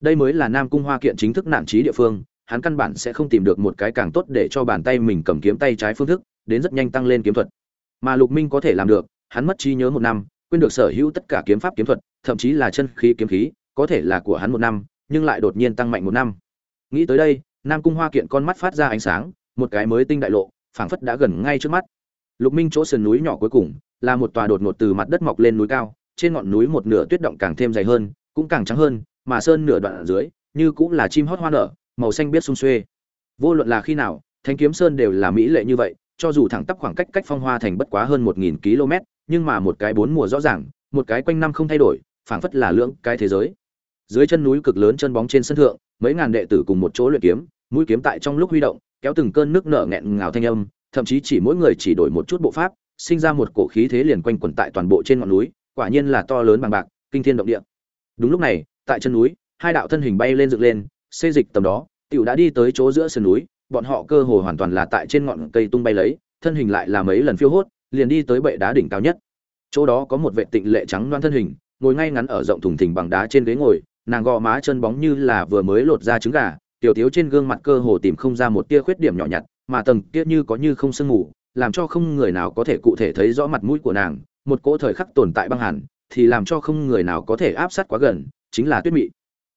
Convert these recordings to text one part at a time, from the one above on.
đây mới là nam cung hoa kiện chính thức nản trí địa phương, hắn căn bản sẽ không tìm được một cái càng tốt để cho bàn tay mình cầm kiếm tay trái phương thức, đến rất nhanh tăng lên kiếm thuật. Mà lục minh có thể làm được, hắn mất trí nhớ một năm, quên được sở hữu tất cả kiếm pháp kiếm thuật, thậm chí là chân khí kiếm khí, có thể là của hắn một năm, nhưng lại đột nhiên tăng mạnh một năm. Nghĩ tới đây, nam cung hoa kiện con mắt phát ra ánh sáng, một cái mới tinh đại lộ, phảng phất đã gần ngay trước mắt. Lục minh chỗ sườn núi nhỏ cuối cùng, là một tòa đột ngột từ mặt đất mọc lên núi cao, trên ngọn núi một nửa tuyết động càng thêm dày hơn, cũng càng trắng hơn mà sơn nửa đoạn ở dưới, như cũng là chim hót hoa nở, màu xanh biết sung xuê. Vô luận là khi nào, thanh kiếm sơn đều là mỹ lệ như vậy, cho dù thẳng tắp khoảng cách cách phong hoa thành bất quá hơn một nghìn km, nhưng mà một cái bốn mùa rõ ràng, một cái quanh năm không thay đổi, phảng phất là lưỡng cái thế giới. Dưới chân núi cực lớn chân bóng trên sân thượng, mấy ngàn đệ tử cùng một chỗ luyện kiếm, mũi kiếm tại trong lúc huy động, kéo từng cơn nước nở nghẹn ngào thanh âm, thậm chí chỉ mỗi người chỉ đổi một chút bộ pháp, sinh ra một cổ khí thế liền quanh quẩn tại toàn bộ trên ngọn núi, quả nhiên là to lớn bằng bạc, kinh thiên động địa. Đúng lúc này tại chân núi, hai đạo thân hình bay lên dựng lên, xê dịch tầm đó, tiểu đã đi tới chỗ giữa sườn núi, bọn họ cơ hồ hoàn toàn là tại trên ngọn cây tung bay lấy, thân hình lại là mấy lần phiêu hốt, liền đi tới bệ đá đỉnh cao nhất. Chỗ đó có một vệ tịnh lệ trắng loan thân hình, ngồi ngay ngắn ở rộng thùng thình bằng đá trên ghế ngồi, nàng gò má chân bóng như là vừa mới lột ra trứng gà, tiểu thiếu trên gương mặt cơ hồ tìm không ra một tia khuyết điểm nhỏ nhặt, mà tầng kia như có như không sương ngủ làm cho không người nào có thể cụ thể thấy rõ mặt mũi của nàng, một cỗ thời khắc tồn tại băng hẳn, thì làm cho không người nào có thể áp sát quá gần chính là tuyết mị.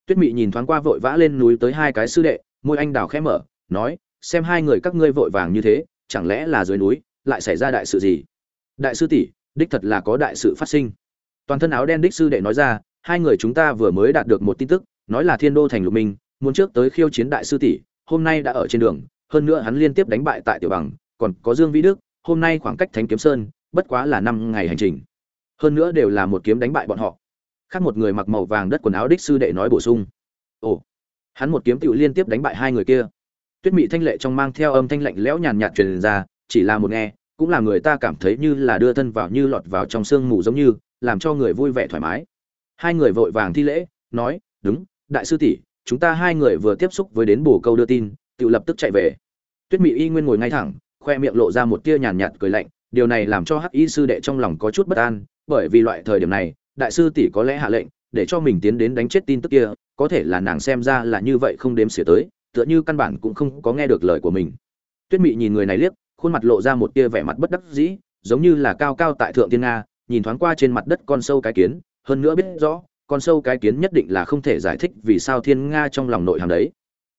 Tuyết mị nhìn thoáng qua vội vã lên núi tới hai cái sư đệ, môi anh đào khẽ mở, nói, xem hai người các ngươi vội vàng như thế, chẳng lẽ là dưới núi lại xảy ra đại sự gì? Đại sư tỷ, đích thật là có đại sự phát sinh. Toàn thân áo đen đích sư đệ nói ra, hai người chúng ta vừa mới đạt được một tin tức, nói là thiên đô thành lục minh, muốn trước tới khiêu chiến đại sư tỷ, hôm nay đã ở trên đường, hơn nữa hắn liên tiếp đánh bại tại tiểu bằng, còn có dương vĩ đức, hôm nay khoảng cách thánh kiếm sơn, bất quá là năm ngày hành trình. Hơn nữa đều là một kiếm đánh bại bọn họ khác một người mặc màu vàng đất quần áo đích sư đệ nói bổ sung. Ồ, hắn một kiếm tựu liên tiếp đánh bại hai người kia. Tuyết mị thanh lệ trong mang theo âm thanh lạnh lẽo nhàn nhạt truyền ra, chỉ là một nghe, cũng là người ta cảm thấy như là đưa thân vào như lọt vào trong sương mù giống như, làm cho người vui vẻ thoải mái. Hai người vội vàng thi lễ, nói, đúng, đại sư tỷ, chúng ta hai người vừa tiếp xúc với đến bồ câu đưa tin tự lập tức chạy về. Tuyết mị y nguyên ngồi ngay thẳng, khoe miệng lộ ra một tia nhàn nhạt cười lạnh, điều này làm cho hắc y sư đệ trong lòng có chút bất an, bởi vì loại thời điểm này đại sư tỷ có lẽ hạ lệnh, để cho mình tiến đến đánh chết tin tức kia, có thể là nàng xem ra là như vậy không đếm xỉa tới, tựa như căn bản cũng không có nghe được lời của mình. Tuyết mị nhìn người này liếc, khuôn mặt lộ ra một tia vẻ mặt bất đắc dĩ, giống như là cao cao tại thượng tiên nga, nhìn thoáng qua trên mặt đất con sâu cái kiến, hơn nữa biết rõ, con sâu cái kiến nhất định là không thể giải thích vì sao thiên nga trong lòng nội hàm đấy.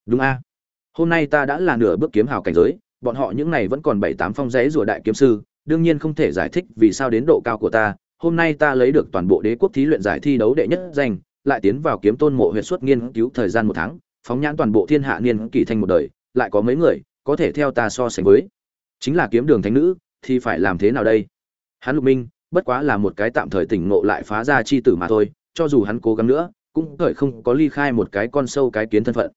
Đúng a. Hôm nay ta đã là nửa bước kiếm hào cảnh giới, bọn họ những này vẫn còn bảy tám phong giấy rùa đại kiếm sư, đương nhiên không thể giải thích vì sao đến độ cao của ta hôm nay ta lấy được toàn bộ đế quốc thí luyện giải thi đấu đệ nhất danh, lại tiến vào kiếm tôn mộ huyệt suất nghiên cứu thời gian một tháng, phóng nhãn toàn bộ thiên hạ niên kỳ thành một đời, lại có mấy người có thể theo ta so sánh với. Chính là kiếm đường thánh nữ, thì phải làm thế nào đây? Hắn lục minh, bất quá là một cái tạm thời tỉnh ngộ lại phá ra chi tử mà thôi, cho dù hắn cố gắng nữa, cũng cởi không có ly khai một cái con sâu cái kiến thân phận.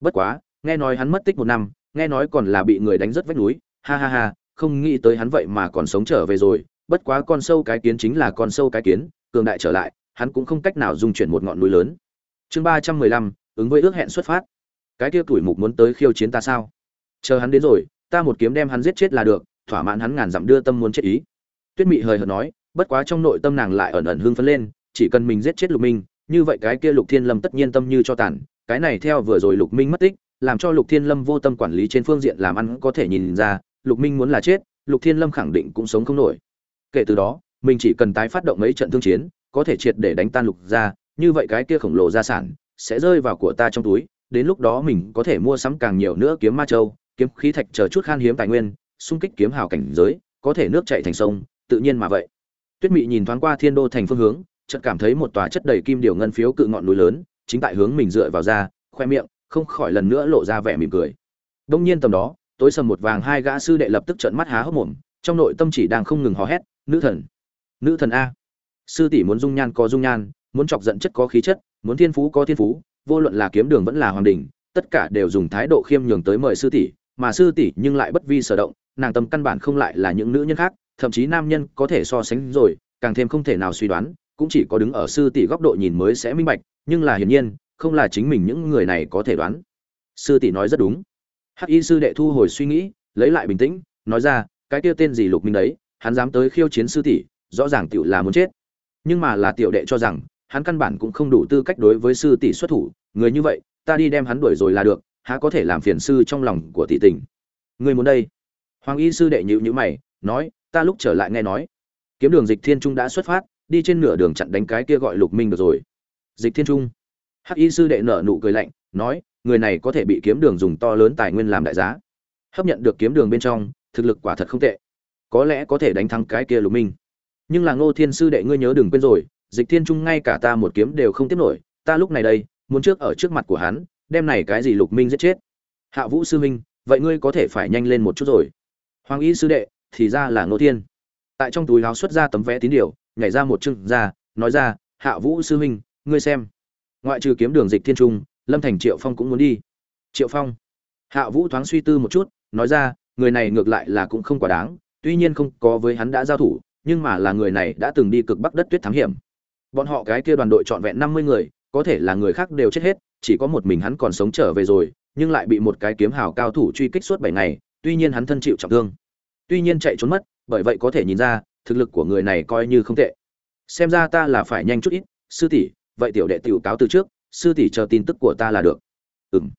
Bất quá, nghe nói hắn mất tích một năm, nghe nói còn là bị người đánh rất vách núi, ha ha ha, không nghĩ tới hắn vậy mà còn sống trở về rồi bất quá con sâu cái kiến chính là con sâu cái kiến, cường đại trở lại, hắn cũng không cách nào dung chuyển một ngọn núi lớn. Chương ba trăm mười lăm, ứng với ước hẹn xuất phát. Cái kia tuổi mục muốn tới khiêu chiến ta sao? Chờ hắn đến rồi, ta một kiếm đem hắn giết chết là được, thỏa mãn hắn ngàn dặm đưa tâm muốn chết ý. Tuyết mị hời hợt nói, bất quá trong nội tâm nàng lại ẩn ẩn hưng phấn lên, chỉ cần mình giết chết lục minh, như vậy cái kia lục thiên lâm tất nhiên tâm như cho tàn, cái này theo vừa rồi lục minh mất tích, làm cho lục thiên lâm vô tâm quản lý trên phương diện làm ăn có thể nhìn ra, lục minh muốn là chết, lục thiên lâm khẳng định cũng sống không nổi kể từ đó, mình chỉ cần tái phát động mấy trận thương chiến, có thể triệt để đánh tan lục ra như vậy cái kia khổng lồ gia sản sẽ rơi vào của ta trong túi, đến lúc đó mình có thể mua sắm càng nhiều nữa kiếm ma châu, kiếm khí thạch chờ chút khan hiếm tài nguyên, xung kích kiếm hào cảnh giới, có thể nước chạy thành sông, tự nhiên mà vậy. Tuyết mị nhìn thoáng qua thiên đô thành phương hướng, chợt cảm thấy một tòa chất đầy kim điều ngân phiếu cự ngọn núi lớn, chính tại hướng mình dựa vào ra, khoe miệng không khỏi lần nữa lộ ra vẻ mỉm cười. Đông nhiên tầm đó, tối sầm một vàng hai gã sư đệ lập tức trợn mắt há hốc mồm, trong nội tâm chỉ đang không ngừng hò hét nữ thần. Nữ thần a. Sư tỷ muốn dung nhan có dung nhan, muốn chọc giận chất có khí chất, muốn thiên phú có thiên phú, vô luận là kiếm đường vẫn là hoàng đình tất cả đều dùng thái độ khiêm nhường tới mời sư tỷ, mà sư tỷ nhưng lại bất vi sở động, nàng tâm căn bản không lại là những nữ nhân khác, thậm chí nam nhân có thể so sánh rồi, càng thêm không thể nào suy đoán, cũng chỉ có đứng ở sư tỷ góc độ nhìn mới sẽ minh bạch, nhưng là hiển nhiên, không là chính mình những người này có thể đoán. Sư tỷ nói rất đúng. Hắc y sư đệ thu hồi suy nghĩ, lấy lại bình tĩnh, nói ra, cái kia tên gì lục minh đấy? Hắn dám tới khiêu chiến sư tỷ, rõ ràng tiểu là muốn chết. Nhưng mà là tiểu đệ cho rằng, hắn căn bản cũng không đủ tư cách đối với sư tỷ xuất thủ. Người như vậy, ta đi đem hắn đuổi rồi là được, há có thể làm phiền sư trong lòng của tỷ tình. Người muốn đây? Hoàng y sư đệ nhịu nhữ mày, nói, ta lúc trở lại nghe nói. Kiếm đường dịch thiên trung đã xuất phát, đi trên nửa đường chặn đánh cái kia gọi lục minh được rồi. Dịch thiên trung. Hắc y sư đệ nở nụ cười lạnh, nói, người này có thể bị kiếm đường dùng to lớn tài nguyên làm đại giá. Hấp nhận được kiếm đường bên trong, thực lực quả thật không tệ có lẽ có thể đánh thắng cái kia lục minh. Nhưng là ngô thiên sư đệ ngươi nhớ đừng quên rồi, dịch thiên trung ngay cả ta một kiếm đều không tiếp nổi, ta lúc này đây, muốn trước ở trước mặt của hắn, đem này cái gì lục minh giết chết. Hạ vũ sư minh, vậy ngươi có thể phải nhanh lên một chút rồi. Hoàng y sư đệ, thì ra là ngô thiên. Tại trong túi áo xuất ra tấm vé tín điều, nhảy ra một chưng ra, nói ra, hạ vũ sư minh, ngươi xem. Ngoại trừ kiếm đường dịch thiên trung, lâm thành triệu phong cũng muốn đi. Triệu phong. Hạ vũ thoáng suy tư một chút, nói ra, người này ngược lại là cũng không quá đáng tuy nhiên không có với hắn đã giao thủ, nhưng mà là người này đã từng đi cực bắc đất tuyết thám hiểm. Bọn họ cái kia đoàn đội trọn vẹn năm mươi người, có thể là người khác đều chết hết, chỉ có một mình hắn còn sống trở về rồi, nhưng lại bị một cái kiếm hào cao thủ truy kích suốt bảy ngày, tuy nhiên hắn thân chịu trọng thương. Tuy nhiên chạy trốn mất, bởi vậy có thể nhìn ra, thực lực của người này coi như không tệ. Xem ra ta là phải nhanh chút ít, sư tỷ, vậy tiểu đệ tiểu cáo từ trước, sư tỷ chờ tin tức của ta là được. Ừm.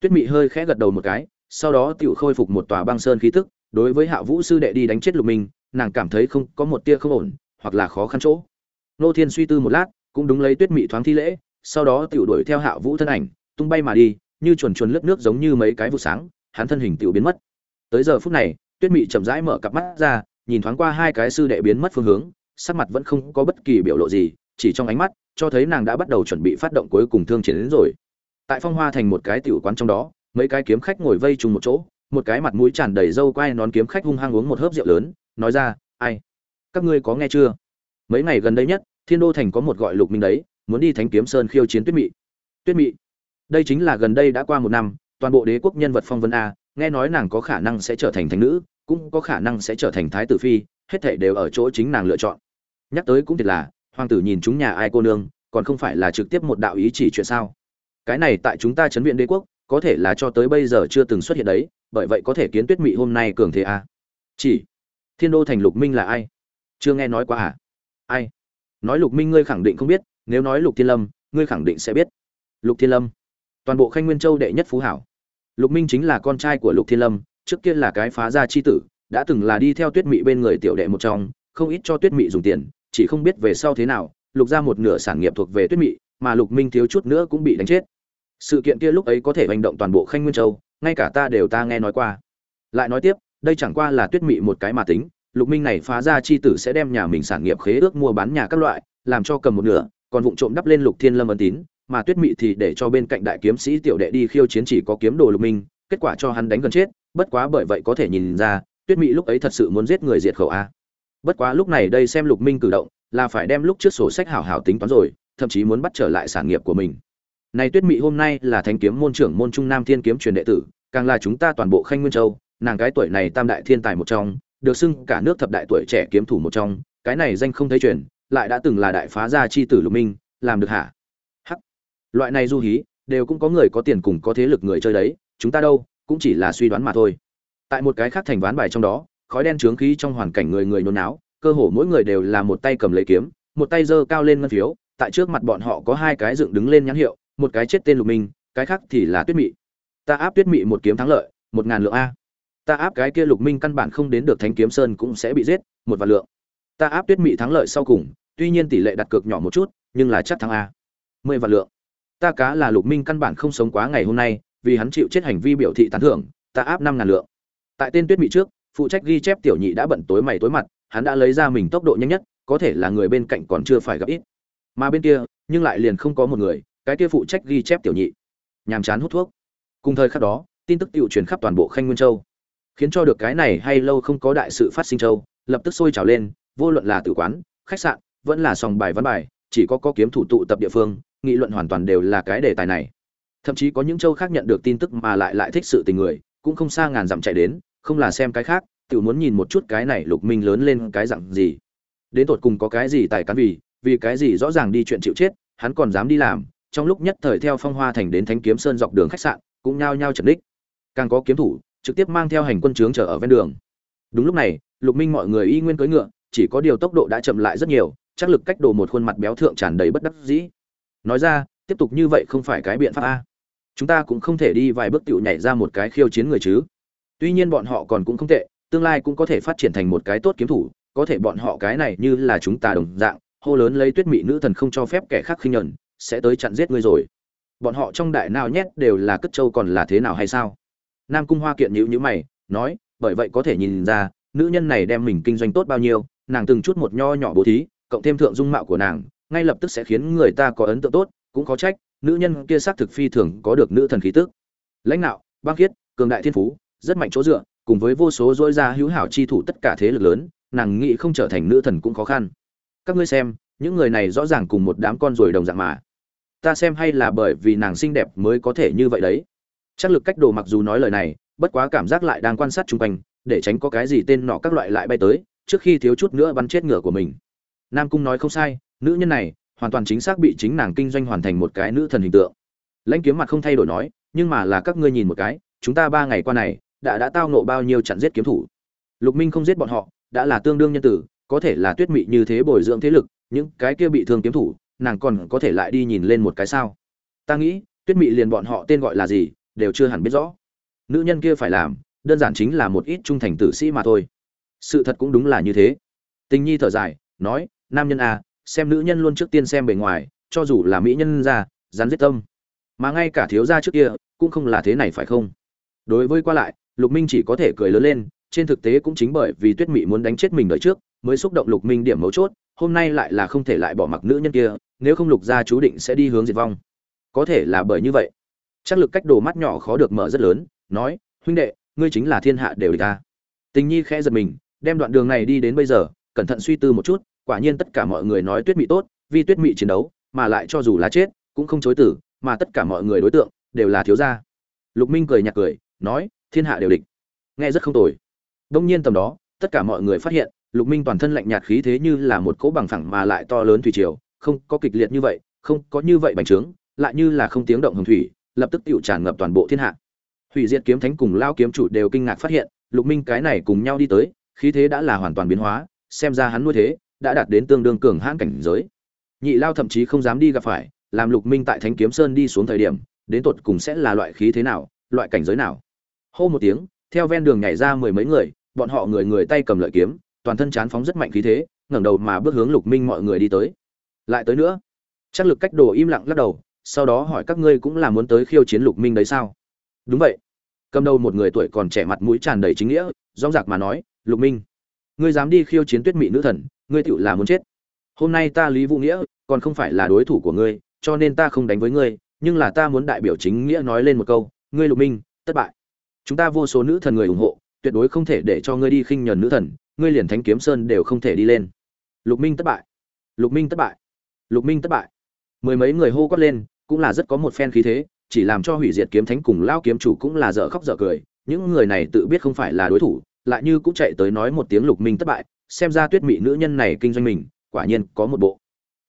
Tuyết mị hơi khẽ gật đầu một cái, sau đó tiểu khôi phục một tòa băng sơn khí tức đối với hạ vũ sư đệ đi đánh chết lục minh, nàng cảm thấy không có một tia không ổn, hoặc là khó khăn chỗ. Nô thiên suy tư một lát, cũng đúng lấy tuyết mị thoáng thi lễ, sau đó tiểu đuổi theo hạ vũ thân ảnh, tung bay mà đi, như chuồn chuồn lướt nước giống như mấy cái vụ sáng, hắn thân hình tiểu biến mất. Tới giờ phút này, tuyết mị chậm rãi mở cặp mắt ra, nhìn thoáng qua hai cái sư đệ biến mất phương hướng, sắc mặt vẫn không có bất kỳ biểu lộ gì, chỉ trong ánh mắt, cho thấy nàng đã bắt đầu chuẩn bị phát động cuối cùng thương chiến đến rồi. Tại phong hoa thành một cái tiểu quán trong đó, mấy cái kiếm khách ngồi vây chung một chỗ một cái mặt mũi tràn đầy râu quai nón kiếm khách hung hăng uống một hớp rượu lớn, nói ra, ai? Các ngươi có nghe chưa? Mấy ngày gần đây nhất, thiên đô thành có một gọi lục minh đấy, muốn đi thánh kiếm sơn khiêu chiến tuyết mị. Tuyết mị? Đây chính là gần đây đã qua một năm, toàn bộ đế quốc nhân vật phong vân a, nghe nói nàng có khả năng sẽ trở thành thánh nữ, cũng có khả năng sẽ trở thành thái tử phi, hết thảy đều ở chỗ chính nàng lựa chọn. Nhắc tới cũng thiệt là, hoàng tử nhìn chúng nhà ai cô nương, còn không phải là trực tiếp một đạo ý chỉ chuyện sao? Cái này tại chúng ta chấn viện đế quốc, có thể là cho tới bây giờ chưa từng xuất hiện đấy bởi vậy có thể kiến tuyết mị hôm nay cường thế à? Chỉ, thiên đô thành lục minh là ai? Chưa nghe nói qua à? Ai? Nói lục minh ngươi khẳng định không biết, nếu nói lục thiên lâm, ngươi khẳng định sẽ biết. Lục thiên lâm. Toàn bộ khanh nguyên châu đệ nhất phú hảo. Lục minh chính là con trai của lục thiên lâm, trước kia là cái phá gia chi tử, đã từng là đi theo tuyết mị bên người tiểu đệ một trong, không ít cho tuyết mị dùng tiền, chỉ không biết về sau thế nào, lục ra một nửa sản nghiệp thuộc về tuyết mị, mà lục minh thiếu chút nữa cũng bị đánh chết. Sự kiện kia lúc ấy có thể hành động toàn bộ khanh nguyên châu ngay cả ta đều ta nghe nói qua. Lại nói tiếp, đây chẳng qua là tuyết mị một cái mà tính, lục minh này phá ra chi tử sẽ đem nhà mình sản nghiệp khế ước mua bán nhà các loại, làm cho cầm một nửa, còn vụng trộm đắp lên lục thiên lâm ân tín, mà tuyết mị thì để cho bên cạnh đại kiếm sĩ tiểu đệ đi khiêu chiến chỉ có kiếm đồ lục minh, kết quả cho hắn đánh gần chết, bất quá bởi vậy có thể nhìn ra, tuyết mị lúc ấy thật sự muốn giết người diệt khẩu a. Bất quá lúc này đây xem lục minh cử động, là phải đem lúc trước sổ sách hảo hảo tính toán rồi, thậm chí muốn bắt trở lại sản nghiệp của mình này tuyết mị hôm nay là Thánh kiếm môn trưởng môn trung nam thiên kiếm truyền đệ tử, càng là chúng ta toàn bộ khanh nguyên châu, nàng cái tuổi này tam đại thiên tài một trong, được xưng cả nước thập đại tuổi trẻ kiếm thủ một trong, cái này danh không thấy truyền, lại đã từng là đại phá gia chi tử lục minh, làm được hả? Hắc. Loại này du hí, đều cũng có người có tiền cùng có thế lực người chơi đấy, chúng ta đâu, cũng chỉ là suy đoán mà thôi. Tại một cái khác thành ván bài trong đó, khói đen trướng khí trong hoàn cảnh người người nôn náo, cơ hồ mỗi người đều là một tay cầm lấy kiếm, một tay giơ cao lên ngân phiếu, tại trước mặt bọn họ có hai cái dựng đứng lên nhãn hiệu một cái chết tên lục minh, cái khác thì là tuyết mị. Ta áp tuyết mị một kiếm thắng lợi, một ngàn lượng a. Ta áp cái kia lục minh căn bản không đến được thánh kiếm sơn cũng sẽ bị giết, một vạn lượng. Ta áp tuyết mị thắng lợi sau cùng, tuy nhiên tỷ lệ đặt cược nhỏ một chút, nhưng là chắc thắng a. Mười vạn lượng. Ta cá là lục minh căn bản không sống quá ngày hôm nay, vì hắn chịu chết hành vi biểu thị tán thưởng, ta áp năm ngàn lượng. Tại tên tuyết mị trước, phụ trách ghi chép tiểu nhị đã bận tối mày tối mặt, hắn đã lấy ra mình tốc độ nhanh nhất, có thể là người bên cạnh còn chưa phải gặp ít. Mà bên kia, nhưng lại liền không có một người cái kia phụ trách ghi chép tiểu nhị. Nhàm chán hút thuốc. Cùng thời khắc đó, tin tức tiểu truyền khắp toàn bộ khanh nguyên châu. Khiến cho được cái này hay lâu không có đại sự phát sinh châu, lập tức sôi trào lên, vô luận là tử quán, khách sạn, vẫn là sòng bài văn bài, chỉ có có kiếm thủ tụ tập địa phương, nghị luận hoàn toàn đều là cái đề tài này. Thậm chí có những châu khác nhận được tin tức mà lại lại thích sự tình người, cũng không xa ngàn dặm chạy đến, không là xem cái khác tự muốn nhìn một chút cái này lục minh lớn lên cái dặn gì. Đến tột cùng có cái gì tài cán vì vì cái gì rõ ràng đi chuyện chịu chết, hắn còn dám đi làm trong lúc nhất thời theo phong hoa thành đến thánh kiếm sơn dọc đường khách sạn, cũng nhao nhao trật đích càng có kiếm thủ, trực tiếp mang theo hành quân trướng chờ ở ven đường. Đúng lúc này, lục minh mọi người y nguyên cưỡi ngựa, chỉ có điều tốc độ đã chậm lại rất nhiều, chắc lực cách đồ một khuôn mặt béo thượng tràn đầy bất đắc dĩ. Nói ra, tiếp tục như vậy không phải cái biện pháp a. Chúng ta cũng không thể đi vài bước tựu nhảy ra một cái khiêu chiến người chứ. Tuy nhiên bọn họ còn cũng không tệ, tương lai cũng có thể phát triển thành một cái tốt kiếm thủ, có thể bọn họ cái này như là chúng ta đồng dạng, hô lớn lấy tuyết mị nữ thần không cho phép kẻ khác khinh nhẫn sẽ tới chặn giết ngươi rồi. Bọn họ trong đại nào nhét đều là cất châu còn là thế nào hay sao? Nam cung hoa kiện nhữ nhữ mày, nói, bởi vậy có thể nhìn ra, nữ nhân này đem mình kinh doanh tốt bao nhiêu, nàng từng chút một nho nhỏ bố thí, cộng thêm thượng dung mạo của nàng, ngay lập tức sẽ khiến người ta có ấn tượng tốt, cũng có trách, nữ nhân kia xác thực phi thường có được nữ thần khí tức. Lãnh đạo, băng khiết, cường đại thiên phú, rất mạnh chỗ dựa, cùng với vô số dối ra hữu hảo chi thủ tất cả thế lực lớn, nàng nghĩ không trở thành nữ thần cũng khó khăn. Các ngươi xem những người này rõ ràng cùng một đám con ruồi đồng dạng mà. Ta xem hay là bởi vì nàng xinh đẹp mới có thể như vậy đấy. Chắc lực cách đồ mặc dù nói lời này, bất quá cảm giác lại đang quan sát chung quanh, để tránh có cái gì tên nọ các loại lại bay tới, trước khi thiếu chút nữa bắn chết ngựa của mình. Nam cung nói không sai, nữ nhân này, hoàn toàn chính xác bị chính nàng kinh doanh hoàn thành một cái nữ thần hình tượng. Lãnh kiếm mặt không thay đổi nói, nhưng mà là các ngươi nhìn một cái, chúng ta ba ngày qua này, đã đã tao nộ bao nhiêu trận giết kiếm thủ. Lục minh không giết bọn họ, đã là tương đương nhân tử, có thể là tuyết mị như thế bồi dưỡng thế lực những cái kia bị thương kiếm thủ, nàng còn có thể lại đi nhìn lên một cái sao? Ta nghĩ, tuyết mị liền bọn họ tên gọi là gì, đều chưa hẳn biết rõ. Nữ nhân kia phải làm, đơn giản chính là một ít trung thành tử sĩ mà thôi. Sự thật cũng đúng là như thế. Tình nhi thở dài, nói, nam nhân à xem nữ nhân luôn trước tiên xem bề ngoài, cho dù là mỹ nhân ra, rắn giết tâm. Mà ngay cả thiếu gia trước kia, cũng không là thế này phải không? Đối với qua lại, lục minh chỉ có thể cười lớn lên, trên thực tế cũng chính bởi vì tuyết mị muốn đánh chết mình đợi trước, mới xúc động lục minh điểm mấu chốt hôm nay lại là không thể lại bỏ mặc nữ nhân kia, nếu không lục gia chú định sẽ đi hướng diệt vong. Có thể là bởi như vậy. Chắc lực cách đồ mắt nhỏ khó được mở rất lớn, nói, huynh đệ, ngươi chính là thiên hạ đều địch ta. Tình nhi khẽ giật mình, đem đoạn đường này đi đến bây giờ, cẩn thận suy tư một chút, quả nhiên tất cả mọi người nói tuyết mị tốt, vì tuyết mị chiến đấu, mà lại cho dù là chết, cũng không chối tử mà tất cả mọi người đối tượng, đều là thiếu gia. Lục minh cười nhạt cười, nói, thiên hạ đều địch. Nghe rất không tồi. Đông nhiên tầm đó, tất cả mọi người phát hiện lục minh toàn thân lạnh nhạt khí thế như là một cỗ bằng phẳng mà lại to lớn thủy triều, không có kịch liệt như vậy, không có như vậy bành trướng, lại như là không tiếng động hồng thủy, lập tức tựu tràn ngập toàn bộ thiên hạ. Hủy diệt kiếm thánh cùng lao kiếm chủ đều kinh ngạc phát hiện, lục minh cái này cùng nhau đi tới, khí thế đã là hoàn toàn biến hóa, xem ra hắn nuôi thế, đã đạt đến tương đương cường hãn cảnh giới. Nhị lao thậm chí không dám đi gặp phải, làm lục minh tại thánh kiếm sơn đi xuống thời điểm, đến tột cùng sẽ là loại khí thế nào, loại cảnh giới nào. Hô một tiếng, theo ven đường nhảy ra mười mấy người, bọn họ người người tay cầm lợi kiếm toàn thân chán phóng rất mạnh khí thế, ngẩng đầu mà bước hướng lục minh mọi người đi tới. Lại tới nữa. Chắc lực cách đồ im lặng lắc đầu, sau đó hỏi các ngươi cũng là muốn tới khiêu chiến lục minh đấy sao? Đúng vậy. Cầm đầu một người tuổi còn trẻ mặt mũi tràn đầy chính nghĩa, rong rạc mà nói, lục minh, ngươi dám đi khiêu chiến tuyết Mị nữ thần, ngươi tựu là muốn chết. Hôm nay ta lý vũ nghĩa, còn không phải là đối thủ của ngươi, cho nên ta không đánh với ngươi, nhưng là ta muốn đại biểu chính nghĩa nói lên một câu, ngươi lục minh, thất bại. Chúng ta vô số nữ thần người ủng hộ, tuyệt đối không thể để cho ngươi đi khinh nhờn nữ thần ngươi liền thánh kiếm sơn đều không thể đi lên. Lục minh thất bại. Lục minh thất bại. Lục minh thất bại. Mười mấy người hô quát lên, cũng là rất có một phen khí thế, chỉ làm cho hủy diệt kiếm thánh cùng lao kiếm chủ cũng là dở khóc dở cười. Những người này tự biết không phải là đối thủ, lại như cũng chạy tới nói một tiếng lục minh thất bại, xem ra tuyết mị nữ nhân này kinh doanh mình, quả nhiên có một bộ.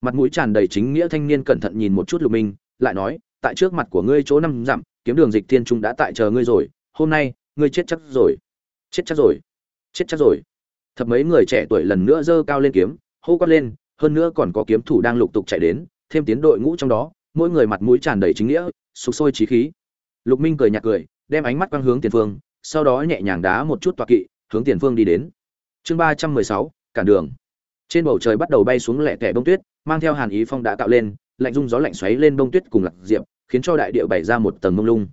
Mặt mũi tràn đầy chính nghĩa thanh niên cẩn thận nhìn một chút lục minh, lại nói, tại trước mặt của ngươi chỗ năm dặm, kiếm đường dịch thiên trung đã tại chờ ngươi rồi, hôm nay ngươi chết chắc rồi. Chết chắc rồi. Chết chắc rồi thập mấy người trẻ tuổi lần nữa giơ cao lên kiếm, hô quát lên, hơn nữa còn có kiếm thủ đang lục tục chạy đến, thêm tiến đội ngũ trong đó, mỗi người mặt mũi tràn đầy chính nghĩa, sục sôi trí khí. Lục minh cười nhạt cười, đem ánh mắt quang hướng tiền phương, sau đó nhẹ nhàng đá một chút toạc kỵ, hướng tiền phương đi đến. Chương ba trăm mười sáu, cản đường. Trên bầu trời bắt đầu bay xuống lẹ tẻ bông tuyết, mang theo hàn ý phong đã tạo lên, lạnh rung gió lạnh xoáy lên bông tuyết cùng lạc diệp, khiến cho đại địa bày ra một tầng mông lung.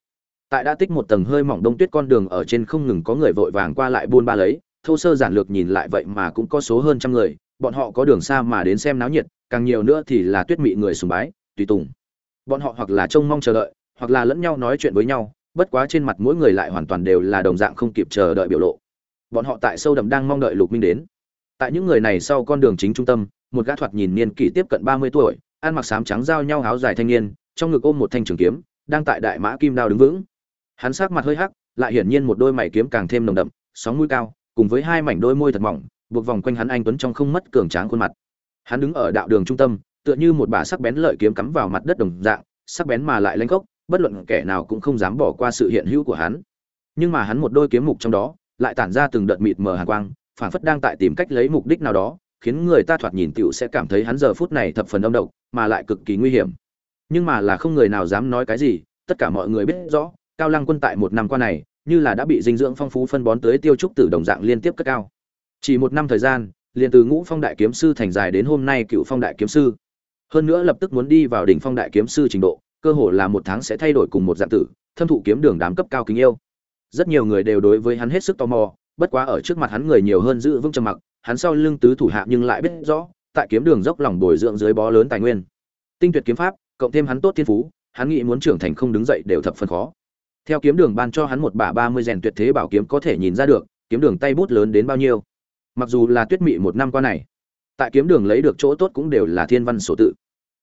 Tại đã tích một tầng hơi mỏng đông tuyết con đường ở trên không ngừng có người vội vàng qua lại buôn ba lấy thô sơ giản lược nhìn lại vậy mà cũng có số hơn trăm người, bọn họ có đường xa mà đến xem náo nhiệt, càng nhiều nữa thì là tuyết mị người sùng bái, tùy tùng. Bọn họ hoặc là trông mong chờ đợi, hoặc là lẫn nhau nói chuyện với nhau, bất quá trên mặt mỗi người lại hoàn toàn đều là đồng dạng không kịp chờ đợi biểu lộ. Bọn họ tại sâu đậm đang mong đợi lục minh đến. Tại những người này sau con đường chính trung tâm, một gã thoạt nhìn niên kỷ tiếp cận ba mươi tuổi, ăn mặc sám trắng giao nhau áo dài thanh niên, trong ngực ôm một thanh trường kiếm, đang tại đại mã kim đao đứng vững. Hắn sắc mặt hơi hắc, lại hiển nhiên một đôi mày kiếm càng thêm nồng đậm, sóng mũi cao cùng với hai mảnh đôi môi thật mỏng buộc vòng quanh hắn anh tuấn trong không mất cường tráng khuôn mặt hắn đứng ở đạo đường trung tâm tựa như một bà sắc bén lợi kiếm cắm vào mặt đất đồng dạng sắc bén mà lại lanh gốc bất luận kẻ nào cũng không dám bỏ qua sự hiện hữu của hắn nhưng mà hắn một đôi kiếm mục trong đó lại tản ra từng đợt mịt mờ hàn quang phản phất đang tại tìm cách lấy mục đích nào đó khiến người ta thoạt nhìn tiểu sẽ cảm thấy hắn giờ phút này thập phần âm độc, mà lại cực kỳ nguy hiểm. Nhưng mà là không người nào dám nói cái gì, tất cả mọi người biết rõ, Cao Lăng Quân tại một năm qua này, như là đã bị dinh dưỡng phong phú phân bón tới tiêu trúc tử đồng dạng liên tiếp cất cao. Chỉ một năm thời gian, liền từ Ngũ Phong đại kiếm sư thành dài đến hôm nay Cựu Phong đại kiếm sư. Hơn nữa lập tức muốn đi vào đỉnh Phong đại kiếm sư trình độ, cơ hồ là một tháng sẽ thay đổi cùng một dạng tử, thâm thụ kiếm đường đám cấp cao kính yêu. Rất nhiều người đều đối với hắn hết sức tò mò, bất quá ở trước mặt hắn người nhiều hơn giữ vững trầm mặc, hắn sau lưng tứ thủ hạ nhưng lại biết rõ, tại kiếm đường dốc lòng bồi dưỡng dưới bó lớn tài nguyên. Tinh tuyệt kiếm pháp, cộng thêm hắn tốt thiên phú, hắn nghĩ muốn trưởng thành không đứng dậy đều thập phần khó. Theo kiếm đường ban cho hắn một bả 30 rèn tuyệt thế bảo kiếm có thể nhìn ra được, kiếm đường tay bút lớn đến bao nhiêu. Mặc dù là Tuyết Mị một năm qua này, tại kiếm đường lấy được chỗ tốt cũng đều là thiên văn sổ tự.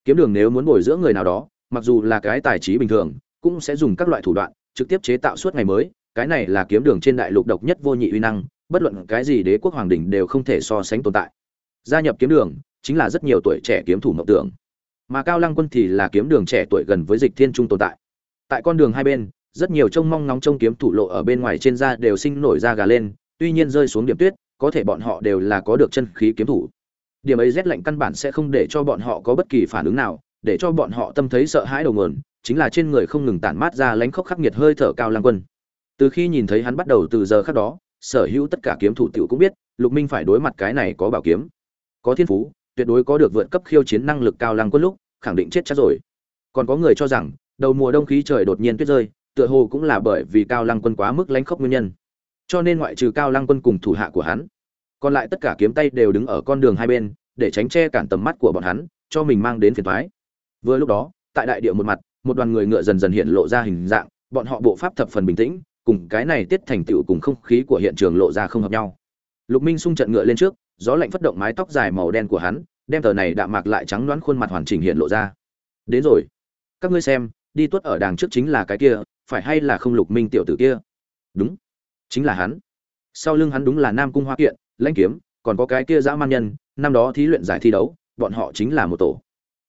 Kiếm đường nếu muốn bồi dưỡng người nào đó, mặc dù là cái tài trí bình thường, cũng sẽ dùng các loại thủ đoạn, trực tiếp chế tạo suốt ngày mới, cái này là kiếm đường trên đại lục độc nhất vô nhị uy năng, bất luận cái gì đế quốc hoàng đỉnh đều không thể so sánh tồn tại. Gia nhập kiếm đường, chính là rất nhiều tuổi trẻ kiếm thủ mộng tưởng. Mà Cao Lăng Quân thì là kiếm đường trẻ tuổi gần với Dịch Thiên Trung tồn tại. Tại con đường hai bên, rất nhiều trông mong nóng trông kiếm thủ lộ ở bên ngoài trên da đều sinh nổi da gà lên, tuy nhiên rơi xuống điểm tuyết, có thể bọn họ đều là có được chân khí kiếm thủ. Điểm ấy rét lạnh căn bản sẽ không để cho bọn họ có bất kỳ phản ứng nào, để cho bọn họ tâm thấy sợ hãi đầu nguồn, chính là trên người không ngừng tản mát ra lánh khốc khắc nghiệt hơi thở cao lang quân. Từ khi nhìn thấy hắn bắt đầu từ giờ khác đó, sở hữu tất cả kiếm thủ tiểu cũng biết, Lục Minh phải đối mặt cái này có bảo kiếm, có thiên phú, tuyệt đối có được vượt cấp khiêu chiến năng lực cao lang quân lúc, khẳng định chết chắc rồi. Còn có người cho rằng, đầu mùa đông khí trời đột nhiên tuyết rơi, tựa hồ cũng là bởi vì cao lăng quân quá mức lánh khốc nguyên nhân. Cho nên ngoại trừ cao lăng quân cùng thủ hạ của hắn, còn lại tất cả kiếm tay đều đứng ở con đường hai bên, để tránh che cản tầm mắt của bọn hắn, cho mình mang đến phiền thoái. Vừa lúc đó, tại đại địa một mặt, một đoàn người ngựa dần dần hiện lộ ra hình dạng, bọn họ bộ pháp thập phần bình tĩnh, cùng cái này tiết thành tựu cùng không khí của hiện trường lộ ra không hợp nhau. Lục Minh xung trận ngựa lên trước, gió lạnh phất động mái tóc dài màu đen của hắn, đem tờ này đạm mạc lại trắng đoán khuôn mặt hoàn chỉnh hiện lộ ra. Đến rồi, các ngươi xem, đi tuất ở đàng trước chính là cái kia, phải hay là không Lục Minh tiểu tử kia? Đúng, chính là hắn. Sau lưng hắn đúng là Nam Cung Hoa Kiện, Lãnh Kiếm, còn có cái kia dã man nhân, năm đó thí luyện giải thi đấu, bọn họ chính là một tổ.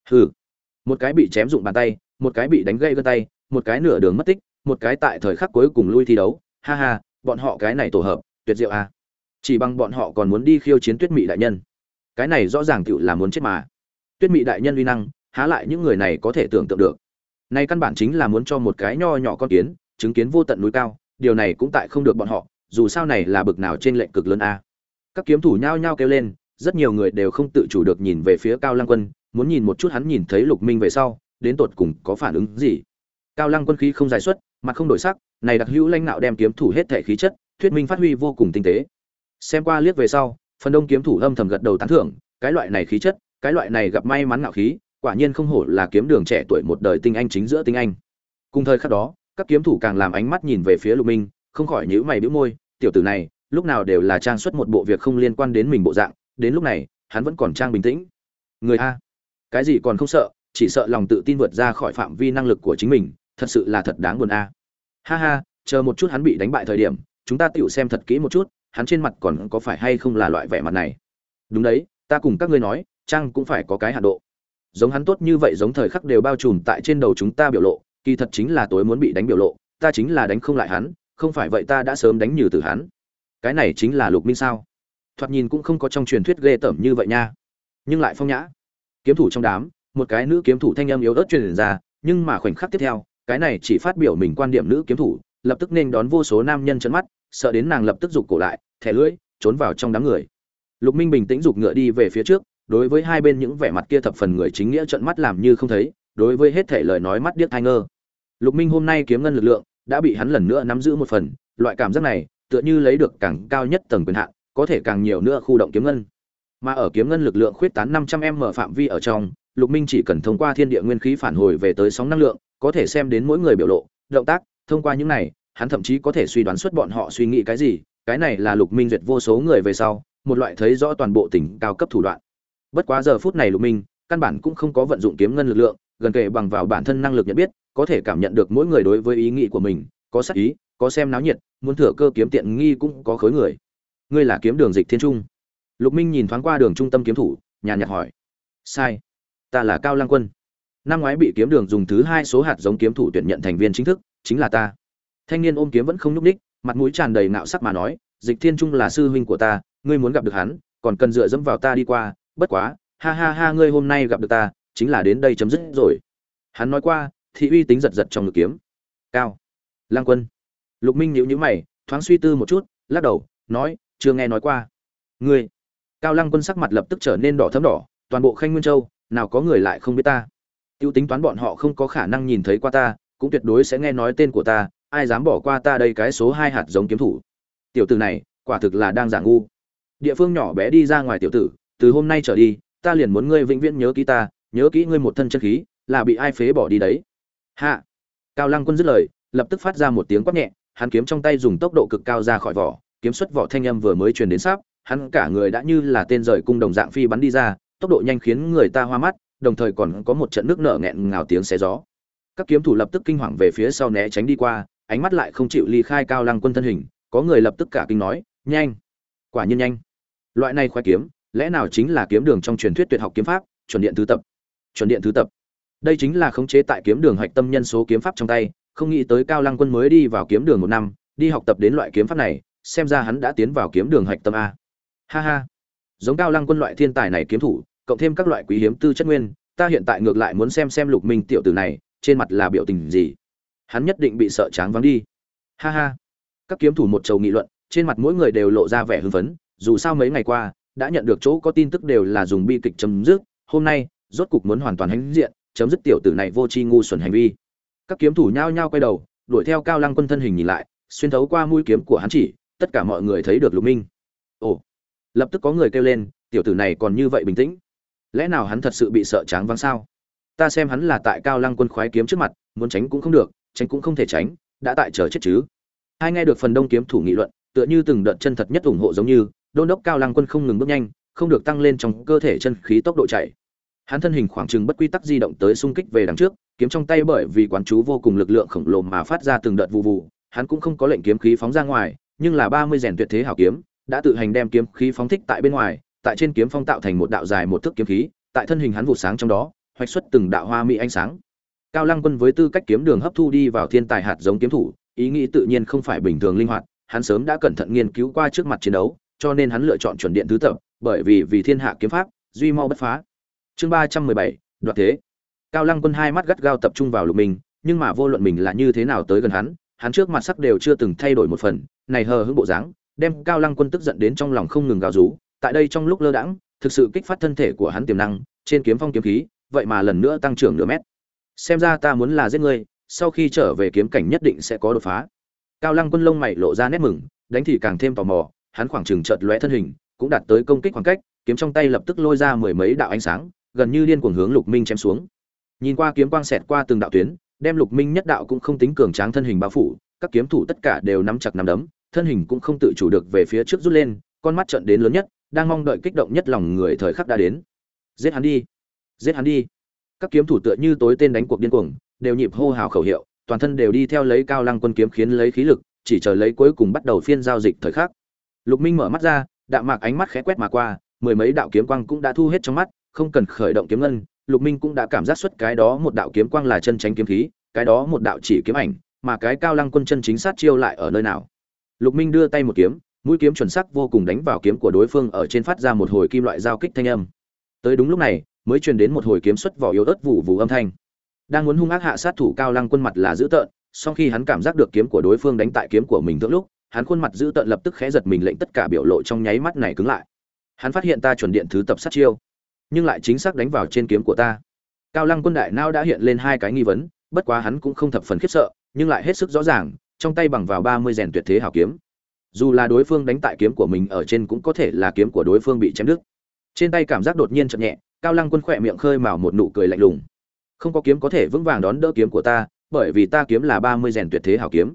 Hừ, một cái bị chém dụng bàn tay, một cái bị đánh gãy gân tay, một cái nửa đường mất tích, một cái tại thời khắc cuối cùng lui thi đấu, ha ha, bọn họ cái này tổ hợp, tuyệt diệu à. Chỉ bằng bọn họ còn muốn đi khiêu chiến Tuyết Mị đại nhân. Cái này rõ ràng tựu là muốn chết mà. Tuyết Mị đại nhân uy năng, há lại những người này có thể tưởng tượng được. Này căn bản chính là muốn cho một cái nho nhỏ con kiến, chứng kiến vô tận núi cao, điều này cũng tại không được bọn họ, dù sao này là bực nào trên lệnh cực lớn a. Các kiếm thủ nhao nhao kêu lên, rất nhiều người đều không tự chủ được nhìn về phía Cao Lăng Quân, muốn nhìn một chút hắn nhìn thấy Lục Minh về sau, đến tột cùng có phản ứng gì. Cao Lăng Quân khí không giải xuất, mặt không đổi sắc, này đặc hữu lãnh nạo đem kiếm thủ hết thể khí chất, thuyết minh phát huy vô cùng tinh tế. Xem qua liếc về sau, phần đông kiếm thủ âm thầm gật đầu tán thưởng, cái loại này khí chất, cái loại này gặp may mắn ngạo khí, quả nhiên không hổ là kiếm đường trẻ tuổi một đời tinh anh chính giữa tinh anh. Cùng thời khắc đó, các kiếm thủ càng làm ánh mắt nhìn về phía Lục Minh, không khỏi nhíu mày bĩu môi, tiểu tử này, lúc nào đều là trang xuất một bộ việc không liên quan đến mình bộ dạng, đến lúc này, hắn vẫn còn trang bình tĩnh. Người a, cái gì còn không sợ, chỉ sợ lòng tự tin vượt ra khỏi phạm vi năng lực của chính mình, thật sự là thật đáng buồn a. Ha ha, chờ một chút hắn bị đánh bại thời điểm, chúng ta tiểu xem thật kỹ một chút, hắn trên mặt còn có phải hay không là loại vẻ mặt này. Đúng đấy, ta cùng các ngươi nói, trang cũng phải có cái hạn độ. Giống hắn tốt như vậy giống thời khắc đều bao trùm tại trên đầu chúng ta biểu lộ, kỳ thật chính là tối muốn bị đánh biểu lộ, ta chính là đánh không lại hắn, không phải vậy ta đã sớm đánh như từ hắn. Cái này chính là Lục Minh sao? Thoạt nhìn cũng không có trong truyền thuyết ghê tởm như vậy nha. Nhưng lại phong nhã. Kiếm thủ trong đám, một cái nữ kiếm thủ thanh âm yếu ớt truyền ra, nhưng mà khoảnh khắc tiếp theo, cái này chỉ phát biểu mình quan điểm nữ kiếm thủ, lập tức nên đón vô số nam nhân chấn mắt, sợ đến nàng lập tức giục cổ lại, thẻ lưỡi, trốn vào trong đám người. Lục Minh bình tĩnh giục ngựa đi về phía trước, đối với hai bên những vẻ mặt kia thập phần người chính nghĩa trợn mắt làm như không thấy, đối với hết thể lời nói mắt điếc tai ngơ. Lục Minh hôm nay kiếm ngân lực lượng đã bị hắn lần nữa nắm giữ một phần, loại cảm giác này, tựa như lấy được càng cao nhất tầng quyền hạn, có thể càng nhiều nữa khu động kiếm ngân. Mà ở kiếm ngân lực lượng khuyết tán 500m phạm vi ở trong, Lục Minh chỉ cần thông qua thiên địa nguyên khí phản hồi về tới sóng năng lượng, có thể xem đến mỗi người biểu lộ, động tác, thông qua những này, hắn thậm chí có thể suy đoán xuất bọn họ suy nghĩ cái gì, cái này là Lục Minh duyệt vô số người về sau, một loại thấy rõ toàn bộ tình cao cấp thủ đoạn. Bất quá giờ phút này Lục Minh, căn bản cũng không có vận dụng kiếm ngân lực lượng, gần kề bằng vào bản thân năng lực nhận biết, có thể cảm nhận được mỗi người đối với ý nghĩ của mình, có sắc ý, có xem náo nhiệt, muốn thừa cơ kiếm tiện nghi cũng có khối người. Ngươi là kiếm đường dịch thiên trung. Lục Minh nhìn thoáng qua đường trung tâm kiếm thủ, nhàn nhạt hỏi. Sai, ta là Cao lang Quân. Năm ngoái bị kiếm đường dùng thứ hai số hạt giống kiếm thủ tuyển nhận thành viên chính thức, chính là ta. Thanh niên ôm kiếm vẫn không nhúc ních, mặt mũi tràn đầy nạo sắc mà nói, Dịch Thiên Trung là sư huynh của ta, ngươi muốn gặp được hắn, còn cần dựa dẫm vào ta đi qua bất quá, ha ha ha, ngươi hôm nay gặp được ta, chính là đến đây chấm dứt rồi. Hắn nói qua, thị uy tính giật giật trong ngực kiếm. Cao. Lang quân. Lục minh nhíu nhíu mày, thoáng suy tư một chút, lắc đầu, nói, chưa nghe nói qua. Ngươi? Cao lăng quân sắc mặt lập tức trở nên đỏ thấm đỏ, toàn bộ khanh nguyên châu, nào có người lại không biết ta. Tiêu tính toán bọn họ không có khả năng nhìn thấy qua ta, cũng tuyệt đối sẽ nghe nói tên của ta, ai dám bỏ qua ta đây cái số hai hạt giống kiếm thủ. Tiểu tử này, quả thực là đang giả ngu. Địa phương nhỏ bé đi ra ngoài tiểu tử từ hôm nay trở đi, ta liền muốn ngươi vĩnh viễn nhớ kỹ ta, nhớ kỹ ngươi một thân chân khí, là bị ai phế bỏ đi đấy. Hạ. Cao lăng quân dứt lời, lập tức phát ra một tiếng quát nhẹ, hắn kiếm trong tay dùng tốc độ cực cao ra khỏi vỏ, kiếm xuất vỏ thanh âm vừa mới truyền đến sắp, hắn cả người đã như là tên rời cung đồng dạng phi bắn đi ra, tốc độ nhanh khiến người ta hoa mắt, đồng thời còn có một trận nước nở nghẹn ngào tiếng xé gió. Các kiếm thủ lập tức kinh hoàng về phía sau né tránh đi qua, ánh mắt lại không chịu ly khai cao lăng quân thân hình, có người lập tức cả kinh nói, nhanh! Quả nhiên nhanh! Loại này khoái kiếm lẽ nào chính là kiếm đường trong truyền thuyết tuyệt học kiếm pháp, chuẩn điện thứ tập? Chuẩn điện thứ tập. Đây chính là khống chế tại kiếm đường hạch tâm nhân số kiếm pháp trong tay, không nghĩ tới cao lăng quân mới đi vào kiếm đường một năm, đi học tập đến loại kiếm pháp này, xem ra hắn đã tiến vào kiếm đường hạch tâm a. Ha ha. Giống cao lăng quân loại thiên tài này kiếm thủ, cộng thêm các loại quý hiếm tư chất nguyên, ta hiện tại ngược lại muốn xem xem lục minh tiểu tử này, trên mặt là biểu tình gì. Hắn nhất định bị sợ tráng vắng đi. Ha ha. Các kiếm thủ một trầu nghị luận, trên mặt mỗi người đều lộ ra vẻ hưng phấn, dù sao mấy ngày qua đã nhận được chỗ có tin tức đều là dùng bi kịch chấm dứt, hôm nay, rốt cục muốn hoàn toàn hãnh diện, chấm dứt tiểu tử này vô tri ngu xuẩn hành vi. Các kiếm thủ nhao nhao quay đầu, đuổi theo cao lăng quân thân hình nhìn lại, xuyên thấu qua mũi kiếm của hắn chỉ, tất cả mọi người thấy được lục minh. Ồ, lập tức có người kêu lên, tiểu tử này còn như vậy bình tĩnh. Lẽ nào hắn thật sự bị sợ tráng vắng sao? Ta xem hắn là tại cao lăng quân khoái kiếm trước mặt, muốn tránh cũng không được, tránh cũng không thể tránh, đã tại chờ chết chứ. Hai nghe được phần đông kiếm thủ nghị luận, tựa như từng đợt chân thật nhất ủng hộ giống như đôn đốc cao lăng quân không ngừng bước nhanh, không được tăng lên trong cơ thể chân khí tốc độ chạy. Hắn thân hình khoảng chừng bất quy tắc di động tới xung kích về đằng trước, kiếm trong tay bởi vì quán chú vô cùng lực lượng khổng lồ mà phát ra từng đợt vụ vụ, hắn cũng không có lệnh kiếm khí phóng ra ngoài, nhưng là ba mươi rèn tuyệt thế hảo kiếm, đã tự hành đem kiếm khí phóng thích tại bên ngoài, tại trên kiếm phong tạo thành một đạo dài một thước kiếm khí, tại thân hình hắn vụ sáng trong đó, hoạch xuất từng đạo hoa mỹ ánh sáng. Cao lăng quân với tư cách kiếm đường hấp thu đi vào thiên tài hạt giống kiếm thủ, ý nghĩ tự nhiên không phải bình thường linh hoạt, hắn sớm đã cẩn thận nghiên cứu qua trước mặt chiến đấu cho nên hắn lựa chọn chuẩn điện thứ tập, bởi vì vì thiên hạ kiếm pháp, duy mau bất phá. Chương ba trăm mười bảy, đoạt thế. Cao lăng quân hai mắt gắt gao tập trung vào lục mình, nhưng mà vô luận mình là như thế nào tới gần hắn hắn trước mặt sắc đều chưa từng thay đổi một phần, này hờ hững bộ dáng, đem cao lăng quân tức giận đến trong lòng không ngừng gào rú, tại đây trong lúc lơ đãng, thực sự kích phát thân thể của hắn tiềm năng, trên kiếm phong kiếm khí, vậy mà lần nữa tăng trưởng nửa mét. Xem ra ta muốn là giết ngươi, sau khi trở về kiếm cảnh nhất định sẽ có đột phá. Cao lăng quân lông mày lộ ra nét mừng, đánh thì càng thêm tò mò hắn khoảng chừng chợt lóe thân hình, cũng đạt tới công kích khoảng cách, kiếm trong tay lập tức lôi ra mười mấy đạo ánh sáng, gần như điên cuồng hướng lục minh chém xuống. Nhìn qua kiếm quang xẹt qua từng đạo tuyến, đem lục minh nhất đạo cũng không tính cường tráng thân hình bao phủ, các kiếm thủ tất cả đều nắm chặt nắm đấm, thân hình cũng không tự chủ được về phía trước rút lên, con mắt trợn đến lớn nhất, đang mong đợi kích động nhất lòng người thời khắc đã đến. Giết hắn đi! Giết hắn đi! Các kiếm thủ tựa như tối tên đánh cuộc điên cuồng, đều nhịp hô hào khẩu hiệu, toàn thân đều đi theo lấy cao lăng quân kiếm khiến lấy khí lực, chỉ chờ lấy cuối cùng bắt đầu phiên giao dịch thời khắc lục minh mở mắt ra, đạm mạc ánh mắt khẽ quét mà qua, mười mấy đạo kiếm quang cũng đã thu hết trong mắt, không cần khởi động kiếm ngân, lục minh cũng đã cảm giác xuất cái đó một đạo kiếm quang là chân tránh kiếm khí, cái đó một đạo chỉ kiếm ảnh, mà cái cao lăng quân chân chính sát chiêu lại ở nơi nào. Lục minh đưa tay một kiếm, mũi kiếm chuẩn sắc vô cùng đánh vào kiếm của đối phương ở trên phát ra một hồi kim loại giao kích thanh âm. Tới đúng lúc này, mới truyền đến một hồi kiếm xuất vỏ yếu ớt vụ vụ âm thanh. Đang muốn hung ác hạ sát thủ cao lăng quân mặt là dữ tợn sau khi hắn cảm giác được kiếm của đối phương đánh tại kiếm của mình thượng lúc hắn khuôn mặt dữ tợn lập tức khẽ giật mình, lệnh tất cả biểu lộ trong nháy mắt này cứng lại. Hắn phát hiện ta chuẩn điện thứ tập sát chiêu, nhưng lại chính xác đánh vào trên kiếm của ta. Cao lăng quân đại nao đã hiện lên hai cái nghi vấn, bất quá hắn cũng không thập phần khiếp sợ, nhưng lại hết sức rõ ràng, trong tay bằng vào ba mươi rèn tuyệt thế hảo kiếm. Dù là đối phương đánh tại kiếm của mình ở trên cũng có thể là kiếm của đối phương bị chém đứt. Trên tay cảm giác đột nhiên chậm nhẹ, cao lăng quân khỏe miệng khơi mào một nụ cười lạnh lùng. Không có kiếm có thể vững vàng đón đỡ kiếm của ta, bởi vì ta kiếm là ba mươi rèn tuyệt thế hảo kiếm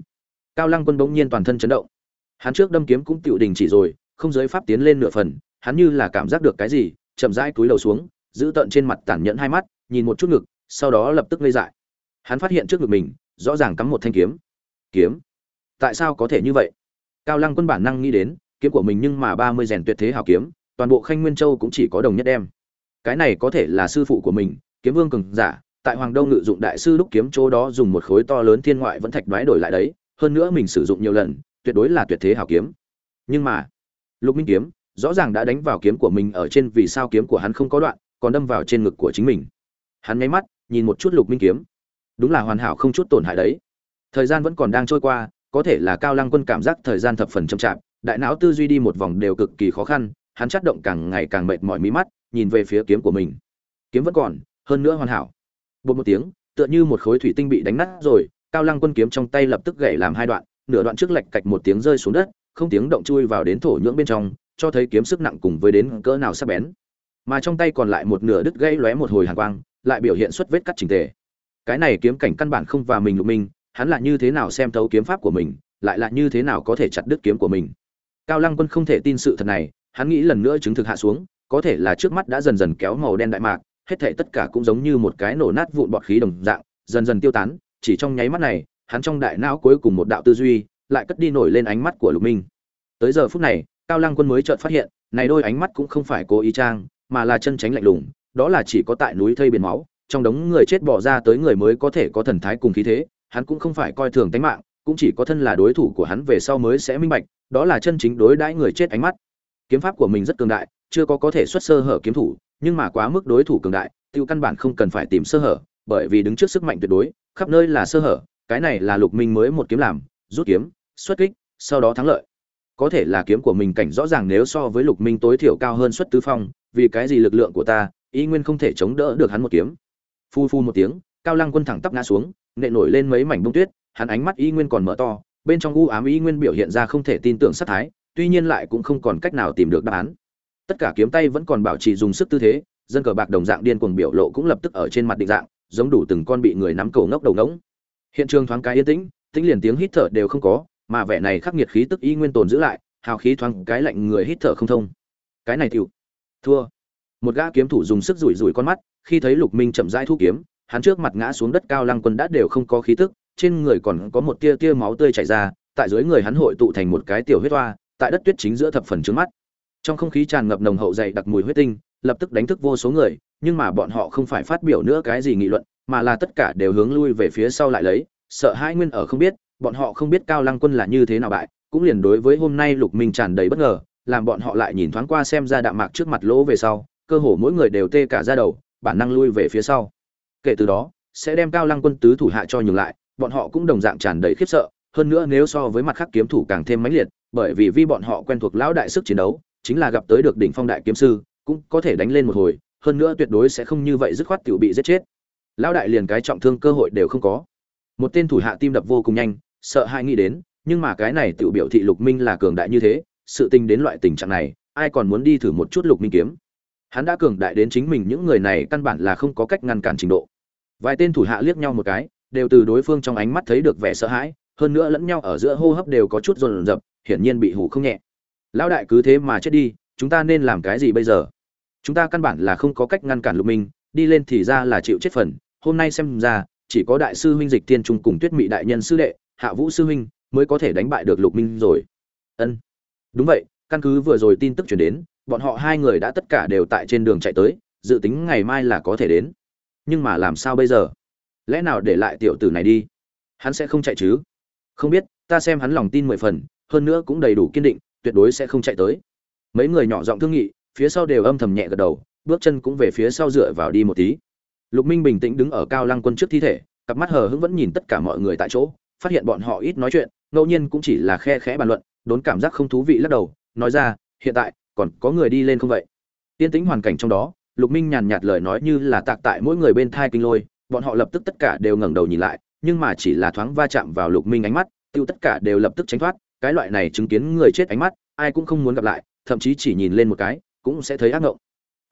cao lăng quân bỗng nhiên toàn thân chấn động. Hắn trước đâm kiếm cũng tựu đình chỉ rồi, không giới pháp tiến lên nửa phần, hắn như là cảm giác được cái gì, chậm rãi túi đầu xuống, giữ tận trên mặt tản nhẫn hai mắt, nhìn một chút ngực, sau đó lập tức ngây dại. Hắn phát hiện trước ngực mình, rõ ràng cắm một thanh kiếm. Kiếm? Tại sao có thể như vậy? Cao lăng quân bản năng nghĩ đến, kiếm của mình nhưng mà ba mươi rèn tuyệt thế hào kiếm, toàn bộ khanh nguyên châu cũng chỉ có đồng nhất đem. Cái này có thể là sư phụ của mình, kiếm vương cường giả, tại hoàng đông ngự dụng đại sư lúc kiếm chỗ đó dùng một khối to lớn thiên ngoại vẫn thạch đoái đổi lại đấy hơn nữa mình sử dụng nhiều lần, tuyệt đối là tuyệt thế hảo kiếm. Nhưng mà, lục minh kiếm, rõ ràng đã đánh vào kiếm của mình ở trên vì sao kiếm của hắn không có đoạn, còn đâm vào trên ngực của chính mình. Hắn nháy mắt, nhìn một chút lục minh kiếm. Đúng là hoàn hảo không chút tổn hại đấy. Thời gian vẫn còn đang trôi qua, có thể là cao lăng quân cảm giác thời gian thập phần chậm chạp, đại não tư duy đi một vòng đều cực kỳ khó khăn, hắn chắt động càng ngày càng mệt mỏi mí mắt, nhìn về phía kiếm của mình. Kiếm vẫn còn, hơn nữa hoàn hảo. Bột một tiếng, tựa như một khối thủy tinh bị đánh nát rồi cao lăng quân kiếm trong tay lập tức gãy làm hai đoạn, nửa đoạn trước lệch cạch một tiếng rơi xuống đất, không tiếng động chui vào đến thổ nhưỡng bên trong, cho thấy kiếm sức nặng cùng với đến cỡ nào sắc bén. Mà trong tay còn lại một nửa đứt gãy lóe một hồi hàn quang, lại biểu hiện xuất vết cắt chỉnh tề. Cái này kiếm cảnh căn bản không và mình lục minh, hắn là như thế nào xem thấu kiếm pháp của mình, lại là như thế nào có thể chặt đứt kiếm của mình. Cao lăng quân không thể tin sự thật này, hắn nghĩ lần nữa chứng thực hạ xuống, có thể là trước mắt đã dần dần kéo màu đen đại mạc, hết thảy tất cả cũng giống như một cái nổ nát vụn bọt khí đồng dạng, dần dần tiêu tán chỉ trong nháy mắt này, hắn trong đại não cuối cùng một đạo tư duy lại cất đi nổi lên ánh mắt của lục minh. Tới giờ phút này, cao lăng quân mới chợt phát hiện, này đôi ánh mắt cũng không phải cố ý trang, mà là chân tránh lạnh lùng, đó là chỉ có tại núi thây biển máu, trong đống người chết bỏ ra tới người mới có thể có thần thái cùng khí thế, hắn cũng không phải coi thường tính mạng, cũng chỉ có thân là đối thủ của hắn về sau mới sẽ minh bạch, đó là chân chính đối đãi người chết ánh mắt. Kiếm pháp của mình rất cường đại, chưa có có thể xuất sơ hở kiếm thủ, nhưng mà quá mức đối thủ cường đại, tiêu căn bản không cần phải tìm sơ hở, bởi vì đứng trước sức mạnh tuyệt đối khắp nơi là sơ hở, cái này là lục minh mới một kiếm làm, rút kiếm, xuất kích, sau đó thắng lợi. Có thể là kiếm của mình cảnh rõ ràng nếu so với lục minh tối thiểu cao hơn xuất tứ phong, vì cái gì lực lượng của ta y nguyên không thể chống đỡ được hắn một kiếm. Phu phu một tiếng, cao lăng quân thẳng tắp ngã xuống nệ nổi lên mấy mảnh bông tuyết, hắn ánh mắt y nguyên còn mở to, bên trong u ám y nguyên biểu hiện ra không thể tin tưởng sát thái, tuy nhiên lại cũng không còn cách nào tìm được đáp án. Tất cả kiếm tay vẫn còn bảo trì dùng sức tư thế, dân cờ bạc đồng dạng điên cuồng biểu lộ cũng lập tức ở trên mặt định dạng giống đủ từng con bị người nắm cổ ngốc đầu ngỗng. Hiện trường thoáng cái yên tĩnh tĩnh liền tiếng hít thở đều không có, mà vẻ này khắc nghiệt khí tức y nguyên tồn giữ lại, hào khí thoáng cái lạnh người hít thở không thông. Cái này tiểu, thua. Một gã kiếm thủ dùng sức rủi rủi con mắt, khi thấy lục minh chậm rãi thu kiếm, hắn trước mặt ngã xuống đất cao lăng quân đã đều không có khí tức, trên người còn có một tia tia máu tươi chảy ra, tại dưới người hắn hội tụ thành một cái tiểu huyết hoa, tại đất tuyết chính giữa thập phần trướng mắt. Trong không khí tràn ngập nồng hậu dày đặc mùi huyết tinh, lập tức đánh thức vô số người nhưng mà bọn họ không phải phát biểu nữa cái gì nghị luận, mà là tất cả đều hướng lui về phía sau lại lấy. Sợ hai nguyên ở không biết, bọn họ không biết cao lăng quân là như thế nào bại, cũng liền đối với hôm nay lục minh tràn đầy bất ngờ, làm bọn họ lại nhìn thoáng qua xem ra đạm mạc trước mặt lỗ về sau, cơ hồ mỗi người đều tê cả da đầu, bản năng lui về phía sau. Kể từ đó, sẽ đem cao lăng quân tứ thủ hạ cho nhường lại, bọn họ cũng đồng dạng tràn đầy khiếp sợ, hơn nữa nếu so với mặt khác kiếm thủ càng thêm mãnh liệt, bởi vì vi bọn họ quen thuộc lão đại sức chiến đấu, chính là gặp tới được đỉnh phong đại kiếm sư, cũng có thể đánh lên một hồi hơn nữa tuyệt đối sẽ không như vậy dứt khoát tiểu bị giết chết. Lão đại liền cái trọng thương cơ hội đều không có. Một tên thủ hạ tim đập vô cùng nhanh, sợ hãi nghĩ đến, nhưng mà cái này tiểu biểu thị lục minh là cường đại như thế, sự tình đến loại tình trạng này, ai còn muốn đi thử một chút lục minh kiếm? Hắn đã cường đại đến chính mình những người này căn bản là không có cách ngăn cản trình độ. Vài tên thủ hạ liếc nhau một cái, đều từ đối phương trong ánh mắt thấy được vẻ sợ hãi, hơn nữa lẫn nhau ở giữa hô hấp đều có chút rồn rập, hiển nhiên bị hủ không nhẹ. Lão đại cứ thế mà chết đi, chúng ta nên làm cái gì bây giờ? Chúng ta căn bản là không có cách ngăn cản lục minh, đi lên thì ra là chịu chết phần. Hôm nay xem ra, chỉ có đại sư huynh dịch tiên trung cùng tuyết mị đại nhân sư đệ, hạ vũ sư huynh, mới có thể đánh bại được lục minh rồi. Ân. Đúng vậy, căn cứ vừa rồi tin tức chuyển đến, bọn họ hai người đã tất cả đều tại trên đường chạy tới, dự tính ngày mai là có thể đến. Nhưng mà làm sao bây giờ? Lẽ nào để lại tiểu tử này đi? Hắn sẽ không chạy chứ? Không biết, ta xem hắn lòng tin mười phần, hơn nữa cũng đầy đủ kiên định, tuyệt đối sẽ không chạy tới. Mấy người nhỏ giọng thương nghị phía sau đều âm thầm nhẹ gật đầu, bước chân cũng về phía sau dựa vào đi một tí. Lục minh bình tĩnh đứng ở cao lăng quân trước thi thể, cặp mắt hờ hững vẫn nhìn tất cả mọi người tại chỗ, phát hiện bọn họ ít nói chuyện, ngẫu nhiên cũng chỉ là khe khẽ bàn luận, đốn cảm giác không thú vị lắc đầu, nói ra, hiện tại, còn có người đi lên không vậy? Tiên tĩnh hoàn cảnh trong đó, lục minh nhàn nhạt lời nói như là tạc tại mỗi người bên thai kinh lôi, bọn họ lập tức tất cả đều ngẩng đầu nhìn lại, nhưng mà chỉ là thoáng va chạm vào lục minh ánh mắt, tiêu tất cả đều lập tức tránh thoát, cái loại này chứng kiến người chết ánh mắt, ai cũng không muốn gặp lại, thậm chí chỉ nhìn lên một cái cũng sẽ thấy ác ngộng.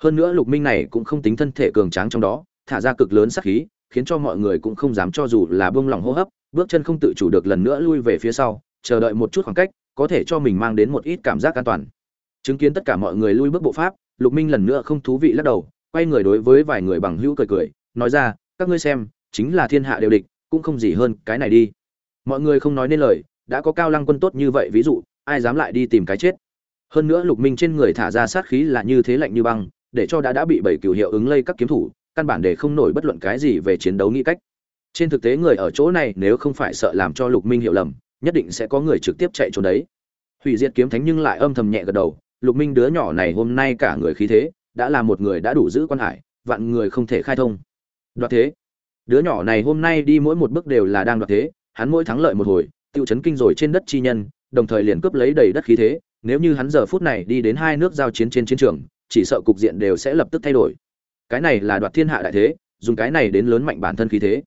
Hơn nữa lục minh này cũng không tính thân thể cường tráng trong đó, thả ra cực lớn sát khí, khiến cho mọi người cũng không dám cho dù là buông lỏng hô hấp, bước chân không tự chủ được lần nữa lui về phía sau, chờ đợi một chút khoảng cách, có thể cho mình mang đến một ít cảm giác an toàn. Chứng kiến tất cả mọi người lui bước bộ pháp, lục minh lần nữa không thú vị lắc đầu, quay người đối với vài người bằng hữu cười cười, nói ra, các ngươi xem, chính là thiên hạ đều địch, cũng không gì hơn cái này đi. Mọi người không nói nên lời, đã có cao lăng quân tốt như vậy, ví dụ, ai dám lại đi tìm cái chết? Hơn nữa lục minh trên người thả ra sát khí là như thế lạnh như băng, để cho đã đã bị bảy cửu hiệu ứng lây các kiếm thủ, căn bản để không nổi bất luận cái gì về chiến đấu nghĩ cách. Trên thực tế người ở chỗ này nếu không phải sợ làm cho lục minh hiểu lầm, nhất định sẽ có người trực tiếp chạy trốn đấy. Hủy diệt kiếm thánh nhưng lại âm thầm nhẹ gật đầu, lục minh đứa nhỏ này hôm nay cả người khí thế, đã là một người đã đủ giữ quan hải, vạn người không thể khai thông. Đoạt thế. Đứa nhỏ này hôm nay đi mỗi một bước đều là đang đoạt thế, hắn mỗi thắng lợi một hồi, tiêu chấn kinh rồi trên đất chi nhân, đồng thời liền cướp lấy đầy đất khí thế nếu như hắn giờ phút này đi đến hai nước giao chiến trên chiến trường, chỉ sợ cục diện đều sẽ lập tức thay đổi. Cái này là đoạt thiên hạ đại thế, dùng cái này đến lớn mạnh bản thân khí thế.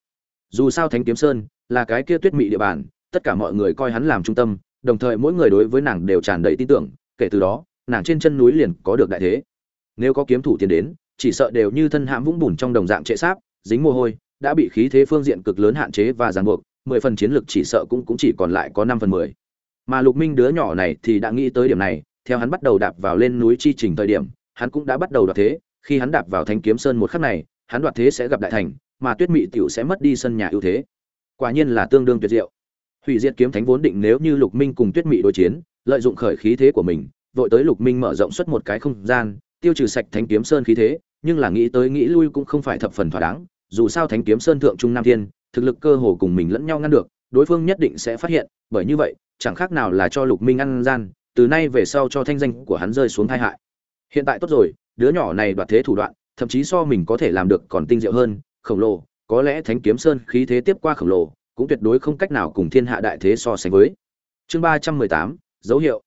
Dù sao thánh kiếm sơn là cái kia tuyết mị địa bàn, tất cả mọi người coi hắn làm trung tâm, đồng thời mỗi người đối với nàng đều tràn đầy tin tưởng, kể từ đó, nàng trên chân núi liền có được đại thế. Nếu có kiếm thủ tiến đến, chỉ sợ đều như thân hãm vũng bùn trong đồng dạng trệ sáp, dính mồ hôi, đã bị khí thế phương diện cực lớn hạn chế và ràng buộc, mười phần chiến lực chỉ sợ cũng cũng chỉ còn lại có năm phần mười mà lục minh đứa nhỏ này thì đã nghĩ tới điểm này, theo hắn bắt đầu đạp vào lên núi chi trình thời điểm, hắn cũng đã bắt đầu đoạt thế. Khi hắn đạp vào thanh kiếm sơn một khắc này, hắn đoạt thế sẽ gặp đại thành, mà tuyết mị tiểu sẽ mất đi sân nhà ưu thế. Quả nhiên là tương đương tuyệt diệu. Hủy diệt kiếm thánh vốn định nếu như lục minh cùng tuyết mị đối chiến, lợi dụng khởi khí thế của mình, vội tới lục minh mở rộng xuất một cái không gian, tiêu trừ sạch thánh kiếm sơn khí thế, nhưng là nghĩ tới nghĩ lui cũng không phải thập phần thỏa đáng. Dù sao thánh kiếm sơn thượng trung nam thiên, thực lực cơ hồ cùng mình lẫn nhau ngăn được, đối phương nhất định sẽ phát hiện, bởi như vậy chẳng khác nào là cho lục minh ăn gian, từ nay về sau cho thanh danh của hắn rơi xuống tai hại. Hiện tại tốt rồi, đứa nhỏ này đoạt thế thủ đoạn, thậm chí so mình có thể làm được còn tinh diệu hơn, khổng lồ, có lẽ thánh kiếm sơn khí thế tiếp qua khổng lồ, cũng tuyệt đối không cách nào cùng thiên hạ đại thế so sánh với. Chương ba trăm mười tám, dấu hiệu.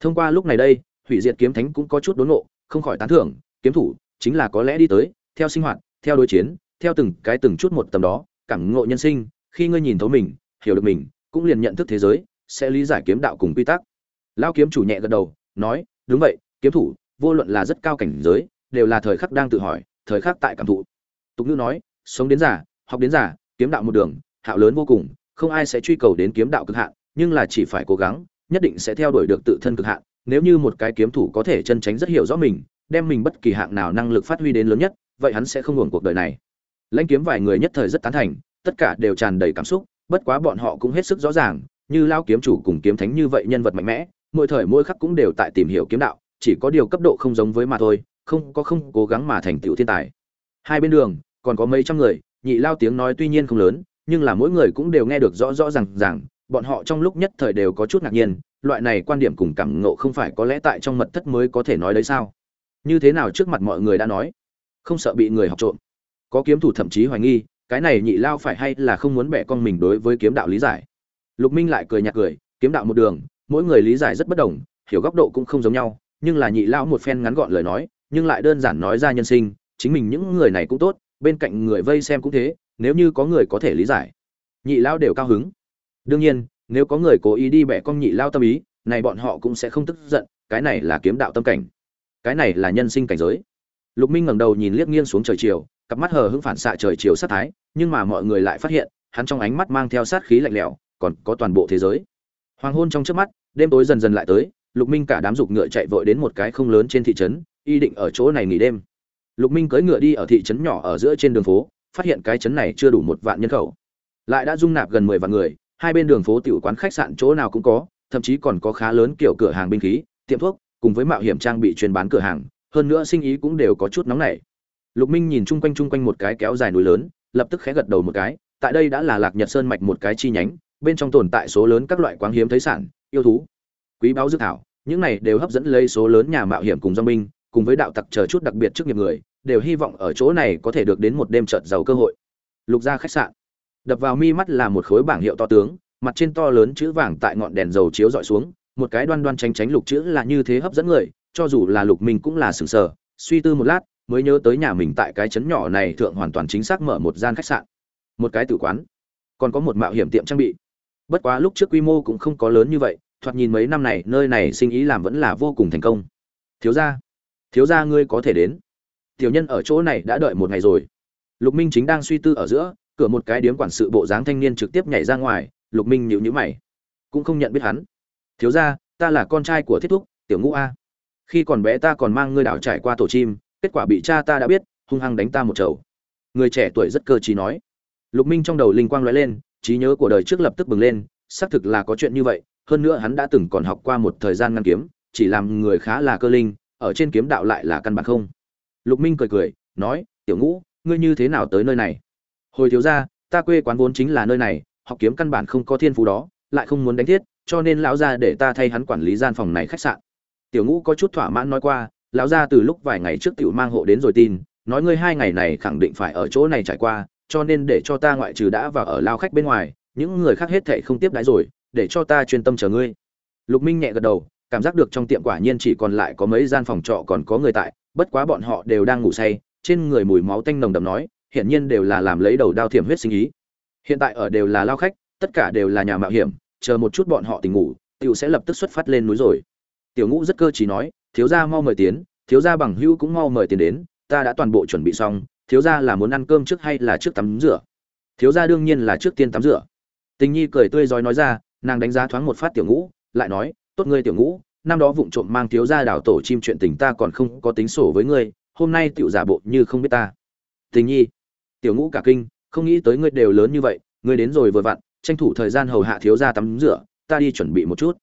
Thông qua lúc này đây, hủy diệt kiếm thánh cũng có chút đốn ngộ, không khỏi tán thưởng, kiếm thủ, chính là có lẽ đi tới, theo sinh hoạt, theo đối chiến, theo từng cái từng chút một tầm đó, cảm ngộ nhân sinh, khi ngươi nhìn thấu mình, hiểu được mình, cũng liền nhận thức thế giới sẽ lý giải kiếm đạo cùng quy tắc. Lao kiếm chủ nhẹ gật đầu, nói, đúng vậy, kiếm thủ, vô luận là rất cao cảnh giới, đều là thời khắc đang tự hỏi, thời khắc tại cảm thụ. Tục ngữ nói, sống đến giả học đến giả kiếm đạo một đường, hạo lớn vô cùng, không ai sẽ truy cầu đến kiếm đạo cực hạn, nhưng là chỉ phải cố gắng, nhất định sẽ theo đuổi được tự thân cực hạn. Nếu như một cái kiếm thủ có thể chân tránh rất hiểu rõ mình, đem mình bất kỳ hạng nào năng lực phát huy đến lớn nhất, vậy hắn sẽ không hưởng cuộc đời này. Lãnh kiếm vài người nhất thời rất tán thành, tất cả đều tràn đầy cảm xúc, bất quá bọn họ cũng hết sức rõ ràng như lao kiếm chủ cùng kiếm thánh như vậy nhân vật mạnh mẽ, mỗi thời mỗi khắc cũng đều tại tìm hiểu kiếm đạo, chỉ có điều cấp độ không giống với mà thôi, không có không cố gắng mà thành tựu thiên tài. Hai bên đường, còn có mấy trăm người, nhị lao tiếng nói tuy nhiên không lớn, nhưng là mỗi người cũng đều nghe được rõ rõ ràng ràng, bọn họ trong lúc nhất thời đều có chút ngạc nhiên, loại này quan điểm cùng cảm ngộ không phải có lẽ tại trong mật thất mới có thể nói đấy sao? Như thế nào trước mặt mọi người đã nói? Không sợ bị người học trộm. Có kiếm thủ thậm chí hoài nghi, cái này nhị lao phải hay là không muốn bẻ con mình đối với kiếm đạo lý giải? Lục minh lại cười nhạt cười, kiếm đạo một đường, mỗi người lý giải rất bất đồng, hiểu góc độ cũng không giống nhau, nhưng là nhị lao một phen ngắn gọn lời nói, nhưng lại đơn giản nói ra nhân sinh, chính mình những người này cũng tốt, bên cạnh người vây xem cũng thế, nếu như có người có thể lý giải. Nhị lao đều cao hứng. Đương nhiên, nếu có người cố ý đi bẻ con nhị lao tâm ý, này bọn họ cũng sẽ không tức giận, cái này là kiếm đạo tâm cảnh. Cái này là nhân sinh cảnh giới. Lục minh ngẩng đầu nhìn liếc nghiêng xuống trời chiều, cặp mắt hờ hững phản xạ trời chiều sát thái, nhưng mà mọi người lại phát hiện, hắn trong ánh mắt mang theo sát khí lạnh lẽo còn có toàn bộ thế giới. Hoàng hôn trong trước mắt, đêm tối dần dần lại tới, lục minh cả đám dục ngựa chạy vội đến một cái không lớn trên thị trấn, y định ở chỗ này nghỉ đêm. Lục minh cưỡi ngựa đi ở thị trấn nhỏ ở giữa trên đường phố, phát hiện cái trấn này chưa đủ một vạn nhân khẩu. Lại đã dung nạp gần mười vạn người, hai bên đường phố tiểu quán khách sạn chỗ nào cũng có, thậm chí còn có khá lớn kiểu cửa hàng binh khí, tiệm thuốc, cùng với mạo hiểm trang bị chuyên bán cửa hàng, hơn nữa sinh ý cũng đều có chút nóng nảy. Lục minh nhìn chung quanh chung quanh một cái kéo dài núi lớn, lập tức khẽ gật đầu một cái, tại đây đã là lạc nhật sơn mạch một cái chi nhánh bên trong tồn tại số lớn các loại quáng hiếm thấy sản, yêu thú, quý báo dược thảo, những này đều hấp dẫn lấy số lớn nhà mạo hiểm cùng doanh binh, cùng với đạo tặc chờ chút đặc biệt trước nghiệp người, đều hy vọng ở chỗ này có thể được đến một đêm chợt giàu cơ hội. Lục gia khách sạn. Đập vào mi mắt là một khối bảng hiệu to tướng, mặt trên to lớn chữ vàng tại ngọn đèn dầu chiếu dọi xuống, một cái đoan đoan tránh tránh lục chữ là như thế hấp dẫn người, cho dù là lục mình cũng là sừng sờ, suy tư một lát, mới nhớ tới nhà mình tại cái trấn nhỏ này thượng hoàn toàn chính xác mở một gian khách sạn, một cái tử quán. Còn có một mạo hiểm tiệm trang bị bất quá lúc trước quy mô cũng không có lớn như vậy, thoạt nhìn mấy năm này, nơi này sinh ý làm vẫn là vô cùng thành công. Thiếu gia thiếu gia ngươi có thể đến. Tiểu nhân ở chỗ này đã đợi một ngày rồi. Lục minh chính đang suy tư ở giữa, cửa một cái điếm quản sự bộ dáng thanh niên trực tiếp nhảy ra ngoài, lục minh nhíu nhíu mày. Cũng không nhận biết hắn. Thiếu gia, ta là con trai của thiết thúc, tiểu ngũ a. Khi còn bé ta còn mang ngươi đảo trải qua tổ chim, kết quả bị cha ta đã biết, hung hăng đánh ta một chầu. Người trẻ tuổi rất cơ trí nói. Lục minh trong đầu linh quang lóe lên trí nhớ của đời trước lập tức bừng lên, xác thực là có chuyện như vậy, hơn nữa hắn đã từng còn học qua một thời gian ngăn kiếm, chỉ làm người khá là cơ linh, ở trên kiếm đạo lại là căn bản không. Lục minh cười cười, nói, tiểu ngũ, ngươi như thế nào tới nơi này? Hồi thiếu gia, ta quê quán vốn chính là nơi này, học kiếm căn bản không có thiên phú đó, lại không muốn đánh thiết, cho nên lão gia để ta thay hắn quản lý gian phòng này khách sạn. Tiểu ngũ có chút thỏa mãn nói qua, lão gia từ lúc vài ngày trước tiểu mang hộ đến rồi tin, nói ngươi hai ngày này khẳng định phải ở chỗ này trải qua cho nên để cho ta ngoại trừ đã vào ở lao khách bên ngoài, những người khác hết thệ không tiếp đãi rồi, để cho ta chuyên tâm chờ ngươi. Lục minh nhẹ gật đầu, cảm giác được trong tiệm quả nhiên chỉ còn lại có mấy gian phòng trọ còn có người tại, bất quá bọn họ đều đang ngủ say, trên người mùi máu tanh nồng đậm nói, hiển nhiên đều là làm lấy đầu đao thiểm huyết sinh ý. Hiện tại ở đều là lao khách, tất cả đều là nhà mạo hiểm, chờ một chút bọn họ tỉnh ngủ, tiểu sẽ lập tức xuất phát lên núi rồi. Tiểu ngũ rất cơ trí nói, thiếu gia mau mời tiến, thiếu gia bằng hữu cũng mau mời tiền đến, ta đã toàn bộ chuẩn bị xong thiếu gia là muốn ăn cơm trước hay là trước tắm rửa? Thiếu gia đương nhiên là trước tiên tắm rửa. Tình nhi cười tươi rói nói ra, nàng đánh giá thoáng một phát tiểu ngũ, lại nói, tốt ngươi tiểu ngũ, năm đó vụng trộm mang thiếu gia đảo tổ chim chuyện tình ta còn không có tính sổ với ngươi, hôm nay tiểu giả bộ như không biết ta. Tình nhi, tiểu ngũ cả kinh, không nghĩ tới ngươi đều lớn như vậy, ngươi đến rồi vừa vặn, tranh thủ thời gian hầu hạ thiếu gia tắm rửa, ta đi chuẩn bị một chút.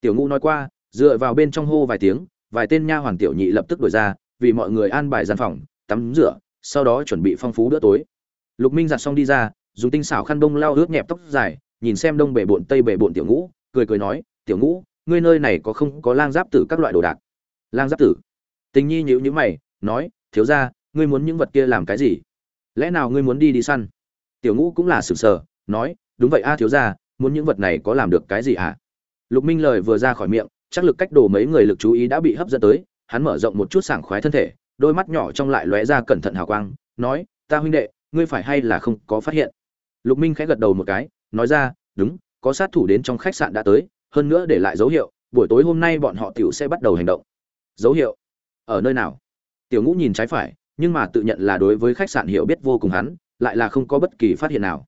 Tiểu ngũ nói qua, dựa vào bên trong hô vài tiếng, vài tên nha hoàn tiểu nhị lập tức đổi ra, vì mọi người an bài gian phòng, tắm rửa sau đó chuẩn bị phong phú bữa tối. Lục minh giặt xong đi ra, dùng tinh xảo khăn bông lau ướt nhẹp tóc dài, nhìn xem đông bể bộn tây bể bộn tiểu ngũ, cười cười nói, tiểu ngũ, ngươi nơi này có không có lang giáp tử các loại đồ đạc? Lang giáp tử? Tình nhi nhíu nhíu mày, nói, thiếu gia, ngươi muốn những vật kia làm cái gì? Lẽ nào ngươi muốn đi đi săn? Tiểu ngũ cũng là sửng sờ, nói, đúng vậy a, thiếu gia, muốn những vật này có làm được cái gì hả lục minh lời vừa ra khỏi miệng, chắc lực cách đồ mấy người lực chú ý đã bị hấp dẫn tới, hắn mở rộng một chút sảng khoái thân thể đôi mắt nhỏ trong lại lóe ra cẩn thận hào quang, nói, ta huynh đệ, ngươi phải hay là không có phát hiện? Lục minh khẽ gật đầu một cái, nói ra, đúng, có sát thủ đến trong khách sạn đã tới, hơn nữa để lại dấu hiệu, buổi tối hôm nay bọn họ tiểu sẽ bắt đầu hành động. Dấu hiệu? Ở nơi nào? Tiểu ngũ nhìn trái phải, nhưng mà tự nhận là đối với khách sạn hiểu biết vô cùng hắn, lại là không có bất kỳ phát hiện nào.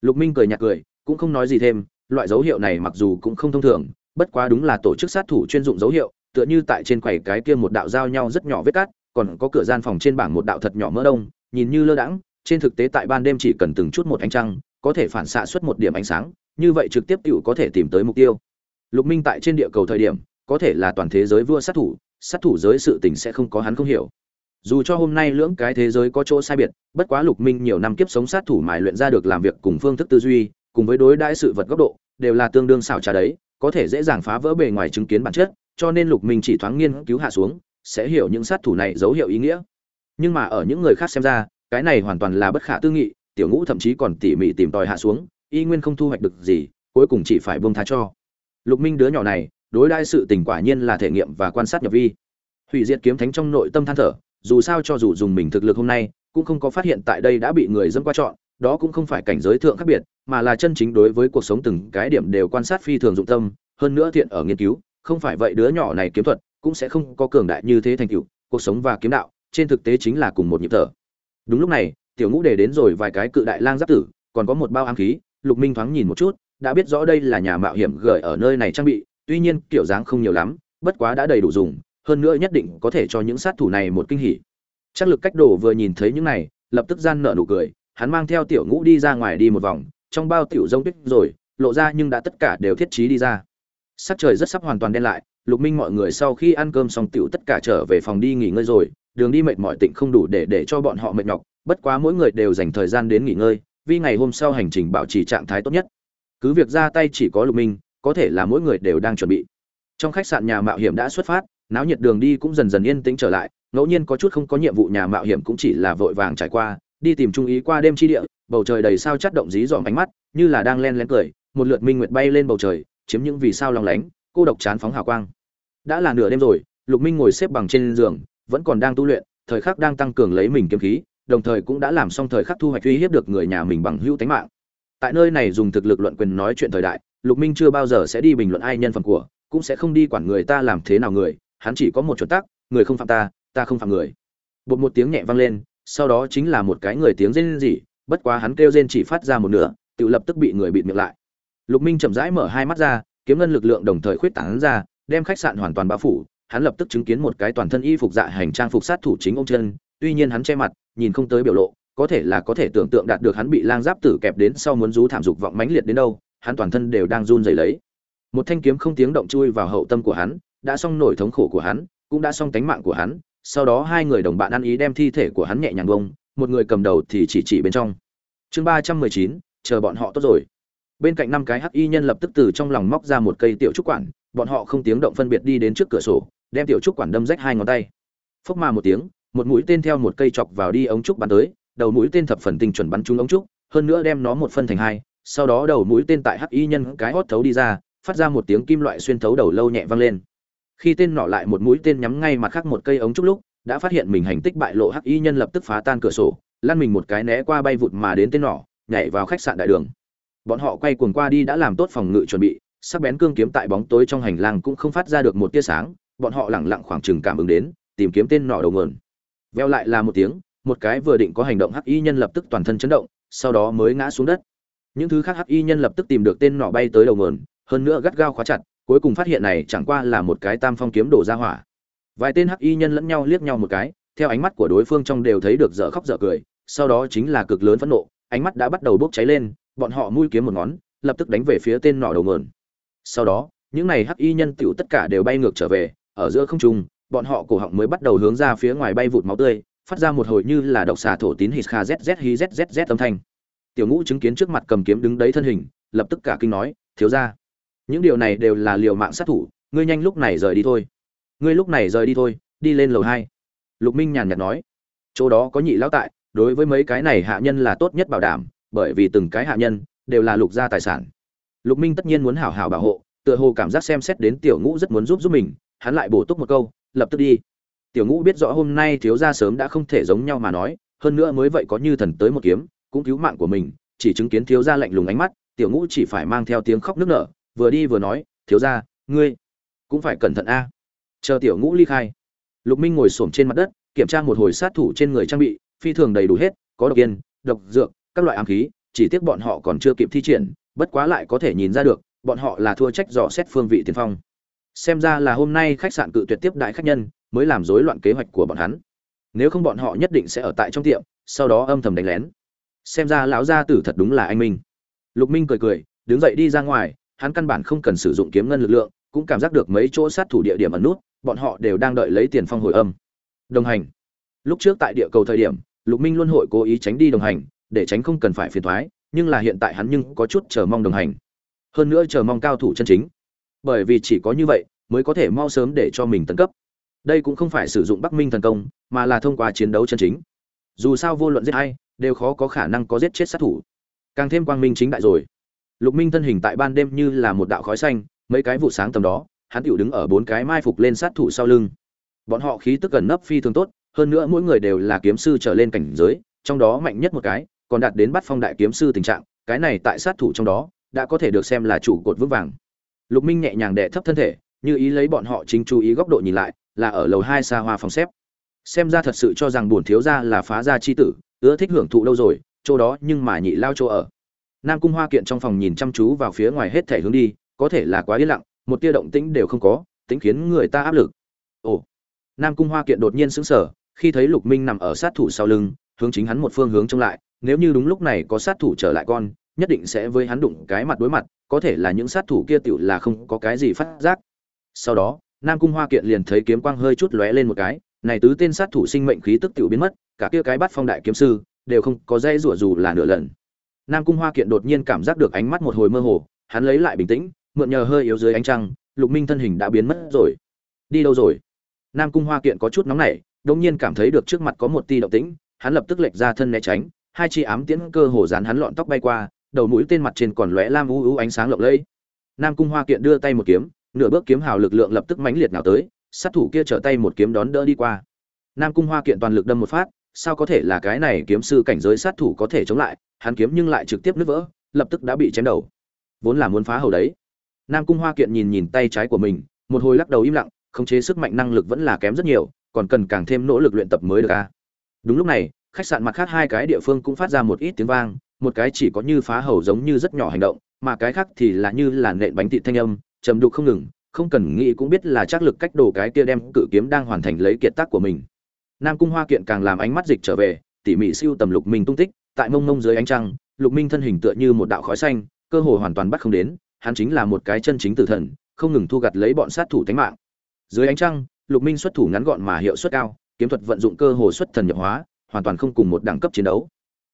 Lục minh cười nhạt cười, cũng không nói gì thêm, loại dấu hiệu này mặc dù cũng không thông thường, bất quá đúng là tổ chức sát thủ chuyên dụng dấu hiệu tựa như tại trên quầy cái kia một đạo giao nhau rất nhỏ vết cát, còn có cửa gian phòng trên bảng một đạo thật nhỏ mỡ đông, nhìn như lơ đãng, trên thực tế tại ban đêm chỉ cần từng chút một ánh trăng, có thể phản xạ xuất một điểm ánh sáng, như vậy trực tiếp tiểu có thể tìm tới mục tiêu. Lục minh tại trên địa cầu thời điểm, có thể là toàn thế giới vua sát thủ sát thủ giới sự tình sẽ không có hắn không hiểu. Dù cho hôm nay lưỡng cái thế giới có chỗ sai biệt, bất quá lục minh nhiều năm kiếp sống sát thủ mài luyện ra được làm việc cùng phương thức tư duy, cùng với đối đãi sự vật góc độ, đều là tương đương xảo trá đấy, có thể dễ dàng phá vỡ bề ngoài chứng kiến bản chất cho nên lục minh chỉ thoáng nghiên cứu hạ xuống, sẽ hiểu những sát thủ này dấu hiệu ý nghĩa. Nhưng mà ở những người khác xem ra, cái này hoàn toàn là bất khả tư nghị, tiểu ngũ thậm chí còn tỉ mỉ tìm tòi hạ xuống, y nguyên không thu hoạch được gì, cuối cùng chỉ phải buông tha cho. Lục minh đứa nhỏ này, đối đãi sự tình quả nhiên là thể nghiệm và quan sát nhập vi. Hủy diệt kiếm thánh trong nội tâm than thở, dù sao cho dù dùng mình thực lực hôm nay, cũng không có phát hiện tại đây đã bị người dâm qua chọn đó cũng không phải cảnh giới thượng khác biệt, mà là chân chính đối với cuộc sống từng cái điểm đều quan sát phi thường dụng tâm, hơn nữa thiện ở nghiên cứu không phải vậy đứa nhỏ này kiếm thuật cũng sẽ không có cường đại như thế thành tựu, cuộc sống và kiếm đạo trên thực tế chính là cùng một nhịp thở. Đúng lúc này, tiểu ngũ để đến rồi vài cái cự đại lang giáp tử, còn có một bao ám khí, lục minh thoáng nhìn một chút, đã biết rõ đây là nhà mạo hiểm gửi ở nơi này trang bị, tuy nhiên kiểu dáng không nhiều lắm, bất quá đã đầy đủ dùng, hơn nữa nhất định có thể cho những sát thủ này một kinh hỉ. Chắc lực cách đồ vừa nhìn thấy những này, lập tức gian nợ nụ cười, hắn mang theo tiểu ngũ đi ra ngoài đi một vòng, trong bao tiểu rông tuyết rồi, lộ ra nhưng đã tất cả đều thiết trí đi ra sắc trời rất sắp hoàn toàn đen lại, lục minh mọi người sau khi ăn cơm xong tiểu tất cả trở về phòng đi nghỉ ngơi rồi, đường đi mệt mỏi tịnh không đủ để để cho bọn họ mệt nhọc, bất quá mỗi người đều dành thời gian đến nghỉ ngơi, vì ngày hôm sau hành trình bảo trì trạng thái tốt nhất. Cứ việc ra tay chỉ có lục minh, có thể là mỗi người đều đang chuẩn bị. Trong khách sạn nhà mạo hiểm đã xuất phát, náo nhiệt đường đi cũng dần dần yên tĩnh trở lại, ngẫu nhiên có chút không có nhiệm vụ nhà mạo hiểm cũng chỉ là vội vàng trải qua, đi tìm trung ý qua đêm chi địa, bầu trời đầy sao chát động dí dỏm ánh mắt, như là đang len lén cười, một lượt minh nguyệt bay lên bầu trời chiếm những vì sao long lánh, cô độc chán phóng hào quang. Đã là nửa đêm rồi, lục minh ngồi xếp bằng trên giường, vẫn còn đang tu luyện, thời khắc đang tăng cường lấy mình kiếm khí, đồng thời cũng đã làm xong thời khắc thu hoạch uy hiếp được người nhà mình bằng hữu tánh mạng. Tại nơi này dùng thực lực luận quyền nói chuyện thời đại, lục minh chưa bao giờ sẽ đi bình luận ai nhân phẩm của, cũng sẽ không đi quản người ta làm thế nào người, hắn chỉ có một chuẩn tắc, người không phạm ta ta không phạm người. Bột một tiếng nhẹ vang lên, sau đó chính là một cái người tiếng rên rỉ, bất quá hắn kêu rên chỉ phát ra một nửa, tự lập tức bị người bịt miệng lại lục minh chậm rãi mở hai mắt ra, kiếm ngân lực lượng đồng thời khuyết tán ra, đem khách sạn hoàn toàn bao phủ. Hắn lập tức chứng kiến một cái toàn thân y phục dạ hành trang phục sát thủ chính ông chân, tuy nhiên hắn che mặt, nhìn không tới biểu lộ, có thể là có thể tưởng tượng đạt được hắn bị lang giáp tử kẹp đến sau muốn rú thảm dục vọng mãnh liệt đến đâu, hắn toàn thân đều đang run rẩy lấy. Một thanh kiếm không tiếng động chui vào hậu tâm của hắn, đã xong nổi thống khổ của hắn, cũng đã xong tánh mạng của hắn, sau đó hai người đồng bạn ăn ý đem thi thể của hắn nhẹ nhàng bông một người cầm đầu thì chỉ chỉ bên trong. Chương ba trăm mười chín, chờ bọn họ tốt rồi bên cạnh năm cái hắc y nhân lập tức từ trong lòng móc ra một cây tiểu trúc quản, bọn họ không tiếng động phân biệt đi đến trước cửa sổ, đem tiểu trúc quản đâm rách hai ngón tay. Phốc mà một tiếng, một mũi tên theo một cây chọc vào đi ống trúc bắn tới, đầu mũi tên thập phần tinh chuẩn bắn trúng ống trúc, hơn nữa đem nó một phân thành hai, sau đó đầu mũi tên tại hắc y nhân cái hót thấu đi ra, phát ra một tiếng kim loại xuyên thấu đầu lâu nhẹ vang lên. Khi tên nọ lại một mũi tên nhắm ngay mặt khác một cây ống trúc lúc, đã phát hiện mình hành tích bại lộ hắc y nhân lập tức phá tan cửa sổ, lăn mình một cái né qua bay vụt mà đến tên nọ, nhảy vào khách sạn đại đường bọn họ quay cuồng qua đi đã làm tốt phòng ngự chuẩn bị, sắc bén cương kiếm tại bóng tối trong hành lang cũng không phát ra được một tia sáng, bọn họ lẳng lặng khoảng chừng cảm ứng đến, tìm kiếm tên nọ đầu nguồn. Veo lại là một tiếng, một cái vừa định có hành động hắc y nhân lập tức toàn thân chấn động, sau đó mới ngã xuống đất. Những thứ khác hắc y nhân lập tức tìm được tên nọ bay tới đầu nguồn, hơn nữa gắt gao khóa chặt, cuối cùng phát hiện này chẳng qua là một cái tam phong kiếm đổ ra hỏa. Vài tên hắc y nhân lẫn nhau liếc nhau một cái, theo ánh mắt của đối phương trong đều thấy được dở khóc dở cười, sau đó chính là cực lớn phẫn nộ, ánh mắt đã bắt đầu bốc cháy lên bọn họ mũi kiếm một ngón, lập tức đánh về phía tên nỏ đầu nguồn sau đó, những này hắc y nhân tựu tất cả đều bay ngược trở về, ở giữa không trung, bọn họ cổ họng mới bắt đầu hướng ra phía ngoài bay vụt máu tươi, phát ra một hồi như là độc xà thổ tín hít kha zz hi zzz âm thanh. Tiểu ngũ chứng kiến trước mặt cầm kiếm đứng đấy thân hình, lập tức cả kinh nói, thiếu ra những điều này đều là liều mạng sát thủ, ngươi nhanh lúc này rời đi thôi. Ngươi lúc này rời đi thôi, đi lên lầu hai. Lục minh nhàn nhạt nói. Chỗ đó có nhị lão tại, đối với mấy cái này hạ nhân là tốt nhất bảo đảm bởi vì từng cái hạ nhân đều là lục gia tài sản. Lục minh tất nhiên muốn hảo hảo bảo hộ, tựa hồ cảm giác xem xét đến tiểu ngũ rất muốn giúp giúp mình, hắn lại bổ túc một câu, lập tức đi. Tiểu ngũ biết rõ hôm nay thiếu gia sớm đã không thể giống nhau mà nói, hơn nữa mới vậy có như thần tới một kiếm, cũng cứu mạng của mình, chỉ chứng kiến thiếu gia lạnh lùng ánh mắt, tiểu ngũ chỉ phải mang theo tiếng khóc nức nở, vừa đi vừa nói, thiếu gia, ngươi cũng phải cẩn thận a. Chờ tiểu ngũ ly khai, lục minh ngồi xổm trên mặt đất, kiểm tra một hồi sát thủ trên người trang bị, phi thường đầy đủ hết, có độc yên, độc dược các loại ám khí, chỉ tiếc bọn họ còn chưa kịp thi triển, bất quá lại có thể nhìn ra được, bọn họ là thua trách dò xét phương vị tiền phong. Xem ra là hôm nay khách sạn cự tuyệt tiếp đại khách nhân, mới làm rối loạn kế hoạch của bọn hắn. Nếu không bọn họ nhất định sẽ ở tại trong tiệm, sau đó âm thầm đánh lén. Xem ra lão gia tử thật đúng là anh minh. Lục minh cười cười, đứng dậy đi ra ngoài, hắn căn bản không cần sử dụng kiếm ngân lực lượng, cũng cảm giác được mấy chỗ sát thủ địa điểm ẩn nút, bọn họ đều đang đợi lấy tiền phong hồi âm. Đồng hành. Lúc trước tại địa cầu thời điểm, lục minh luôn hội cố ý tránh đi đồng hành để tránh không cần phải phiền thoái, nhưng là hiện tại hắn nhưng có chút chờ mong đồng hành. Hơn nữa chờ mong cao thủ chân chính. Bởi vì chỉ có như vậy, mới có thể mau sớm để cho mình tấn cấp. Đây cũng không phải sử dụng bắc minh thần công, mà là thông qua chiến đấu chân chính. Dù sao vô luận giết hay đều khó có khả năng có giết chết sát thủ. Càng thêm quang minh chính đại rồi. Lục minh thân hình tại ban đêm như là một đạo khói xanh, mấy cái vụ sáng tầm đó, hắn tựu đứng ở bốn cái mai phục lên sát thủ sau lưng. Bọn họ khí tức gần nấp phi thường tốt, hơn nữa mỗi người đều là kiếm sư trở lên cảnh giới, trong đó mạnh nhất một cái còn đạt đến bắt phong đại kiếm sư tình trạng, cái này tại sát thủ trong đó, đã có thể được xem là chủ cột vững vàng. Lục minh nhẹ nhàng đè thấp thân thể, như ý lấy bọn họ chính chú ý góc độ nhìn lại, là ở lầu hai xa hoa phòng xếp. Xem ra thật sự cho rằng buồn thiếu gia là phá gia chi tử, ưa thích hưởng thụ lâu rồi, chỗ đó nhưng mà nhị lao chỗ ở. Nam cung hoa kiện trong phòng nhìn chăm chú vào phía ngoài hết thể hướng đi, có thể là quá yên lặng, một tia động tĩnh đều không có, tính khiến người ta áp lực. Ồ. Nam cung hoa kiện đột nhiên sững sờ, khi thấy lục minh nằm ở sát thủ sau lưng, hướng chính hắn một phương hướng trông lại nếu như đúng lúc này có sát thủ trở lại con, nhất định sẽ với hắn đụng cái mặt đối mặt, có thể là những sát thủ kia tựu là không có cái gì phát giác. Sau đó, nam cung hoa kiện liền thấy kiếm quang hơi chút lóe lên một cái, này tứ tên sát thủ sinh mệnh khí tức tựu biến mất, cả kia cái bắt phong đại kiếm sư đều không có dây rủa dù là nửa lần. Nam cung hoa kiện đột nhiên cảm giác được ánh mắt một hồi mơ hồ, hắn lấy lại bình tĩnh, mượn nhờ hơi yếu dưới ánh trăng, lục minh thân hình đã biến mất rồi. Đi đâu rồi? Nam cung hoa kiện có chút nóng nảy, đột nhiên cảm thấy được trước mặt có một tia động tĩnh, hắn lập tức lệch ra thân né tránh hai chi ám tiễn cơ hồ dán hắn lọn tóc bay qua, đầu mũi tên mặt trên còn lóe lam u u ánh sáng lộng lẫy. Nam cung hoa kiện đưa tay một kiếm, nửa bước kiếm hào lực lượng lập tức mãnh liệt nào tới, sát thủ kia trở tay một kiếm đón đỡ đi qua. Nam cung hoa kiện toàn lực đâm một phát, sao có thể là cái này kiếm sư cảnh giới sát thủ có thể chống lại, hắn kiếm nhưng lại trực tiếp nứt vỡ, lập tức đã bị chém đầu. Vốn là muốn phá hầu đấy. Nam cung hoa kiện nhìn nhìn tay trái của mình, một hồi lắc đầu im lặng, khống chế sức mạnh năng lực vẫn là kém rất nhiều, còn cần càng thêm nỗ lực luyện tập mới được a đúng lúc này khách sạn mặt khác hai cái địa phương cũng phát ra một ít tiếng vang, một cái chỉ có như phá hầu giống như rất nhỏ hành động, mà cái khác thì là như là nện bánh thịt thanh âm, trầm đục không ngừng, không cần nghĩ cũng biết là chắc lực cách đồ cái kia đem cự kiếm đang hoàn thành lấy kiệt tác của mình. Nam cung hoa kiện càng làm ánh mắt dịch trở về, tỉ mỉ siêu tầm lục minh tung tích, tại mông mông dưới ánh trăng, lục minh thân hình tựa như một đạo khói xanh, cơ hồ hoàn toàn bắt không đến, hắn chính là một cái chân chính tử thần, không ngừng thu gặt lấy bọn sát thủ thánh mạng. Dưới ánh trăng, lục minh xuất thủ ngắn gọn mà hiệu suất cao, kiếm thuật vận dụng cơ hồ xuất thần nhập hóa hoàn toàn không cùng một đẳng cấp chiến đấu.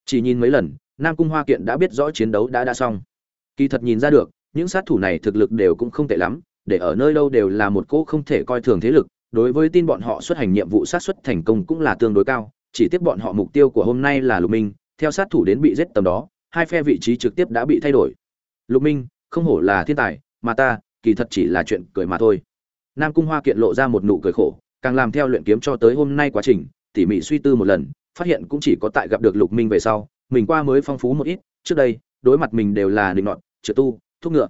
Chỉ nhìn mấy lần, nam cung hoa kiện đã biết rõ chiến đấu đã đã xong. Kỳ thật nhìn ra được, những sát thủ này thực lực đều cũng không tệ lắm, để ở nơi đâu đều là một cỗ không thể coi thường thế lực, đối với tin bọn họ xuất hành nhiệm vụ sát xuất thành công cũng là tương đối cao, chỉ tiếp bọn họ mục tiêu của hôm nay là lục minh, theo sát thủ đến bị giết tầm đó, hai phe vị trí trực tiếp đã bị thay đổi. Lục minh, không hổ là thiên tài, mà ta, kỳ thật chỉ là chuyện cười mà thôi. Nam cung hoa kiện lộ ra một nụ cười khổ, càng làm theo luyện kiếm cho tới hôm nay quá trình, tỉ mỉ suy tư một lần phát hiện cũng chỉ có tại gặp được lục minh về sau, mình qua mới phong phú một ít, trước đây, đối mặt mình đều là định nọt, trượt tu thuốc ngựa.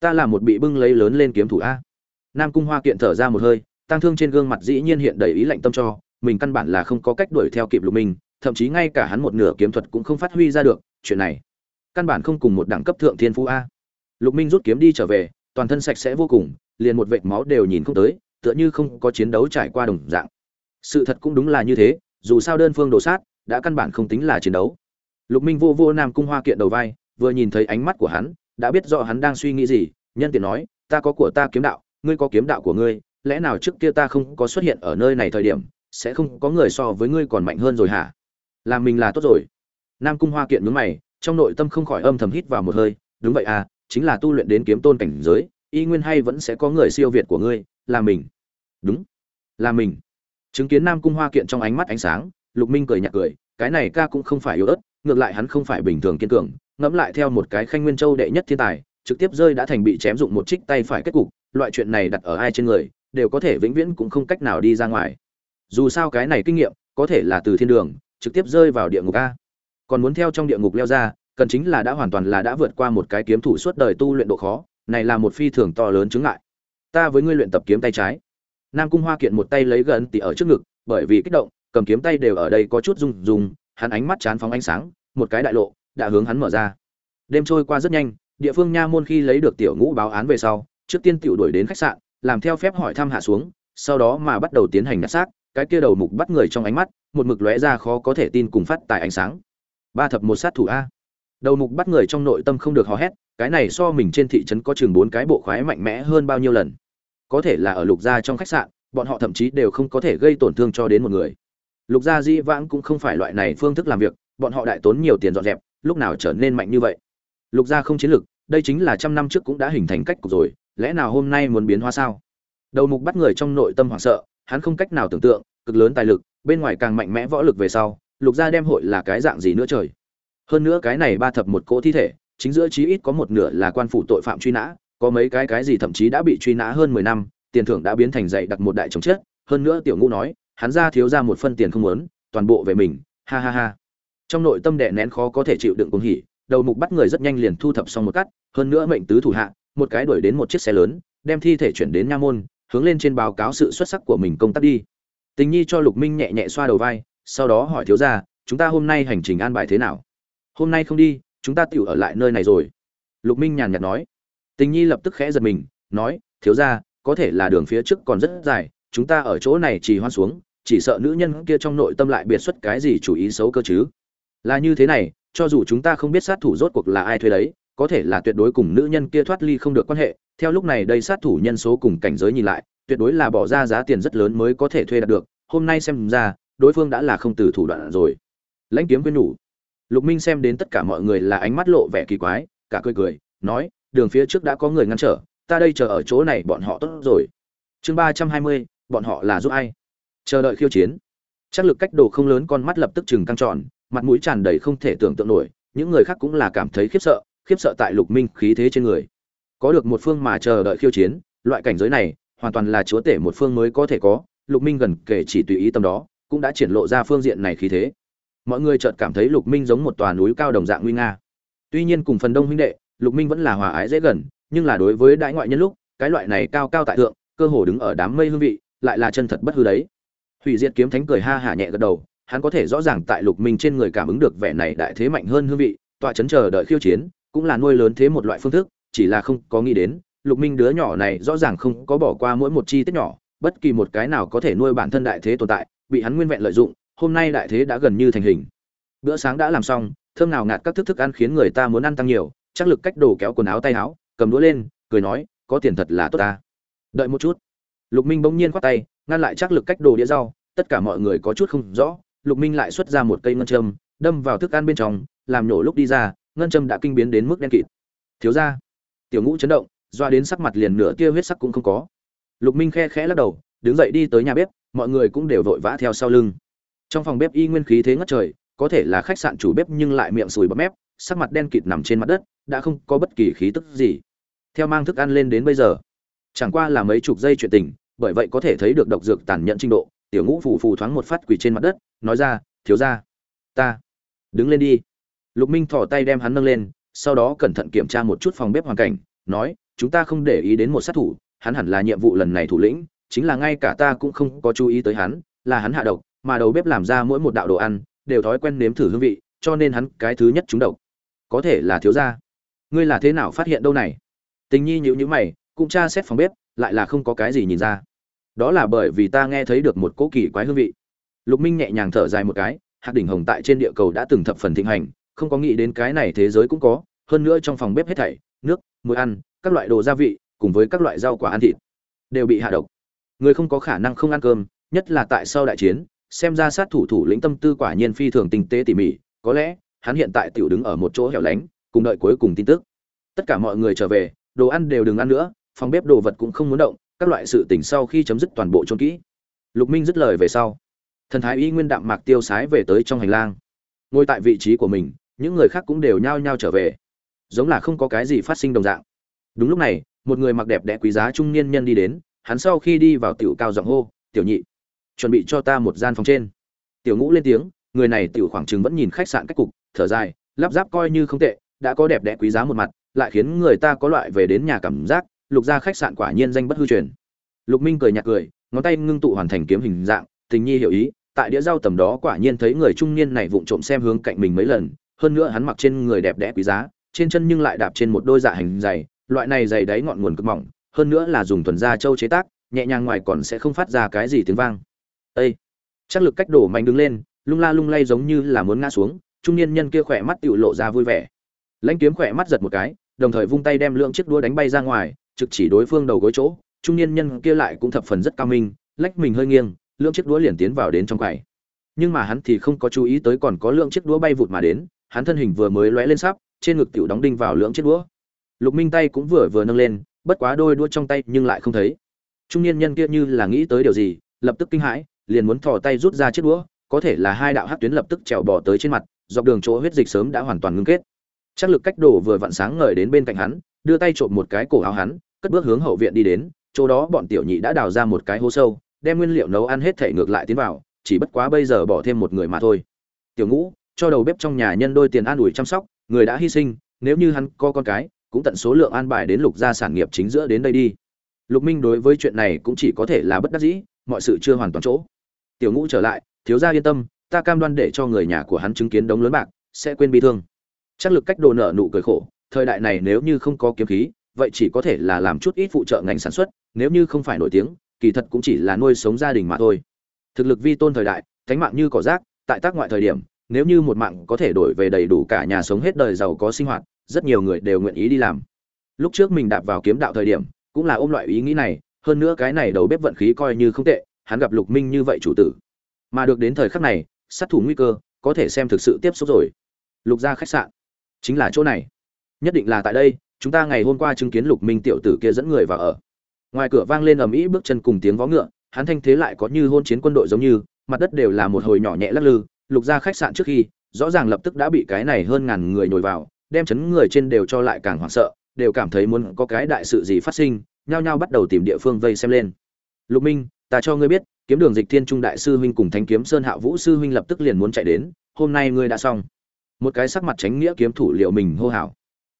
Ta là một bị bưng lấy lớn lên kiếm thủ a. Nam cung hoa kiện thở ra một hơi tăng thương trên gương mặt dĩ nhiên hiện đầy ý lạnh tâm cho, mình căn bản là không có cách đuổi theo kịp lục minh, thậm chí ngay cả hắn một nửa kiếm thuật cũng không phát huy ra được, chuyện này, căn bản không cùng một đẳng cấp thượng thiên phú a. Lục minh rút kiếm đi trở về, toàn thân sạch sẽ vô cùng, liền một vệt máu đều nhìn không tới, tựa như không có chiến đấu trải qua đồng dạng. Sự thật cũng đúng là như thế dù sao đơn phương đồ sát, đã căn bản không tính là chiến đấu. Lục minh vô vô nam cung hoa kiện đầu vai, vừa nhìn thấy ánh mắt của hắn, đã biết rõ hắn đang suy nghĩ gì, nhân tiện nói, ta có của ta kiếm đạo, ngươi có kiếm đạo của ngươi, lẽ nào trước kia ta không có xuất hiện ở nơi này thời điểm, sẽ không có người so với ngươi còn mạnh hơn rồi hả? Làm mình là tốt rồi. Nam cung hoa kiện nhướng mày, trong nội tâm không khỏi âm thầm hít vào một hơi, đúng vậy à chính là tu luyện đến kiếm tôn cảnh giới, y nguyên hay vẫn sẽ có người siêu việt của ngươi, là mình. Đúng, là mình chứng kiến nam cung hoa kiện trong ánh mắt ánh sáng, lục minh cười nhạt cười, cái này ca cũng không phải yếu ớt, ngược lại hắn không phải bình thường kiên cường, ngẫm lại theo một cái khanh nguyên châu đệ nhất thiên tài, trực tiếp rơi đã thành bị chém dụng một trích tay phải kết cục, loại chuyện này đặt ở ai trên người, đều có thể vĩnh viễn cũng không cách nào đi ra ngoài. Dù sao cái này kinh nghiệm, có thể là từ thiên đường, trực tiếp rơi vào địa ngục a. Còn muốn theo trong địa ngục leo ra, cần chính là đã hoàn toàn là đã vượt qua một cái kiếm thủ suốt đời tu luyện độ khó, này là một phi thường to lớn chứng ngại. Ta với ngươi luyện tập kiếm tay trái nam cung hoa kiện một tay lấy gần tỉ ở trước ngực, bởi vì kích động, cầm kiếm tay đều ở đây có chút rung rung, hắn ánh mắt chán phóng ánh sáng, một cái đại lộ đã hướng hắn mở ra. Đêm trôi qua rất nhanh, địa phương nha môn khi lấy được tiểu ngũ báo án về sau, trước tiên tiểu đuổi đến khách sạn, làm theo phép hỏi thăm hạ xuống, sau đó mà bắt đầu tiến hành nhặt xác, cái kia đầu mục bắt người trong ánh mắt, một mực lóe ra khó có thể tin cùng phát tài ánh sáng. Ba thập một sát thủ a. Đầu mục bắt người trong nội tâm không được hò hét, cái này so mình trên thị trấn có chừng bốn cái bộ khoái mạnh mẽ hơn bao nhiêu lần có thể là ở lục gia trong khách sạn, bọn họ thậm chí đều không có thể gây tổn thương cho đến một người. Lục gia di vãng cũng không phải loại này phương thức làm việc, bọn họ đại tốn nhiều tiền dọn dẹp, lúc nào trở nên mạnh như vậy? Lục gia không chiến lực đây chính là trăm năm trước cũng đã hình thành cách cục rồi, lẽ nào hôm nay muốn biến hóa sao? Đầu mục bắt người trong nội tâm hoảng sợ, hắn không cách nào tưởng tượng, cực lớn tài lực, bên ngoài càng mạnh mẽ võ lực về sau, lục gia đem hội là cái dạng gì nữa trời? Hơn nữa cái này ba thập một cỗ thi thể, chính giữa chí ít có một nửa là quan phủ tội phạm truy nã có mấy cái cái gì thậm chí đã bị truy nã hơn mười năm, tiền thưởng đã biến thành dạy đặt một đại chống chết, hơn nữa tiểu ngũ nói, hắn ra thiếu ra một phân tiền không muốn, toàn bộ về mình, ha ha ha. Trong nội tâm đè nén khó có thể chịu đựng cuồng hỉ, đầu mục bắt người rất nhanh liền thu thập xong một cắt, hơn nữa mệnh tứ thủ hạ, một cái đuổi đến một chiếc xe lớn, đem thi thể chuyển đến nha môn, hướng lên trên báo cáo sự xuất sắc của mình công tác đi. Tình nhi cho lục minh nhẹ nhẹ xoa đầu vai, sau đó hỏi thiếu gia, chúng ta hôm nay hành trình an bài thế nào? Hôm nay không đi, chúng ta tiểu ở lại nơi này rồi. Lục minh nhàn nhạt nói tình nhi lập tức khẽ giật mình, nói, thiếu gia, có thể là đường phía trước còn rất dài, chúng ta ở chỗ này chỉ hoan xuống, chỉ sợ nữ nhân kia trong nội tâm lại biệt xuất cái gì chủ ý xấu cơ chứ? Là như thế này, cho dù chúng ta không biết sát thủ rốt cuộc là ai thuê đấy, có thể là tuyệt đối cùng nữ nhân kia thoát ly không được quan hệ, theo lúc này đây sát thủ nhân số cùng cảnh giới nhìn lại, tuyệt đối là bỏ ra giá tiền rất lớn mới có thể thuê đạt được, hôm nay xem ra, đối phương đã là không từ thủ đoạn rồi. Lãnh kiếm quyên nhủ. Lục minh xem đến tất cả mọi người là ánh mắt lộ vẻ kỳ quái, cả cười cười, nói đường phía trước đã có người ngăn trở, ta đây chờ ở chỗ này, bọn họ tốt rồi. Chương ba trăm hai mươi, bọn họ là giúp ai? Chờ đợi khiêu chiến. Chắc lực cách đồ không lớn, con mắt lập tức chừng căng tròn, mặt mũi tràn đầy không thể tưởng tượng nổi. Những người khác cũng là cảm thấy khiếp sợ khiếp sợ tại lục minh khí thế trên người. Có được một phương mà chờ đợi khiêu chiến, loại cảnh giới này, hoàn toàn là chúa tể một phương mới có thể có. Lục minh gần kể chỉ tùy ý tâm đó, cũng đã triển lộ ra phương diện này khí thế. Mọi người chợt cảm thấy lục minh giống một tòa núi cao đồng dạng nguy nga. Tuy nhiên cùng phần đông huynh đệ lục minh vẫn là hòa ái dễ gần, nhưng là đối với đại ngoại nhân lúc, cái loại này cao cao tại thượng, cơ hồ đứng ở đám mây hương vị, lại là chân thật bất hư đấy. Hủy diệt kiếm thánh cười ha hả nhẹ gật đầu, hắn có thể rõ ràng tại lục minh trên người cảm ứng được vẻ này đại thế mạnh hơn hương vị, tọa chấn chờ đợi khiêu chiến, cũng là nuôi lớn thế một loại phương thức, chỉ là không có nghĩ đến, lục minh đứa nhỏ này rõ ràng không có bỏ qua mỗi một chi tiết nhỏ, bất kỳ một cái nào có thể nuôi bản thân đại thế tồn tại, bị hắn nguyên vẹn lợi dụng, hôm nay đại thế đã gần như thành hình. Bữa sáng đã làm xong, thơm nào ngạt các thức thức ăn khiến người ta muốn ăn tăng nhiều chắc lực cách đồ kéo quần áo tay áo, cầm đũa lên, cười nói, có tiền thật là tốt ta. Đợi một chút. Lục minh bỗng nhiên khoát tay, ngăn lại chắc lực cách đồ đĩa rau, tất cả mọi người có chút không rõ, lục minh lại xuất ra một cây ngân châm, đâm vào thức ăn bên trong, làm nhổ lúc đi ra, ngân châm đã kinh biến đến mức đen kịt. Thiếu ra tiểu ngũ chấn động, doa đến sắc mặt liền nửa tia huyết sắc cũng không có. Lục minh khe khẽ lắc đầu, đứng dậy đi tới nhà bếp, mọi người cũng đều vội vã theo sau lưng. Trong phòng bếp y nguyên khí thế ngất trời, có thể là khách sạn chủ bếp nhưng lại miệng sùi bắp mép, sắc mặt đen kịt nằm trên mặt đất đã không có bất kỳ khí tức gì. Theo mang thức ăn lên đến bây giờ, chẳng qua là mấy chục giây chuyện tình, bởi vậy có thể thấy được độc dược tàn nhẫn trình độ, tiểu ngũ phù phù thoáng một phát quỳ trên mặt đất, nói ra, thiếu ra ta, đứng lên đi. Lục minh thò tay đem hắn nâng lên, sau đó cẩn thận kiểm tra một chút phòng bếp hoàn cảnh, nói, chúng ta không để ý đến một sát thủ, hắn hẳn là nhiệm vụ lần này thủ lĩnh, chính là ngay cả ta cũng không có chú ý tới hắn, là hắn hạ độc, mà đầu bếp làm ra mỗi một đạo đồ ăn, đều thói quen nếm thử hương vị, cho nên hắn cái thứ nhất trúng độc. Có thể là thiếu gia ngươi là thế nào phát hiện đâu này? Tình nhi nhữ nhữ mày, cũng tra xét phòng bếp, lại là không có cái gì nhìn ra. Đó là bởi vì ta nghe thấy được một cỗ kỳ quái hương vị. Lục minh nhẹ nhàng thở dài một cái hạt đỉnh hồng tại trên địa cầu đã từng thập phần thịnh hành, không có nghĩ đến cái này thế giới cũng có, hơn nữa trong phòng bếp hết thảy, nước, muối ăn, các loại đồ gia vị, cùng với các loại rau quả ăn thịt, đều bị hạ độc. Người không có khả năng không ăn cơm, nhất là tại sau đại chiến, xem ra sát thủ thủ lĩnh tâm tư quả nhiên phi thường tinh tế tỉ mỉ, có lẽ, hắn hiện tại tiểu đứng ở một chỗ hẻo lánh cùng đợi cuối cùng tin tức. Tất cả mọi người trở về, đồ ăn đều đừng ăn nữa, phòng bếp đồ vật cũng không muốn động, các loại sự tỉnh sau khi chấm dứt toàn bộ trôn kỹ. Lục minh dứt lời về sau, thần thái y nguyên đạm mạc tiêu sái về tới trong hành lang. Ngồi tại vị trí của mình, những người khác cũng đều nhao nhao trở về. Giống là không có cái gì phát sinh đồng dạng. Đúng lúc này, một người mặc đẹp đẽ quý giá trung niên nhân đi đến, hắn sau khi đi vào tiểu cao giọng hô, tiểu nhị, chuẩn bị cho ta một gian phòng trên. Tiểu ngũ lên tiếng, người này tiểu khoảng chừng vẫn nhìn khách sạn cách cục, thở dài, lắp ráp coi như không tệ đã có đẹp đẽ quý giá một mặt, lại khiến người ta có loại về đến nhà cảm giác, lục gia khách sạn quả nhiên danh bất hư truyền. Lục minh cười nhạt cười, ngón tay ngưng tụ hoàn thành kiếm hình dạng, tình nhi hiểu ý, tại đĩa rau tầm đó quả nhiên thấy người trung niên này vụng trộm xem hướng cạnh mình mấy lần, hơn nữa hắn mặc trên người đẹp đẽ quý giá, trên chân nhưng lại đạp trên một đôi dạ hành dày, loại này dày đáy ngọn nguồn cực mỏng, hơn nữa là dùng thuần da châu chế tác, nhẹ nhàng ngoài còn sẽ không phát ra cái gì tiếng vang. Ê! chắc lực cách đổ mạnh đứng lên, lung la lung lay giống như là muốn ngã xuống, trung niên nhân kia khỏe mắt tựu lộ ra vui vẻ lãnh kiếm khỏe mắt giật một cái, đồng thời vung tay đem lượng chiếc đũa đánh bay ra ngoài, trực chỉ đối phương đầu gối chỗ, trung niên nhân kia lại cũng thập phần rất cao minh, lách mình hơi nghiêng, lượng chiếc đũa liền tiến vào đến trong quầy. Nhưng mà hắn thì không có chú ý tới còn có lượng chiếc đũa bay vụt mà đến, hắn thân hình vừa mới lóe lên sắp, trên ngực tiểu đóng đinh vào lượng chiếc đũa. Lục minh tay cũng vừa vừa nâng lên, bất quá đôi đũa trong tay nhưng lại không thấy. Trung niên nhân kia như là nghĩ tới điều gì, lập tức kinh hãi, liền muốn thò tay rút ra chiếc đũa, có thể là hai đạo hắc tuyến lập tức trèo bò tới trên mặt, dọc đường chỗ huyết dịch sớm đã hoàn toàn ngưng kết. Trác lực cách đổ vừa vặn sáng ngời đến bên cạnh hắn, đưa tay trộm một cái cổ áo hắn, cất bước hướng hậu viện đi đến, chỗ đó bọn tiểu nhị đã đào ra một cái hố sâu, đem nguyên liệu nấu ăn hết thảy ngược lại tiến vào, chỉ bất quá bây giờ bỏ thêm một người mà thôi. Tiểu ngũ, cho đầu bếp trong nhà nhân đôi tiền an ủi chăm sóc, người đã hy sinh, nếu như hắn có con cái, cũng tận số lượng an bài đến lục gia sản nghiệp chính giữa đến đây đi. Lục minh đối với chuyện này cũng chỉ có thể là bất đắc dĩ, mọi sự chưa hoàn toàn chỗ. Tiểu ngũ trở lại, thiếu gia yên tâm, ta cam đoan để cho người nhà của hắn chứng kiến đống lớn bạc, sẽ quên bi thương chắc lực cách đồ nợ nụ cười khổ, thời đại này nếu như không có kiếm khí, vậy chỉ có thể là làm chút ít phụ trợ ngành sản xuất, nếu như không phải nổi tiếng, kỳ thật cũng chỉ là nuôi sống gia đình mà thôi. Thực lực vi tôn thời đại, thánh mạng như cỏ rác, tại tác ngoại thời điểm, nếu như một mạng có thể đổi về đầy đủ cả nhà sống hết đời giàu có sinh hoạt, rất nhiều người đều nguyện ý đi làm. Lúc trước mình đạp vào kiếm đạo thời điểm, cũng là ôm loại ý nghĩ này, hơn nữa cái này đầu bếp vận khí coi như không tệ, hắn gặp lục minh như vậy chủ tử. Mà được đến thời khắc này, sát thủ nguy cơ, có thể xem thực sự tiếp xúc rồi. Lục gia khách sạn chính là chỗ này. Nhất định là tại đây, chúng ta ngày hôm qua chứng kiến lục minh tiểu tử kia dẫn người vào ở. Ngoài cửa vang lên ầm ĩ bước chân cùng tiếng vó ngựa, hắn thanh thế lại có như hôn chiến quân đội giống như, mặt đất đều là một hồi nhỏ nhẹ lắc lư. Lục gia khách sạn trước khi, rõ ràng lập tức đã bị cái này hơn ngàn người nhồi vào, đem chấn người trên đều cho lại càng hoảng sợ, đều cảm thấy muốn có cái đại sự gì phát sinh, nhao nhao bắt đầu tìm địa phương vây xem lên. Lục minh, ta cho ngươi biết, kiếm đường dịch thiên trung đại sư huynh cùng thanh kiếm sơn hạ vũ sư huynh lập tức liền muốn chạy đến, hôm nay ngươi đã xong một cái sắc mặt tránh nghĩa kiếm thủ liệu mình hô hào.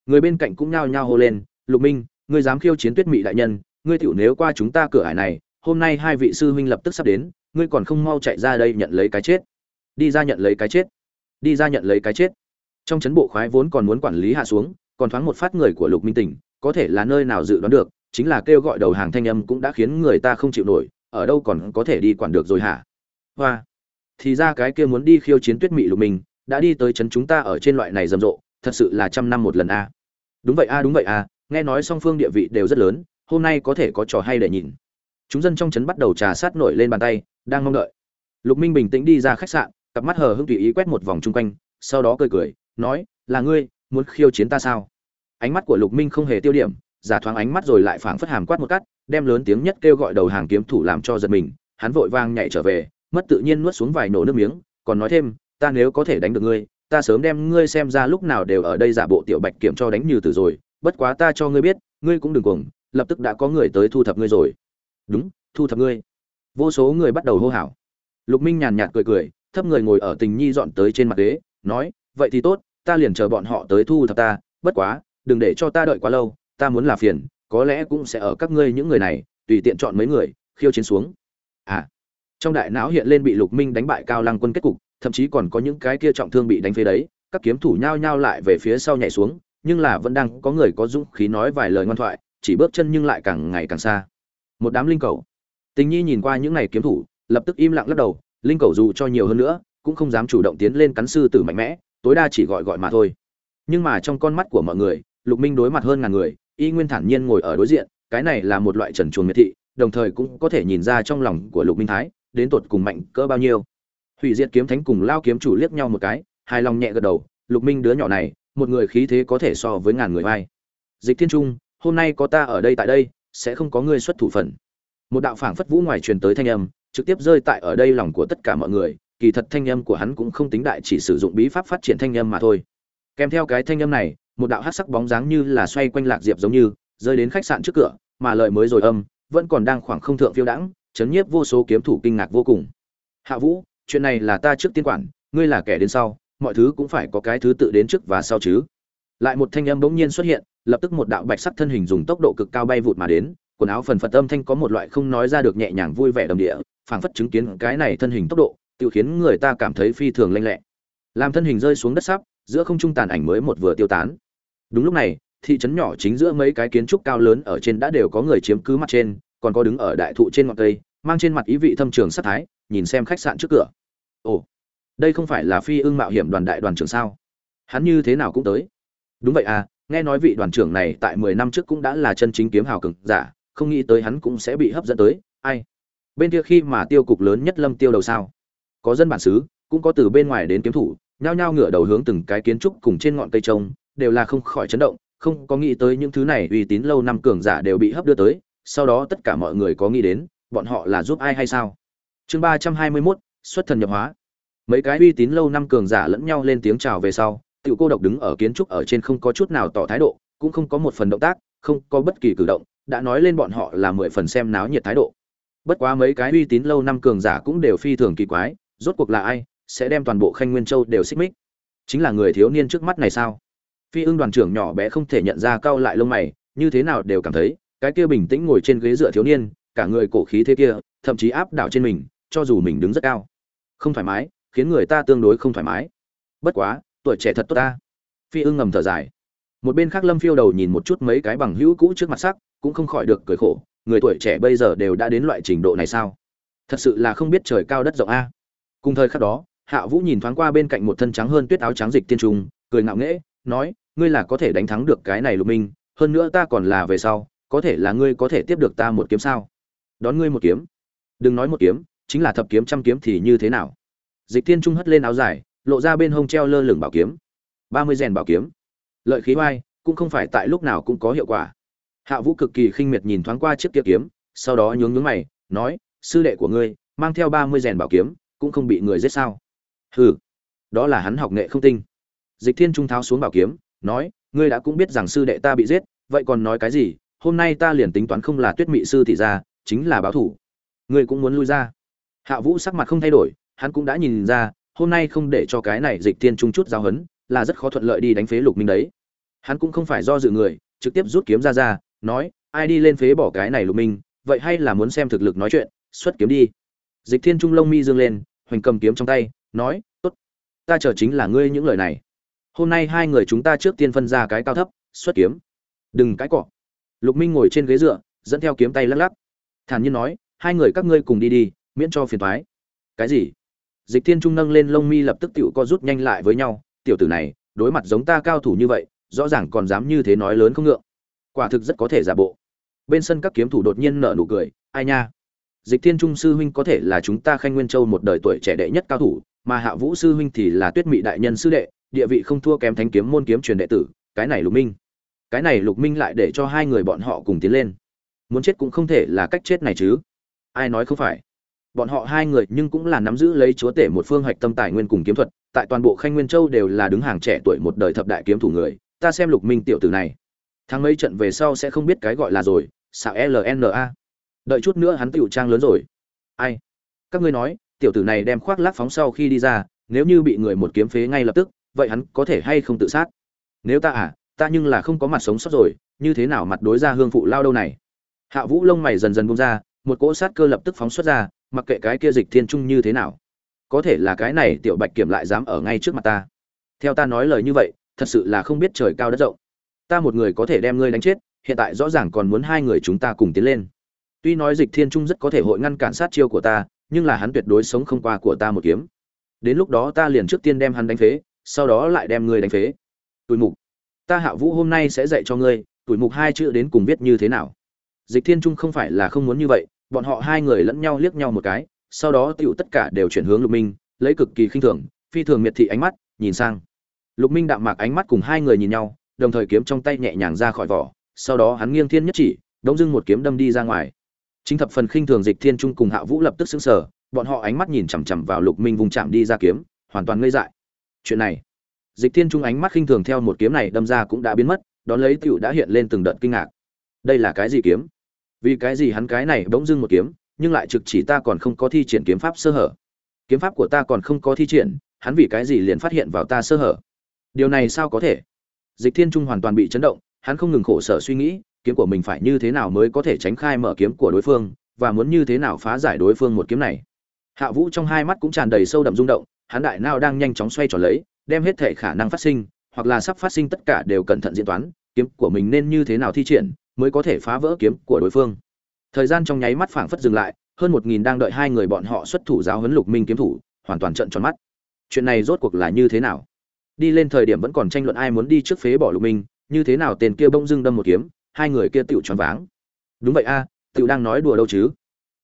Người bên cạnh cũng nhao nhao hô lên, lục minh, ngươi dám khiêu chiến tuyết mị đại nhân, ngươi tiểu nếu qua chúng ta cửa hải này, hôm nay hai vị sư huynh lập tức sắp đến, ngươi còn không mau chạy ra đây nhận lấy cái chết. Đi ra nhận lấy cái chết, đi ra nhận lấy cái chết. Trong chấn bộ khoái vốn còn muốn quản lý hạ xuống, còn thoáng một phát người của lục minh tỉnh, có thể là nơi nào dự đoán được, chính là kêu gọi đầu hàng thanh âm cũng đã khiến người ta không chịu nổi, ở đâu còn có thể đi quản được rồi hả? Hoa, thì ra cái kia muốn đi khiêu chiến tuyết mị lục minh đã đi tới chấn chúng ta ở trên loại này rầm rộ, thật sự là trăm năm một lần a. Đúng vậy a, đúng vậy a, nghe nói song phương địa vị đều rất lớn, hôm nay có thể có trò hay để nhìn. Chúng dân trong trấn bắt đầu trà sát nổi lên bàn tay, đang mong đợi. Lục minh bình tĩnh đi ra khách sạn, cặp mắt hờ hững tùy ý quét một vòng chung quanh, sau đó cười cười, nói, là ngươi, muốn khiêu chiến ta sao? Ánh mắt của lục minh không hề tiêu điểm, giả thoáng ánh mắt rồi lại phảng phất hàm quát một cắt, đem lớn tiếng nhất kêu gọi đầu hàng kiếm thủ làm cho giật mình, hắn vội vang nhảy trở về, mất tự nhiên nuốt xuống vài nổ nước miếng, còn nói thêm ta nếu có thể đánh được ngươi, ta sớm đem ngươi xem ra lúc nào đều ở đây giả bộ tiểu bạch kiểm cho đánh như từ rồi, bất quá ta cho ngươi biết, ngươi cũng đừng cuồng, lập tức đã có người tới thu thập ngươi rồi. Đúng, thu thập ngươi. Vô số người bắt đầu hô hào. Lục minh nhàn nhạt cười cười, thấp người ngồi ở tình nhi dọn tới trên mặt ghế, nói, vậy thì tốt, ta liền chờ bọn họ tới thu thập ta, bất quá, đừng để cho ta đợi quá lâu, ta muốn là phiền, có lẽ cũng sẽ ở các ngươi những người này, tùy tiện chọn mấy người, khiêu chiến xuống. À trong đại não hiện lên bị lục minh đánh bại cao lăng quân kết cục thậm chí còn có những cái kia trọng thương bị đánh phế đấy, các kiếm thủ nhao nhao lại về phía sau nhảy xuống, nhưng là vẫn đang có người có dũng khí nói vài lời ngoan thoại, chỉ bước chân nhưng lại càng ngày càng xa. Một đám linh cầu. Tình nhi nhìn qua những này kiếm thủ, lập tức im lặng lắc đầu, linh cầu dù cho nhiều hơn nữa, cũng không dám chủ động tiến lên cắn sư tử mạnh mẽ, tối đa chỉ gọi gọi mà thôi. Nhưng mà trong con mắt của mọi người, lục minh đối mặt hơn ngàn người, y nguyên thản nhiên ngồi ở đối diện, cái này là một loại trần chuồn miệt thị, đồng thời cũng có thể nhìn ra trong lòng của lục minh thái, đến tột cùng mạnh cỡ bao nhiêu hủy diệt kiếm thánh cùng lao kiếm chủ liếc nhau một cái, hài lòng nhẹ gật đầu, lục minh đứa nhỏ này, một người khí thế có thể so với ngàn người vai dịch thiên trung, hôm nay có ta ở đây tại đây, sẽ không có ngươi xuất thủ phần. Một đạo phảng phất vũ ngoài truyền tới thanh âm, trực tiếp rơi tại ở đây lòng của tất cả mọi người, kỳ thật thanh âm của hắn cũng không tính đại, chỉ sử dụng bí pháp phát triển thanh âm mà thôi. Kèm theo cái thanh âm này, một đạo hắc sắc bóng dáng như là xoay quanh lạc diệp giống như, rơi đến khách sạn trước cửa, mà lợi mới rồi âm, vẫn còn đang khoảng không thượng phiêu đãng, chấn nhiếp vô số kiếm thủ kinh ngạc vô cùng. Hạ vũ chuyện này là ta trước tiên quản, ngươi là kẻ đến sau, mọi thứ cũng phải có cái thứ tự đến trước và sau chứ. Lại một thanh âm bỗng nhiên xuất hiện, lập tức một đạo bạch sắc thân hình dùng tốc độ cực cao bay vụt mà đến, quần áo phần phật âm thanh có một loại không nói ra được nhẹ nhàng vui vẻ đầm địa, phảng phất chứng kiến cái này thân hình tốc độ, tự khiến người ta cảm thấy phi thường lanh lẹ. Làm thân hình rơi xuống đất sắp, giữa không trung tàn ảnh mới một vừa tiêu tán. Đúng lúc này, thị trấn nhỏ chính giữa mấy cái kiến trúc cao lớn ở trên đã đều có người chiếm cứ mặt trên, còn có đứng ở đại thụ trên ngọn cây, mang trên mặt ý vị thâm trường sát thái nhìn xem khách sạn trước cửa. Ồ, đây không phải là phi ưng mạo hiểm đoàn đại đoàn trưởng sao? Hắn như thế nào cũng tới. Đúng vậy à nghe nói vị đoàn trưởng này tại mười năm trước cũng đã là chân chính kiếm hào cường giả, không nghĩ tới hắn cũng sẽ bị hấp dẫn tới. Ai? Bên kia khi mà tiêu cục lớn nhất lâm tiêu đầu sao? Có dân bản xứ, cũng có từ bên ngoài đến kiếm thủ, nhao nhao ngửa đầu hướng từng cái kiến trúc cùng trên ngọn cây trông, đều là không khỏi chấn động, không có nghĩ tới những thứ này uy tín lâu năm cường giả đều bị hấp đưa tới, sau đó tất cả mọi người có nghĩ đến, bọn họ là giúp ai hay sao? Chương ba trăm hai mươi 321, xuất thần nhập hóa. Mấy cái uy tín lâu năm cường giả lẫn nhau lên tiếng chào về sau tự cô độc đứng ở kiến trúc ở trên không có chút nào tỏ thái độ cũng không có một phần động tác không có bất kỳ cử động đã nói lên bọn họ là mười phần xem náo nhiệt thái độ. Bất quá mấy cái uy tín lâu năm cường giả cũng đều phi thường kỳ quái rốt cuộc là ai sẽ đem toàn bộ khanh nguyên châu đều xích mích? Chính là người thiếu niên trước mắt này sao? Phi ưng đoàn trưởng nhỏ bé không thể nhận ra cao lại lông mày như thế nào đều cảm thấy cái kia bình tĩnh ngồi trên ghế dựa thiếu niên cả người cổ khí thế kia thậm chí áp đảo trên mình cho dù mình đứng rất cao. Không thoải mái, khiến người ta tương đối không thoải mái. Bất quá, tuổi trẻ thật tốt ta. Phi ưng ngầm thở dài. Một bên khác lâm phiêu đầu nhìn một chút mấy cái bằng hữu cũ trước mặt sắc, cũng không khỏi được cười khổ, người tuổi trẻ bây giờ đều đã đến loại trình độ này sao? Thật sự là không biết trời cao đất rộng a. Cùng thời khắc đó, hạ vũ nhìn thoáng qua bên cạnh một thân trắng hơn tuyết áo trắng dịch tiên trung cười ngạo nghễ, nói, ngươi là có thể đánh thắng được cái này lục minh, hơn nữa ta còn là về sau, có thể là ngươi có thể tiếp được ta một kiếm sao? Đón ngươi một kiếm. Đừng nói một kiếm chính là thập kiếm trăm kiếm thì như thế nào? Dịch Thiên trung hất lên áo dài, lộ ra bên hông treo lơ lửng bảo kiếm. Ba mươi rèn bảo kiếm. Lợi khí oai, cũng không phải tại lúc nào cũng có hiệu quả. Hạ vũ cực kỳ khinh miệt nhìn thoáng qua chiếc kia kiếm, sau đó nhướng nhướng mày, nói, sư đệ của ngươi, mang theo ba mươi rèn bảo kiếm, cũng không bị người giết sao? Hừ, đó là hắn học nghệ không tinh. Dịch thiên trung tháo xuống bảo kiếm, nói, ngươi đã cũng biết rằng sư đệ ta bị giết, vậy còn nói cái gì? Hôm nay ta liền tính toán không là tuyết mị sư thị ra chính là báo thủ. Ngươi cũng muốn lui ra hạ vũ sắc mặt không thay đổi, hắn cũng đã nhìn ra, hôm nay không để cho cái này dịch thiên trung chút giáo hấn là rất khó thuận lợi đi đánh phế lục minh đấy. Hắn cũng không phải do dự người, trực tiếp rút kiếm ra ra, nói, ai đi lên phế bỏ cái này lục minh, vậy hay là muốn xem thực lực nói chuyện, xuất kiếm đi. Dịch thiên trung lông mi dương lên, hoành cầm kiếm trong tay, nói, tốt, ta chờ chính là ngươi những lời này. Hôm nay hai người chúng ta trước tiên phân ra cái cao thấp, xuất kiếm. Đừng cãi cọ. Lục minh ngồi trên ghế dựa, dẫn theo kiếm tay lắc lắc. Thản nhiên nói, hai người các ngươi cùng đi đi miễn cho phiền toái. Cái gì? Dịch thiên trung nâng lên lông mi lập tức Tiểu co rút nhanh lại với nhau. Tiểu tử này, đối mặt giống ta cao thủ như vậy, rõ ràng còn dám như thế nói lớn không ngượng. Quả thực rất có thể giả bộ. Bên sân các kiếm thủ đột nhiên nở nụ cười. Ai nha? Dịch thiên trung sư huynh có thể là chúng ta khanh nguyên châu một đời tuổi trẻ đệ nhất cao thủ, mà hạ vũ sư huynh thì là tuyết mị đại nhân sư đệ, địa vị không thua kém thánh kiếm môn kiếm truyền đệ tử, cái này lục minh. Cái này lục minh lại để cho hai người bọn họ cùng tiến lên. Muốn chết cũng không thể là cách chết này chứ. Ai nói không phải? Bọn họ hai người nhưng cũng là nắm giữ lấy chúa tể một phương hoạch tâm tài nguyên cùng kiếm thuật, tại toàn bộ khanh nguyên châu đều là đứng hàng trẻ tuổi một đời thập đại kiếm thủ người. Ta xem lục minh tiểu tử này thắng mấy trận về sau sẽ không biết cái gọi là rồi, xạo lna đợi chút nữa hắn tiểu trang lớn rồi. Ai? Các ngươi nói, tiểu tử này đem khoác lác phóng sau khi đi ra, nếu như bị người một kiếm phế ngay lập tức, vậy hắn có thể hay không tự sát? Nếu ta à ta nhưng là không có mặt sống sót rồi, như thế nào mặt đối ra hương phụ lao đâu này? Hạ vũ lông mày dần dần bung ra, một cỗ sát cơ lập tức phóng xuất ra mặc kệ cái kia dịch thiên trung như thế nào, có thể là cái này tiểu bạch kiểm lại dám ở ngay trước mặt ta. Theo ta nói lời như vậy, thật sự là không biết trời cao đất rộng. Ta một người có thể đem ngươi đánh chết, hiện tại rõ ràng còn muốn hai người chúng ta cùng tiến lên. Tuy nói dịch thiên trung rất có thể hội ngăn cản sát chiêu của ta, nhưng là hắn tuyệt đối sống không qua của ta một kiếm. Đến lúc đó ta liền trước tiên đem hắn đánh phế, sau đó lại đem ngươi đánh phế. Tuổi mục, ta hạ vũ hôm nay sẽ dạy cho ngươi tuổi mục hai chữ đến cùng viết như thế nào. Dịch thiên trung không phải là không muốn như vậy bọn họ hai người lẫn nhau liếc nhau một cái, sau đó tựu tất cả đều chuyển hướng lục minh, lấy cực kỳ khinh thường, phi thường miệt thị ánh mắt, nhìn sang. Lục minh đạm mạc ánh mắt cùng hai người nhìn nhau, đồng thời kiếm trong tay nhẹ nhàng ra khỏi vỏ, sau đó hắn nghiêng thiên nhất chỉ, đống dưng một kiếm đâm đi ra ngoài. Chính thập phần khinh thường dịch thiên trung cùng hạ vũ lập tức xứng sở bọn họ ánh mắt nhìn chằm chằm vào lục minh vùng chạm đi ra kiếm, hoàn toàn ngây dại. Chuyện này, dịch thiên trung ánh mắt khinh thường theo một kiếm này đâm ra cũng đã biến mất, đón lấy tựu đã hiện lên từng đợt kinh ngạc. Đây là cái gì kiếm? Vì cái gì hắn cái này bỗng dưng một kiếm, nhưng lại trực chỉ ta còn không có thi triển kiếm pháp sơ hở. Kiếm pháp của ta còn không có thi triển, hắn vì cái gì liền phát hiện vào ta sơ hở? Điều này sao có thể? Dịch thiên trung hoàn toàn bị chấn động, hắn không ngừng khổ sở suy nghĩ, kiếm của mình phải như thế nào mới có thể tránh khai mở kiếm của đối phương, và muốn như thế nào phá giải đối phương một kiếm này. Hạ vũ trong hai mắt cũng tràn đầy sâu đậm rung động, hắn đại nao đang nhanh chóng xoay tròn lấy, đem hết thể khả năng phát sinh, hoặc là sắp phát sinh tất cả đều cẩn thận diễn toán, kiếm của mình nên như thế nào thi triển mới có thể phá vỡ kiếm của đối phương. Thời gian trong nháy mắt phảng phất dừng lại hơn một nghìn đang đợi hai người bọn họ xuất thủ giáo huấn lục minh kiếm thủ hoàn toàn trận tròn mắt. Chuyện này rốt cuộc là như thế nào? Đi lên thời điểm vẫn còn tranh luận ai muốn đi trước phế bỏ lục minh như thế nào tên kia bỗng dưng đâm một kiếm hai người kia tựu tròn váng. Đúng vậy a à, tựu đang nói đùa đâu chứ?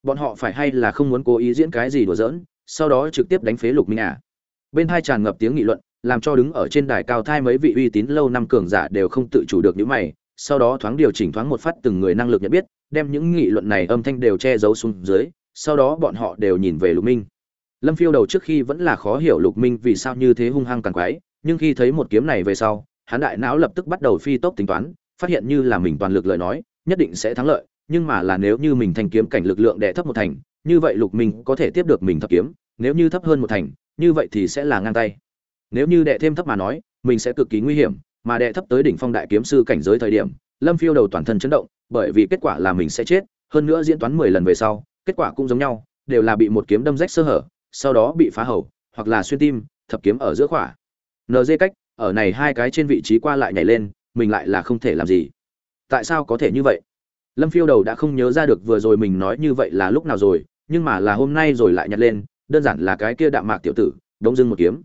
Bọn họ phải hay là không muốn cố ý diễn cái gì đùa giỡn sau đó trực tiếp đánh phế lục minh à? Bên hai tràn ngập tiếng nghị luận làm cho đứng ở trên đài cao thai mấy vị uy tín lâu năm cường giả đều không tự chủ được những mày sau đó thoáng điều chỉnh thoáng một phát từng người năng lực nhận biết, đem những nghị luận này âm thanh đều che giấu xuống dưới, sau đó bọn họ đều nhìn về lục minh. Lâm phiêu đầu trước khi vẫn là khó hiểu lục minh vì sao như thế hung hăng càng quái, nhưng khi thấy một kiếm này về sau, hắn đại não lập tức bắt đầu phi tốc tính toán, phát hiện như là mình toàn lực lời nói, nhất định sẽ thắng lợi, nhưng mà là nếu như mình thành kiếm cảnh lực lượng đệ thấp một thành, như vậy lục minh có thể tiếp được mình thập kiếm, nếu như thấp hơn một thành, như vậy thì sẽ là ngang tay. Nếu như đệ thêm thấp mà nói, mình sẽ cực kỳ nguy hiểm mà đệ thấp tới đỉnh phong đại kiếm sư cảnh giới thời điểm, lâm phiêu đầu toàn thân chấn động, bởi vì kết quả là mình sẽ chết, hơn nữa diễn toán mười lần về sau, kết quả cũng giống nhau, đều là bị một kiếm đâm rách sơ hở, sau đó bị phá hầu, hoặc là xuyên tim, thập kiếm ở giữa khỏa. Nd cách, ở này hai cái trên vị trí qua lại nhảy lên, mình lại là không thể làm gì. Tại sao có thể như vậy? Lâm phiêu đầu đã không nhớ ra được vừa rồi mình nói như vậy là lúc nào rồi, nhưng mà là hôm nay rồi lại nhặt lên, đơn giản là cái kia đạm mạc tiểu tử đống dưng một kiếm.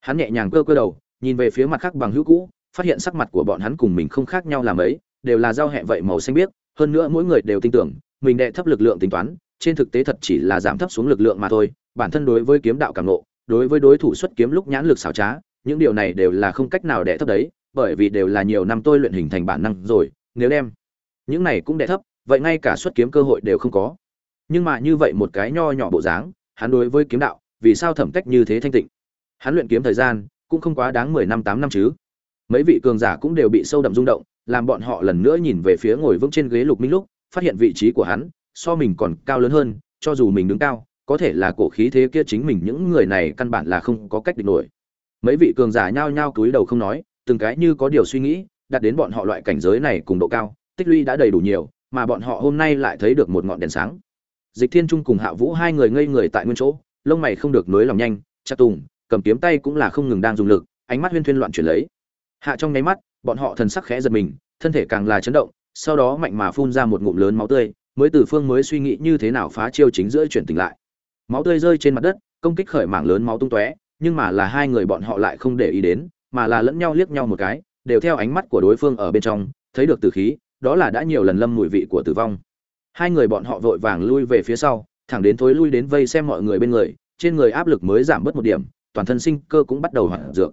Hắn nhẹ nhàng cơ cơ đầu, nhìn về phía mặt khác bằng hữu cũ phát hiện sắc mặt của bọn hắn cùng mình không khác nhau làm ấy đều là giao hẹ vậy màu xanh biếc, hơn nữa mỗi người đều tin tưởng, mình đệ thấp lực lượng tính toán, trên thực tế thật chỉ là giảm thấp xuống lực lượng mà thôi, bản thân đối với kiếm đạo cảm nộ đối với đối thủ xuất kiếm lúc nhãn lực xảo trá, những điều này đều là không cách nào đệ thấp đấy, bởi vì đều là nhiều năm tôi luyện hình thành bản năng rồi, nếu đem những này cũng đệ thấp, vậy ngay cả xuất kiếm cơ hội đều không có. Nhưng mà như vậy một cái nho nhỏ bộ dáng, hắn đối với kiếm đạo, vì sao thẩm cách như thế thanh tịnh? Hắn luyện kiếm thời gian, cũng không quá đáng mười năm, tám năm chứ mấy vị cường giả cũng đều bị sâu đậm rung động, làm bọn họ lần nữa nhìn về phía ngồi vững trên ghế lục minh lúc, phát hiện vị trí của hắn, so mình còn cao lớn hơn, cho dù mình đứng cao, có thể là cổ khí thế kia chính mình những người này căn bản là không có cách địch nổi. Mấy vị cường giả nhao nhao cúi đầu không nói, từng cái như có điều suy nghĩ, đặt đến bọn họ loại cảnh giới này cùng độ cao, tích lũy đã đầy đủ nhiều, mà bọn họ hôm nay lại thấy được một ngọn đèn sáng. Dịch thiên trung cùng hạ vũ hai người ngây người tại nguyên chỗ, lông mày không được nối lòng nhanh, chắc tùng, cầm kiếm tay cũng là không ngừng đang dùng lực, ánh mắt huyên thuyên loạn chuyển lấy hạ trong nháy mắt, bọn họ thần sắc khẽ giật mình, thân thể càng là chấn động, sau đó mạnh mà phun ra một ngụm lớn máu tươi, mới từ phương mới suy nghĩ như thế nào phá chiêu chính giữa chuyển tỉnh lại. Máu tươi rơi trên mặt đất, công kích khởi mảng lớn máu tung tóe, nhưng mà là hai người bọn họ lại không để ý đến, mà là lẫn nhau liếc nhau một cái, đều theo ánh mắt của đối phương ở bên trong, thấy được tử khí, đó là đã nhiều lần lâm mùi vị của tử vong. Hai người bọn họ vội vàng lui về phía sau, thẳng đến thối lui đến vây xem mọi người bên người, trên người áp lực mới giảm bớt một điểm, toàn thân sinh cơ cũng bắt đầu hoạt dược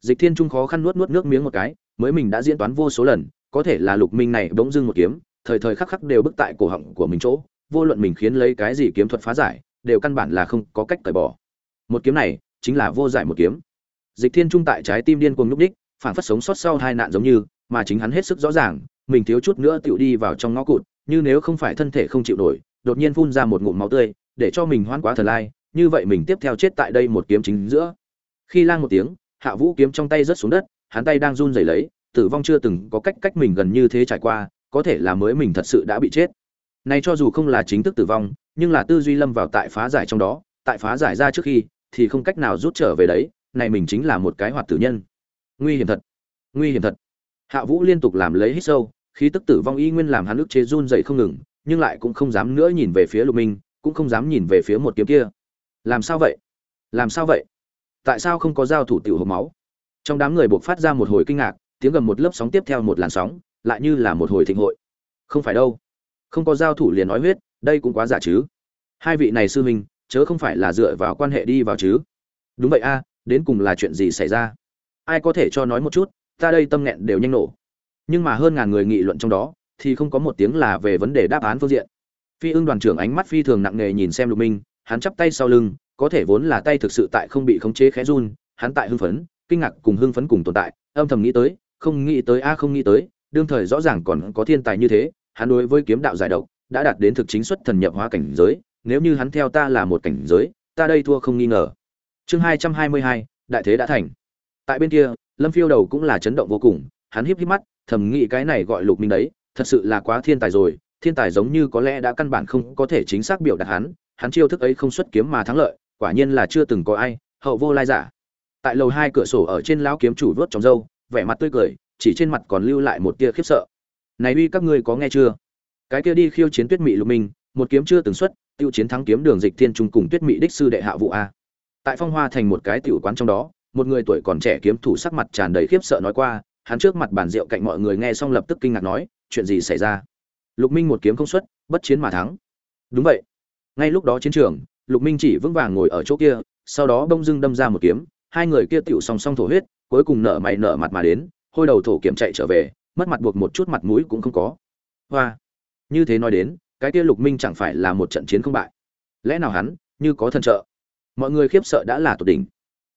dịch thiên trung khó khăn nuốt nuốt nước miếng một cái, mới mình đã diễn toán vô số lần, có thể là lục minh này bỗng dưng một kiếm, thời thời khắc khắc đều bức tại cổ họng của mình chỗ, vô luận mình khiến lấy cái gì kiếm thuật phá giải, đều căn bản là không có cách cởi bỏ. Một kiếm này, chính là vô giải một kiếm. Dịch thiên trung tại trái tim điên cuồng lúc đích phản phất sống sót sau hai nạn giống như, mà chính hắn hết sức rõ ràng, mình thiếu chút nữa tựu đi vào trong ngõ cụt, như nếu không phải thân thể không chịu nổi, đột nhiên phun ra một ngụm máu tươi, để cho mình hoan quá thần lai, như vậy mình tiếp theo chết tại đây một kiếm chính giữa. Khi lang một tiếng hạ vũ kiếm trong tay rớt xuống đất, hắn tay đang run rẩy lấy, tử vong chưa từng có cách cách mình gần như thế trải qua, có thể là mới mình thật sự đã bị chết. Này cho dù không là chính thức tử vong, nhưng là tư duy lâm vào tại phá giải trong đó, tại phá giải ra trước khi, thì không cách nào rút trở về đấy, này mình chính là một cái hoạt tử nhân. Nguy hiểm thật, nguy hiểm thật. Hạ vũ liên tục làm lấy hít sâu, khí tức tử vong y nguyên làm hắn ức chế run dậy không ngừng, nhưng lại cũng không dám nữa nhìn về phía lục minh, cũng không dám nhìn về phía một kiếm kia. Làm sao vậy? Làm sao vậy? Tại sao không có giao thủ tiểu hộp máu? Trong đám người buộc phát ra một hồi kinh ngạc, tiếng gầm một lớp sóng tiếp theo một làn sóng, lại như là một hồi thịnh hội. Không phải đâu. Không có giao thủ liền nói huyết, đây cũng quá giả chứ. Hai vị này sư huynh, chớ không phải là dựa vào quan hệ đi vào chứ. Đúng vậy a, đến cùng là chuyện gì xảy ra? Ai có thể cho nói một chút, ta đây tâm nghẹn đều nhanh nổ. Nhưng mà hơn ngàn người nghị luận trong đó, thì không có một tiếng là về vấn đề đáp án phương diện. Phi ưng đoàn trưởng ánh mắt phi thường nặng nề nhìn xem lục minh, hắn chắp tay sau lưng có thể vốn là tay thực sự tại không bị khống chế khẽ run, hắn tại hưng phấn, kinh ngạc cùng hưng phấn cùng tồn tại, âm thầm nghĩ tới, không nghĩ tới, a không nghĩ tới, đương thời rõ ràng còn có thiên tài như thế, hắn đối với kiếm đạo giải độc đã đạt đến thực chính xuất thần nhập hóa cảnh giới, nếu như hắn theo ta là một cảnh giới, ta đây thua không nghi ngờ. Chương hai trăm hai mươi hai, đại thế đã thành. Tại bên kia, lâm phiêu đầu cũng là chấn động vô cùng, hắn híp híp mắt, thầm nghĩ cái này gọi lục minh đấy, thật sự là quá thiên tài rồi, thiên tài giống như có lẽ đã căn bản không có thể chính xác biểu đạt hắn hắn chiêu thức ấy không xuất kiếm mà thắng lợi quả nhiên là chưa từng có ai, hậu vô lai giả. Tại lầu hai cửa sổ ở trên lão kiếm chủ vớt trong râu, vẻ mặt tươi cười, chỉ trên mặt còn lưu lại một tia khiếp sợ. Này uy, các ngươi có nghe chưa? Cái kia đi khiêu chiến tuyết mị lục minh, một kiếm chưa từng xuất, tiêu chiến thắng kiếm đường dịch thiên trung cùng tuyết mị đích sư đệ hạ vụ a. Tại phong hoa thành một cái tiểu quán trong đó, một người tuổi còn trẻ kiếm thủ sắc mặt tràn đầy khiếp sợ nói qua, hắn trước mặt bàn rượu cạnh mọi người nghe xong lập tức kinh ngạc nói, chuyện gì xảy ra? Lục minh một kiếm không xuất, bất chiến mà thắng. Đúng vậy. Ngay lúc đó chiến trường lục minh chỉ vững vàng ngồi ở chỗ kia, sau đó bông dưng đâm ra một kiếm, hai người kia tựu song song thổ huyết, cuối cùng nở mày nở mặt mà đến, hôi đầu thổ kiểm chạy trở về, mất mặt buộc một chút mặt mũi cũng không có. Hoa! Như thế nói đến, cái kia lục minh chẳng phải là một trận chiến không bại. Lẽ nào hắn như có thân trợ? Mọi người khiếp sợ đã là tột đỉnh.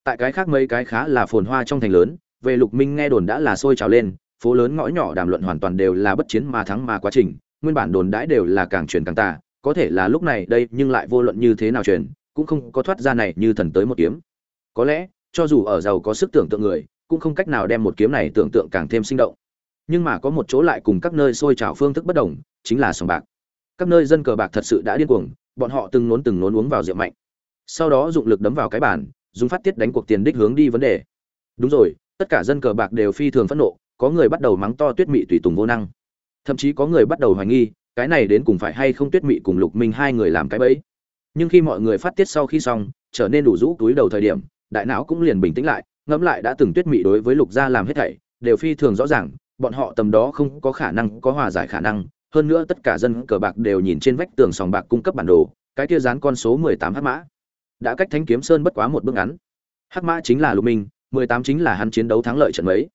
Tại cái khác mấy cái khá là phồn hoa trong thành lớn, về lục minh nghe đồn đã là sôi trào lên, phố lớn ngõ nhỏ đàm luận hoàn toàn đều là bất chiến mà thắng mà quá trình, nguyên bản đồn đãi đều là càng truyền càng tà có thể là lúc này đây nhưng lại vô luận như thế nào truyền, cũng không có thoát ra này như thần tới một kiếm. Có lẽ, cho dù ở giàu có sức tưởng tượng người, cũng không cách nào đem một kiếm này tưởng tượng càng thêm sinh động. Nhưng mà có một chỗ lại cùng các nơi sôi trào phương thức bất đồng, chính là sòng bạc. Các nơi dân cờ bạc thật sự đã điên cuồng, bọn họ từng nốn từng nốn uống vào rượu mạnh. Sau đó dụng lực đấm vào cái bàn, dùng phát tiết đánh cuộc tiền đích hướng đi vấn đề. Đúng rồi, tất cả dân cờ bạc đều phi thường phẫn nộ, có người bắt đầu mắng to tuyết mị tùy tùng vô năng. Thậm chí có người bắt đầu hoài nghi cái này đến cùng phải hay không tuyết mị cùng lục minh hai người làm cái bẫy? Nhưng khi mọi người phát tiết sau khi xong, trở nên đủ rũ túi đầu thời điểm, đại não cũng liền bình tĩnh lại, ngẫm lại đã từng tuyết mị đối với lục gia làm hết thảy, đều phi thường rõ ràng, bọn họ tầm đó không có khả năng, có hòa giải khả năng, hơn nữa tất cả dân cờ bạc đều nhìn trên vách tường sòng bạc cung cấp bản đồ, cái kia dán con số mười tám hắc mã. Đã cách thánh kiếm sơn bất quá một bước ngắn. Hắc mã chính là lục minh, mười tám chính là hắn chiến đấu thắng lợi trận mấy.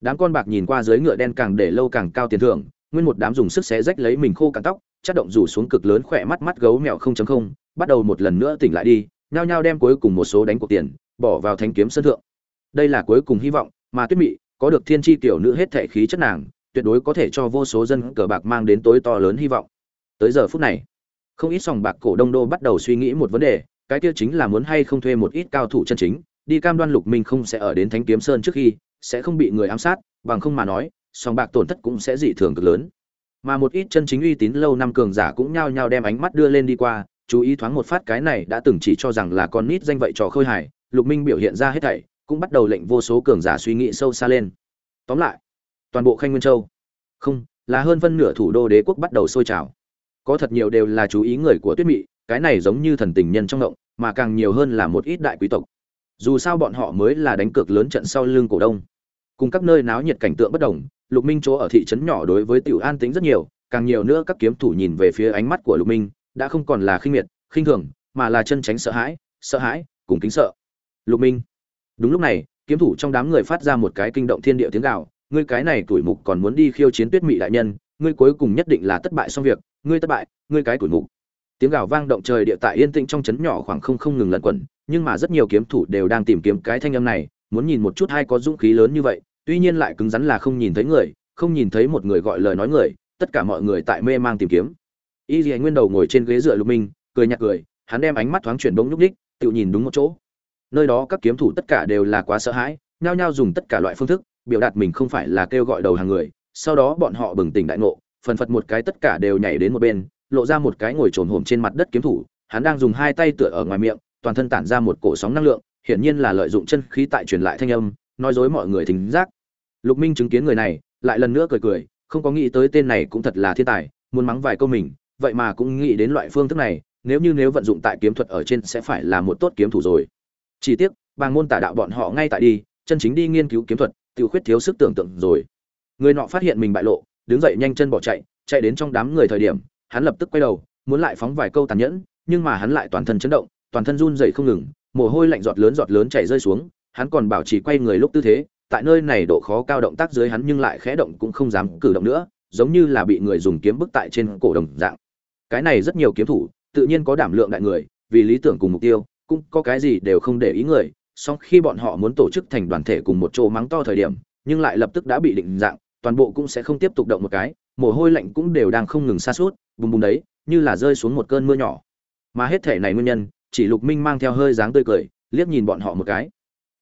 Đám con bạc nhìn qua dưới ngựa đen càng để lâu càng cao tiền thưởng nguyên một đám dùng sức xé rách lấy mình khô cạn tóc, chất động rủ xuống cực lớn khỏe mắt mắt gấu mèo không chấm không, bắt đầu một lần nữa tỉnh lại đi, nhao nhao đem cuối cùng một số đánh cuộc tiền, bỏ vào thanh kiếm sân thượng. Đây là cuối cùng hy vọng, mà tuyết mị, có được thiên tri tiểu nữ hết thể khí chất nàng, tuyệt đối có thể cho vô số dân cờ bạc mang đến tối to lớn hy vọng. Tới giờ phút này, không ít sòng bạc cổ đông đô bắt đầu suy nghĩ một vấn đề, cái kia chính là muốn hay không thuê một ít cao thủ chân chính, đi cam đoan lục minh không sẽ ở đến thánh kiếm sơn trước khi, sẽ không bị người ám sát, bằng không mà nói sòng bạc tổn thất cũng sẽ dị thường cực lớn. Mà một ít chân chính uy tín lâu năm cường giả cũng nhao nhao đem ánh mắt đưa lên đi qua, chú ý thoáng một phát cái này đã từng chỉ cho rằng là con nít danh vậy trò khơi hài, lục minh biểu hiện ra hết thảy, cũng bắt đầu lệnh vô số cường giả suy nghĩ sâu xa lên. Tóm lại, toàn bộ khanh nguyên châu, không, là hơn phân nửa thủ đô đế quốc bắt đầu sôi trào. Có thật nhiều đều là chú ý người của tuyết mị, cái này giống như thần tình nhân trong động, mà càng nhiều hơn là một ít đại quý tộc. Dù sao bọn họ mới là đánh cược lớn trận sau lưng cổ đông cùng các nơi náo nhiệt cảnh tượng bất đồng, lục minh chỗ ở thị trấn nhỏ đối với tiểu an tính rất nhiều, càng nhiều nữa các kiếm thủ nhìn về phía ánh mắt của lục minh, đã không còn là khinh miệt, khinh thường, mà là chân tránh sợ hãi sợ hãi, cùng kính sợ. Lục minh, đúng lúc này, kiếm thủ trong đám người phát ra một cái kinh động thiên địa tiếng gào, ngươi cái này tuổi mục còn muốn đi khiêu chiến tuyết mị đại nhân, ngươi cuối cùng nhất định là thất bại xong việc, ngươi thất bại, ngươi cái tuổi mục. Tiếng gào vang động trời địa tại yên tĩnh trong trấn nhỏ khoảng không không ngừng lẩn quẩn, nhưng mà rất nhiều kiếm thủ đều đang tìm kiếm cái thanh âm này, muốn nhìn một chút hay có dũng khí lớn như vậy tuy nhiên lại cứng rắn là không nhìn thấy người, không nhìn thấy một người gọi lời nói người, tất cả mọi người tại mê mang tìm kiếm. Y dì nguyên đầu ngồi trên ghế dựa lục minh, cười nhạt cười, hắn đem ánh mắt thoáng chuyển bỗng nhúc ních tự nhìn đúng một chỗ. Nơi đó các kiếm thủ tất cả đều là quá sợ hãi, nhao nhao dùng tất cả loại phương thức, biểu đạt mình không phải là kêu gọi đầu hàng người, sau đó bọn họ bừng tỉnh đại ngộ, phần phật một cái tất cả đều nhảy đến một bên, lộ ra một cái ngồi trồn hổm trên mặt đất kiếm thủ, hắn đang dùng hai tay tựa ở ngoài miệng, toàn thân tản ra một cổ sóng năng lượng, hiển nhiên là lợi dụng chân khí tại truyền lại thanh âm nói dối mọi người thính giác. Lục minh chứng kiến người này, lại lần nữa cười cười, không có nghĩ tới tên này cũng thật là thiên tài, muốn mắng vài câu mình, vậy mà cũng nghĩ đến loại phương thức này, nếu như nếu vận dụng tại kiếm thuật ở trên sẽ phải là một tốt kiếm thủ rồi. Chỉ tiếc, bàng môn tả đạo bọn họ ngay tại đi, chân chính đi nghiên cứu kiếm thuật tự khuyết thiếu sức tưởng tượng rồi. Người nọ phát hiện mình bại lộ, đứng dậy nhanh chân bỏ chạy chạy đến trong đám người thời điểm, hắn lập tức quay đầu, muốn lại phóng vài câu tàn nhẫn, nhưng mà hắn lại toàn thân chấn động, toàn thân run dậy không ngừng, mồ hôi lạnh giọt lớn giọt lớn chảy rơi xuống hắn còn bảo trì quay người lúc tư thế, tại nơi này độ khó cao động tác dưới hắn nhưng lại khẽ động cũng không dám cử động nữa, giống như là bị người dùng kiếm bức tại trên cổ đồng dạng. Cái này rất nhiều kiếm thủ, tự nhiên có đảm lượng đại người, vì lý tưởng cùng mục tiêu, cũng có cái gì đều không để ý người, song khi bọn họ muốn tổ chức thành đoàn thể cùng một chỗ mắng to thời điểm, nhưng lại lập tức đã bị định dạng, toàn bộ cũng sẽ không tiếp tục động một cái, mồ hôi lạnh cũng đều đang không ngừng xa suốt bùng bùng đấy, như là rơi xuống một cơn mưa nhỏ. Mà hết thể này nguyên nhân, chỉ lục minh mang theo hơi dáng tươi cười, liếc nhìn bọn họ một cái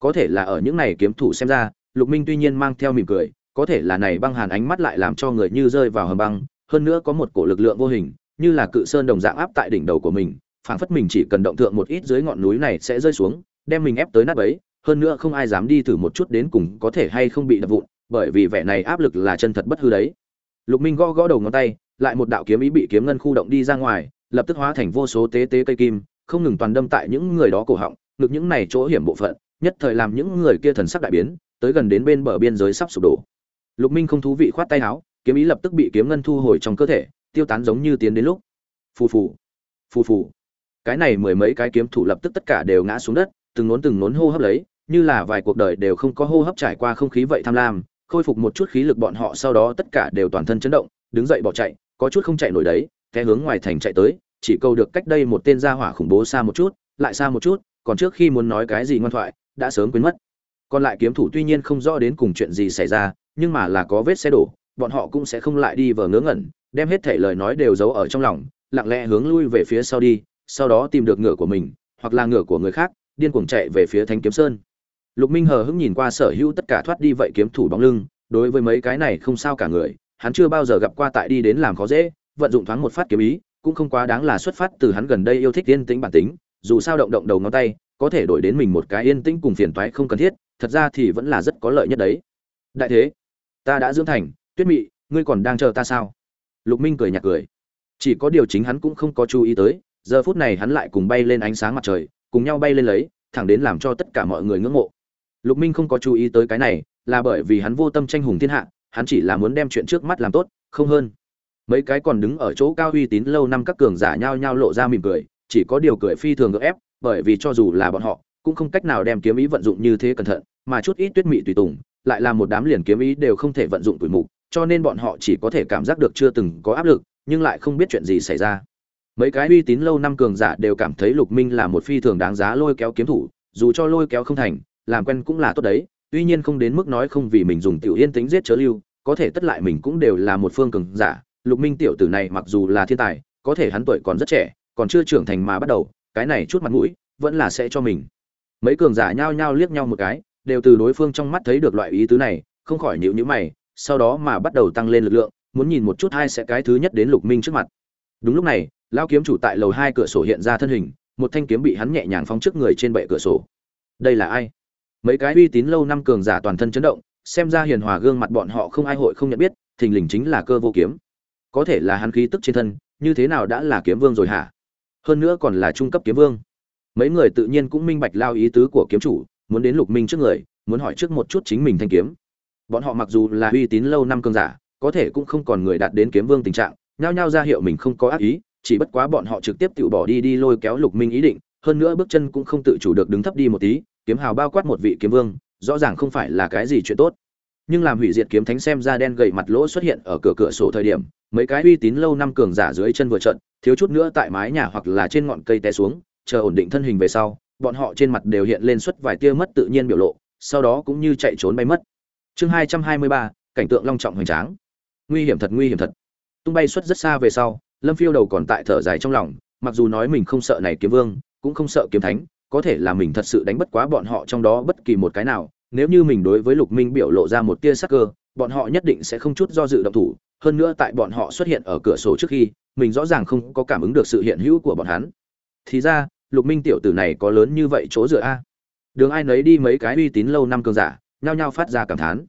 có thể là ở những này kiếm thủ xem ra, lục minh tuy nhiên mang theo mỉm cười, có thể là này băng hàn ánh mắt lại làm cho người như rơi vào hầm băng, hơn nữa có một cổ lực lượng vô hình, như là cự sơn đồng dạng áp tại đỉnh đầu của mình, phảng phất mình chỉ cần động thượng một ít dưới ngọn núi này sẽ rơi xuống, đem mình ép tới nát bấy, hơn nữa không ai dám đi thử một chút đến cùng có thể hay không bị đập vụn, bởi vì vẻ này áp lực là chân thật bất hư đấy. Lục minh gõ gõ đầu ngón tay, lại một đạo kiếm ý bị kiếm ngân khu động đi ra ngoài, lập tức hóa thành vô số tế tế cây kim, không ngừng toàn đâm tại những người đó cổ họng, ngực những này chỗ hiểm bộ phận nhất thời làm những người kia thần sắc đại biến, tới gần đến bên bờ biên giới sắp sụp đổ. Lục minh không thú vị khoát tay áo, kiếm ý lập tức bị kiếm ngân thu hồi trong cơ thể, tiêu tán giống như tiến đến lúc. Phù phù phù phù. Cái này mười mấy cái kiếm thủ lập tức tất cả đều ngã xuống đất, từng nốn từng nốn hô hấp lấy, như là vài cuộc đời đều không có hô hấp trải qua không khí vậy tham lam, khôi phục một chút khí lực bọn họ sau đó tất cả đều toàn thân chấn động, đứng dậy bỏ chạy, có chút không chạy nổi đấy, té hướng ngoài thành chạy tới, chỉ câu được cách đây một tên gia hỏa khủng bố xa một chút, lại xa một chút, còn trước khi muốn nói cái gì ngoan thoại đã sớm quên mất. Còn lại kiếm thủ tuy nhiên không rõ đến cùng chuyện gì xảy ra, nhưng mà là có vết xe đổ, bọn họ cũng sẽ không lại đi vờ ngớ ngẩn, đem hết thể lời nói đều giấu ở trong lòng, lặng lẽ hướng lui về phía sau đi, sau đó tìm được ngựa của mình, hoặc là ngựa của người khác, điên cuồng chạy về phía thanh kiếm sơn. Lục minh hờ hững nhìn qua sở hữu tất cả thoát đi vậy kiếm thủ bóng lưng, đối với mấy cái này không sao cả người, hắn chưa bao giờ gặp qua tại đi đến làm khó dễ, vận dụng thoáng một phát kiếm ý, cũng không quá đáng là xuất phát từ hắn gần đây yêu thích yên tĩnh bản tính, dù sao động động đầu ngón tay có thể đổi đến mình một cái yên tĩnh cùng phiền toái không cần thiết, thật ra thì vẫn là rất có lợi nhất đấy. Đại thế, ta đã dưỡng thành, tuyết mị, ngươi còn đang chờ ta sao? Lục minh cười nhạt cười. Chỉ có điều chính hắn cũng không có chú ý tới, giờ phút này hắn lại cùng bay lên ánh sáng mặt trời, cùng nhau bay lên lấy, thẳng đến làm cho tất cả mọi người ngưỡng mộ. Lục minh không có chú ý tới cái này, là bởi vì hắn vô tâm tranh hùng thiên hạ, hắn chỉ là muốn đem chuyện trước mắt làm tốt, không hơn. Mấy cái còn đứng ở chỗ cao uy tín lâu năm các cường giả nhao nhao lộ ra mỉm cười, chỉ có điều cười phi thường gượng ép bởi vì cho dù là bọn họ, cũng không cách nào đem kiếm ý vận dụng như thế cẩn thận, mà chút ít tuyết mị tùy tùng, lại là một đám liền kiếm ý đều không thể vận dụng tuổi mục, cho nên bọn họ chỉ có thể cảm giác được chưa từng có áp lực, nhưng lại không biết chuyện gì xảy ra. Mấy cái uy tín lâu năm cường giả đều cảm thấy lục minh là một phi thường đáng giá lôi kéo kiếm thủ, dù cho lôi kéo không thành, làm quen cũng là tốt đấy, tuy nhiên không đến mức nói không vì mình dùng tiểu yên tính giết chớ lưu, có thể tất lại mình cũng đều là một phương cường giả, lục minh tiểu tử này mặc dù là thiên tài, có thể hắn tuổi còn rất trẻ, còn chưa trưởng thành mà bắt đầu cái này chút mặt mũi, vẫn là sẽ cho mình. Mấy cường giả nhao nhao liếc nhau một cái, đều từ đối phương trong mắt thấy được loại ý tứ này, không khỏi nhịu nhíu mày, sau đó mà bắt đầu tăng lên lực lượng, muốn nhìn một chút hai sẽ cái thứ nhất đến lục minh trước mặt. Đúng lúc này, lão kiếm chủ tại lầu hai cửa sổ hiện ra thân hình, một thanh kiếm bị hắn nhẹ nhàng phóng trước người trên bệ cửa sổ. Đây là ai? Mấy cái uy tín lâu năm cường giả toàn thân chấn động, xem ra hiền hòa gương mặt bọn họ không ai hội không nhận biết, thình lình chính là cơ vô kiếm. Có thể là hắn khí tức trên thân, như thế nào đã là kiếm vương rồi hả? Hơn nữa còn là trung cấp kiếm vương. Mấy người tự nhiên cũng minh bạch lao ý tứ của kiếm chủ, muốn đến lục minh trước người, muốn hỏi trước một chút chính mình thanh kiếm. Bọn họ mặc dù là uy tín lâu năm cường giả, có thể cũng không còn người đạt đến kiếm vương tình trạng, nhao nhao ra hiệu mình không có ác ý, chỉ bất quá bọn họ trực tiếp tự bỏ đi đi lôi kéo lục minh ý định, hơn nữa bước chân cũng không tự chủ được đứng thấp đi một tí, kiếm hào bao quát một vị kiếm vương, rõ ràng không phải là cái gì chuyện tốt. Nhưng làm hủy diệt kiếm thánh xem ra đen gầy mặt lỗ xuất hiện ở cửa cửa sổ thời điểm, mấy cái uy tín lâu năm cường giả dưới chân vừa trận thiếu chút nữa tại mái nhà hoặc là trên ngọn cây té xuống, chờ ổn định thân hình về sau, bọn họ trên mặt đều hiện lên suất vài tia mất tự nhiên biểu lộ, sau đó cũng như chạy trốn bay mất. Chương hai trăm hai mươi ba, cảnh tượng long trọng hoành tráng. Nguy hiểm thật, nguy hiểm thật. Tung bay xuất rất xa về sau, lâm phiêu đầu còn tại thở dài trong lòng, mặc dù nói mình không sợ này kiếm vương, cũng không sợ kiếm thánh, có thể là mình thật sự đánh bất quá bọn họ trong đó bất kỳ một cái nào, nếu như mình đối với lục minh biểu lộ ra một tia sắc cơ, bọn họ nhất định sẽ không chút do dự động thủ hơn nữa tại bọn họ xuất hiện ở cửa sổ trước khi, mình rõ ràng không có cảm ứng được sự hiện hữu của bọn hắn. Thì ra, lục minh tiểu tử này có lớn như vậy chỗ dựa a? Đường ai nấy đi mấy cái uy tín lâu năm cường giả, nhao nhao phát ra cảm thán.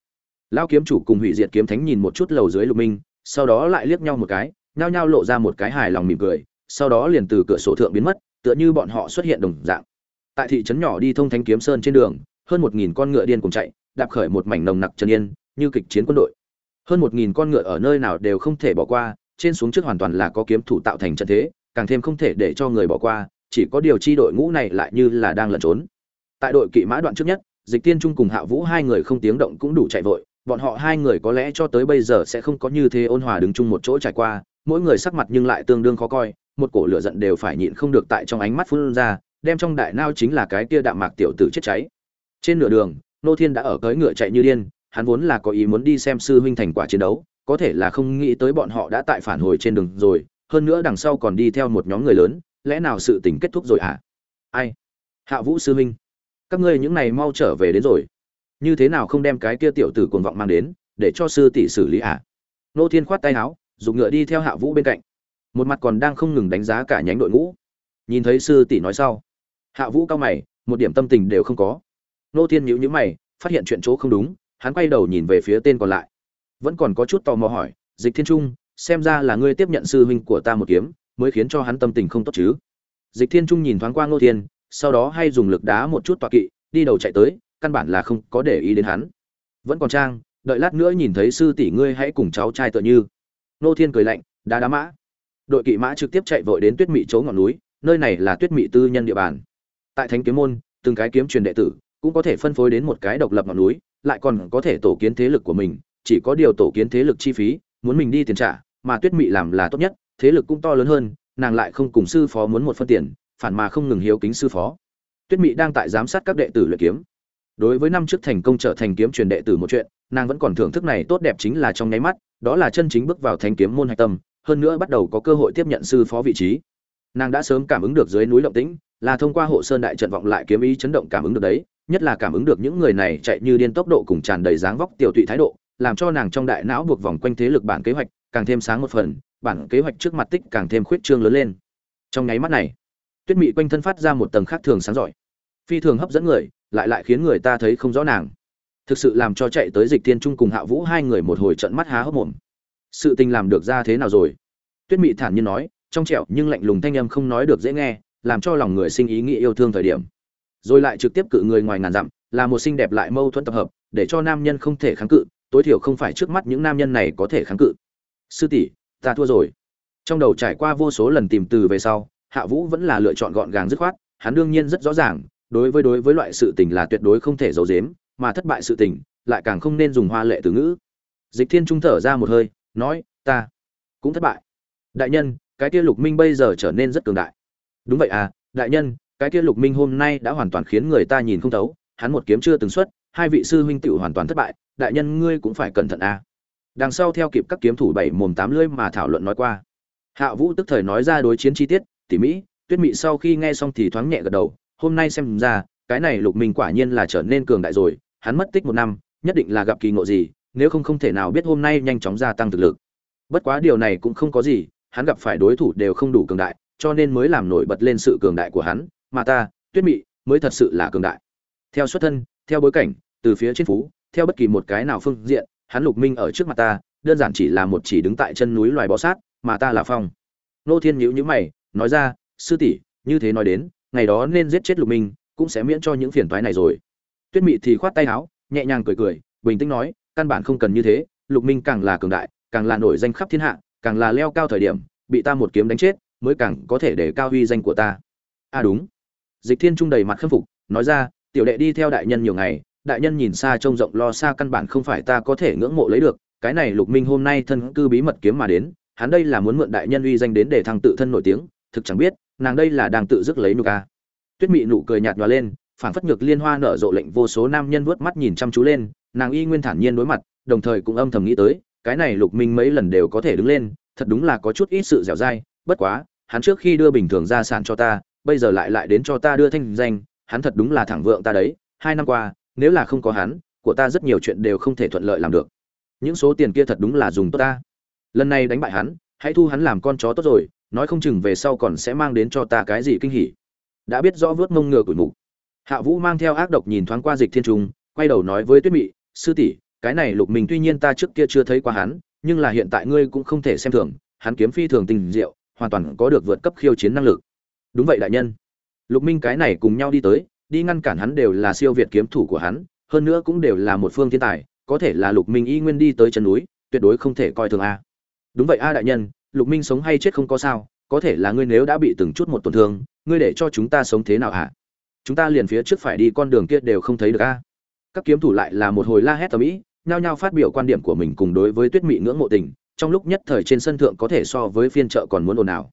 Lao kiếm chủ cùng hủy diệt kiếm thánh nhìn một chút lầu dưới lục minh, sau đó lại liếc nhau một cái, nhao nhao lộ ra một cái hài lòng mỉm cười, sau đó liền từ cửa sổ thượng biến mất, tựa như bọn họ xuất hiện đồng dạng. Tại thị trấn nhỏ đi thông thánh kiếm sơn trên đường, hơn một nghìn con ngựa điên cùng chạy, đạp khởi một mảnh nồng nặc trần yên, như kịch chiến quân đội hơn một nghìn con ngựa ở nơi nào đều không thể bỏ qua, trên xuống trước hoàn toàn là có kiếm thủ tạo thành trận thế, càng thêm không thể để cho người bỏ qua, chỉ có điều chi đội ngũ này lại như là đang lẩn trốn. Tại đội kỵ mã đoạn trước nhất, dịch tiên trung cùng hạ vũ hai người không tiếng động cũng đủ chạy vội, bọn họ hai người có lẽ cho tới bây giờ sẽ không có như thế ôn hòa đứng chung một chỗ trải qua, mỗi người sắc mặt nhưng lại tương đương khó coi, một cổ lửa giận đều phải nhịn không được tại trong ánh mắt phun ra, đem trong đại nao chính là cái kia đạm mạc tiểu tử chết cháy. Trên nửa đường, nô thiên đã ở cưỡi ngựa chạy như điên hắn vốn là có ý muốn đi xem sư huynh thành quả chiến đấu, có thể là không nghĩ tới bọn họ đã tại phản hồi trên đường rồi, hơn nữa đằng sau còn đi theo một nhóm người lớn, lẽ nào sự tình kết thúc rồi hả? À? ai? Hạ vũ sư huynh, các ngươi những này mau trở về đến rồi. Như thế nào không đem cái kia tiểu tử cuồng vọng mang đến, để cho sư tỷ xử lý à nô thiên khoát tay áo dùng ngựa đi theo hạ vũ bên cạnh. Một mặt còn đang không ngừng đánh giá cả nhánh đội ngũ. Nhìn thấy sư tỷ nói sau, hạ vũ cao mày, một điểm tâm tình đều không có. Nô thiên nhíu nhíu mày, phát hiện chuyện chỗ không đúng hắn quay đầu nhìn về phía tên còn lại. Vẫn còn có chút tò mò hỏi, dịch thiên trung, xem ra là ngươi tiếp nhận sư huynh của ta một kiếm, mới khiến cho hắn tâm tình không tốt chứ? Dịch thiên trung nhìn thoáng qua ngô thiên, sau đó hay dùng lực đá một chút tọa kỵ, đi đầu chạy tới, căn bản là không có để ý đến hắn. Vẫn còn trang, đợi lát nữa nhìn thấy sư tỷ ngươi hãy cùng cháu trai tựa như. Ngô thiên cười lạnh đá đá mã. Đội kỵ mã trực tiếp chạy vội đến tuyết mị chỗ ngọn núi, nơi này là tuyết mị tư nhân địa bàn. Tại thánh kiếm môn, từng cái kiếm truyền đệ tử cũng có thể phân phối đến một cái độc lập ngọn núi, lại còn có thể tổ kiến thế lực của mình, chỉ có điều tổ kiến thế lực chi phí, muốn mình đi tiền trả, mà tuyết mị làm là tốt nhất, thế lực cũng to lớn hơn, nàng lại không cùng sư phó muốn một phân tiền, phản mà không ngừng hiếu kính sư phó. Tuyết mị đang tại giám sát các đệ tử luyện kiếm. Đối với năm trước thành công trở thành kiếm truyền đệ tử một chuyện, nàng vẫn còn thưởng thức này tốt đẹp chính là trong nháy mắt, đó là chân chính bước vào thánh kiếm môn hạch tâm, hơn nữa bắt đầu có cơ hội tiếp nhận sư phó vị trí. Nàng đã sớm cảm ứng được dưới núi động tĩnh, là thông qua hộ sơn đại trận vọng lại kiếm ý chấn động cảm ứng được đấy nhất là cảm ứng được những người này chạy như điên tốc độ cùng tràn đầy dáng vóc tiểu tụy thái độ, làm cho nàng trong đại não buộc vòng quanh thế lực bản kế hoạch càng thêm sáng một phần, bản kế hoạch trước mặt tích càng thêm khuyết trương lớn lên. Trong nháy mắt này, tuyết mị quanh thân phát ra một tầng khác thường sáng giỏi. Phi thường hấp dẫn người, lại lại khiến người ta thấy không rõ nàng. Thực sự làm cho chạy tới dịch tiên trung cùng hạ vũ hai người một hồi trận mắt há hốc mồm. Sự tình làm được ra thế nào rồi? Tuyết mị thản nhiên nói, trong trẻo nhưng lạnh lùng thanh âm không nói được dễ nghe, làm cho lòng người sinh ý nghĩ yêu thương thời điểm rồi lại trực tiếp cự người ngoài ngàn dặm, là một xinh đẹp lại mâu thuẫn tập hợp, để cho nam nhân không thể kháng cự, tối thiểu không phải trước mắt những nam nhân này có thể kháng cự. Sư tỷ, ta thua rồi. Trong đầu trải qua vô số lần tìm từ về sau, hạ vũ vẫn là lựa chọn gọn gàng dứt khoát, hắn đương nhiên rất rõ ràng, đối với đối với loại sự tình là tuyệt đối không thể giấu giếm, mà thất bại sự tình, lại càng không nên dùng hoa lệ từ ngữ. Dịch thiên trung thở ra một hơi, nói, ta cũng thất bại. Đại nhân, cái kia lục minh bây giờ trở nên rất cường đại. Đúng vậy à đại nhân cái kia lục minh hôm nay đã hoàn toàn khiến người ta nhìn không thấu, hắn một kiếm chưa từng xuất, hai vị sư huynh tựu hoàn toàn thất bại, đại nhân ngươi cũng phải cẩn thận à đằng sau theo kịp các kiếm thủ bảy mồm tám lưỡi mà thảo luận nói qua. Hạ vũ tức thời nói ra đối chiến chi tiết, tỉ mỹ tuyết mị sau khi nghe xong thì thoáng nhẹ gật đầu, hôm nay xem ra, cái này lục minh quả nhiên là trở nên cường đại rồi, hắn mất tích một năm, nhất định là gặp kỳ ngộ gì, nếu không không thể nào biết hôm nay nhanh chóng gia tăng thực lực. Bất quá điều này cũng không có gì, hắn gặp phải đối thủ đều không đủ cường đại, cho nên mới làm nổi bật lên sự cường đại của hắn mà ta, tuyết mị, mới thật sự là cường đại. Theo xuất thân, theo bối cảnh, từ phía trên phú, theo bất kỳ một cái nào phương diện, hắn lục minh ở trước mặt ta, đơn giản chỉ là một chỉ đứng tại chân núi loài bò sát, mà ta là phong. Nô thiên nhữ nhữ mày, nói ra, sư tỷ, như thế nói đến, ngày đó nên giết chết lục minh, cũng sẽ miễn cho những phiền toái này rồi. Tuyết mị thì khoát tay áo, nhẹ nhàng cười cười, bình tĩnh nói, căn bản không cần như thế, lục minh càng là cường đại, càng là nổi danh khắp thiên hạ, càng là leo cao thời điểm, bị ta một kiếm đánh chết, mới càng có thể để cao uy danh của ta. À đúng dịch thiên trung đầy mặt khâm phục, nói ra, tiểu đệ đi theo đại nhân nhiều ngày, đại nhân nhìn xa trông rộng lo xa căn bản không phải ta có thể ngưỡng mộ lấy được, cái này lục minh hôm nay thân cư bí mật kiếm mà đến, hắn đây là muốn mượn đại nhân uy danh đến để thăng tự thân nổi tiếng, thực chẳng biết, nàng đây là đang tự dứt lấy nụ ca. Tuyết mị nụ cười nhạt nhòa lên, phảng phất nhược liên hoa nở rộ lệnh vô số nam nhân vuốt mắt nhìn chăm chú lên, nàng y nguyên thản nhiên đối mặt, đồng thời cũng âm thầm nghĩ tới, cái này lục minh mấy lần đều có thể đứng lên, thật đúng là có chút ít sự dẻo dai, bất quá, hắn trước khi đưa bình thường ra sàn cho ta bây giờ lại lại đến cho ta đưa thanh danh, hắn thật đúng là thẳng vượng ta đấy, hai năm qua, nếu là không có hắn, của ta rất nhiều chuyện đều không thể thuận lợi làm được. Những số tiền kia thật đúng là dùng tốt ta. Lần này đánh bại hắn, hãy thu hắn làm con chó tốt rồi, nói không chừng về sau còn sẽ mang đến cho ta cái gì kinh hỉ. Đã biết rõ vớt mông ngựa của mục. Hạ vũ mang theo ác độc nhìn thoáng qua dịch thiên trung quay đầu nói với tuyết mị, sư tỷ, cái này lục mình tuy nhiên ta trước kia chưa thấy qua hắn, nhưng là hiện tại ngươi cũng không thể xem thường, hắn kiếm phi thường tình diệu, hoàn toàn có được vượt cấp khiêu chiến năng lực đúng vậy đại nhân. Lục minh cái này cùng nhau đi tới, đi ngăn cản hắn đều là siêu việt kiếm thủ của hắn, hơn nữa cũng đều là một phương thiên tài, có thể là lục minh y nguyên đi tới chân núi, tuyệt đối không thể coi thường a. Đúng vậy a đại nhân, lục minh sống hay chết không có sao, có thể là ngươi nếu đã bị từng chút một tổn thương, ngươi để cho chúng ta sống thế nào hả? Chúng ta liền phía trước phải đi con đường kia đều không thấy được a. Các kiếm thủ lại là một hồi la hét tầm ĩ, nhao nhao phát biểu quan điểm của mình cùng đối với tuyết mị ngưỡng mộ tình, trong lúc nhất thời trên sân thượng có thể so với phiên chợ còn muốn ồn ào.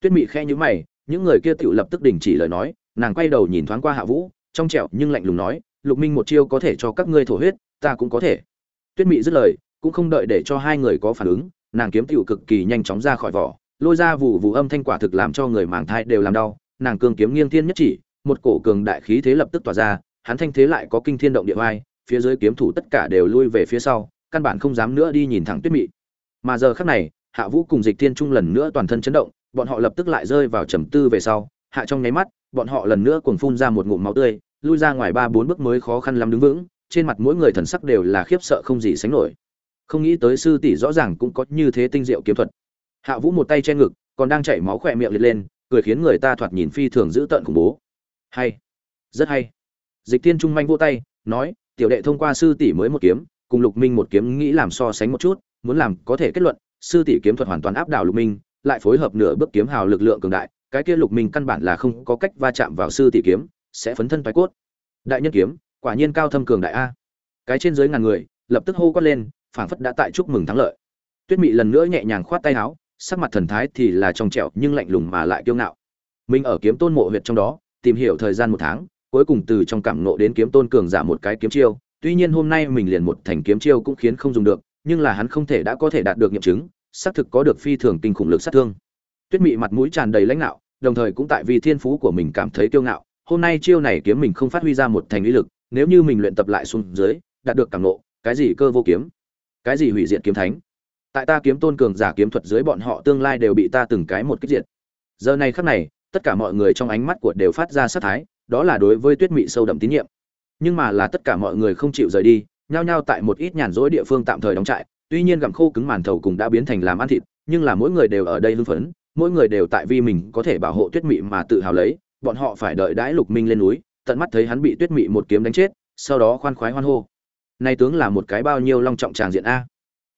Tuyết mị khe nhữ mày những người kia tự lập tức đình chỉ lời nói, nàng quay đầu nhìn thoáng qua hạ vũ, trong trẻo nhưng lạnh lùng nói, lục minh một chiêu có thể cho các ngươi thổ huyết, ta cũng có thể. Tuyết mị dứt lời, cũng không đợi để cho hai người có phản ứng, nàng kiếm tiểu cực kỳ nhanh chóng ra khỏi vỏ, lôi ra vụ vụ âm thanh quả thực làm cho người màng thai đều làm đau, nàng cương kiếm nghiêng thiên nhất chỉ, một cổ cường đại khí thế lập tức tỏa ra, hắn thanh thế lại có kinh thiên động địa vai, phía dưới kiếm thủ tất cả đều lui về phía sau, căn bản không dám nữa đi nhìn thẳng tuyết mị. Mà giờ khắc này, hạ vũ cùng dịch thiên trung lần nữa toàn thân chấn động bọn họ lập tức lại rơi vào trầm tư về sau, hạ trong nháy mắt, bọn họ lần nữa cuồng phun ra một ngụm máu tươi, lui ra ngoài ba bốn bước mới khó khăn lắm đứng vững, trên mặt mỗi người thần sắc đều là khiếp sợ không gì sánh nổi. Không nghĩ tới sư tỷ rõ ràng cũng có như thế tinh diệu kiếm thuật. Hạ vũ một tay che ngực, còn đang chảy máu khỏe miệng liệt lên, cười khiến người ta thoạt nhìn phi thường dữ tợn khủng bố. Hay, rất hay. Dịch tiên trung manh vô tay, nói, tiểu đệ thông qua sư tỷ mới một kiếm, cùng lục minh một kiếm nghĩ làm so sánh một chút, muốn làm có thể kết luận, sư tỷ kiếm thuật hoàn toàn áp đảo lục minh lại phối hợp nửa bước kiếm hào lực lượng cường đại, cái kia lục minh căn bản là không có cách va chạm vào sư tỷ kiếm, sẽ phấn thân thoái cốt. Đại nhân kiếm, quả nhiên cao thâm cường đại a. Cái trên dưới ngàn người, lập tức hô quát lên, phảng phất đã tại chúc mừng thắng lợi. Tuyết mị lần nữa nhẹ nhàng khoát tay áo, sắc mặt thần thái thì là trong trẻo nhưng lạnh lùng mà lại kiêu ngạo. Mình ở kiếm tôn mộ huyệt trong đó, tìm hiểu thời gian một tháng, cuối cùng từ trong cảm ngộ đến kiếm tôn cường giả một cái kiếm chiêu. Tuy nhiên hôm nay mình liền một thành kiếm chiêu cũng khiến không dùng được, nhưng là hắn không thể đã có thể đạt được nghiệm chứng xác thực có được phi thường kinh khủng lực sát thương. Tuyết mị mặt mũi tràn đầy lãnh nạo đồng thời cũng tại vì thiên phú của mình cảm thấy kiêu ngạo. Hôm nay chiêu này kiếm mình không phát huy ra một thành ý lực nếu như mình luyện tập lại xuống dưới đạt được cảm ngộ, cái gì cơ vô kiếm? Cái gì hủy diệt kiếm thánh? Tại ta kiếm tôn cường giả kiếm thuật dưới bọn họ tương lai đều bị ta từng cái một kích diệt. Giờ này khắc này tất cả mọi người trong ánh mắt của đều phát ra sát thái đó là đối với tuyết mị sâu đậm tín nhiệm. Nhưng mà là tất cả mọi người không chịu rời đi nhao nhao tại một ít nhàn rỗi địa phương tạm thời đóng trại tuy nhiên gặm khô cứng màn thầu cùng đã biến thành làm ăn thịt, nhưng là mỗi người đều ở đây hưng phấn, mỗi người đều tại vì mình có thể bảo hộ tuyết mị mà tự hào lấy, bọn họ phải đợi đãi lục minh lên núi, tận mắt thấy hắn bị tuyết mị một kiếm đánh chết, sau đó khoan khoái hoan hô. Nay tướng là một cái bao nhiêu long trọng tràng diện a.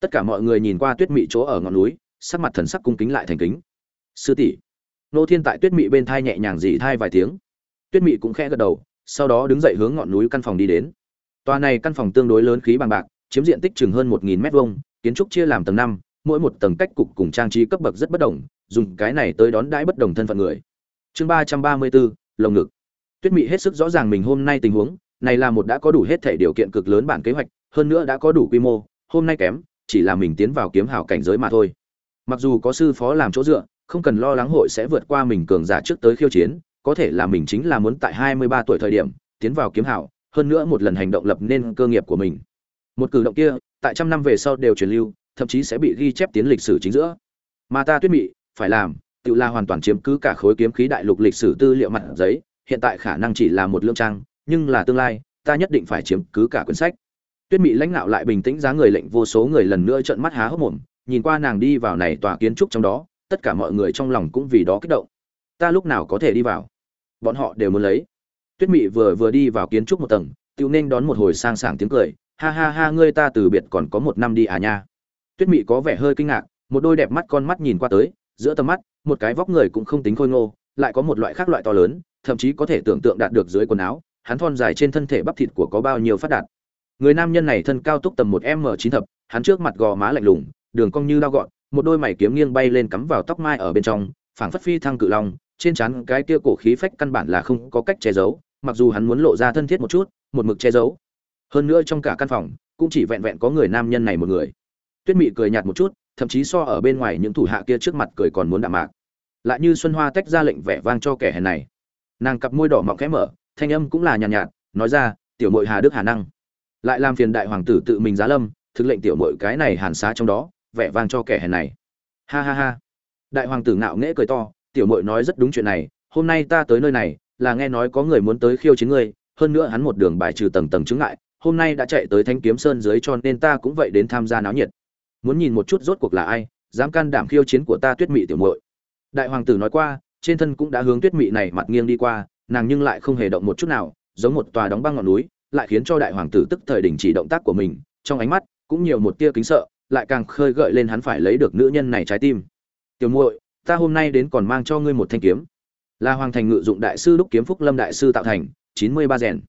Tất cả mọi người nhìn qua tuyết mị chỗ ở ngọn núi, sắc mặt thần sắc cung kính lại thành kính. Sư tỷ. Nô thiên tại tuyết mị bên thai nhẹ nhàng dì thai vài tiếng. Tuyết mị cũng khẽ gật đầu, sau đó đứng dậy hướng ngọn núi căn phòng đi đến. Tòa này căn phòng tương đối lớn, khí bằng bạc chiếm diện tích chừng hơn một nghìn mét vuông, kiến trúc chia làm tầng năm, mỗi một tầng cách cục cùng trang trí cấp bậc rất bất đồng, dùng cái này tới đón đãi bất đồng thân phận người. Chương ba trăm ba mươi bốn, lồng ngực. Tuyết mị hết sức rõ ràng mình hôm nay tình huống, này là một đã có đủ hết thể điều kiện cực lớn bản kế hoạch, hơn nữa đã có đủ quy mô, hôm nay kém, chỉ là mình tiến vào kiếm hào cảnh giới mà thôi. Mặc dù có sư phó làm chỗ dựa, không cần lo lắng hội sẽ vượt qua mình cường giả trước tới khiêu chiến, có thể là mình chính là muốn tại hai mươi ba tuổi thời điểm, tiến vào kiếm hào, hơn nữa một lần hành động lập nên cơ nghiệp của mình một cử động kia, tại trăm năm về sau đều truyền lưu, thậm chí sẽ bị ghi chép tiến lịch sử chính giữa. Mà ta tuyết mị, phải làm, tự là hoàn toàn chiếm cứ cả khối kiếm khí đại lục lịch sử tư liệu mặt giấy, hiện tại khả năng chỉ là một lương trang, nhưng là tương lai, ta nhất định phải chiếm cứ cả quyển sách. Tuyết mị lãnh đạo lại bình tĩnh giá người lệnh vô số người lần nữa trợn mắt há hốc mồm, nhìn qua nàng đi vào này tòa kiến trúc trong đó, tất cả mọi người trong lòng cũng vì đó kích động. Ta lúc nào có thể đi vào? Bọn họ đều muốn lấy. Tuyết mị vừa vừa đi vào kiến trúc một tầng, tự nên đón một hồi sang sảng tiếng cười ha ha ha, ngươi ta từ biệt còn có một năm đi à nha. Tuyết mị có vẻ hơi kinh ngạc, một đôi đẹp mắt con mắt nhìn qua tới, giữa tầm mắt, một cái vóc người cũng không tính khôi ngô, lại có một loại khác loại to lớn, thậm chí có thể tưởng tượng đạt được dưới quần áo, hắn thon dài trên thân thể bắp thịt của có bao nhiêu phát đạt. Người nam nhân này thân cao túc tầm một m chín thập, hắn trước mặt gò má lạnh lùng, đường cong như lao gọn một đôi mày kiếm nghiêng bay lên cắm vào tóc mai ở bên trong, phảng phất phi thăng cự long, trên trán cái kia cổ khí phách căn bản là không có cách che giấu, mặc dù hắn muốn lộ ra thân thiết một chút, một mực che giấu hơn nữa trong cả căn phòng cũng chỉ vẹn vẹn có người nam nhân này một người. Tuyết mị cười nhạt một chút thậm chí so ở bên ngoài những thủ hạ kia trước mặt cười còn muốn đạm mạc. Lại như xuân hoa tách ra lệnh vẻ vang cho kẻ hèn này. Nàng cặp môi đỏ mọng khẽ mở thanh âm cũng là nhàn nhạt, nhạt nói ra tiểu mội hà đức hà năng. Lại làm phiền đại hoàng tử tự mình giá lâm thực lệnh tiểu mội cái này hàn xá trong đó vẻ vang cho kẻ hèn này. Ha ha ha. Đại hoàng tử ngạo nghễ cười to tiểu mội nói rất đúng chuyện này hôm nay ta tới nơi này là nghe nói có người muốn tới khiêu chiến ngươi hơn nữa hắn một đường bài trừ tầng tầng chứng ngại hôm nay đã chạy tới thanh kiếm sơn dưới cho nên ta cũng vậy đến tham gia náo nhiệt. Muốn nhìn một chút rốt cuộc là ai, dám can đảm khiêu chiến của ta tuyết mị tiểu muội. Đại hoàng tử nói qua, trên thân cũng đã hướng tuyết mị này mặt nghiêng đi qua, nàng nhưng lại không hề động một chút nào, giống một tòa đóng băng ngọn núi, lại khiến cho đại hoàng tử tức thời đình chỉ động tác của mình, trong ánh mắt cũng nhiều một tia kính sợ, lại càng khơi gợi lên hắn phải lấy được nữ nhân này trái tim. Tiểu muội, ta hôm nay đến còn mang cho ngươi một thanh kiếm. Là hoàng thành ngự dụng đại sư đúc kiếm phúc lâm đại sư tạo thành, chín mươi ba rèn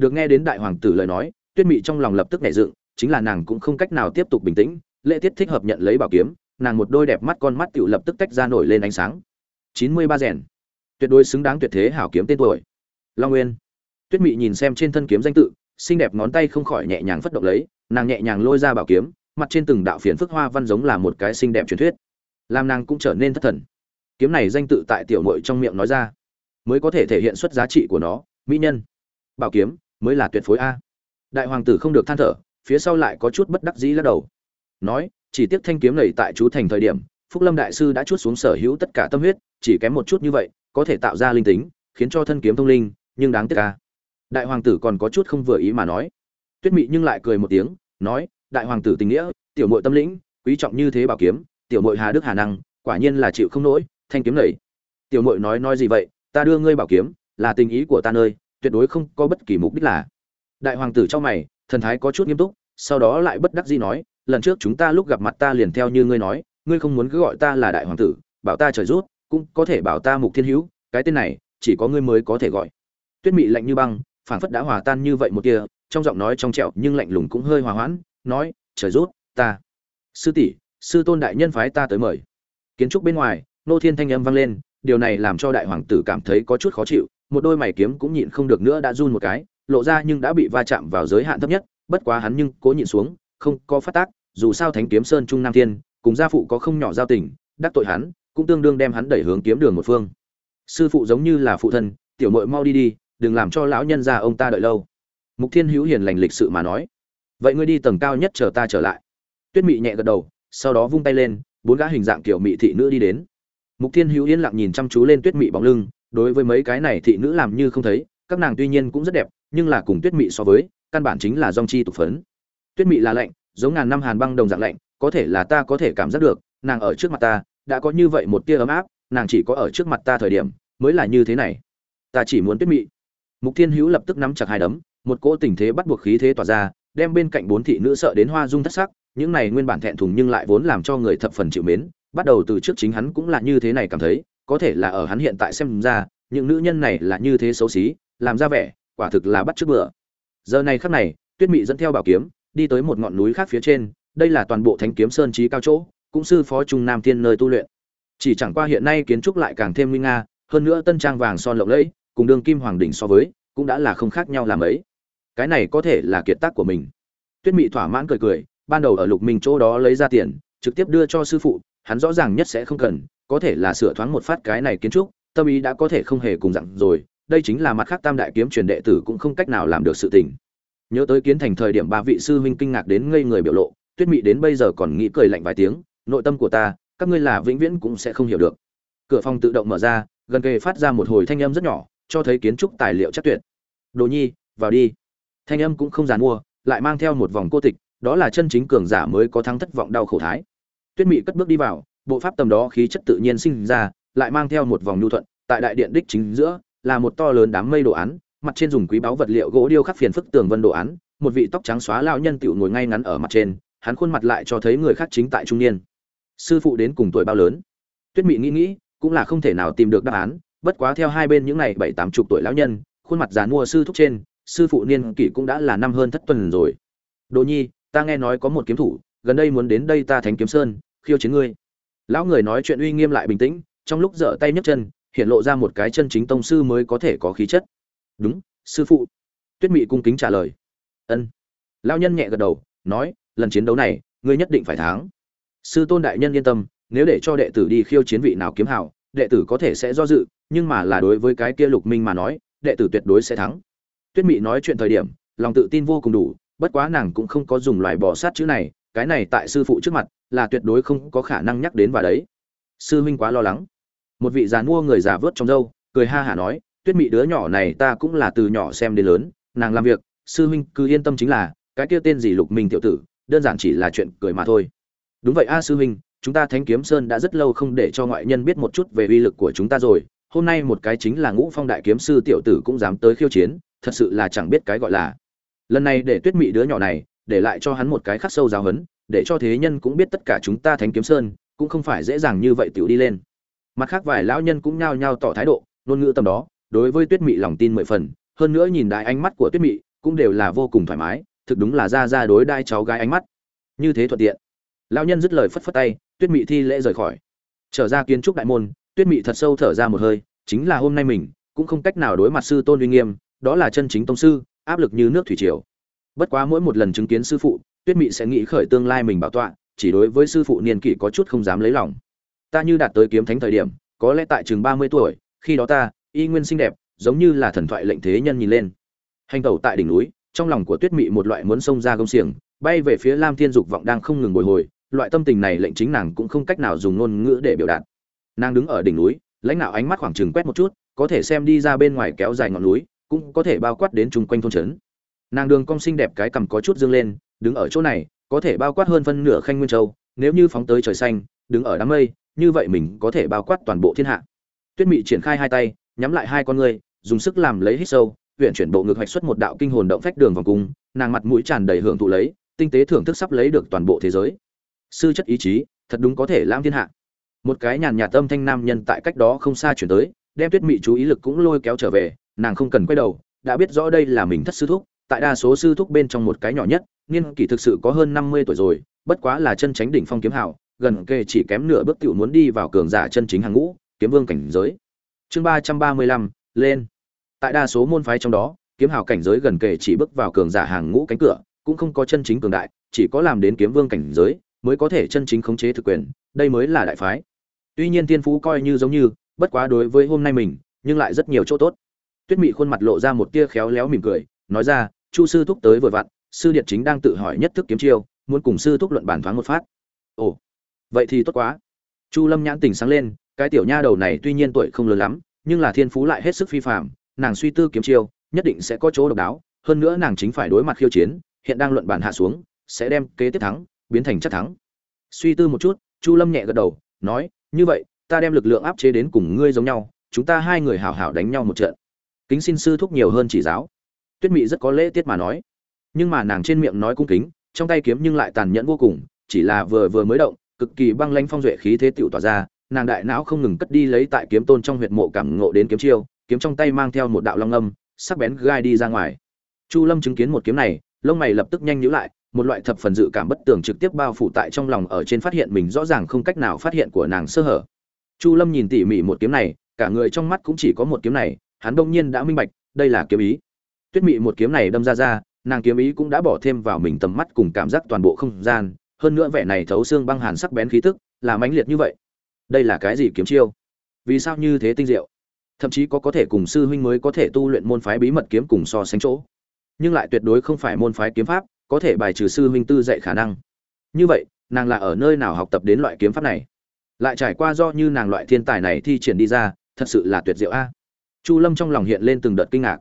được nghe đến đại hoàng tử lời nói, tuyết mị trong lòng lập tức nảy dựng, chính là nàng cũng không cách nào tiếp tục bình tĩnh, lễ tiết thích hợp nhận lấy bảo kiếm, nàng một đôi đẹp mắt con mắt tựu lập tức tách ra nổi lên ánh sáng. Chín mươi ba rèn. Tuyệt đối xứng đáng tuyệt thế hảo kiếm tên tuổi. Long nguyên. Tuyết mị nhìn xem trên thân kiếm danh tự, xinh đẹp ngón tay không khỏi nhẹ nhàng phất động lấy, nàng nhẹ nhàng lôi ra bảo kiếm, mặt trên từng đạo phiến phức hoa văn giống là một cái xinh đẹp truyền thuyết. Làm nàng cũng trở nên thất thần. Kiếm này danh tự tại tiểu mội trong miệng nói ra, mới có thể thể hiện xuất giá trị của nó, mỹ nhân. Bảo kiếm mới là tuyệt phối a. Đại hoàng tử không được than thở, phía sau lại có chút bất đắc dĩ lắc đầu. Nói, chỉ tiếc thanh kiếm này tại chú thành thời điểm, phúc lâm đại sư đã chút xuống sở hữu tất cả tâm huyết, chỉ kém một chút như vậy, có thể tạo ra linh tính, khiến cho thân kiếm thông linh, nhưng đáng tiếc ca đại hoàng tử còn có chút không vừa ý mà nói. Tuyết mị nhưng lại cười một tiếng, nói, đại hoàng tử tình nghĩa, tiểu mội tâm lĩnh, quý trọng như thế bảo kiếm, tiểu mội hà đức hà năng, quả nhiên là chịu không nổi, thanh kiếm này. Tiểu mội nói nói gì vậy? Ta đưa ngươi bảo kiếm, là tình ý của ta nơi tuyệt đối không có bất kỳ mục đích là. Đại hoàng tử trong mày, thần thái có chút nghiêm túc, sau đó lại bất đắc dĩ nói, lần trước chúng ta lúc gặp mặt ta liền theo như ngươi nói, ngươi không muốn cứ gọi ta là đại hoàng tử, bảo ta trời rút, cũng có thể bảo ta mục thiên hữu, cái tên này, chỉ có ngươi mới có thể gọi. Tuyết mị lạnh như băng, phảng phất đã hòa tan như vậy một kia trong giọng nói trong trẹo nhưng lạnh lùng cũng hơi hòa hoãn, nói, trời rút, ta. Sư tỷ, sư tôn đại nhân phái ta tới mời. Kiến trúc bên ngoài, nô thiên thanh âm vang lên, điều này làm cho đại hoàng tử cảm thấy có chút khó chịu một đôi mày kiếm cũng nhịn không được nữa đã run một cái, lộ ra nhưng đã bị va chạm vào giới hạn thấp nhất, bất quá hắn nhưng cố nhịn xuống, không có phát tác, dù sao thánh kiếm sơn trung nam thiên, cùng gia phụ có không nhỏ giao tình, đắc tội hắn, cũng tương đương đem hắn đẩy hướng kiếm đường một phương. Sư phụ giống như là phụ thân, tiểu muội mau đi đi, đừng làm cho lão nhân gia ông ta đợi lâu. Mục thiên hữu hiền lành lịch sự mà nói. Vậy ngươi đi tầng cao nhất chờ ta trở lại. Tuyết mị nhẹ gật đầu, sau đó vung tay lên, bốn gã hình dạng kiểu mị thị nữ đi đến. Mục thiên hữu yên lặng nhìn chăm chú lên tuyết mị bóng lưng đối với mấy cái này thị nữ làm như không thấy, các nàng tuy nhiên cũng rất đẹp, nhưng là cùng tuyết mị so với, căn bản chính là dòng chi tục phấn. Tuyết mị là lạnh, giống ngàn năm hàn băng đồng dạng lạnh, có thể là ta có thể cảm giác được, nàng ở trước mặt ta, đã có như vậy một tia ấm áp, nàng chỉ có ở trước mặt ta thời điểm, mới là như thế này. Ta chỉ muốn tuyết mị. Mục thiên hữu lập tức nắm chặt hai đấm, một cỗ tình thế bắt buộc khí thế tỏa ra, đem bên cạnh bốn thị nữ sợ đến hoa dung thất sắc, những này nguyên bản thẹn thùng nhưng lại vốn làm cho người thập phần chịu mến, bắt đầu từ trước chính hắn cũng là như thế này cảm thấy có thể là ở hắn hiện tại xem ra, những nữ nhân này là như thế xấu xí, làm ra vẻ, quả thực là bắt trước bữa giờ này khắc này, tuyết mị dẫn theo bảo kiếm, đi tới một ngọn núi khác phía trên, đây là toàn bộ thánh kiếm sơn trí cao chỗ, cũng sư phó trung nam thiên nơi tu luyện. Chỉ chẳng qua hiện nay kiến trúc lại càng thêm nguy nga, hơn nữa tân trang vàng son lộng lẫy, cùng đường kim hoàng đỉnh so với, cũng đã là không khác nhau làm ấy. Cái này có thể là kiệt tác của mình. Tuyết mị thỏa mãn cười cười, ban đầu ở lục minh chỗ đó lấy ra tiền, trực tiếp đưa cho sư phụ, hắn rõ ràng nhất sẽ không cần có thể là sửa thoáng một phát cái này kiến trúc, tâm ý đã có thể không hề cùng dặn rồi, đây chính là mặt khác tam đại kiếm truyền đệ tử cũng không cách nào làm được sự tình. Nhớ tới kiến thành thời điểm ba vị sư huynh kinh ngạc đến ngây người biểu lộ, tuyết mị đến bây giờ còn nghĩ cười lạnh vài tiếng, nội tâm của ta, các ngươi là vĩnh viễn cũng sẽ không hiểu được. Cửa phòng tự động mở ra, gần kề phát ra một hồi thanh âm rất nhỏ, cho thấy kiến trúc tài liệu chắc tuyệt. Đồ nhi, vào đi. Thanh âm cũng không dàn mua, lại mang theo một vòng cô tịch, đó là chân chính cường giả mới có thắng thất vọng đau khổ thái. Tuyết mị cất bước đi vào bộ pháp tầm đó khí chất tự nhiên sinh ra, lại mang theo một vòng nhu thuận, tại đại điện đích chính giữa, là một to lớn đám mây đồ án, mặt trên dùng quý báu vật liệu gỗ điêu khắc phiền phức tường vân đồ án, một vị tóc trắng xóa lão nhân tiểu ngồi ngay ngắn ở mặt trên, hắn khuôn mặt lại cho thấy người khác chính tại trung niên. Sư phụ đến cùng tuổi bao lớn? Tuyết mị nghĩ nghĩ, cũng là không thể nào tìm được đáp án, bất quá theo hai bên những này bảy tám chục tuổi lão nhân, khuôn mặt già mua sư thúc trên, sư phụ niên kỷ cũng đã là năm hơn thất tuần rồi. Đồ nhi, ta nghe nói có một kiếm thủ, gần đây muốn đến đây ta thánh kiếm sơn, khiêu chiến ngươi lão người nói chuyện uy nghiêm lại bình tĩnh, trong lúc dở tay nhấc chân, hiện lộ ra một cái chân chính tông sư mới có thể có khí chất. Đúng, sư phụ. Tuyết mị cung kính trả lời. Ân. Lão nhân nhẹ gật đầu, nói, lần chiến đấu này, ngươi nhất định phải thắng. Sư tôn đại nhân yên tâm, nếu để cho đệ tử đi khiêu chiến vị nào kiếm hảo đệ tử có thể sẽ do dự, nhưng mà là đối với cái kia lục minh mà nói, đệ tử tuyệt đối sẽ thắng. Tuyết mị nói chuyện thời điểm, lòng tự tin vô cùng đủ, bất quá nàng cũng không có dùng loài bỏ sát chữ này cái này tại sư phụ trước mặt là tuyệt đối không có khả năng nhắc đến vào đấy. Sư huynh quá lo lắng. Một vị già mua người già vớt trong dâu cười ha hả nói, tuyết mị đứa nhỏ này ta cũng là từ nhỏ xem đến lớn, nàng làm việc, sư huynh cứ yên tâm chính là, cái kia tên gì lục minh tiểu tử, đơn giản chỉ là chuyện cười mà thôi. Đúng vậy a sư huynh, chúng ta thánh kiếm sơn đã rất lâu không để cho ngoại nhân biết một chút về uy lực của chúng ta rồi, hôm nay một cái chính là ngũ phong đại kiếm sư tiểu tử cũng dám tới khiêu chiến, thật sự là chẳng biết cái gọi là. Lần này để tuyết mị đứa nhỏ này để lại cho hắn một cái khắc sâu giáo hấn, để cho thế nhân cũng biết tất cả chúng ta thánh kiếm sơn, cũng không phải dễ dàng như vậy tiểu đi lên. Mặt khác vài lão nhân cũng nhao nhao tỏ thái độ, ngôn ngữ tầm đó, đối với tuyết mị lòng tin mười phần, hơn nữa nhìn đại ánh mắt của tuyết mị cũng đều là vô cùng thoải mái, thực đúng là ra ra đối đai cháu gái ánh mắt. Như thế thuận tiện. Lão nhân dứt lời phất phất tay, tuyết mị thi lễ rời khỏi. Trở ra kiến trúc đại môn, tuyết mị thật sâu thở ra một hơi, chính là hôm nay mình, cũng không cách nào đối mặt sư tôn uy nghiêm, đó là chân chính tông sư, áp lực như nước thủy triều bất quá mỗi một lần chứng kiến sư phụ, tuyết mị sẽ nghĩ khởi tương lai mình bảo tọa, chỉ đối với sư phụ niên kỷ có chút không dám lấy lòng. Ta như đạt tới kiếm thánh thời điểm, có lẽ tại chừng ba mươi tuổi, khi đó ta, y nguyên xinh đẹp, giống như là thần thoại lệnh thế nhân nhìn lên. Hành tẩu tại đỉnh núi, trong lòng của tuyết mị một loại muốn xông ra gông xiềng, bay về phía lam thiên dục vọng đang không ngừng bồi hồi, loại tâm tình này lệnh chính nàng cũng không cách nào dùng ngôn ngữ để biểu đạt. Nàng đứng ở đỉnh núi, lãnh đạo ánh mắt khoảng chừng quét một chút, có thể xem đi ra bên ngoài kéo dài ngọn núi, cũng có thể bao quát đến chung quanh thôn trấn nàng đường cong xinh đẹp cái cằm có chút dương lên, đứng ở chỗ này, có thể bao quát hơn phân nửa khanh nguyên châu, nếu như phóng tới trời xanh, đứng ở đám mây, như vậy mình có thể bao quát toàn bộ thiên hạ. Tuyết mị triển khai hai tay, nhắm lại hai con ngươi, dùng sức làm lấy hít sâu, huyện chuyển bộ ngực hoạch xuất một đạo kinh hồn động phách đường vòng cung, nàng mặt mũi tràn đầy hưởng thụ lấy, tinh tế thưởng thức sắp lấy được toàn bộ thế giới. Sư chất ý chí, thật đúng có thể lãng thiên hạ. Một cái nhàn nhạt tâm thanh nam nhân tại cách đó không xa chuyển tới, đem tuyết mị chú ý lực cũng lôi kéo trở về, nàng không cần quay đầu, đã biết rõ đây là mình thất sư thúc tại đa số sư thúc bên trong một cái nhỏ nhất, niên kỷ thực sự có hơn năm mươi tuổi rồi, bất quá là chân chính đỉnh phong kiếm hảo gần kề chỉ kém nửa bước tiểu muốn đi vào cường giả chân chính hàng ngũ, kiếm vương cảnh giới. Chương ba trăm ba mươi lăm, lên. Tại đa số môn phái trong đó, kiếm hảo cảnh giới gần kề chỉ bước vào cường giả hàng ngũ cánh cửa, cũng không có chân chính cường đại, chỉ có làm đến kiếm vương cảnh giới, mới có thể chân chính khống chế thực quyền, đây mới là đại phái. Tuy nhiên tiên phú coi như giống như, bất quá đối với hôm nay mình, nhưng lại rất nhiều chỗ tốt. Tuyết mị khuôn mặt lộ ra một tia khéo léo mỉm cười, nói ra chu sư thúc tới vừa vặn, sư điện chính đang tự hỏi nhất thức kiếm chiêu, muốn cùng sư thúc luận bàn thoáng một phát. Ồ, vậy thì tốt quá. Chu lâm nhãn tình sáng lên, cái tiểu nha đầu này tuy nhiên tuổi không lớn lắm, nhưng là thiên phú lại hết sức phi phạm nàng suy tư kiếm chiêu, nhất định sẽ có chỗ độc đáo, hơn nữa nàng chính phải đối mặt khiêu chiến, hiện đang luận bàn hạ xuống, sẽ đem kế tiếp thắng, biến thành chắc thắng. Suy tư một chút, chu lâm nhẹ gật đầu, nói, như vậy, ta đem lực lượng áp chế đến cùng ngươi giống nhau, chúng ta hai người hảo hảo đánh nhau một trận. Kính xin sư thúc nhiều hơn chỉ giáo tuyết mị rất có lễ tiết mà nói. Nhưng mà nàng trên miệng nói cung kính, trong tay kiếm nhưng lại tàn nhẫn vô cùng, chỉ là vừa vừa mới động, cực kỳ băng lanh phong duệ khí thế tựu tỏa ra, nàng đại não không ngừng cất đi lấy tại kiếm tôn trong huyệt mộ cảm ngộ đến kiếm chiêu, kiếm trong tay mang theo một đạo long âm, sắc bén gai đi ra ngoài. Chu lâm chứng kiến một kiếm này, lông mày lập tức nhanh nhữ lại, một loại thập phần dự cảm bất tường trực tiếp bao phủ tại trong lòng ở trên phát hiện mình rõ ràng không cách nào phát hiện của nàng sơ hở. Chu lâm nhìn tỉ mỉ một kiếm này, cả người trong mắt cũng chỉ có một kiếm này, hắn đông nhiên đã minh bạch, đây là kiếm ý tuyết mị một kiếm này đâm ra ra, nàng kiếm ý cũng đã bỏ thêm vào mình tầm mắt cùng cảm giác toàn bộ không gian. Hơn nữa vẻ này thấu xương băng hàn sắc bén khí tức, là mãnh liệt như vậy. Đây là cái gì kiếm chiêu? Vì sao như thế tinh diệu? Thậm chí có có thể cùng sư huynh mới có thể tu luyện môn phái bí mật kiếm cùng so sánh chỗ. Nhưng lại tuyệt đối không phải môn phái kiếm pháp, có thể bài trừ sư huynh tư dạy khả năng. Như vậy, nàng là ở nơi nào học tập đến loại kiếm pháp này? Lại trải qua do như nàng loại thiên tài này thi triển đi ra, thật sự là tuyệt diệu a. Chu lâm trong lòng hiện lên từng đợt kinh ngạc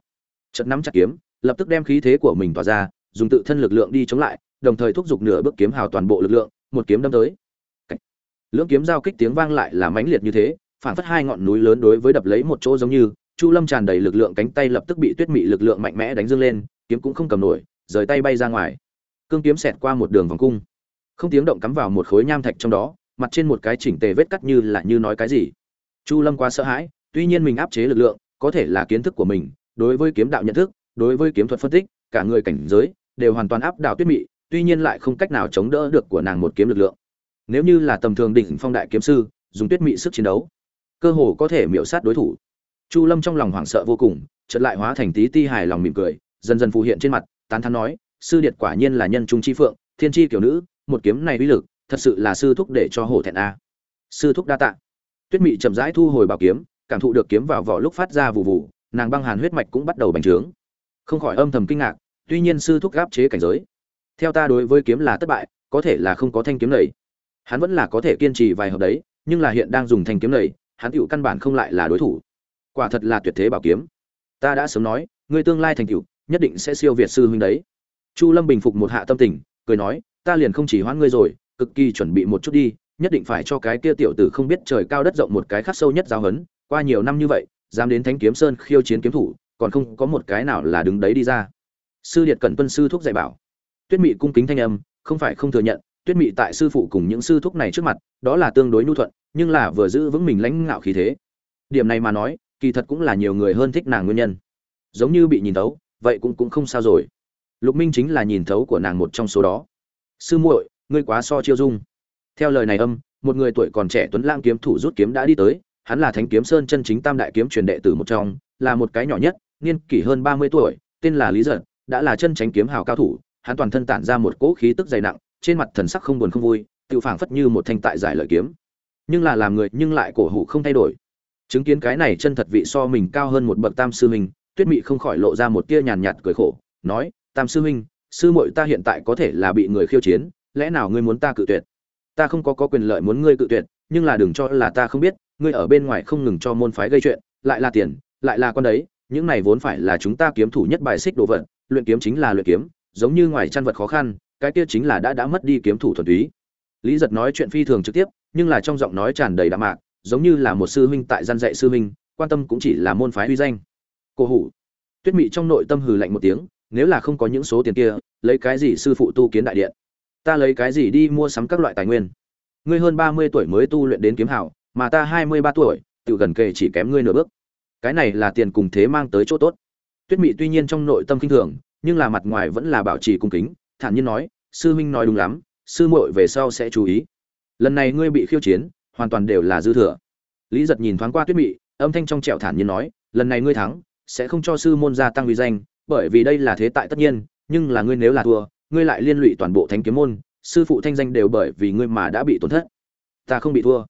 chật nắm chặt kiếm, lập tức đem khí thế của mình tỏa ra, dùng tự thân lực lượng đi chống lại, đồng thời thúc giục nửa bước kiếm hào toàn bộ lực lượng, một kiếm đâm tới. Lưỡng kiếm giao kích tiếng vang lại là mãnh liệt như thế, phản phất hai ngọn núi lớn đối với đập lấy một chỗ giống như, chu lâm tràn đầy lực lượng cánh tay lập tức bị tuyết mị lực lượng mạnh mẽ đánh dâng lên, kiếm cũng không cầm nổi, rời tay bay ra ngoài. Cương kiếm xẹt qua một đường vòng cung. Không tiếng động cắm vào một khối nham thạch trong đó, mặt trên một cái chỉnh tề vết cắt như là như nói cái gì. Chu lâm quá sợ hãi, tuy nhiên mình áp chế lực lượng, có thể là kiến thức của mình đối với kiếm đạo nhận thức, đối với kiếm thuật phân tích, cả người cảnh giới đều hoàn toàn áp đảo tuyết mị, tuy nhiên lại không cách nào chống đỡ được của nàng một kiếm lực lượng. Nếu như là tầm thường đỉnh phong đại kiếm sư, dùng tuyết mị sức chiến đấu, cơ hồ có thể miểu sát đối thủ. Chu lâm trong lòng hoảng sợ vô cùng, chợt lại hóa thành tí ti hài lòng mỉm cười, dần dần phù hiện trên mặt, tán thán nói, sư điệt quả nhiên là nhân trung chi phượng, thiên chi kiểu nữ, một kiếm này uy lực, thật sự là sư thúc để cho hổ thẹn a. Sư thúc đa tạ. Tuyết mị chậm rãi thu hồi bảo kiếm, cảm thụ được kiếm vào vỏ lúc phát ra vụ vụ nàng băng hàn huyết mạch cũng bắt đầu bành trướng. Không khỏi âm thầm kinh ngạc, tuy nhiên sư thúc gáp chế cảnh giới. Theo ta đối với kiếm là thất bại, có thể là không có thanh kiếm lầy. Hắn vẫn là có thể kiên trì vài hợp đấy, nhưng là hiện đang dùng thanh kiếm lầy, hắn tựu căn bản không lại là đối thủ. Quả thật là tuyệt thế bảo kiếm. Ta đã sớm nói, ngươi tương lai thành tựu nhất định sẽ siêu việt sư huynh đấy. Chu lâm bình phục một hạ tâm tình, cười nói, ta liền không chỉ hoãn ngươi rồi, cực kỳ chuẩn bị một chút đi, nhất định phải cho cái kia tiểu tử không biết trời cao đất rộng một cái khắc sâu nhất giáo hấn qua nhiều năm như vậy dám đến thánh kiếm sơn khiêu chiến kiếm thủ, còn không có một cái nào là đứng đấy đi ra. Sư điệt cẩn tuân sư thúc dạy bảo. Tuyết mị cung kính thanh âm, không phải không thừa nhận, tuyết mị tại sư phụ cùng những sư thúc này trước mặt, đó là tương đối nhu thuận, nhưng là vừa giữ vững mình lãnh ngạo khí thế. Điểm này mà nói, kỳ thật cũng là nhiều người hơn thích nàng nguyên nhân. Giống như bị nhìn thấu, vậy cũng cũng không sao rồi. Lục minh chính là nhìn thấu của nàng một trong số đó. Sư muội, ngươi quá so chiêu dung. Theo lời này âm, một người tuổi còn trẻ tuấn lang kiếm thủ rút kiếm đã đi tới hắn là thánh kiếm sơn chân chính tam đại kiếm truyền đệ tử một trong, là một cái nhỏ nhất, niên kỷ hơn ba mươi tuổi, tên là lý giật, đã là chân tránh kiếm hào cao thủ, hắn toàn thân tản ra một cỗ khí tức dày nặng, trên mặt thần sắc không buồn không vui, tự phảng phất như một thanh tại giải lợi kiếm. Nhưng là làm người nhưng lại cổ hủ không thay đổi. Chứng kiến cái này chân thật vị so mình cao hơn một bậc tam sư huynh, tuyết mị không khỏi lộ ra một tia nhàn nhạt cười khổ, nói, tam sư huynh, sư muội ta hiện tại có thể là bị người khiêu chiến, lẽ nào ngươi muốn ta cự tuyệt? Ta không có có quyền lợi muốn ngươi cự tuyệt, nhưng là đừng cho là ta không biết ngươi ở bên ngoài không ngừng cho môn phái gây chuyện, lại là tiền, lại là con đấy, những này vốn phải là chúng ta kiếm thủ nhất bài xích đồ vật, luyện kiếm chính là luyện kiếm, giống như ngoài chăn vật khó khăn, cái kia chính là đã đã mất đi kiếm thủ thuần túy. Lý giật nói chuyện phi thường trực tiếp, nhưng là trong giọng nói tràn đầy đạm mạc, giống như là một sư huynh tại gian dạy sư huynh, quan tâm cũng chỉ là môn phái uy danh. Cổ hủ. Tuyết mị trong nội tâm hừ lạnh một tiếng, nếu là không có những số tiền kia, lấy cái gì sư phụ tu kiến đại điện? Ta lấy cái gì đi mua sắm các loại tài nguyên? Ngươi hơn ba mươi tuổi mới tu luyện đến kiếm hảo mà ta hai mươi ba tuổi tự gần kề chỉ kém ngươi nửa bước. Cái này là tiền cùng thế mang tới chỗ tốt. Tuyết mị tuy nhiên trong nội tâm kinh thường, nhưng là mặt ngoài vẫn là bảo trì cung kính, thản nhiên nói, sư huynh nói đúng lắm, sư muội về sau sẽ chú ý. Lần này ngươi bị khiêu chiến, hoàn toàn đều là dư thừa. Lý giật nhìn thoáng qua tuyết mị, âm thanh trong trẻo thản nhiên nói, lần này ngươi thắng, sẽ không cho sư môn gia tăng uy danh, bởi vì đây là thế tại tất nhiên, nhưng là ngươi nếu là thua, ngươi lại liên lụy toàn bộ thánh kiếm môn, sư phụ thanh danh đều bởi vì ngươi mà đã bị tổn thất. Ta không bị thua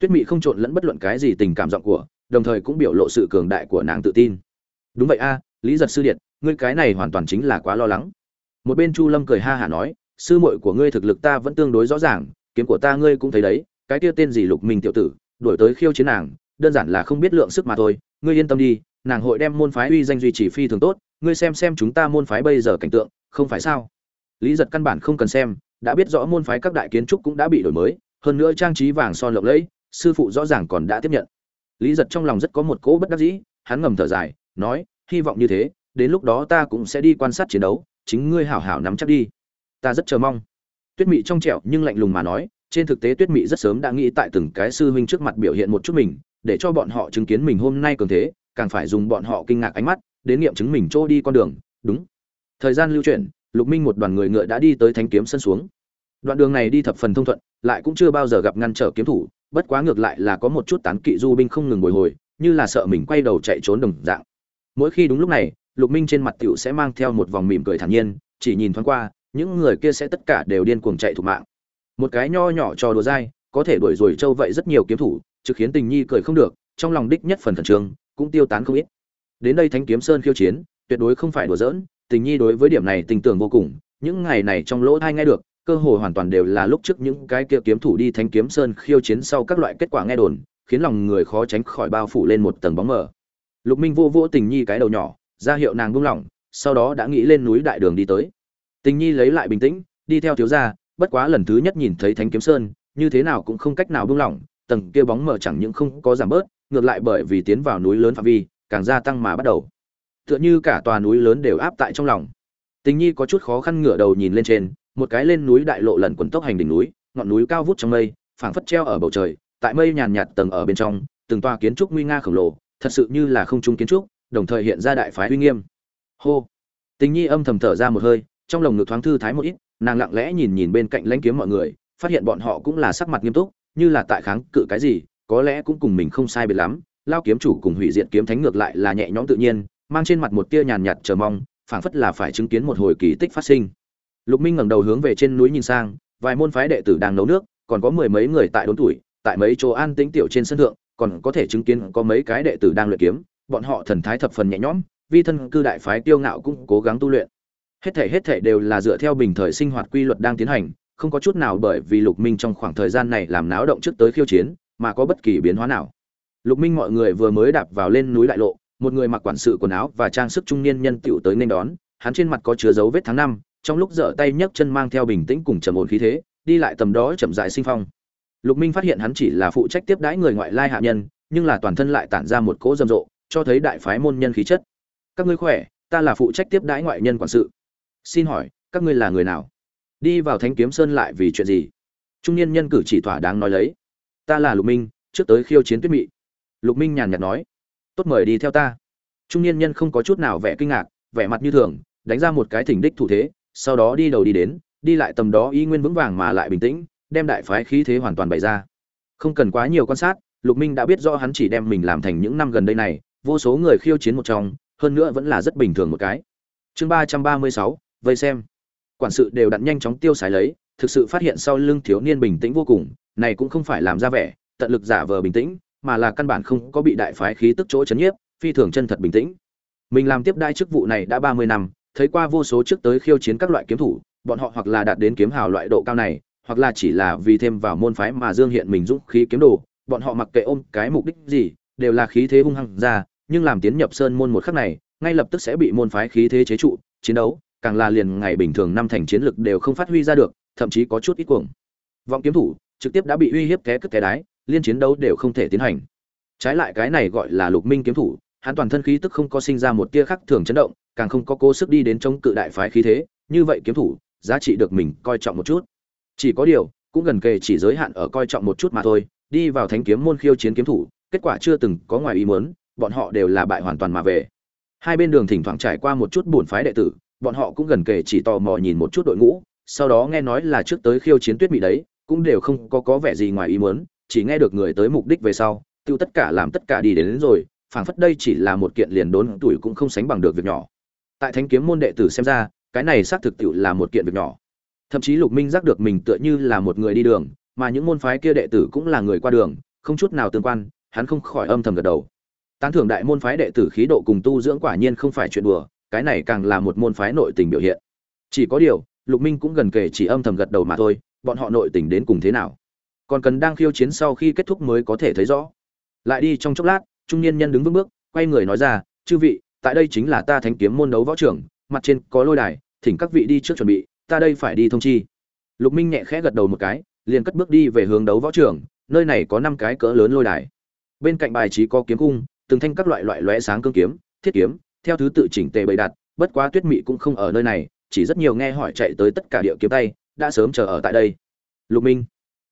tuyết mị không trộn lẫn bất luận cái gì tình cảm giọng của, đồng thời cũng biểu lộ sự cường đại của nàng tự tin. Đúng vậy a, lý giật sư điện, ngươi cái này hoàn toàn chính là quá lo lắng. Một bên chu lâm cười ha hả nói, sư muội của ngươi thực lực ta vẫn tương đối rõ ràng, kiếm của ta ngươi cũng thấy đấy, cái kia tên gì lục minh tiểu tử, đuổi tới khiêu chiến nàng, đơn giản là không biết lượng sức mà thôi, ngươi yên tâm đi, nàng hội đem môn phái uy danh duy trì phi thường tốt, ngươi xem xem chúng ta môn phái bây giờ cảnh tượng, không phải sao? Lý giật căn bản không cần xem, đã biết rõ môn phái các đại kiến trúc cũng đã bị đổi mới, hơn nữa trang trí vàng son lộng lẫy sư phụ rõ ràng còn đã tiếp nhận. Lý giật trong lòng rất có một cỗ bất đắc dĩ, hắn ngầm thở dài, nói, hy vọng như thế, đến lúc đó ta cũng sẽ đi quan sát chiến đấu, chính ngươi hảo hảo nắm chắc đi. Ta rất chờ mong. Tuyết mị trong trẻo nhưng lạnh lùng mà nói, trên thực tế tuyết mị rất sớm đã nghĩ tại từng cái sư huynh trước mặt biểu hiện một chút mình, để cho bọn họ chứng kiến mình hôm nay cường thế, càng phải dùng bọn họ kinh ngạc ánh mắt, đến nghiệm chứng mình trôi đi con đường, đúng. Thời gian lưu chuyển, lục minh một đoàn người ngựa đã đi tới thanh kiếm sân xuống. Đoạn đường này đi thập phần thông thuận, lại cũng chưa bao giờ gặp ngăn trở kiếm thủ bất quá ngược lại là có một chút tán kỵ du binh không ngừng bồi hồi, như là sợ mình quay đầu chạy trốn đồng dạng. Mỗi khi đúng lúc này, lục minh trên mặt tiểu sẽ mang theo một vòng mỉm cười thản nhiên, chỉ nhìn thoáng qua, những người kia sẽ tất cả đều điên cuồng chạy thủ mạng. Một cái nho nhỏ trò đùa dai, có thể đuổi rồi trâu vậy rất nhiều kiếm thủ chứ khiến tình nhi cười không được, trong lòng đích nhất phần khẩn trương, cũng tiêu tán không ít. Đến đây thánh kiếm sơn khiêu chiến, tuyệt đối không phải đùa giỡn, tình nhi đối với điểm này tình tưởng vô cùng, những ngày này trong lỗ thai nghe được cơ hội hoàn toàn đều là lúc trước những cái kia kiếm thủ đi thánh kiếm sơn khiêu chiến sau các loại kết quả nghe đồn, khiến lòng người khó tránh khỏi bao phủ lên một tầng bóng mờ. Lục minh vô vô tình nhi cái đầu nhỏ, ra hiệu nàng buông lỏng, sau đó đã nghĩ lên núi đại đường đi tới. Tình nhi lấy lại bình tĩnh, đi theo thiếu gia, bất quá lần thứ nhất nhìn thấy thánh kiếm sơn, như thế nào cũng không cách nào buông lỏng, tầng kia bóng mờ chẳng những không có giảm bớt, ngược lại bởi vì tiến vào núi lớn phạm vi, càng gia tăng mà bắt đầu. Tựa như cả tòa núi lớn đều áp tại trong lòng. Tình nhi có chút khó khăn ngửa đầu nhìn lên trên một cái lên núi đại lộ lần quần tốc hành đỉnh núi, ngọn núi cao vút trong mây, phảng phất treo ở bầu trời, tại mây nhàn nhạt tầng ở bên trong, từng tòa kiến trúc nguy nga khổng lồ, thật sự như là không trung kiến trúc, đồng thời hiện ra đại phái uy nghiêm. Hô! Tình nhi âm thầm thở ra một hơi, trong lồng ngực thoáng thư thái một ít, nàng lặng lẽ nhìn nhìn bên cạnh lãnh kiếm mọi người, phát hiện bọn họ cũng là sắc mặt nghiêm túc, như là tại kháng cự cái gì, có lẽ cũng cùng mình không sai biệt lắm, lao kiếm chủ cùng hủy diệt kiếm thánh ngược lại là nhẹ nhõm tự nhiên, mang trên mặt một tia nhàn nhạt chờ mong, phảng phất là phải chứng kiến một hồi kỳ tích phát sinh lục minh ngẩng đầu hướng về trên núi nhìn sang, vài môn phái đệ tử đang nấu nước, còn có mười mấy người tại đốn tuổi, tại mấy chỗ an tĩnh tiểu trên sân thượng, còn có thể chứng kiến có mấy cái đệ tử đang luyện kiếm, bọn họ thần thái thập phần nhẹ nhõm, vi thân cư đại phái tiêu ngạo cũng cố gắng tu luyện. Hết thể hết thể đều là dựa theo bình thời sinh hoạt quy luật đang tiến hành, không có chút nào bởi vì lục minh trong khoảng thời gian này làm náo động trước tới khiêu chiến, mà có bất kỳ biến hóa nào. Lục minh mọi người vừa mới đạp vào lên núi đại lộ, một người mặc quản sự quần áo và trang sức trung niên nhân tựu tới nên đón, hắn trên mặt có chứa dấu vết tháng năm trong lúc dở tay nhấc chân mang theo bình tĩnh cùng trầm ổn khí thế, đi lại tầm đó chậm rãi sinh phong. Lục minh phát hiện hắn chỉ là phụ trách tiếp đãi người ngoại lai hạ nhân, nhưng là toàn thân lại tản ra một cỗ rầm rộ, cho thấy đại phái môn nhân khí chất. Các ngươi khỏe, ta là phụ trách tiếp đãi ngoại nhân quản sự. Xin hỏi, các ngươi là người nào? Đi vào thánh kiếm sơn lại vì chuyện gì? Trung niên nhân cử chỉ thỏa đáng nói lấy. Ta là lục minh, trước tới khiêu chiến tuyết mị. Lục minh nhàn nhạt nói. Tốt, mời đi theo ta. Trung niên nhân không có chút nào vẻ kinh ngạc, vẻ mặt như thường, đánh ra một cái thỉnh đích thủ thế sau đó đi đầu đi đến, đi lại tầm đó y nguyên vững vàng mà lại bình tĩnh, đem đại phái khí thế hoàn toàn bày ra. Không cần quá nhiều quan sát, lục minh đã biết rõ hắn chỉ đem mình làm thành những năm gần đây này, vô số người khiêu chiến một trong, hơn nữa vẫn là rất bình thường một cái. Chương ba trăm ba mươi sáu, vây xem. Quản sự đều đặn nhanh chóng tiêu xài lấy, thực sự phát hiện sau lưng thiếu niên bình tĩnh vô cùng, này cũng không phải làm ra vẻ, tận lực giả vờ bình tĩnh, mà là căn bản không có bị đại phái khí tức chỗ chấn nhiếp, phi thường chân thật bình tĩnh. Mình làm tiếp đai chức vụ này đã ba mươi năm thấy qua vô số trước tới khiêu chiến các loại kiếm thủ, bọn họ hoặc là đạt đến kiếm hào loại độ cao này, hoặc là chỉ là vì thêm vào môn phái mà dương hiện mình dũng khí kiếm đồ, bọn họ mặc kệ ôm cái mục đích gì, đều là khí thế hung hăng ra, nhưng làm tiến nhập sơn môn một khắc này, ngay lập tức sẽ bị môn phái khí thế chế trụ, chiến đấu, càng là liền ngày bình thường năm thành chiến lực đều không phát huy ra được, thậm chí có chút ít cuồng. Vọng kiếm thủ, trực tiếp đã bị uy hiếp té cất té đái, liên chiến đấu đều không thể tiến hành. Trái lại cái này gọi là lục minh kiếm thủ, hắn toàn thân khí tức không có sinh ra một tia khắc thường chấn động càng không có cố sức đi đến chống cự đại phái khí thế như vậy kiếm thủ giá trị được mình coi trọng một chút. Chỉ có điều cũng gần kề chỉ giới hạn ở coi trọng một chút mà thôi đi vào thánh kiếm môn khiêu chiến kiếm thủ kết quả chưa từng có ngoài ý muốn bọn họ đều là bại hoàn toàn mà về. Hai bên đường thỉnh thoảng trải qua một chút buồn phái đệ tử bọn họ cũng gần kề chỉ tò mò nhìn một chút đội ngũ sau đó nghe nói là trước tới khiêu chiến tuyết Mị đấy cũng đều không có có vẻ gì ngoài ý muốn chỉ nghe được người tới mục đích về sau tiêu tất cả làm tất cả đi đến, đến rồi phảng phất đây chỉ là một kiện liền đốn tuổi cũng không sánh bằng được việc nhỏ tại thánh kiếm môn đệ tử xem ra, cái này xác thực tiệu là một kiện việc nhỏ. Thậm chí lục minh giác được mình tựa như là một người đi đường, mà những môn phái kia đệ tử cũng là người qua đường, không chút nào tương quan, hắn không khỏi âm thầm gật đầu. Tán thưởng đại môn phái đệ tử khí độ cùng tu dưỡng quả nhiên không phải chuyện đùa, cái này càng là một môn phái nội tình biểu hiện. Chỉ có điều, lục minh cũng gần kể chỉ âm thầm gật đầu mà thôi, bọn họ nội tình đến cùng thế nào? Còn cần đang khiêu chiến sau khi kết thúc mới có thể thấy rõ. Lại đi trong chốc lát, trung niên nhân đứng vững bước, quay người nói ra, chư vị tại đây chính là ta thánh kiếm môn đấu võ trưởng, mặt trên có lôi đài, thỉnh các vị đi trước chuẩn bị, ta đây phải đi thông chi. Lục minh nhẹ khẽ gật đầu một cái, liền cất bước đi về hướng đấu võ trưởng, nơi này có năm cái cỡ lớn lôi đài. Bên cạnh bài trí có kiếm cung, từng thanh các loại loại lóe sáng cương kiếm, thiết kiếm, theo thứ tự chỉnh tề bày đặt, bất quá tuyết mị cũng không ở nơi này, chỉ rất nhiều nghe hỏi chạy tới tất cả địa kiếm tay, đã sớm chờ ở tại đây. Lục minh,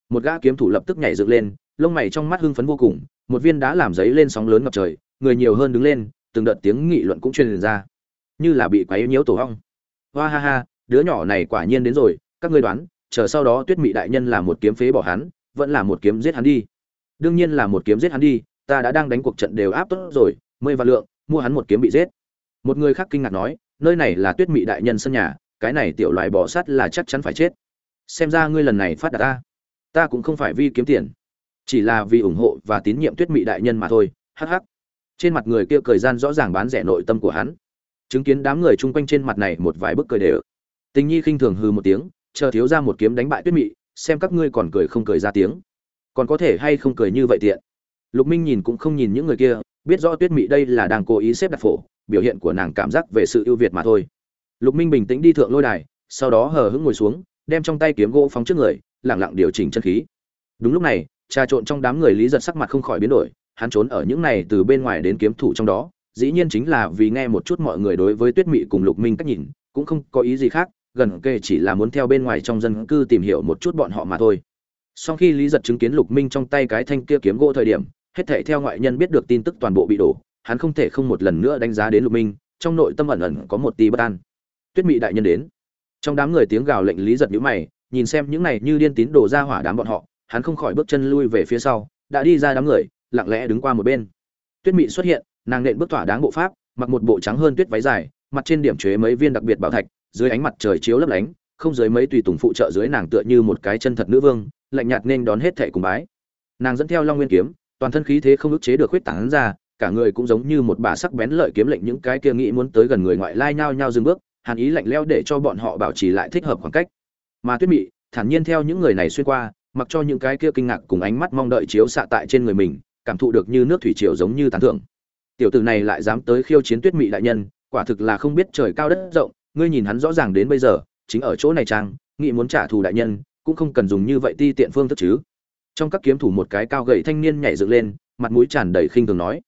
một gã kiếm thủ lập tức nhảy dựng lên, lông mày trong mắt hưng phấn vô cùng, một viên đá làm giấy lên sóng lớn ngập trời, người nhiều hơn đứng lên từng đợt tiếng nghị luận cũng truyền ra. Như là bị quấy nhiễu tổ hong hoa ha ha, đứa nhỏ này quả nhiên đến rồi, các ngươi đoán, chờ sau đó tuyết mị đại nhân là một kiếm phế bỏ hắn, vẫn là một kiếm giết hắn đi. Đương nhiên là một kiếm giết hắn đi, ta đã đang đánh cuộc trận đều áp tốt rồi, mười vạn lượng, mua hắn một kiếm bị giết. Một người khác kinh ngạc nói, nơi này là tuyết mị đại nhân sân nhà, cái này tiểu loại bỏ sát là chắc chắn phải chết. Xem ra ngươi lần này phát đạt ta. Ta cũng không phải vì kiếm tiền. Chỉ là vì ủng hộ và tín nhiệm tuyết mị đại nhân mà thôi hh trên mặt người kia cười gian rõ ràng bán rẻ nội tâm của hắn. Chứng kiến đám người chung quanh trên mặt này một vài bức cười đều. Tình nhi khinh thường hư một tiếng, chờ thiếu ra một kiếm đánh bại tuyết mị, xem các ngươi còn cười không cười ra tiếng. Còn có thể hay không cười như vậy tiện? Lục minh nhìn cũng không nhìn những người kia, biết rõ tuyết mị đây là đang cố ý xếp đặt phổ, biểu hiện của nàng cảm giác về sự ưu việt mà thôi. Lục minh bình tĩnh đi thượng lôi đài, sau đó hờ hững ngồi xuống, đem trong tay kiếm gỗ phóng trước người lẳng lặng điều chỉnh chân khí. Đúng lúc này, trà trộn trong đám người lý giật sắc mặt không khỏi biến đổi hắn trốn ở những này từ bên ngoài đến kiếm thủ trong đó, dĩ nhiên chính là vì nghe một chút mọi người đối với tuyết mị cùng lục minh cách nhìn, cũng không có ý gì khác, gần kề chỉ là muốn theo bên ngoài trong dân cư tìm hiểu một chút bọn họ mà thôi. Sau khi lý giật chứng kiến lục minh trong tay cái thanh kia kiếm gỗ thời điểm, hết thảy theo ngoại nhân biết được tin tức toàn bộ bị đổ, hắn không thể không một lần nữa đánh giá đến lục minh, trong nội tâm ẩn ẩn có một tí bất an. Tuyết mị đại nhân đến. Trong đám người tiếng gào lệnh lý giật nhũ mày, nhìn xem những này như điên tín đồ ra hỏa đám bọn họ, hắn không khỏi bước chân lui về phía sau, đã đi ra đám người lặng lẽ đứng qua một bên. Tuyết mị xuất hiện, nàng nện bước tỏa đáng bộ pháp, mặc một bộ trắng hơn tuyết váy dài, mặt trên điểm chế mấy viên đặc biệt bảo thạch, dưới ánh mặt trời chiếu lấp lánh, không dưới mấy tùy tùng phụ trợ dưới nàng tựa như một cái chân thật nữ vương, lạnh nhạt nên đón hết thệ cùng bái. Nàng dẫn theo long nguyên kiếm, toàn thân khí thế không ức chế được huyết tảng ra, cả người cũng giống như một bà sắc bén lợi kiếm lệnh những cái kia nghĩ muốn tới gần người ngoại lai nhao nhao dừng bước, hàn ý lạnh leo để cho bọn họ bảo trì lại thích hợp khoảng cách. Mà tuyết mị, thản nhiên theo những người này xuyên qua, mặc cho những cái kia kinh ngạc cùng ánh mắt mong đợi chiếu xạ tại trên người mình cảm thụ được như nước thủy triều giống như tán thưởng. Tiểu tử này lại dám tới khiêu chiến tuyết mị đại nhân, quả thực là không biết trời cao đất rộng, ngươi nhìn hắn rõ ràng đến bây giờ, chính ở chỗ này trang nghĩ muốn trả thù đại nhân, cũng không cần dùng như vậy ti tiện phương thức chứ. Trong các kiếm thủ một cái cao gậy thanh niên nhảy dựng lên, mặt mũi tràn đầy khinh thường nói,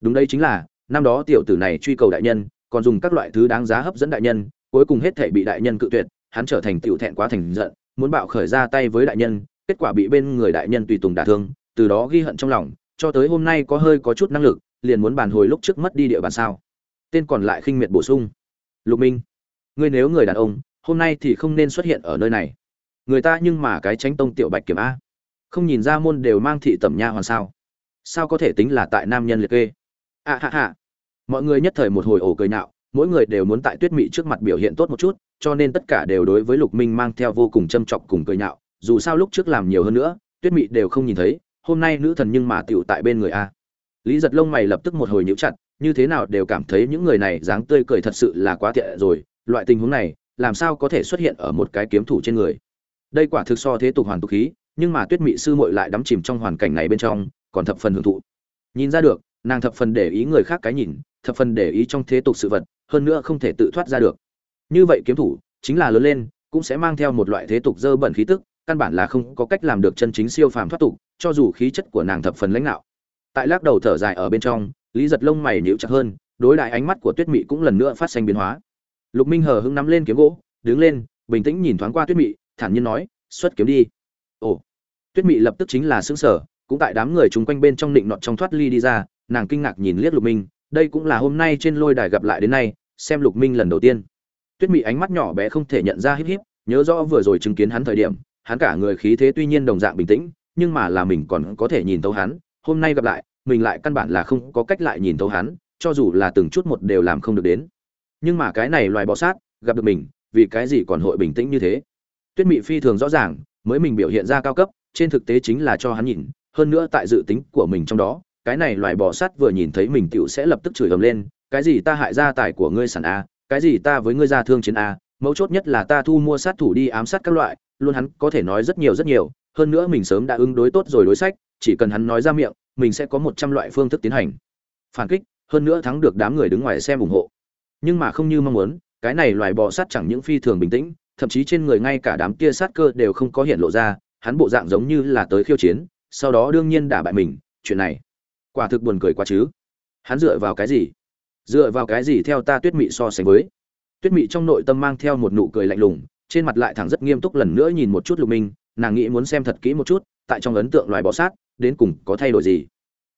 đúng đây chính là, năm đó tiểu tử này truy cầu đại nhân, còn dùng các loại thứ đáng giá hấp dẫn đại nhân, cuối cùng hết thể bị đại nhân cự tuyệt, hắn trở thành tiểu thẹn quá thành giận, muốn bạo khởi ra tay với đại nhân, kết quả bị bên người đại nhân tùy tùng đả thương, từ đó ghi hận trong lòng cho tới hôm nay có hơi có chút năng lực, liền muốn bàn hồi lúc trước mất đi địa bàn sao. Tên còn lại khinh miệt bổ sung. Lục minh, ngươi nếu người đàn ông, hôm nay thì không nên xuất hiện ở nơi này. Người ta nhưng mà cái tránh tông tiểu bạch kiểm a. Không nhìn ra môn đều mang thị tẩm nha hoàn sao. Sao có thể tính là tại nam nhân liệt kê? A ha ha. Mọi người nhất thời một hồi ổ cười nhạo mỗi người đều muốn tại tuyết mị trước mặt biểu hiện tốt một chút, cho nên tất cả đều đối với lục minh mang theo vô cùng châm chọc cùng cười nhạo dù sao lúc trước làm nhiều hơn nữa, tuyết mị đều không nhìn thấy hôm nay nữ thần nhưng mà tựu tại bên người a. Lý giật lông mày lập tức một hồi nhíu chặt, như thế nào đều cảm thấy những người này dáng tươi cười thật sự là quá tệ rồi, loại tình huống này, làm sao có thể xuất hiện ở một cái kiếm thủ trên người? Đây quả thực so thế tục hoàn tục khí, nhưng mà tuyết mị sư muội lại đắm chìm trong hoàn cảnh này bên trong, còn thập phần hưởng thụ. Nhìn ra được, nàng thập phần để ý người khác cái nhìn, thập phần để ý trong thế tục sự vật, hơn nữa không thể tự thoát ra được. Như vậy kiếm thủ, chính là lớn lên, cũng sẽ mang theo một loại thế tục dơ bẩn khí tức căn bản là không có cách làm được chân chính siêu phàm thoát tục, cho dù khí chất của nàng thập phần lãnh đạo tại lắc đầu thở dài ở bên trong, lý giật lông mày nhíu chặt hơn, đối đại ánh mắt của tuyết mị cũng lần nữa phát sinh biến hóa. Lục minh hờ hững nắm lên kiếm gỗ, đứng lên, bình tĩnh nhìn thoáng qua tuyết mị, thản nhiên nói, xuất kiếm đi. Ồ. Tuyết mị lập tức chính là xứng sở cũng tại đám người chung quanh bên trong định nọt trong thoát ly đi ra, nàng kinh ngạc nhìn liếc lục minh, đây cũng là hôm nay trên lôi đài gặp lại đến nay, xem lục minh lần đầu tiên. Tuyết mị ánh mắt nhỏ bé không thể nhận ra híp híp, nhớ rõ vừa rồi chứng kiến hắn thời điểm hắn cả người khí thế tuy nhiên đồng dạng bình tĩnh, nhưng mà là mình còn có thể nhìn thấu hắn. Hôm nay gặp lại, mình lại căn bản là không có cách lại nhìn thấu hắn, cho dù là từng chút một đều làm không được đến. Nhưng mà cái này loài bọ sát, gặp được mình, vì cái gì còn hội bình tĩnh như thế? Tuyết mị phi thường rõ ràng, mới mình biểu hiện ra cao cấp, trên thực tế chính là cho hắn nhìn, hơn nữa tại dự tính của mình trong đó, cái này loài bò sát vừa nhìn thấy mình tiểu sẽ lập tức chửi ầm lên, cái gì ta hại gia tài của ngươi sản a à, cái gì ta với ngươi gia thương chiến a mấu chốt nhất là ta thu mua sát thủ đi ám sát các loại luôn hắn có thể nói rất nhiều rất nhiều, hơn nữa mình sớm đã ứng đối tốt rồi đối sách, chỉ cần hắn nói ra miệng, mình sẽ có một trăm loại phương thức tiến hành. Phản kích, hơn nữa thắng được đám người đứng ngoài xem ủng hộ. Nhưng mà không như mong muốn, cái này loài bò sát chẳng những phi thường bình tĩnh, thậm chí trên người ngay cả đám kia sát cơ đều không có hiện lộ ra, hắn bộ dạng giống như là tới khiêu chiến, sau đó đương nhiên đả bại mình, chuyện này quả thực buồn cười quá chứ. Hắn dựa vào cái gì? Dựa vào cái gì theo ta tuyết mị so sánh với? Tuyết mị trong nội tâm mang theo một nụ cười lạnh lùng trên mặt lại thẳng rất nghiêm túc lần nữa nhìn một chút lục minh, nàng nghĩ muốn xem thật kỹ một chút, tại trong ấn tượng loài bọ sát, đến cùng có thay đổi gì.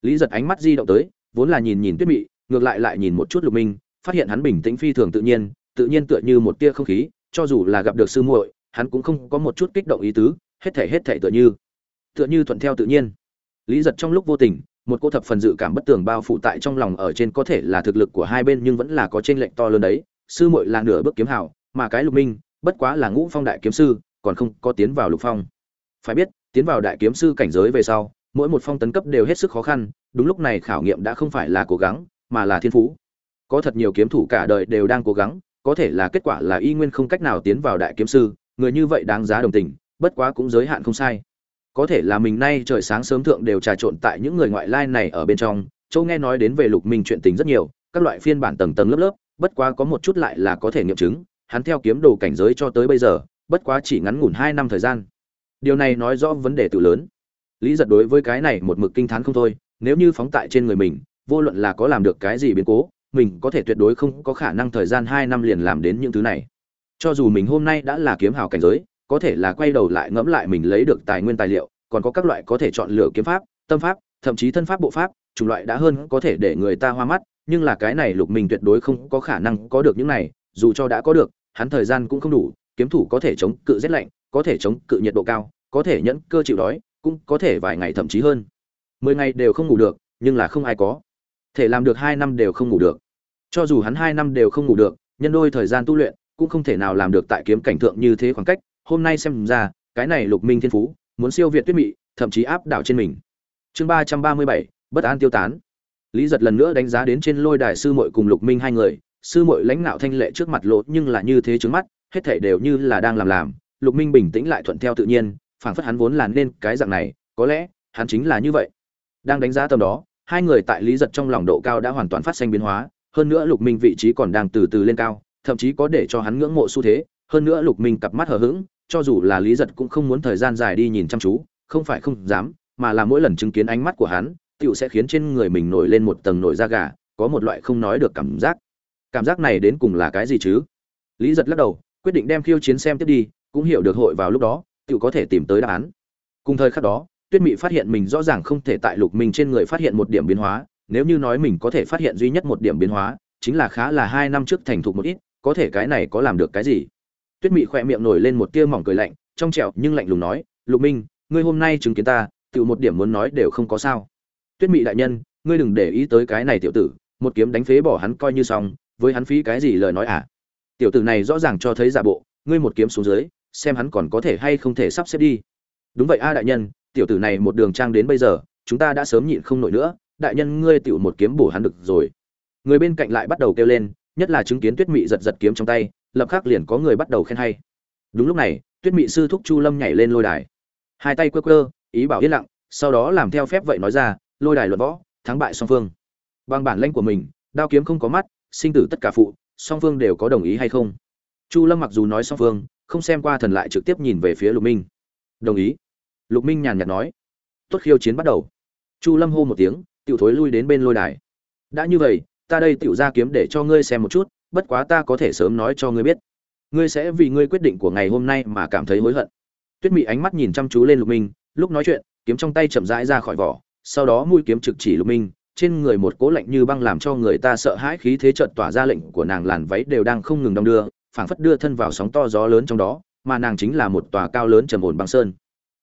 Lý giật ánh mắt di động tới, vốn là nhìn nhìn tuyết mị, ngược lại lại nhìn một chút lục minh, phát hiện hắn bình tĩnh phi thường tự nhiên tự nhiên tựa như một tia không khí, cho dù là gặp được sư muội, hắn cũng không có một chút kích động ý tứ, hết thể hết thể tựa như tựa như thuận theo tự nhiên. Lý giật trong lúc vô tình, một cô thập phần dự cảm bất tường bao phủ tại trong lòng ở trên có thể là thực lực của hai bên nhưng vẫn là có trên lệnh to lớn đấy, sư muội là nửa bước kiếm hảo mà cái lục minh bất quá là ngũ phong đại kiếm sư, còn không có tiến vào lục phong. Phải biết, tiến vào đại kiếm sư cảnh giới về sau, mỗi một phong tấn cấp đều hết sức khó khăn, đúng lúc này khảo nghiệm đã không phải là cố gắng, mà là thiên phú. Có thật nhiều kiếm thủ cả đời đều đang cố gắng, có thể là kết quả là y nguyên không cách nào tiến vào đại kiếm sư, người như vậy đáng giá đồng tình, bất quá cũng giới hạn không sai. Có thể là mình nay trời sáng sớm thượng đều trà trộn tại những người ngoại lai này ở bên trong, châu nghe nói đến về lục minh chuyện tình rất nhiều, các loại phiên bản tầng tầng lớp lớp, bất quá có một chút lại là có thể nghiệm chứng hắn theo kiếm đồ cảnh giới cho tới bây giờ, bất quá chỉ ngắn ngủn hai năm thời gian. Điều này nói rõ vấn đề tự lớn. Lý giật đối với cái này một mực kinh thán không thôi, nếu như phóng tại trên người mình, vô luận là có làm được cái gì biến cố, mình có thể tuyệt đối không có khả năng thời gian hai năm liền làm đến những thứ này. Cho dù mình hôm nay đã là kiếm hào cảnh giới, có thể là quay đầu lại ngẫm lại mình lấy được tài nguyên tài liệu, còn có các loại có thể chọn lựa kiếm pháp, tâm pháp, thậm chí thân pháp bộ pháp, chủng loại đã hơn có thể để người ta hoa mắt, nhưng là cái này lục minh tuyệt đối không có khả năng có được những này, dù cho đã có được hắn thời gian cũng không đủ, kiếm thủ có thể chống cự rét lạnh, có thể chống cự nhiệt độ cao, có thể nhẫn cơ chịu đói, cũng có thể vài ngày thậm chí hơn. Mười ngày đều không ngủ được, nhưng là không ai có. Thể làm được hai năm đều không ngủ được. Cho dù hắn hai năm đều không ngủ được, nhân đôi thời gian tu luyện, cũng không thể nào làm được tại kiếm cảnh thượng như thế khoảng cách. Hôm nay xem ra, cái này lục minh thiên phú, muốn siêu việt tuyết mị, thậm chí áp đảo trên mình. Chương ba trăm ba mươi bảy, bất an tiêu tán. Lý giật lần nữa đánh giá đến trên lôi đài sư muội cùng lục minh hai người sư muội lãnh nạo thanh lệ trước mặt lộ nhưng là như thế trước mắt, hết thảy đều như là đang làm làm, lục minh bình tĩnh lại thuận theo tự nhiên, phảng phất hắn vốn là nên cái dạng này, có lẽ, hắn chính là như vậy. Đang đánh giá tầm đó, hai người tại lý giật trong lòng độ cao đã hoàn toàn phát sinh biến hóa, hơn nữa lục minh vị trí còn đang từ từ lên cao, thậm chí có để cho hắn ngưỡng mộ xu thế, hơn nữa lục minh cặp mắt hờ hững, cho dù là lý giật cũng không muốn thời gian dài đi nhìn chăm chú, không phải không dám, mà là mỗi lần chứng kiến ánh mắt của hắn, tựu sẽ khiến trên người mình nổi lên một tầng nổi da gà, có một loại không nói được cảm giác cảm giác này đến cùng là cái gì chứ? Lý giật lắc đầu, quyết định đem khiêu chiến xem tiếp đi, cũng hiểu được hội vào lúc đó cựu có thể tìm tới đáp án. Cùng thời khắc đó, tuyết mị phát hiện mình rõ ràng không thể tại lục minh trên người phát hiện một điểm biến hóa, nếu như nói mình có thể phát hiện duy nhất một điểm biến hóa, chính là khá là hai năm trước thành thục một ít, có thể cái này có làm được cái gì? Tuyết mị khỏe miệng nổi lên một tia mỏng cười lạnh, trong trẹo nhưng lạnh lùng nói, lục minh, ngươi hôm nay chứng kiến ta tự một điểm muốn nói đều không có sao. Tuyết mị đại nhân, ngươi đừng để ý tới cái này tiểu tử, một kiếm đánh phế bỏ hắn coi như xong với hắn phí cái gì lời nói à? Tiểu tử này rõ ràng cho thấy giả bộ, ngươi một kiếm xuống dưới, xem hắn còn có thể hay không thể sắp xếp đi. Đúng vậy a đại nhân, tiểu tử này một đường trang đến bây giờ, chúng ta đã sớm nhịn không nổi nữa, đại nhân ngươi tiểu một kiếm bổ hắn được rồi. Người bên cạnh lại bắt đầu kêu lên, nhất là chứng kiến tuyết mị giật giật kiếm trong tay, lập khắc liền có người bắt đầu khen hay. Đúng lúc này, tuyết mị sư thúc chu lâm nhảy lên lôi đài. Hai tay quơ quơ, ý bảo yên lặng, sau đó làm theo phép vậy nói ra, lôi đài luận võ, thắng bại song phương. Bằng bản lanh của mình, đao kiếm không có mắt sinh tử tất cả phụ, song phương đều có đồng ý hay không? Chu lâm mặc dù nói song phương, không xem qua thần lại trực tiếp nhìn về phía lục minh. Đồng ý. Lục minh nhàn nhạt nói. Tốt khiêu chiến bắt đầu. Chu lâm hô một tiếng, tiểu thối lui đến bên lôi đài. Đã như vậy, ta đây tiểu ra kiếm để cho ngươi xem một chút, bất quá ta có thể sớm nói cho ngươi biết. Ngươi sẽ vì ngươi quyết định của ngày hôm nay mà cảm thấy hối hận. Tuyết mị ánh mắt nhìn chăm chú lên lục minh, lúc nói chuyện, kiếm trong tay chậm rãi ra khỏi vỏ, sau đó mũi kiếm trực chỉ lục minh trên người một cố lạnh như băng làm cho người ta sợ hãi khí thế chợt tỏa ra lệnh của nàng làn váy đều đang không ngừng đong đưa, phảng phất đưa thân vào sóng to gió lớn trong đó, mà nàng chính là một tòa cao lớn trầm ổn băng sơn.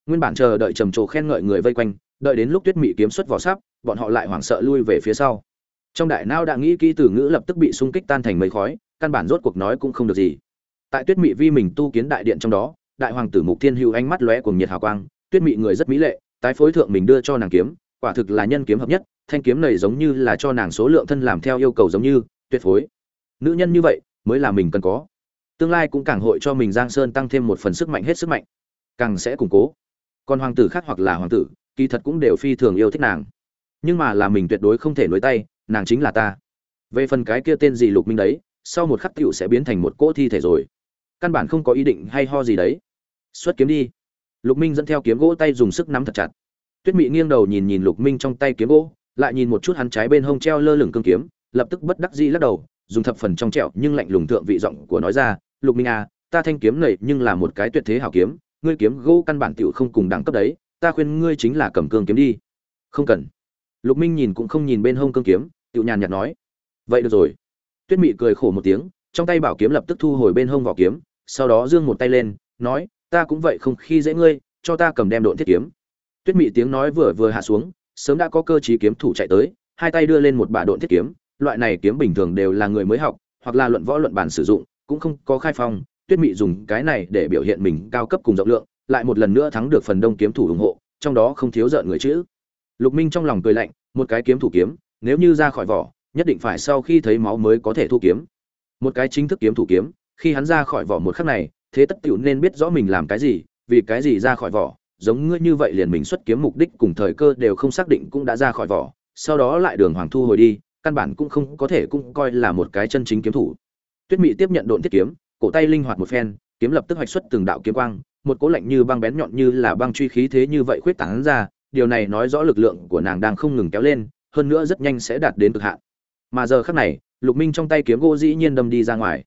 Nguyên bản chờ đợi trầm trồ khen ngợi người vây quanh, đợi đến lúc tuyết mị kiếm xuất vỏ sắp bọn họ lại hoảng sợ lui về phía sau. Trong đại não đã nghĩ kỹ từ ngữ lập tức bị xung kích tan thành mây khói, căn bản rốt cuộc nói cũng không được gì. Tại tuyết mị vi mình tu kiến đại điện trong đó, đại hoàng tử mục thiên hưu ánh mắt lóe cùng nhiệt hào quang, tuyết mị người rất mỹ lệ, tái phối thượng mình đưa cho nàng kiếm, quả thực là nhân kiếm hợp nhất thanh kiếm này giống như là cho nàng số lượng thân làm theo yêu cầu giống như, tuyệt phối. Nữ nhân như vậy, mới là mình cần có. Tương lai cũng càng hội cho mình giang sơn tăng thêm một phần sức mạnh hết sức mạnh. Càng sẽ củng cố. Còn hoàng tử khác hoặc là hoàng tử, kỳ thật cũng đều phi thường yêu thích nàng. Nhưng mà là mình tuyệt đối không thể nối tay, nàng chính là ta. Về phần cái kia tên gì lục minh đấy, sau một khắc t sẽ biến thành một cỗ thi thể rồi. Căn bản không có ý định hay ho gì đấy. Xuất kiếm đi. Lục minh dẫn theo kiếm gỗ tay dùng sức nắm thật chặt. Tuyết mị nghiêng đầu nhìn nhìn lục minh trong tay kiếm gỗ lại nhìn một chút hắn trái bên hông treo lơ lửng cương kiếm, lập tức bất đắc dĩ lắc đầu, dùng thập phần trong trẹo nhưng lạnh lùng thượng vị giọng của nói ra, lục minh à ta thanh kiếm này nhưng là một cái tuyệt thế hảo kiếm, ngươi kiếm gỗ căn bản tiểu không cùng đẳng cấp đấy, ta khuyên ngươi chính là cầm cương kiếm đi. Không cần. Lục minh nhìn cũng không nhìn bên hông cương kiếm, tiểu nhàn nhạt nói, vậy được rồi. Tuyết mị cười khổ một tiếng, trong tay bảo kiếm lập tức thu hồi bên hông vỏ kiếm, sau đó giương một tay lên, nói, ta cũng vậy không khi dễ ngươi, cho ta cầm đem độn thiết kiếm. Tuyết mị tiếng nói vừa vừa hạ xuống sớm đã có cơ chí kiếm thủ chạy tới, hai tay đưa lên một bả độn thiết kiếm, loại này kiếm bình thường đều là người mới học, hoặc là luận võ luận bản sử dụng, cũng không có khai phong, tuyết mị dùng cái này để biểu hiện mình cao cấp cùng rộng lượng, lại một lần nữa thắng được phần đông kiếm thủ ủng hộ, trong đó không thiếu giận người chữ. Lục minh trong lòng cười lạnh, một cái kiếm thủ kiếm, nếu như ra khỏi vỏ, nhất định phải sau khi thấy máu mới có thể thu kiếm. Một cái chính thức kiếm thủ kiếm, khi hắn ra khỏi vỏ một khắc này, thế tất tiểu nên biết rõ mình làm cái gì, vì cái gì ra khỏi vỏ giống ngươi như vậy liền mình xuất kiếm mục đích cùng thời cơ đều không xác định cũng đã ra khỏi vỏ, sau đó lại đường hoàng thu hồi đi, căn bản cũng không có thể cũng coi là một cái chân chính kiếm thủ. Tuyết mị tiếp nhận độn thiết kiếm, cổ tay linh hoạt một phen, kiếm lập tức hoạch xuất từng đạo kiếm quang, một cỗ lạnh như băng bén nhọn như là băng truy khí thế như vậy khuyết tảng ra, điều này nói rõ lực lượng của nàng đang không ngừng kéo lên, hơn nữa rất nhanh sẽ đạt đến cực hạn. Mà giờ khắc này, lục minh trong tay kiếm gỗ dĩ nhiên đâm đi ra ngoài.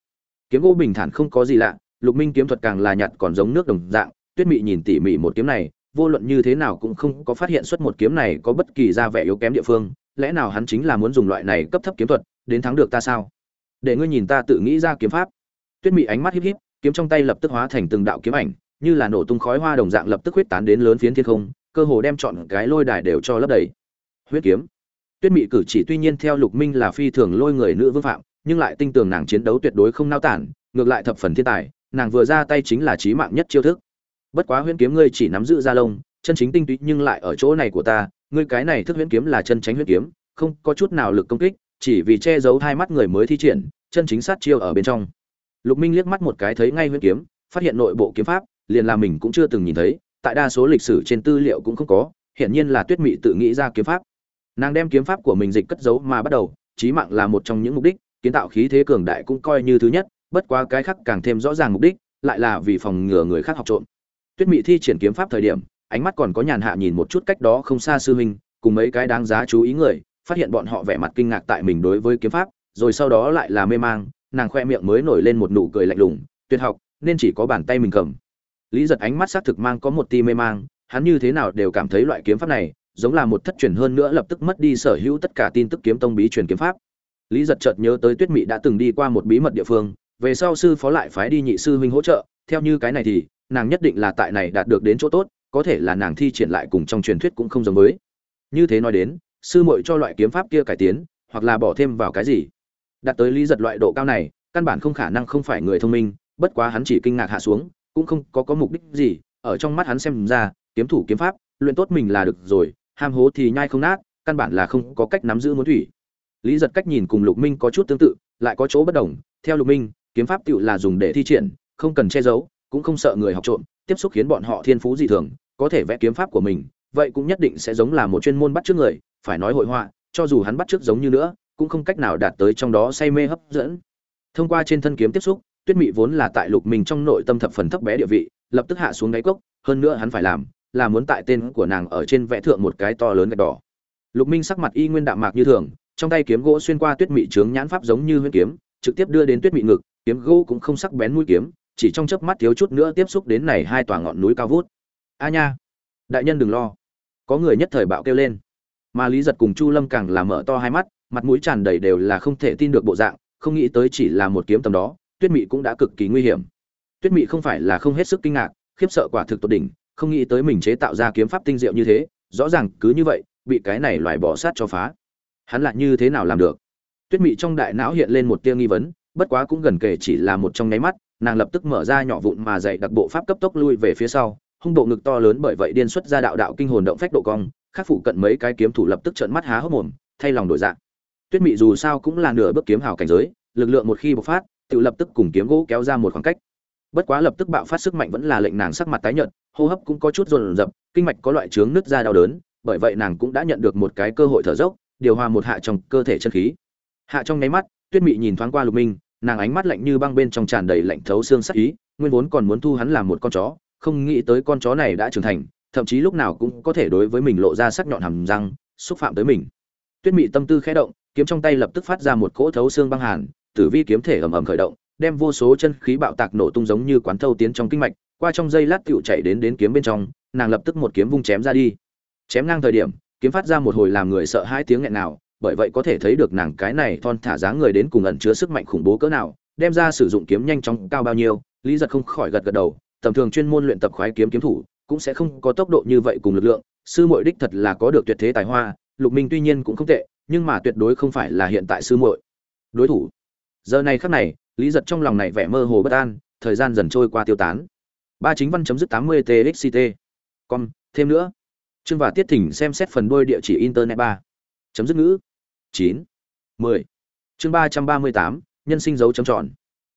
Kiếm gỗ bình thản không có gì lạ, lục minh kiếm thuật càng là nhạt còn giống nước đồng dạng tuyết mị nhìn tỉ mỉ một kiếm này, vô luận như thế nào cũng không có phát hiện xuất một kiếm này có bất kỳ ra vẻ yếu kém địa phương, lẽ nào hắn chính là muốn dùng loại này cấp thấp kiếm thuật đến thắng được ta sao? Để ngươi nhìn ta tự nghĩ ra kiếm pháp. Tuyết mị ánh mắt híp híp, kiếm trong tay lập tức hóa thành từng đạo kiếm ảnh, như là nổ tung khói hoa đồng dạng lập tức huyết tán đến lớn phiến thiên không, cơ hồ đem chọn cái lôi đài đều cho lấp đầy. Huyết kiếm. Tuyết mị cử chỉ tuy nhiên theo lục minh là phi thường lôi người nữ vương phạm, nhưng lại tinh tường nàng chiến đấu tuyệt đối không nao tản, ngược lại thập phần thiên tài, nàng vừa ra tay chính là trí mạng nhất chiêu thức bất quá huyễn kiếm ngươi chỉ nắm giữ ra lông, chân chính tinh túy nhưng lại ở chỗ này của ta, ngươi cái này thức huyễn kiếm là chân tránh huyễn kiếm, không có chút nào lực công kích, chỉ vì che giấu hai mắt người mới thi triển, chân chính sát chiêu ở bên trong. Lục minh liếc mắt một cái thấy ngay huyễn kiếm, phát hiện nội bộ kiếm pháp, liền là mình cũng chưa từng nhìn thấy, tại đa số lịch sử trên tư liệu cũng không có, hiển nhiên là tuyết mị tự nghĩ ra kiếm pháp. Nàng đem kiếm pháp của mình dịch cất giấu mà bắt đầu, chí mạng là một trong những mục đích, kiến tạo khí thế cường đại cũng coi như thứ nhất, bất quá cái khác càng thêm rõ ràng mục đích, lại là vì phòng ngừa người khác học trộm tuyết mị thi triển kiếm pháp thời điểm, ánh mắt còn có nhàn hạ nhìn một chút cách đó không xa sư huynh, cùng mấy cái đáng giá chú ý người, phát hiện bọn họ vẻ mặt kinh ngạc tại mình đối với kiếm pháp, rồi sau đó lại là mê mang, nàng khoe miệng mới nổi lên một nụ cười lạnh lùng, tuyệt học, nên chỉ có bàn tay mình cầm. Lý giật ánh mắt xác thực mang có một ti mê mang, hắn như thế nào đều cảm thấy loại kiếm pháp này, giống là một thất truyền hơn nữa lập tức mất đi sở hữu tất cả tin tức kiếm tông bí truyền kiếm pháp. Lý giật chợt nhớ tới tuyết mị đã từng đi qua một bí mật địa phương, về sau sư phó lại phái đi nhị sư huynh hỗ trợ, theo như cái này thì nàng nhất định là tại này đạt được đến chỗ tốt, có thể là nàng thi triển lại cùng trong truyền thuyết cũng không giống với. Như thế nói đến, sư muội cho loại kiếm pháp kia cải tiến, hoặc là bỏ thêm vào cái gì? Đạt tới lý giật loại độ cao này, căn bản không khả năng không phải người thông minh, bất quá hắn chỉ kinh ngạc hạ xuống, cũng không có có mục đích gì, ở trong mắt hắn xem ra, kiếm thủ kiếm pháp, luyện tốt mình là được rồi, ham hố thì nhai không nát, căn bản là không có cách nắm giữ muốn thủy. Lý giật cách nhìn cùng lục minh có chút tương tự, lại có chỗ bất đồng. Theo lục minh, kiếm pháp tựu là dùng để thi triển, không cần che giấu cũng không sợ người học trộm, tiếp xúc khiến bọn họ thiên phú dị thường, có thể vẽ kiếm pháp của mình, vậy cũng nhất định sẽ giống là một chuyên môn bắt trước người, phải nói hội họa, cho dù hắn bắt trước giống như nữa, cũng không cách nào đạt tới trong đó say mê hấp dẫn. Thông qua trên thân kiếm tiếp xúc, tuyết mị vốn là tại lục mình trong nội tâm thập phần thấp bé địa vị, lập tức hạ xuống đáy cốc, hơn nữa hắn phải làm là muốn tại tên của nàng ở trên vẽ thượng một cái to lớn gạch đỏ. Lục minh sắc mặt y nguyên đạm mạc như thường, trong tay kiếm gỗ xuyên qua tuyết mị trướng nhãn pháp giống như huyễn kiếm, trực tiếp đưa đến tuyết mị ngực, kiếm gỗ cũng không sắc bén mũi kiếm chỉ trong chớp mắt thiếu chút nữa tiếp xúc đến này hai tòa ngọn núi cao vút. A nha, đại nhân đừng lo. Có người nhất thời bạo kêu lên. Mà lý giật cùng chu lâm càng là mở to hai mắt, mặt mũi tràn đầy đều là không thể tin được bộ dạng, không nghĩ tới chỉ là một kiếm tầm đó, tuyết mị cũng đã cực kỳ nguy hiểm. Tuyết mị không phải là không hết sức kinh ngạc, khiếp sợ quả thực tột đỉnh, không nghĩ tới mình chế tạo ra kiếm pháp tinh diệu như thế, rõ ràng cứ như vậy, bị cái này loại bỏ sát cho phá. Hắn lại như thế nào làm được? Tuyết mị trong đại não hiện lên một tia nghi vấn, bất quá cũng gần kể chỉ là một trong nháy mắt nàng lập tức mở ra nhỏ vụn mà dạy đặc bộ pháp cấp tốc lui về phía sau, hung độ ngực to lớn bởi vậy điên xuất ra đạo đạo kinh hồn động phách độ cong, khắc phụ cận mấy cái kiếm thủ lập tức trợn mắt há hốc mồm, thay lòng đổi dạng. Tuyết mị dù sao cũng là nửa bước kiếm hào cảnh giới, lực lượng một khi bộc phát, tự lập tức cùng kiếm gỗ kéo ra một khoảng cách. Bất quá lập tức bạo phát sức mạnh vẫn là lệnh nàng sắc mặt tái nhợt, hô hấp cũng có chút rồn rập, kinh mạch có loại trướng nứt ra đau đớn, bởi vậy nàng cũng đã nhận được một cái cơ hội thở dốc, điều hòa một hạ trong cơ thể chân khí. Hạ trong nháy mắt, tuyết mị nhìn thoáng qua lục minh nàng ánh mắt lạnh như băng bên trong tràn đầy lạnh thấu xương sắc ý, nguyên vốn còn muốn thu hắn làm một con chó, không nghĩ tới con chó này đã trưởng thành, thậm chí lúc nào cũng có thể đối với mình lộ ra sắc nhọn hàm răng, xúc phạm tới mình. Tuyết mị tâm tư khẽ động, kiếm trong tay lập tức phát ra một cỗ thấu xương băng hàn, tử vi kiếm thể ầm ầm khởi động, đem vô số chân khí bạo tạc nổ tung giống như quán thâu tiến trong kinh mạch, qua trong dây lát tựu chạy đến đến kiếm bên trong, nàng lập tức một kiếm vung chém ra đi. Chém ngang thời điểm, kiếm phát ra một hồi làm người sợ hai tiếng nghẹn nào bởi vậy có thể thấy được nàng cái này thon thả dáng người đến cùng ẩn chứa sức mạnh khủng bố cỡ nào, đem ra sử dụng kiếm nhanh chóng cao bao nhiêu, lý giật không khỏi gật gật đầu, tầm thường chuyên môn luyện tập khoái kiếm kiếm thủ, cũng sẽ không có tốc độ như vậy cùng lực lượng, sư muội đích thật là có được tuyệt thế tài hoa, lục minh tuy nhiên cũng không tệ, nhưng mà tuyệt đối không phải là hiện tại sư muội. Đối thủ. Giờ này khắc này, lý giật trong lòng này vẻ mơ hồ bất an, thời gian dần trôi qua tiêu tán. Ba chính văn chấm dứt tám mươi txt com, thêm nữa. Trương và tiết thỉnh xem xét phần đôi địa chỉ internet ba. Chấm dứt ngữ chín, mười. Chương ba trăm ba mươi tám, nhân sinh dấu chấm tròn.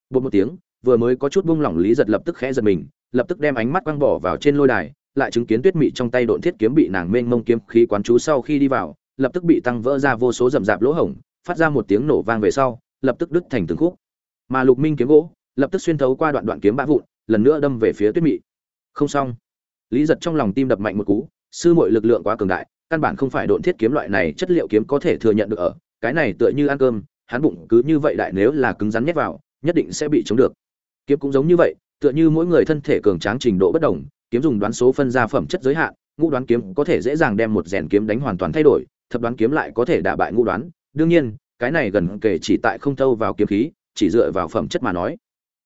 Bột một tiếng, vừa mới có chút buông lỏng lý giật lập tức khẽ giật mình, lập tức đem ánh mắt quăng bỏ vào trên lôi đài, lại chứng kiến tuyết mị trong tay độn thiết kiếm bị nàng mênh mông kiếm khí quán chú sau khi đi vào, lập tức bị tăng vỡ ra vô số rậm rạp lỗ hổng, phát ra một tiếng nổ vang về sau, lập tức đứt thành từng khúc. Mà lục minh kiếm gỗ, lập tức xuyên thấu qua đoạn đoạn kiếm bã vụn, lần nữa đâm về phía tuyết mị. Không xong. Lý giật trong lòng tim đập mạnh một cú, sư muội lực lượng quá cường đại căn bản không phải độn thiết kiếm loại này chất liệu kiếm có thể thừa nhận được ở, cái này tựa như ăn cơm, hắn bụng cứ như vậy đại nếu là cứng rắn nhét vào, nhất định sẽ bị chống được. Kiếm cũng giống như vậy, tựa như mỗi người thân thể cường tráng trình độ bất đồng, kiếm dùng đoán số phân ra phẩm chất giới hạn, ngũ đoán kiếm có thể dễ dàng đem một rèn kiếm đánh hoàn toàn thay đổi, thập đoán kiếm lại có thể đả bại ngũ đoán. Đương nhiên, cái này gần kể chỉ tại không thâu vào kiếm khí, chỉ dựa vào phẩm chất mà nói.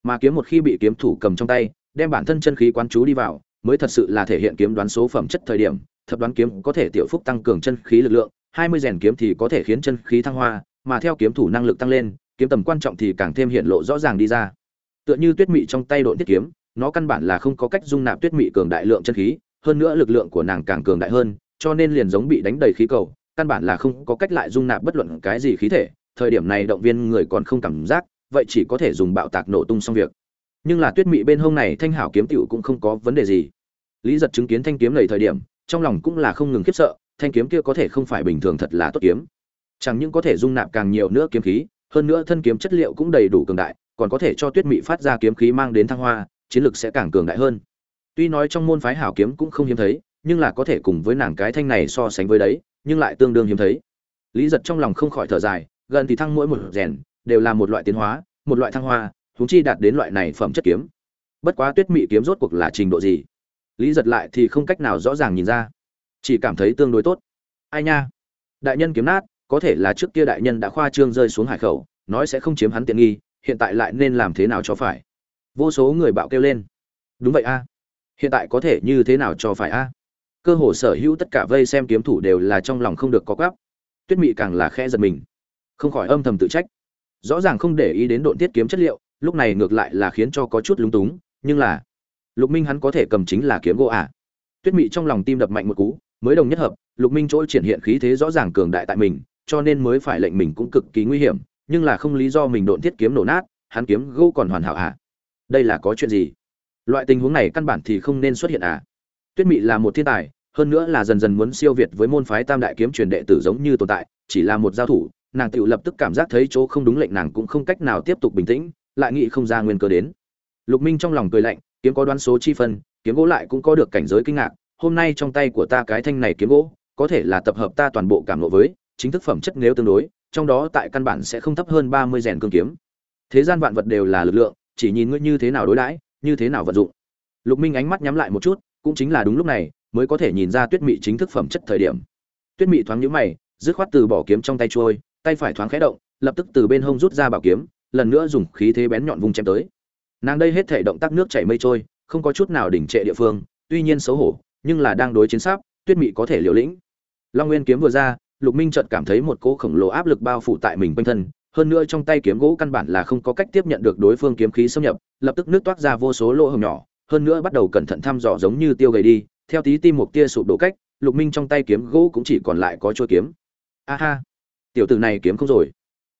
Mà kiếm một khi bị kiếm thủ cầm trong tay, đem bản thân chân khí quán chú đi vào, mới thật sự là thể hiện kiếm đoán số phẩm chất thời điểm thập đoán kiếm có thể tiểu phúc tăng cường chân khí lực lượng, hai mươi rèn kiếm thì có thể khiến chân khí thăng hoa, mà theo kiếm thủ năng lực tăng lên, kiếm tầm quan trọng thì càng thêm hiện lộ rõ ràng đi ra. Tựa như tuyết mị trong tay độn Thiết kiếm, nó căn bản là không có cách dung nạp tuyết mị cường đại lượng chân khí, hơn nữa lực lượng của nàng càng cường đại hơn, cho nên liền giống bị đánh đầy khí cầu, căn bản là không có cách lại dung nạp bất luận cái gì khí thể, thời điểm này động viên người còn không cảm giác, vậy chỉ có thể dùng bạo tạc nổ tung xong việc. Nhưng là tuyết mị bên hông này thanh hảo kiếm tiểu cũng không có vấn đề gì. Lý giật chứng kiến thanh kiếm lầy thời điểm trong lòng cũng là không ngừng khiếp sợ, thanh kiếm kia có thể không phải bình thường thật là tốt kiếm. Chẳng những có thể dung nạp càng nhiều nữa kiếm khí, hơn nữa thân kiếm chất liệu cũng đầy đủ cường đại, còn có thể cho tuyết mị phát ra kiếm khí mang đến thăng hoa, chiến lực sẽ càng cường đại hơn. Tuy nói trong môn phái hảo kiếm cũng không hiếm thấy, nhưng là có thể cùng với nàng cái thanh này so sánh với đấy, nhưng lại tương đương hiếm thấy. Lý giật trong lòng không khỏi thở dài, gần thì thăng mỗi một rèn, đều là một loại tiến hóa, một loại thăng hoa, huống chi đạt đến loại này phẩm chất kiếm. Bất quá tuyết mị kiếm rốt cuộc là trình độ gì? Lý giật lại thì không cách nào rõ ràng nhìn ra. Chỉ cảm thấy tương đối tốt. Ai nha? Đại nhân kiếm nát, có thể là trước kia đại nhân đã khoa trương rơi xuống hải khẩu, nói sẽ không chiếm hắn tiện nghi, hiện tại lại nên làm thế nào cho phải? Vô số người bạo kêu lên. Đúng vậy a. Hiện tại có thể như thế nào cho phải a? Cơ hồ sở hữu tất cả vây xem kiếm thủ đều là trong lòng không được có gắp tuyết mị càng là khẽ giật mình. Không khỏi âm thầm tự trách. Rõ ràng không để ý đến độn tiết kiếm chất liệu, lúc này ngược lại là khiến cho có chút lúng túng, nhưng là lục minh hắn có thể cầm chính là kiếm gỗ à? Tuyết mị trong lòng tim đập mạnh một cú, mới đồng nhất hợp, lục minh chỗ triển hiện khí thế rõ ràng cường đại tại mình, cho nên mới phải lệnh mình cũng cực kỳ nguy hiểm, nhưng là không lý do mình độn thiết kiếm nổ nát, hắn kiếm gỗ còn hoàn hảo à? Đây là có chuyện gì? Loại tình huống này căn bản thì không nên xuất hiện à? Tuyết mị là một thiên tài, hơn nữa là dần dần muốn siêu việt với môn phái tam đại kiếm truyền đệ tử giống như tồn tại, chỉ là một giao thủ, nàng tự lập tức cảm giác thấy chỗ không đúng lệnh nàng cũng không cách nào tiếp tục bình tĩnh, lại nghĩ không ra nguyên cơ đến. Lục minh trong lòng cười lạnh kiếm có đoán số chi phân, kiếm gỗ lại cũng có được cảnh giới kinh ngạc, hôm nay trong tay của ta cái thanh này kiếm gỗ, có thể là tập hợp ta toàn bộ cảm lộ với, chính thức phẩm chất nếu tương đối, trong đó tại căn bản sẽ không thấp hơn ba mươi rèn cương kiếm. Thế gian vạn vật đều là lực lượng, chỉ nhìn ngươi như thế nào đối đãi, như thế nào vận dụng. Lục minh ánh mắt nhắm lại một chút, cũng chính là đúng lúc này, mới có thể nhìn ra tuyết mị chính thức phẩm chất thời điểm. Tuyết mị thoáng nhíu mày, dứt khoát từ bỏ kiếm trong tay trôi, tay phải thoáng khẽ động, lập tức từ bên hông rút ra bảo kiếm, lần nữa dùng khí thế bén nhọn vùng chém tới nàng đây hết thể động tác nước chảy mây trôi, không có chút nào đỉnh trệ địa phương, tuy nhiên xấu hổ, nhưng là đang đối chiến sáp, tuyết mị có thể liều lĩnh. Long nguyên kiếm vừa ra, lục minh chợt cảm thấy một cỗ khổng lồ áp lực bao phủ tại mình quanh thân, hơn nữa trong tay kiếm gỗ căn bản là không có cách tiếp nhận được đối phương kiếm khí xâm nhập, lập tức nước toát ra vô số lỗ hổng nhỏ, hơn nữa bắt đầu cẩn thận thăm dò giống như tiêu gầy đi, theo tí tim một tia sụp đổ cách, lục minh trong tay kiếm gỗ cũng chỉ còn lại có chuôi kiếm. A ha! Tiểu tử này kiếm không rồi.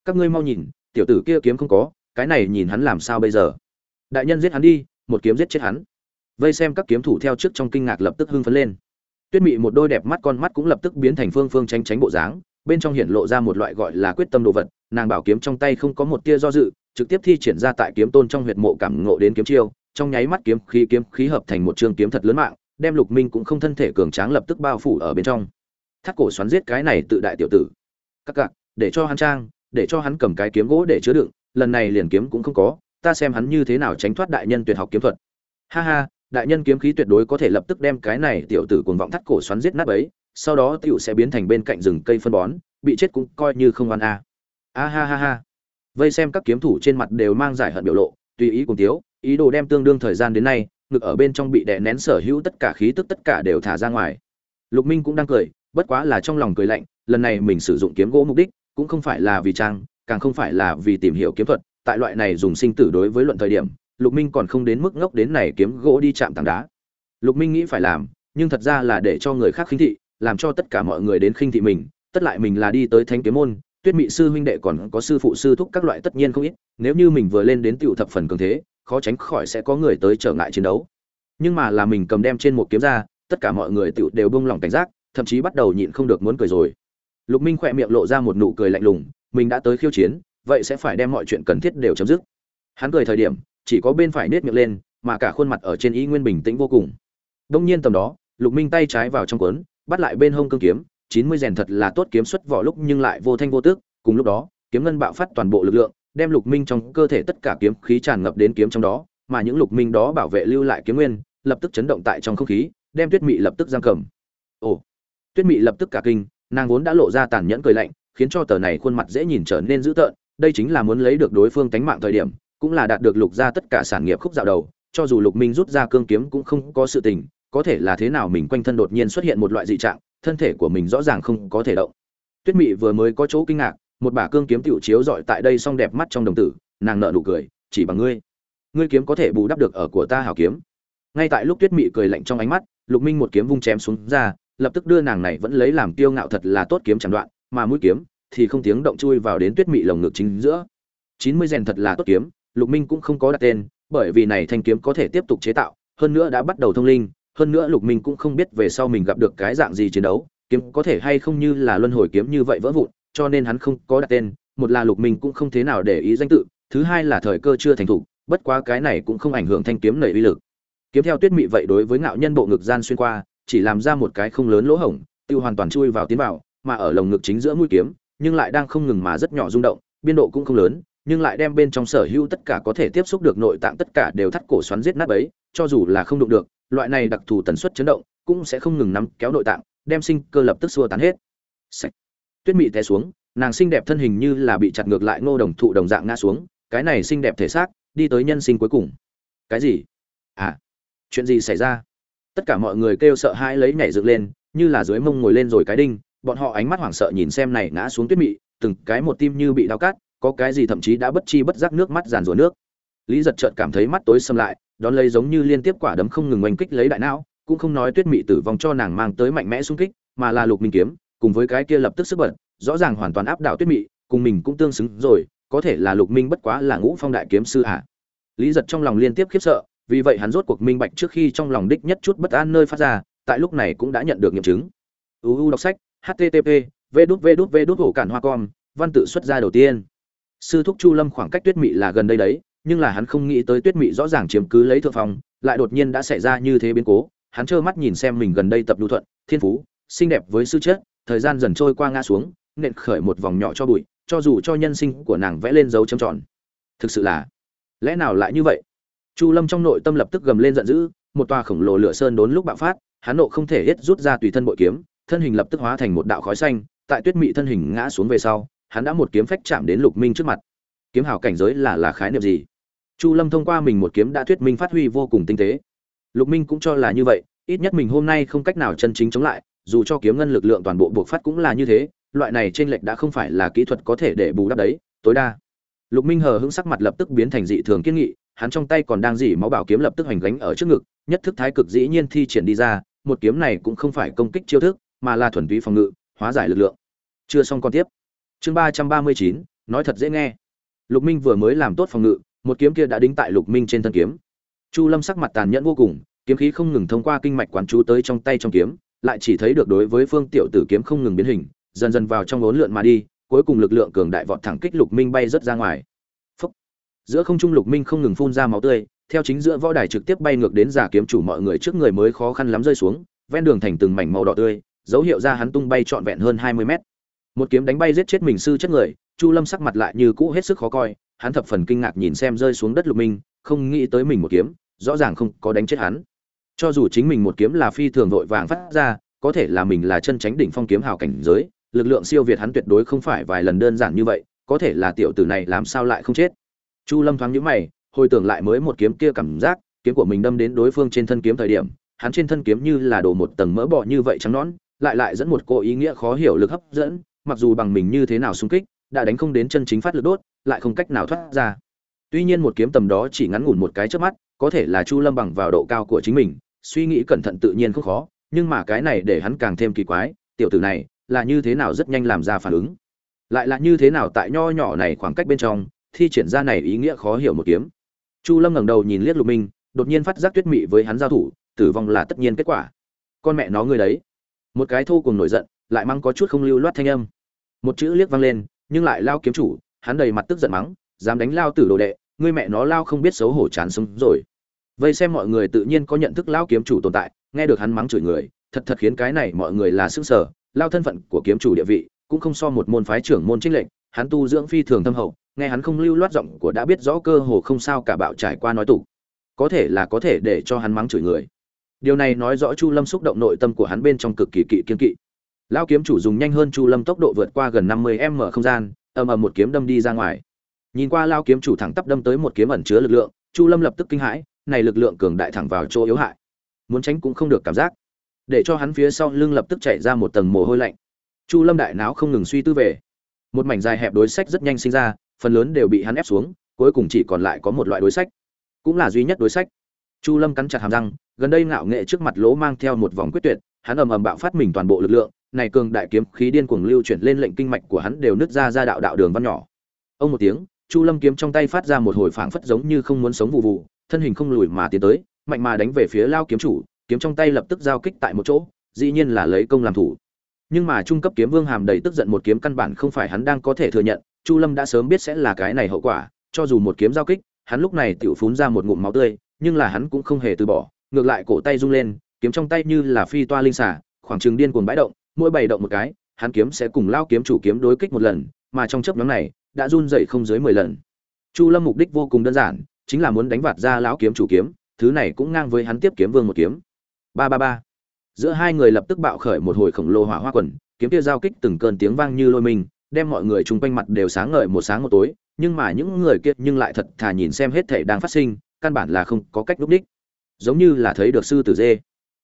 Các ngươi mau nhìn, tiểu tử kia kiếm không có, cái này nhìn hắn làm sao bây giờ? Đại nhân giết hắn đi, một kiếm giết chết hắn. Vây xem các kiếm thủ theo trước trong kinh ngạc lập tức hưng phấn lên. Tuyết mị một đôi đẹp mắt con mắt cũng lập tức biến thành phương phương tranh tránh bộ dáng, bên trong hiện lộ ra một loại gọi là quyết tâm đồ vật, nàng bảo kiếm trong tay không có một tia do dự, trực tiếp thi triển ra tại kiếm tôn trong huyệt mộ cảm ngộ đến kiếm chiêu, trong nháy mắt kiếm khí kiếm khí hợp thành một trường kiếm thật lớn mạng, đem lục minh cũng không thân thể cường tráng lập tức bao phủ ở bên trong. Thắt cổ xoắn giết cái này tự đại tiểu tử. Các cặc để cho hắn trang, để cho hắn cầm cái kiếm gỗ để chứa đựng, lần này liền kiếm cũng không có ta xem hắn như thế nào tránh thoát đại nhân tuyệt học kiếm thuật. Ha ha, đại nhân kiếm khí tuyệt đối có thể lập tức đem cái này tiểu tử cuồng vọng thắt cổ xoắn giết nát ấy sau đó tiểu sẽ biến thành bên cạnh rừng cây phân bón, bị chết cũng coi như không ăn a. A ha ha ha. Vây xem các kiếm thủ trên mặt đều mang giải hận biểu lộ, tùy ý cùng tiếu, ý đồ đem tương đương thời gian đến nay, ngực ở bên trong bị đè nén sở hữu tất cả khí tức tất cả đều thả ra ngoài. Lục minh cũng đang cười, bất quá là trong lòng cười lạnh, lần này mình sử dụng kiếm gỗ mục đích, cũng không phải là vì trang, càng không phải là vì tìm hiểu kiếm thuật tại loại này dùng sinh tử đối với luận thời điểm, lục minh còn không đến mức ngốc đến này kiếm gỗ đi chạm tảng đá. Lục minh nghĩ phải làm, nhưng thật ra là để cho người khác khinh thị, làm cho tất cả mọi người đến khinh thị mình, tất lại mình là đi tới thanh kiếm môn, tuyết mị sư huynh đệ còn có sư phụ sư thúc các loại tất nhiên không ít, nếu như mình vừa lên đến tựu thập phần cường thế, khó tránh khỏi sẽ có người tới trở ngại chiến đấu. Nhưng mà là mình cầm đem trên một kiếm ra, tất cả mọi người tựu đều bông lòng cảnh giác, thậm chí bắt đầu nhịn không được muốn cười rồi. Lục minh khỏe miệng lộ ra một nụ cười lạnh lùng, mình đã tới khiêu chiến vậy sẽ phải đem mọi chuyện cần thiết đều chấm dứt. Hắn cười thời điểm, chỉ có bên phải nết miệng lên, mà cả khuôn mặt ở trên ý nguyên bình tĩnh vô cùng. Đông nhiên tầm đó, lục minh tay trái vào trong cuốn, bắt lại bên hông cương kiếm, chín mươi rèn thật là tốt kiếm xuất vỏ lúc nhưng lại vô thanh vô tước, cùng lúc đó, kiếm ngân bạo phát toàn bộ lực lượng, đem lục minh trong cơ thể tất cả kiếm khí tràn ngập đến kiếm trong đó, mà những lục minh đó bảo vệ lưu lại kiếm nguyên, lập tức chấn động tại trong không khí, đem tuyết mị lập tức giam cầm. Ồ! Tuyết mị lập tức cả kinh, nàng vốn đã lộ ra tàn nhẫn cười lạnh, khiến cho tờ này khuôn mặt dễ nhìn trở nên dữ tợn đây chính là muốn lấy được đối phương tánh mạng thời điểm, cũng là đạt được lục ra tất cả sản nghiệp khúc dạo đầu, cho dù lục minh rút ra cương kiếm cũng không có sự tình, có thể là thế nào mình quanh thân đột nhiên xuất hiện một loại dị trạng, thân thể của mình rõ ràng không có thể động. Tuyết mị vừa mới có chỗ kinh ngạc, một bả cương kiếm tiểu chiếu dọi tại đây song đẹp mắt trong đồng tử, nàng nợ nụ cười, chỉ bằng ngươi ngươi kiếm có thể bù đắp được ở của ta hảo kiếm. Ngay tại lúc tuyết mị cười lạnh trong ánh mắt, lục minh một kiếm vung chém xuống ra, lập tức đưa nàng này vẫn lấy làm kiêu ngạo thật là tốt kiếm chẳng đoạn, mà mũi kiếm thì không tiếng động chui vào đến tuyết mị lồng ngực chính giữa. Chín mươi rèn thật là tốt kiếm, lục minh cũng không có đặt tên, bởi vì này thanh kiếm có thể tiếp tục chế tạo, hơn nữa đã bắt đầu thông linh, hơn nữa lục minh cũng không biết về sau mình gặp được cái dạng gì chiến đấu, kiếm có thể hay không như là luân hồi kiếm như vậy vỡ vụn, cho nên hắn không có đặt tên, một là lục minh cũng không thế nào để ý danh tự, thứ hai là thời cơ chưa thành thục, bất quá cái này cũng không ảnh hưởng thanh kiếm nảy uy lực. Kiếm theo tuyết mị vậy đối với ngạo nhân bộ ngực gian xuyên qua, chỉ làm ra một cái không lớn lỗ hổng, tiêu hoàn toàn chui vào tiến vào, mà ở lồng ngực chính giữa mũi kiếm nhưng lại đang không ngừng mà rất nhỏ rung động, biên độ cũng không lớn, nhưng lại đem bên trong sở hữu tất cả có thể tiếp xúc được nội tạng tất cả đều thắt cổ xoắn giết nát bấy, cho dù là không đụng được, loại này đặc thù tần suất chấn động cũng sẽ không ngừng nắm kéo nội tạng, đem sinh cơ lập tức xua tán hết. Sạch. tuyết mị té xuống, nàng xinh đẹp thân hình như là bị chặt ngược lại ngô đồng thụ đồng dạng ngã xuống, cái này xinh đẹp thể xác, đi tới nhân sinh cuối cùng. Cái gì? À chuyện gì xảy ra? Tất cả mọi người kêu sợ hãi lấy nhảy dựng lên, như là dưới mông ngồi lên rồi cái đinh bọn họ ánh mắt hoảng sợ nhìn xem này ngã xuống tuyết mị, từng cái một tim như bị đau cát có cái gì thậm chí đã bất chi bất giác nước mắt giàn rủa nước. Lý giật chợt cảm thấy mắt tối xâm lại, đón lấy giống như liên tiếp quả đấm không ngừng oanh kích lấy đại não, cũng không nói tuyết mị tử vong cho nàng mang tới mạnh mẽ xung kích, mà là lục minh kiếm, cùng với cái kia lập tức sức bật, rõ ràng hoàn toàn áp đảo tuyết mị, cùng mình cũng tương xứng rồi, có thể là lục minh bất quá là ngũ phong đại kiếm sư ạ lý giật trong lòng liên tiếp khiếp sợ, vì vậy hắn rốt cuộc minh bạch trước khi trong lòng đích nhất chút bất an nơi phát ra, tại lúc này cũng đã nhận được nghiệm chứng. Uu đọc sách http v đút v đút v đút hổ cản hoa com văn tự xuất ra đầu tiên sư thúc chu lâm khoảng cách tuyết mị là gần đây đấy nhưng là hắn không nghĩ tới tuyết mị rõ ràng chiếm cứ lấy thượng phong lại đột nhiên đã xảy ra như thế biến cố hắn trơ mắt nhìn xem mình gần đây tập lưu thuận thiên phú xinh đẹp với sư chết thời gian dần trôi qua ngã xuống nện khởi một vòng nhỏ cho bụi cho dù cho nhân sinh của nàng vẽ lên dấu châm tròn thực sự là lẽ nào lại như vậy chu lâm trong nội tâm lập tức gầm lên giận dữ một tòa khổng lồ lửa sơn đốn lúc bạo phát hắn nộ không thể hết rút ra tùy thân bội kiếm thân hình lập tức hóa thành một đạo khói xanh, tại tuyết mị thân hình ngã xuống về sau, hắn đã một kiếm phách chạm đến lục minh trước mặt. Kiếm hào cảnh giới là là khái niệm gì? Chu lâm thông qua mình một kiếm đã thuyết minh phát huy vô cùng tinh tế. Lục minh cũng cho là như vậy, ít nhất mình hôm nay không cách nào chân chính chống lại, dù cho kiếm ngân lực lượng toàn bộ buộc phát cũng là như thế, loại này trên lệch đã không phải là kỹ thuật có thể để bù đắp đấy, tối đa. Lục minh hờ hững sắc mặt lập tức biến thành dị thường kiên nghị, hắn trong tay còn đang dỉ máu bảo kiếm lập tức hoành gánh ở trước ngực, nhất thức thái cực dĩ nhiên thi triển đi ra, một kiếm này cũng không phải công kích chiêu thức mà là thuần túy phòng ngự, hóa giải lực lượng. Chưa xong còn tiếp. Chương ba trăm ba mươi chín, nói thật dễ nghe. Lục minh vừa mới làm tốt phòng ngự, một kiếm kia đã đính tại lục minh trên thân kiếm. Chu lâm sắc mặt tàn nhẫn vô cùng, kiếm khí không ngừng thông qua kinh mạch quán chú tới trong tay trong kiếm, lại chỉ thấy được đối với phương tiểu tử kiếm không ngừng biến hình, dần dần vào trong ốn lượn mà đi, cuối cùng lực lượng cường đại vọt thẳng kích lục minh bay rất ra ngoài. Phúc. giữa không trung lục minh không ngừng phun ra máu tươi, theo chính giữa võ đài trực tiếp bay ngược đến giả kiếm chủ mọi người trước người mới khó khăn lắm rơi xuống, ven đường thành từng mảnh màu đỏ tươi dấu hiệu ra hắn tung bay trọn vẹn hơn hai mươi mét. Một kiếm đánh bay giết chết mình sư chất người, chu lâm sắc mặt lại như cũ hết sức khó coi, hắn thập phần kinh ngạc nhìn xem rơi xuống đất lục minh, không nghĩ tới mình một kiếm, rõ ràng không có đánh chết hắn. Cho dù chính mình một kiếm là phi thường vội vàng phát ra, có thể là mình là chân tránh đỉnh phong kiếm hào cảnh giới, lực lượng siêu việt hắn tuyệt đối không phải vài lần đơn giản như vậy, có thể là tiểu tử này làm sao lại không chết. Chu lâm thoáng nhíu mày, hồi tưởng lại mới một kiếm kia cảm giác, kiếm của mình đâm đến đối phương trên thân kiếm thời điểm, hắn trên thân kiếm như là đổ một tầng mỡ bọ như vậy trắng nõn lại lại dẫn một cô ý nghĩa khó hiểu lực hấp dẫn, mặc dù bằng mình như thế nào xung kích, đã đánh không đến chân chính phát lực đốt, lại không cách nào thoát ra. Tuy nhiên một kiếm tầm đó chỉ ngắn ngủn một cái chớp mắt, có thể là chu lâm bằng vào độ cao của chính mình, suy nghĩ cẩn thận tự nhiên không khó, nhưng mà cái này để hắn càng thêm kỳ quái, tiểu tử này là như thế nào rất nhanh làm ra phản ứng? Lại là như thế nào tại nho nhỏ này khoảng cách bên trong, thi triển ra này ý nghĩa khó hiểu một kiếm? Chu lâm ngẩng đầu nhìn liếc lục minh, đột nhiên phát giác tuyết mị với hắn giao thủ, tử vong là tất nhiên kết quả. Con mẹ nó ngươi đấy một cái thô cùng nổi giận, lại mang có chút không lưu loát thanh âm. Một chữ liếc vang lên, nhưng lại lao kiếm chủ, hắn đầy mặt tức giận mắng, dám đánh lao tử đồ đệ, ngươi mẹ nó lao không biết xấu hổ chán sống rồi. Vây xem mọi người tự nhiên có nhận thức lao kiếm chủ tồn tại, nghe được hắn mắng chửi người, thật thật khiến cái này mọi người là sức sở lao thân phận của kiếm chủ địa vị cũng không so một môn phái trưởng môn trinh lệnh hắn tu dưỡng phi thường thâm hậu, nghe hắn không lưu loát giọng của đã biết rõ cơ hồ không sao cả bạo trải qua nói tủ. Có thể là có thể để cho hắn mắng chửi người điều này nói rõ chu lâm xúc động nội tâm của hắn bên trong cực kỳ kỵ kiên kỵ. Lão kiếm chủ dùng nhanh hơn chu lâm tốc độ vượt qua gần năm mươi m không gian, ầm ầm một kiếm đâm đi ra ngoài. Nhìn qua lao kiếm chủ thẳng tắp đâm tới một kiếm ẩn chứa lực lượng, chu lâm lập tức kinh hãi, này lực lượng cường đại thẳng vào chỗ yếu hại. Muốn tránh cũng không được cảm giác. Để cho hắn phía sau lưng lập tức chạy ra một tầng mồ hôi lạnh. Chu lâm đại não không ngừng suy tư về. Một mảnh dài hẹp đối sách rất nhanh sinh ra, phần lớn đều bị hắn ép xuống, cuối cùng chỉ còn lại có một loại đối sách. Cũng là duy nhất đối sách chu lâm cắn chặt hàm răng, gần đây ngạo nghệ trước mặt lỗ mang theo một vòng quyết tuyệt, hắn ầm ầm bạo phát mình toàn bộ lực lượng, này cường đại kiếm khí điên cuồng lưu chuyển lên lệnh kinh mạch của hắn đều nứt ra ra đạo đạo đường văn nhỏ. Ông một tiếng, chu lâm kiếm trong tay phát ra một hồi phảng phất giống như không muốn sống vụ vụ, thân hình không lùi mà tiến tới, mạnh mà đánh về phía lao kiếm chủ, kiếm trong tay lập tức giao kích tại một chỗ, dĩ nhiên là lấy công làm thủ. Nhưng mà trung cấp kiếm vương hàm đầy tức giận một kiếm căn bản không phải hắn đang có thể thừa nhận, chu lâm đã sớm biết sẽ là cái này hậu quả, cho dù một kiếm giao kích, hắn lúc này tiểu phún ra một ngụm máu tươi nhưng là hắn cũng không hề từ bỏ, ngược lại cổ tay rung lên, kiếm trong tay như là phi toa linh xả khoảng trừng điên cuồng bãi động, mỗi bảy động một cái, hắn kiếm sẽ cùng lao kiếm chủ kiếm đối kích một lần, mà trong chấp nhóm này, đã run dậy không dưới mười lần. Chu lâm mục đích vô cùng đơn giản, chính là muốn đánh vạt ra lão kiếm chủ kiếm, thứ này cũng ngang với hắn tiếp kiếm vương một kiếm. Ba ba ba. Giữa hai người lập tức bạo khởi một hồi khổng lồ hỏa hoa quần, kiếm kia giao kích từng cơn tiếng vang như lôi mình, đem mọi người chung quanh mặt đều sáng ngời một sáng một tối, nhưng mà những người kia nhưng lại thật thà nhìn xem hết thể đang phát sinh căn bản là không có cách núp đích giống như là thấy được sư tử dê.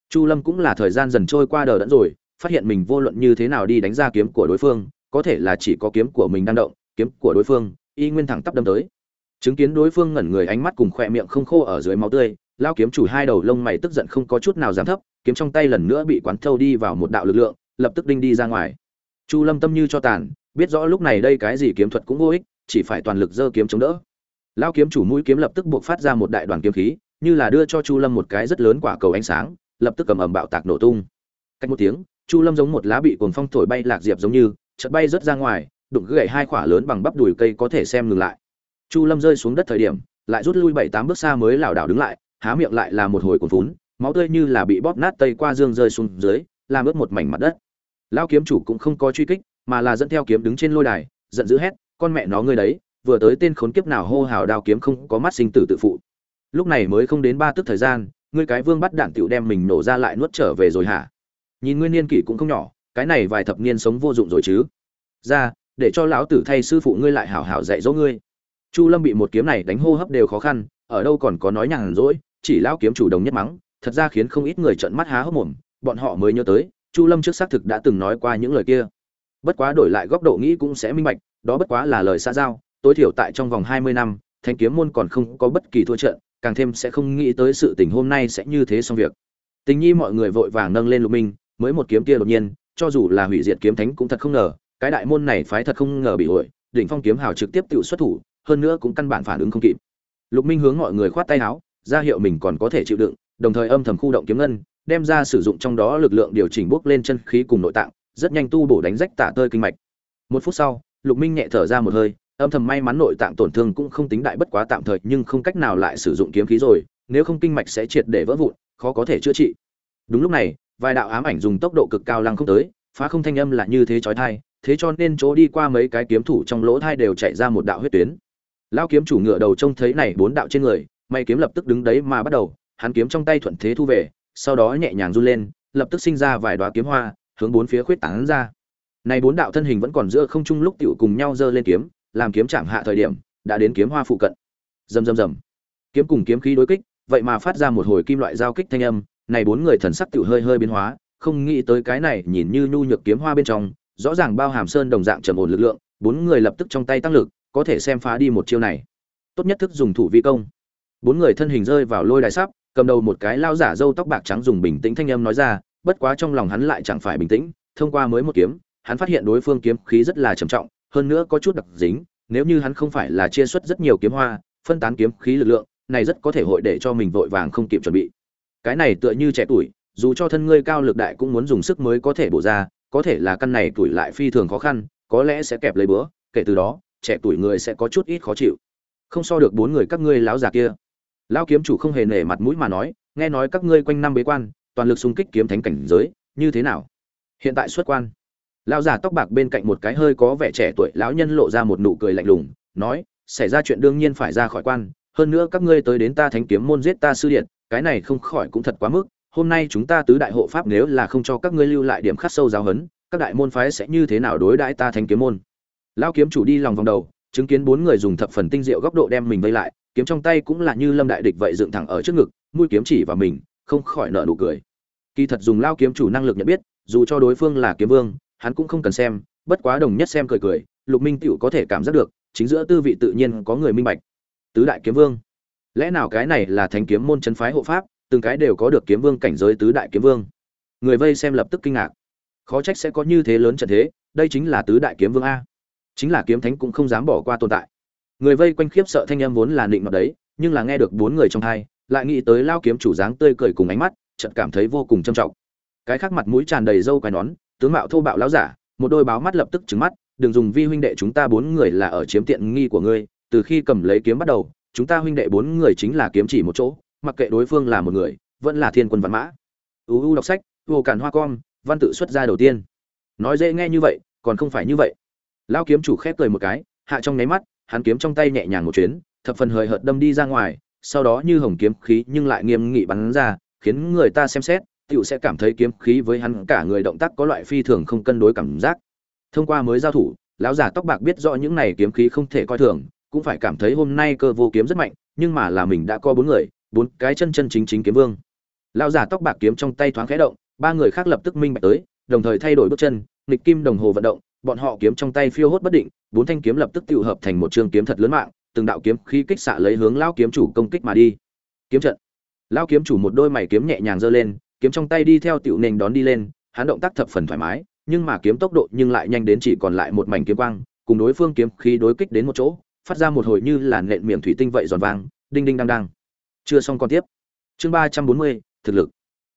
Chu lâm cũng là thời gian dần trôi qua đờ đẫn rồi, phát hiện mình vô luận như thế nào đi đánh ra kiếm của đối phương, có thể là chỉ có kiếm của mình đang động, kiếm của đối phương, y nguyên thẳng tắp đâm tới. Chứng kiến đối phương ngẩn người ánh mắt cùng khỏe miệng không khô ở dưới máu tươi, lao kiếm chủ hai đầu lông mày tức giận không có chút nào giảm thấp, kiếm trong tay lần nữa bị quán thâu đi vào một đạo lực lượng, lập tức đinh đi ra ngoài. Chu lâm tâm như cho tàn, biết rõ lúc này đây cái gì kiếm thuật cũng vô ích, chỉ phải toàn lực giơ kiếm chống đỡ lao kiếm chủ mũi kiếm lập tức buộc phát ra một đại đoàn kiếm khí, như là đưa cho chu lâm một cái rất lớn quả cầu ánh sáng, lập tức cầm ầm bạo tạc nổ tung. Cách một tiếng, chu lâm giống một lá bị cuồng phong thổi bay lạc diệp giống như, chợt bay rớt ra ngoài, đụng gãy hai quả lớn bằng bắp đùi cây có thể xem ngừng lại. Chu lâm rơi xuống đất thời điểm, lại rút lui bảy tám bước xa mới lảo đảo đứng lại, há miệng lại là một hồi cuồn vốn máu tươi như là bị bóp nát tây qua dương rơi xuống dưới, làm ướt một mảnh mặt đất. Lao kiếm chủ cũng không có truy kích, mà là dẫn theo kiếm đứng trên lôi đài, giận dữ hét, con mẹ nó ngươi đấy vừa tới tên khốn kiếp nào hô hào đao kiếm không có mắt sinh tử tự phụ. Lúc này mới không đến ba tức thời gian, ngươi cái vương bắt đạn tiểu đem mình nổ ra lại nuốt trở về rồi hả? Nhìn nguyên niên kỷ cũng không nhỏ, cái này vài thập niên sống vô dụng rồi chứ. Ra, để cho lão tử thay sư phụ ngươi lại hảo hảo dạy dỗ ngươi. Chu lâm bị một kiếm này đánh hô hấp đều khó khăn, ở đâu còn có nói nhàn rỗi, chỉ lão kiếm chủ đồng nhất mắng, thật ra khiến không ít người trợn mắt há hốc mồm, bọn họ mới nhớ tới, chu lâm trước xác thực đã từng nói qua những lời kia. Bất quá đổi lại góc độ nghĩ cũng sẽ minh bạch, đó bất quá là lời xã giao tối thiểu tại trong vòng hai mươi năm thanh kiếm môn còn không có bất kỳ thua trận càng thêm sẽ không nghĩ tới sự tình hôm nay sẽ như thế xong việc. Tình nhi mọi người vội vàng nâng lên lục minh mới một kiếm kia đột nhiên cho dù là hủy diệt kiếm thánh cũng thật không ngờ cái đại môn này phái thật không ngờ bị hủy, đỉnh phong kiếm hào trực tiếp tự xuất thủ hơn nữa cũng căn bản phản ứng không kịp. Lục minh hướng mọi người khoát tay áo ra hiệu mình còn có thể chịu đựng đồng thời âm thầm khu động kiếm ngân đem ra sử dụng trong đó lực lượng điều chỉnh bước lên chân khí cùng nội tạng rất nhanh tu bổ đánh rách tả tơi kinh mạch. Một phút sau lục minh nhẹ thở ra một hơi âm thầm may mắn nội tạng tổn thương cũng không tính đại bất quá tạm thời, nhưng không cách nào lại sử dụng kiếm khí rồi, nếu không kinh mạch sẽ triệt để vỡ vụn, khó có thể chữa trị. Đúng lúc này, vài đạo ám ảnh dùng tốc độ cực cao lăng không tới, phá không thanh âm là như thế chói tai, thế cho nên chỗ đi qua mấy cái kiếm thủ trong lỗ thai đều chạy ra một đạo huyết tuyến. Lao kiếm chủ ngựa đầu trông thấy này bốn đạo trên người, may kiếm lập tức đứng đấy mà bắt đầu, hắn kiếm trong tay thuận thế thu về, sau đó nhẹ nhàng run lên, lập tức sinh ra vài đoá kiếm hoa, hướng bốn phía khuyết tán ra. Này bốn đạo thân hình vẫn còn giữa không trung lúc tiểu cùng nhau giơ lên kiếm làm kiếm chạm hạ thời điểm, đã đến kiếm hoa phụ cận. Rầm rầm rầm. Kiếm cùng kiếm khí đối kích, vậy mà phát ra một hồi kim loại giao kích thanh âm, này bốn người thần sắc tiểu hơi hơi biến hóa, không nghĩ tới cái này nhìn như nhu nhược kiếm hoa bên trong, rõ ràng bao hàm sơn đồng dạng trầm ổn lực lượng, bốn người lập tức trong tay tăng lực, có thể xem phá đi một chiêu này. Tốt nhất thức dùng thủ vi công. Bốn người thân hình rơi vào lôi đài sắp, cầm đầu một cái lao giả râu tóc bạc trắng dùng bình tĩnh thanh âm nói ra, bất quá trong lòng hắn lại chẳng phải bình tĩnh, thông qua mới một kiếm, hắn phát hiện đối phương kiếm khí rất là trầm trọng hơn nữa có chút đặc dính, nếu như hắn không phải là chia xuất rất nhiều kiếm hoa, phân tán kiếm khí lực lượng, này rất có thể hội để cho mình vội vàng không kịp chuẩn bị. Cái này tựa như trẻ tuổi, dù cho thân ngươi cao lực đại cũng muốn dùng sức mới có thể bổ ra, có thể là căn này tuổi lại phi thường khó khăn, có lẽ sẽ kẹp lấy bữa, kể từ đó, trẻ tuổi người sẽ có chút ít khó chịu. Không so được bốn người các ngươi láo già kia. Lao kiếm chủ không hề nể mặt mũi mà nói, nghe nói các ngươi quanh năm bế quan, toàn lực xung kích kiếm thánh cảnh giới, như thế nào? Hiện tại xuất quan lão già tóc bạc bên cạnh một cái hơi có vẻ trẻ tuổi lão nhân lộ ra một nụ cười lạnh lùng, nói, xảy ra chuyện đương nhiên phải ra khỏi quan, hơn nữa các ngươi tới đến ta thánh kiếm môn giết ta sư điện cái này không khỏi cũng thật quá mức, hôm nay chúng ta tứ đại hộ pháp nếu là không cho các ngươi lưu lại điểm khắc sâu giáo hấn các đại môn phái sẽ như thế nào đối đãi ta thanh kiếm môn? Lão kiếm chủ đi lòng vòng đầu, chứng kiến bốn người dùng thập phần tinh diệu góc độ đem mình vây lại, kiếm trong tay cũng là như lâm đại địch vậy dựng thẳng ở trước ngực, mũi kiếm chỉ vào mình, không khỏi nợ nụ cười. Kỳ thật dùng lao kiếm chủ năng lực nhận biết, dù cho đối phương là kiếm vương hắn cũng không cần xem, bất quá đồng nhất xem cười cười, lục minh tựu có thể cảm giác được, chính giữa tư vị tự nhiên có người minh bạch. Tứ đại kiếm vương. Lẽ nào cái này là thánh kiếm môn chân phái hộ pháp, từng cái đều có được kiếm vương cảnh giới tứ đại kiếm vương? Người vây xem lập tức kinh ngạc. Khó trách sẽ có như thế lớn trận thế, đây chính là tứ đại kiếm vương a. Chính là kiếm thánh cũng không dám bỏ qua tồn tại. Người vây quanh khiếp sợ thanh em vốn là định mặt đấy, nhưng là nghe được bốn người trong hai, lại nghĩ tới lao kiếm chủ dáng tươi cười cùng ánh mắt, chợt cảm thấy vô cùng trầm trọng. Cái khác mặt mũi tràn đầy râu quai nón tướng mạo thô bạo lão giả, một đôi báo mắt lập tức trứng mắt, đừng dùng vi huynh đệ chúng ta bốn người là ở chiếm tiện nghi của ngươi, từ khi cầm lấy kiếm bắt đầu, chúng ta huynh đệ bốn người chính là kiếm chỉ một chỗ, mặc kệ đối phương là một người, vẫn là thiên quân văn mã. Uu đọc sách vô cản hoa con văn tự xuất ra đầu tiên. Nói dễ nghe như vậy, còn không phải như vậy. Lao kiếm chủ khép cười một cái, hạ trong nháy mắt, hắn kiếm trong tay nhẹ nhàng một chuyến, thập phần hời hợt đâm đi ra ngoài, sau đó như hồng kiếm khí nhưng lại nghiêm nghị bắn ra, khiến người ta xem xét Tiểu sẽ cảm thấy kiếm khí với hắn cả người động tác có loại phi thường không cân đối cảm giác. Thông qua mới giao thủ, lão giả tóc bạc biết rõ những này kiếm khí không thể coi thường, cũng phải cảm thấy hôm nay cơ vô kiếm rất mạnh, nhưng mà là mình đã có bốn người, bốn cái chân chân chính chính kiếm vương. Lão giả tóc bạc kiếm trong tay thoáng khẽ động, ba người khác lập tức minh bạch tới, đồng thời thay đổi bước chân, nghịch kim đồng hồ vận động, bọn họ kiếm trong tay phiêu hốt bất định, bốn thanh kiếm lập tức tụ hợp thành một trường kiếm thật lớn mạng, từng đạo kiếm khí kích xạ lấy hướng lão kiếm chủ công kích mà đi. Kiếm trận. Lão kiếm chủ một đôi mày kiếm nhẹ nhàng giơ lên kiếm trong tay đi theo tiểu nền đón đi lên, hắn động tác thập phần thoải mái, nhưng mà kiếm tốc độ nhưng lại nhanh đến chỉ còn lại một mảnh kiếm quang, cùng đối phương kiếm khí đối kích đến một chỗ, phát ra một hồi như là nện miệng thủy tinh vậy giòn vang, đinh đinh đang đang chưa xong còn tiếp. Chương ba trăm bốn mươi, thực lực.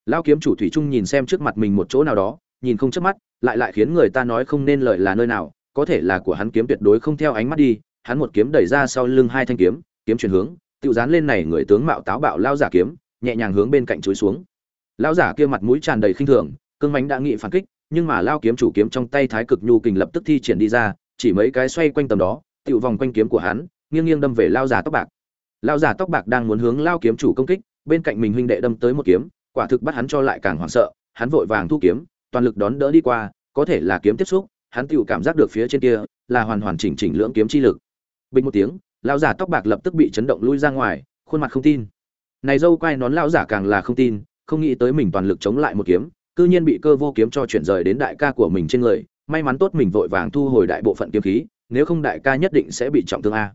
Lão kiếm chủ thủy trung nhìn xem trước mặt mình một chỗ nào đó, nhìn không chớp mắt, lại lại khiến người ta nói không nên lời là nơi nào, có thể là của hắn kiếm tuyệt đối không theo ánh mắt đi, hắn một kiếm đẩy ra sau lưng hai thanh kiếm kiếm chuyển hướng tự dán lên này người tướng mạo táo bạo lao giả kiếm, nhẹ nhàng hướng bên cạnh chuối xuống lão giả kia mặt mũi tràn đầy khinh thường, cương mánh đã nghị phản kích, nhưng mà lao kiếm chủ kiếm trong tay thái cực nhu kình lập tức thi triển đi ra, chỉ mấy cái xoay quanh tầm đó tự vòng quanh kiếm của hắn, nghiêng nghiêng đâm về lao giả tóc bạc. Lao giả tóc bạc đang muốn hướng lao kiếm chủ công kích, bên cạnh mình huynh đệ đâm tới một kiếm, quả thực bắt hắn cho lại càng hoảng sợ, hắn vội vàng thu kiếm, toàn lực đón đỡ đi qua, có thể là kiếm tiếp xúc, hắn tự cảm giác được phía trên kia là hoàn hoàn chỉnh chỉnh lưỡng kiếm chi lực. Bình một tiếng, lao giả tóc bạc lập tức bị chấn động lui ra ngoài, khuôn mặt không tin. Này dâu quay nón lao giả càng là không tin không nghĩ tới mình toàn lực chống lại một kiếm, cư nhiên bị cơ vô kiếm cho chuyển rời đến đại ca của mình trên người, may mắn tốt mình vội vàng thu hồi đại bộ phận kiếm khí, nếu không đại ca nhất định sẽ bị trọng thương a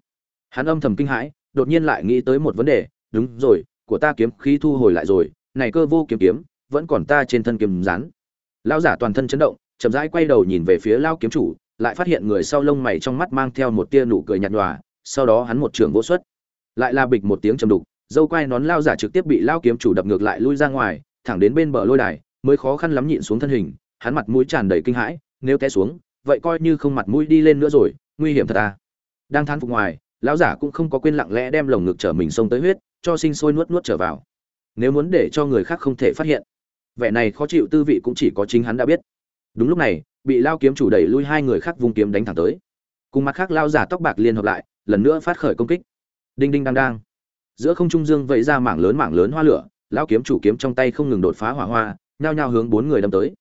hắn âm thầm kinh hãi, đột nhiên lại nghĩ tới một vấn đề, đúng rồi, của ta kiếm khí thu hồi lại rồi, này cơ vô kiếm kiếm, vẫn còn ta trên thân kiếm rắn. lão giả toàn thân chấn động, chậm rãi quay đầu nhìn về phía lão kiếm chủ, lại phát hiện người sau lông mày trong mắt mang theo một tia nụ cười nhạt nhòa, sau đó hắn một trường vô xuất lại là bịch một tiếng trầm đục dâu quai nón lao giả trực tiếp bị lao kiếm chủ đập ngược lại lui ra ngoài, thẳng đến bên bờ lôi đài, mới khó khăn lắm nhịn xuống thân hình, hắn mặt mũi tràn đầy kinh hãi, nếu té xuống, vậy coi như không mặt mũi đi lên nữa rồi, nguy hiểm thật à. Đang than phục ngoài, lão giả cũng không có quên lặng lẽ đem lồng ngực trở mình xông tới huyết, cho sinh sôi nuốt nuốt trở vào. Nếu muốn để cho người khác không thể phát hiện, vẻ này khó chịu tư vị cũng chỉ có chính hắn đã biết. Đúng lúc này, bị lao kiếm chủ đẩy lui hai người khác vung kiếm đánh thẳng tới. Cùng mặt khác lao giả tóc bạc liên hợp lại, lần nữa phát khởi công kích. Đinh đinh đang đang giữa không trung dương vẫy ra mảng lớn mảng lớn hoa lửa lao kiếm chủ kiếm trong tay không ngừng đột phá hỏa hoa, nhao nhao hướng bốn người đâm tới.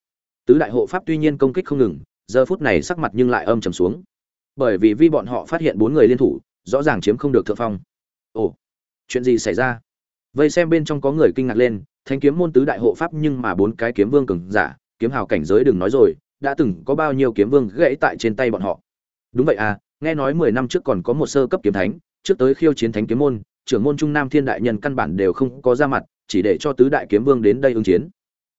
Tứ đại hộ pháp tuy nhiên công kích không ngừng, giờ phút này sắc mặt nhưng lại âm trầm xuống. Bởi vì vi bọn họ phát hiện bốn người liên thủ, rõ ràng chiếm không được thượng phong. Ồ, chuyện gì xảy ra? Vây xem bên trong có người kinh ngạc lên, thanh kiếm môn tứ đại hộ pháp nhưng mà bốn cái kiếm vương cường giả, kiếm hào cảnh giới đừng nói rồi, đã từng có bao nhiêu kiếm vương gãy tại trên tay bọn họ. Đúng vậy à nghe nói mười năm trước còn có một sơ cấp kiếm thánh, trước tới khiêu chiến thánh kiếm môn trưởng môn trung nam thiên đại nhân căn bản đều không có ra mặt, chỉ để cho tứ đại kiếm vương đến đây ứng chiến.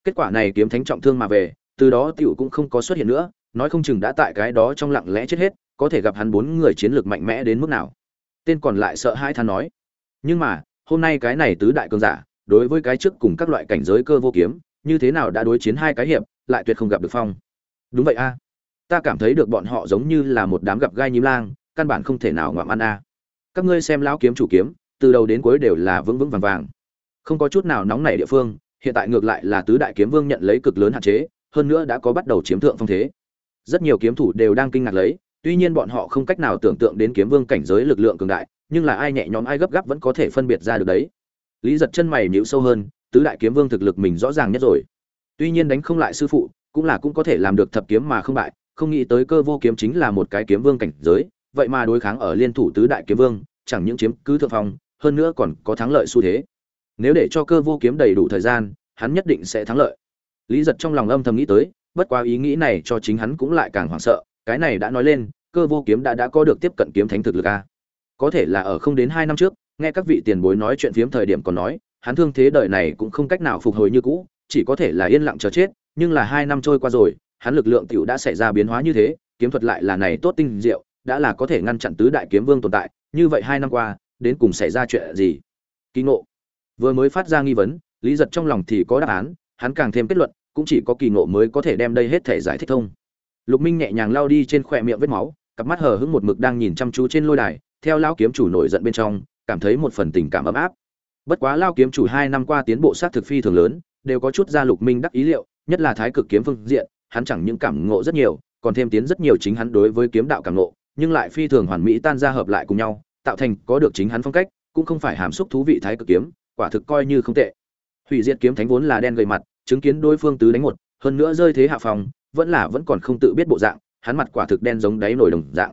Kết quả này kiếm thánh trọng thương mà về, từ đó tiểu cũng không có xuất hiện nữa, nói không chừng đã tại cái đó trong lặng lẽ chết hết, có thể gặp hắn bốn người chiến lược mạnh mẽ đến mức nào. Tên còn lại sợ hai than nói. Nhưng mà, hôm nay cái này tứ đại cường giả, đối với cái trước cùng các loại cảnh giới cơ vô kiếm, như thế nào đã đối chiến hai cái hiệp, lại tuyệt không gặp được phong. Đúng vậy a. Ta cảm thấy được bọn họ giống như là một đám gặp gai nhím lang, căn bản không thể nào ngoạm ăn a. Các ngươi xem lão kiếm chủ kiếm từ đầu đến cuối đều là vững vững vàng vàng. Không có chút nào nóng nảy địa phương, hiện tại ngược lại là tứ đại kiếm vương nhận lấy cực lớn hạn chế, hơn nữa đã có bắt đầu chiếm thượng phong thế. Rất nhiều kiếm thủ đều đang kinh ngạc lấy, tuy nhiên bọn họ không cách nào tưởng tượng đến kiếm vương cảnh giới lực lượng cường đại, nhưng là ai nhẹ nhõm ai gấp gáp vẫn có thể phân biệt ra được đấy. Lý giật chân mày nhíu sâu hơn, tứ đại kiếm vương thực lực mình rõ ràng nhất rồi. Tuy nhiên đánh không lại sư phụ, cũng là cũng có thể làm được thập kiếm mà không bại, không nghĩ tới cơ vô kiếm chính là một cái kiếm vương cảnh giới, vậy mà đối kháng ở liên thủ tứ đại kiếm vương, chẳng những chiếm cứ thượng phong hơn nữa còn có thắng lợi xu thế. Nếu để cho cơ vô kiếm đầy đủ thời gian, hắn nhất định sẽ thắng lợi. Lý giật trong lòng âm thầm nghĩ tới, bất quá ý nghĩ này cho chính hắn cũng lại càng hoảng sợ, cái này đã nói lên, cơ vô kiếm đã đã có được tiếp cận kiếm thánh thực lực a có thể là ở không đến hai năm trước, nghe các vị tiền bối nói chuyện phiếm thời điểm còn nói, hắn thương thế đời này cũng không cách nào phục hồi như cũ, chỉ có thể là yên lặng chờ chết, nhưng là hai năm trôi qua rồi, hắn lực lượng tiểu đã xảy ra biến hóa như thế, kiếm thuật lại là này tốt tinh diệu, đã là có thể ngăn chặn tứ đại kiếm vương tồn tại, như vậy hai năm qua đến cùng xảy ra chuyện gì? Kỳ ngộ. Vừa mới phát ra nghi vấn, lý giật trong lòng thì có đáp án, hắn càng thêm kết luận, cũng chỉ có kỳ ngộ mới có thể đem đây hết thể giải thích thông. Lục minh nhẹ nhàng lao đi trên khỏe miệng vết máu, cặp mắt hờ hững một mực đang nhìn chăm chú trên lôi đài, theo lao kiếm chủ nổi giận bên trong, cảm thấy một phần tình cảm ấm áp. Bất quá lao kiếm chủ hai năm qua tiến bộ sát thực phi thường lớn, đều có chút ra lục minh đắc ý liệu, nhất là thái cực kiếm phương diện, hắn chẳng những cảm ngộ rất nhiều, còn thêm tiến rất nhiều chính hắn đối với kiếm đạo cảm ngộ, nhưng lại phi thường hoàn mỹ tan ra hợp lại cùng nhau tạo thành có được chính hắn phong cách, cũng không phải hàm xúc thú vị thái cực kiếm, quả thực coi như không tệ. Hủy diệt kiếm thánh vốn là đen gầy mặt, chứng kiến đối phương tứ đánh một, hơn nữa rơi thế hạ phòng, vẫn là vẫn còn không tự biết bộ dạng, hắn mặt quả thực đen giống đáy nổi đồng dạng.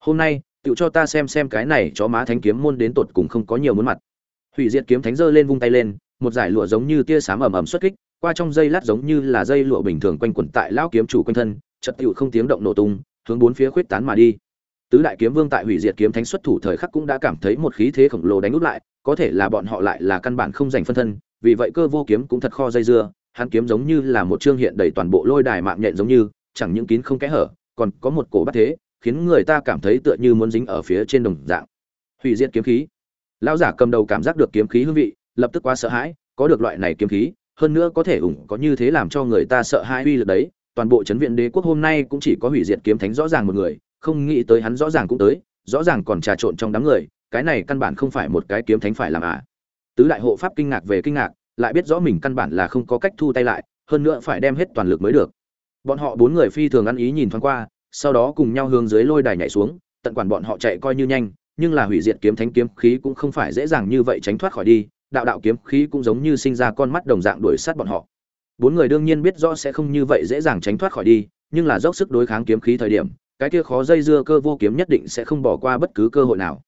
Hôm nay tự cho ta xem xem cái này chó má thánh kiếm môn đến tột cùng không có nhiều muốn mặt. Hủy diệt kiếm thánh giơ lên vung tay lên, một giải lụa giống như tia sám ầm ầm xuất kích, qua trong dây lát giống như là dây lụa bình thường quanh quẩn tại lão kiếm chủ quanh thân trật tựu không tiếng động nổ tung, hướng bốn phía khuyết tán mà đi tứ đại kiếm vương tại hủy diệt kiếm thánh xuất thủ thời khắc cũng đã cảm thấy một khí thế khổng lồ đánh úp lại, có thể là bọn họ lại là căn bản không giành phân thân, vì vậy cơ vô kiếm cũng thật kho dây dưa, hắn kiếm giống như là một chương hiện đầy toàn bộ lôi đài mạng nhện giống như, chẳng những kín không kẽ hở, còn có một cổ bắt thế, khiến người ta cảm thấy tựa như muốn dính ở phía trên đồng dạng. Hủy diệt kiếm khí. Lão giả cầm đầu cảm giác được kiếm khí hương vị, lập tức quá sợ hãi, có được loại này kiếm khí, hơn nữa có thể ủng có như thế làm cho người ta sợ hãi uy lực đấy. Toàn bộ chấn viện đế quốc hôm nay cũng chỉ có hủy diệt kiếm thánh rõ ràng một người không nghĩ tới hắn rõ ràng cũng tới, rõ ràng còn trà trộn trong đám người, cái này căn bản không phải một cái kiếm thánh phải làm à. Tứ đại hộ pháp kinh ngạc về kinh ngạc, lại biết rõ mình căn bản là không có cách thu tay lại, hơn nữa phải đem hết toàn lực mới được. Bọn họ bốn người phi thường ăn ý nhìn thoáng qua, sau đó cùng nhau hướng dưới lôi đài nhảy xuống, tận quản bọn họ chạy coi như nhanh, nhưng là hủy diệt kiếm thánh kiếm khí cũng không phải dễ dàng như vậy tránh thoát khỏi đi, đạo đạo kiếm khí cũng giống như sinh ra con mắt đồng dạng đuổi sát bọn họ. Bốn người đương nhiên biết rõ sẽ không như vậy dễ dàng tránh thoát khỏi đi, nhưng là dốc sức đối kháng kiếm khí thời điểm cái kia khó dây dưa cơ vô kiếm nhất định sẽ không bỏ qua bất cứ cơ hội nào.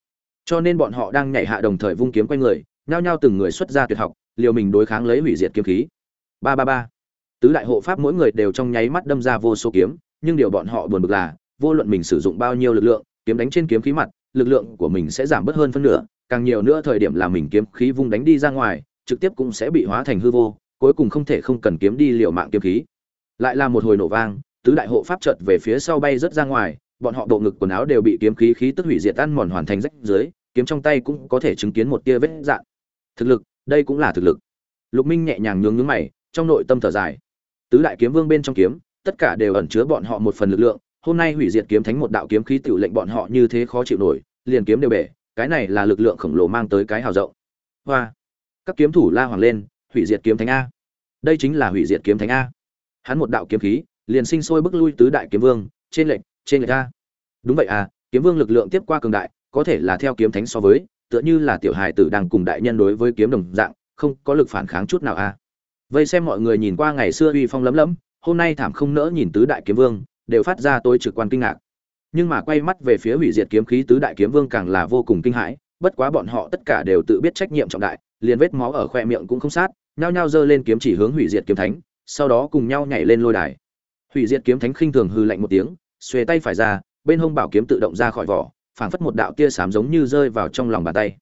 Cho nên bọn họ đang nhảy hạ đồng thời vung kiếm quanh người, nhao nhao từng người xuất ra tuyệt học, liều mình đối kháng lấy hủy diệt kiếm khí. Ba ba ba. Tứ đại hộ pháp mỗi người đều trong nháy mắt đâm ra vô số kiếm, nhưng điều bọn họ buồn bực là, vô luận mình sử dụng bao nhiêu lực lượng, kiếm đánh trên kiếm khí mặt, lực lượng của mình sẽ giảm bớt hơn phân nửa, càng nhiều nữa thời điểm là mình kiếm khí vung đánh đi ra ngoài, trực tiếp cũng sẽ bị hóa thành hư vô, cuối cùng không thể không cần kiếm đi liều mạng kiếm khí. Lại là một hồi nổ vang tứ đại hộ pháp chợt về phía sau bay rất ra ngoài, bọn họ bộ ngực quần áo đều bị kiếm khí khí tức hủy diệt ăn mòn hoàn thành rách dưới, kiếm trong tay cũng có thể chứng kiến một tia vết dạn thực lực, đây cũng là thực lực. Lục minh nhẹ nhàng nhướng nhướng mày, trong nội tâm thở dài. Tứ đại kiếm vương bên trong kiếm, tất cả đều ẩn chứa bọn họ một phần lực lượng, hôm nay hủy diệt kiếm thánh một đạo kiếm khí tiểu lệnh bọn họ như thế khó chịu nổi, liền kiếm đều bể, cái này là lực lượng khổng lồ mang tới cái hào rộng. Hoa! Các kiếm thủ la hoàng lên, hủy diệt kiếm thánh a. Đây chính là hủy diệt kiếm thánh a. Hắn một đạo kiếm khí liền sinh sôi bức lui tứ đại kiếm vương, trên lệnh trên lệnh a đúng vậy à kiếm vương lực lượng tiếp qua cường đại, có thể là theo kiếm thánh so với, tựa như là tiểu hài tử đang cùng đại nhân đối với kiếm đồng dạng, không có lực phản kháng chút nào à. a vây xem mọi người nhìn qua ngày xưa uy phong lấm lấm, hôm nay thảm không nỡ nhìn tứ đại kiếm vương, đều phát ra tôi trực quan kinh ngạc. Nhưng mà quay mắt về phía hủy diệt kiếm khí tứ đại kiếm vương càng là vô cùng kinh hãi, bất quá bọn họ tất cả đều tự biết trách nhiệm trọng đại, liền vết máu ở khoe miệng cũng không sát, nhao nhao giơ lên kiếm chỉ hướng hủy diệt kiếm thánh, sau đó cùng nhau nhảy lên lôi đài hủy diệt kiếm thánh khinh thường hư lạnh một tiếng, xuề tay phải ra, bên hông bảo kiếm tự động ra khỏi vỏ, phảng phất một đạo tia sám giống như rơi vào trong lòng bàn tay.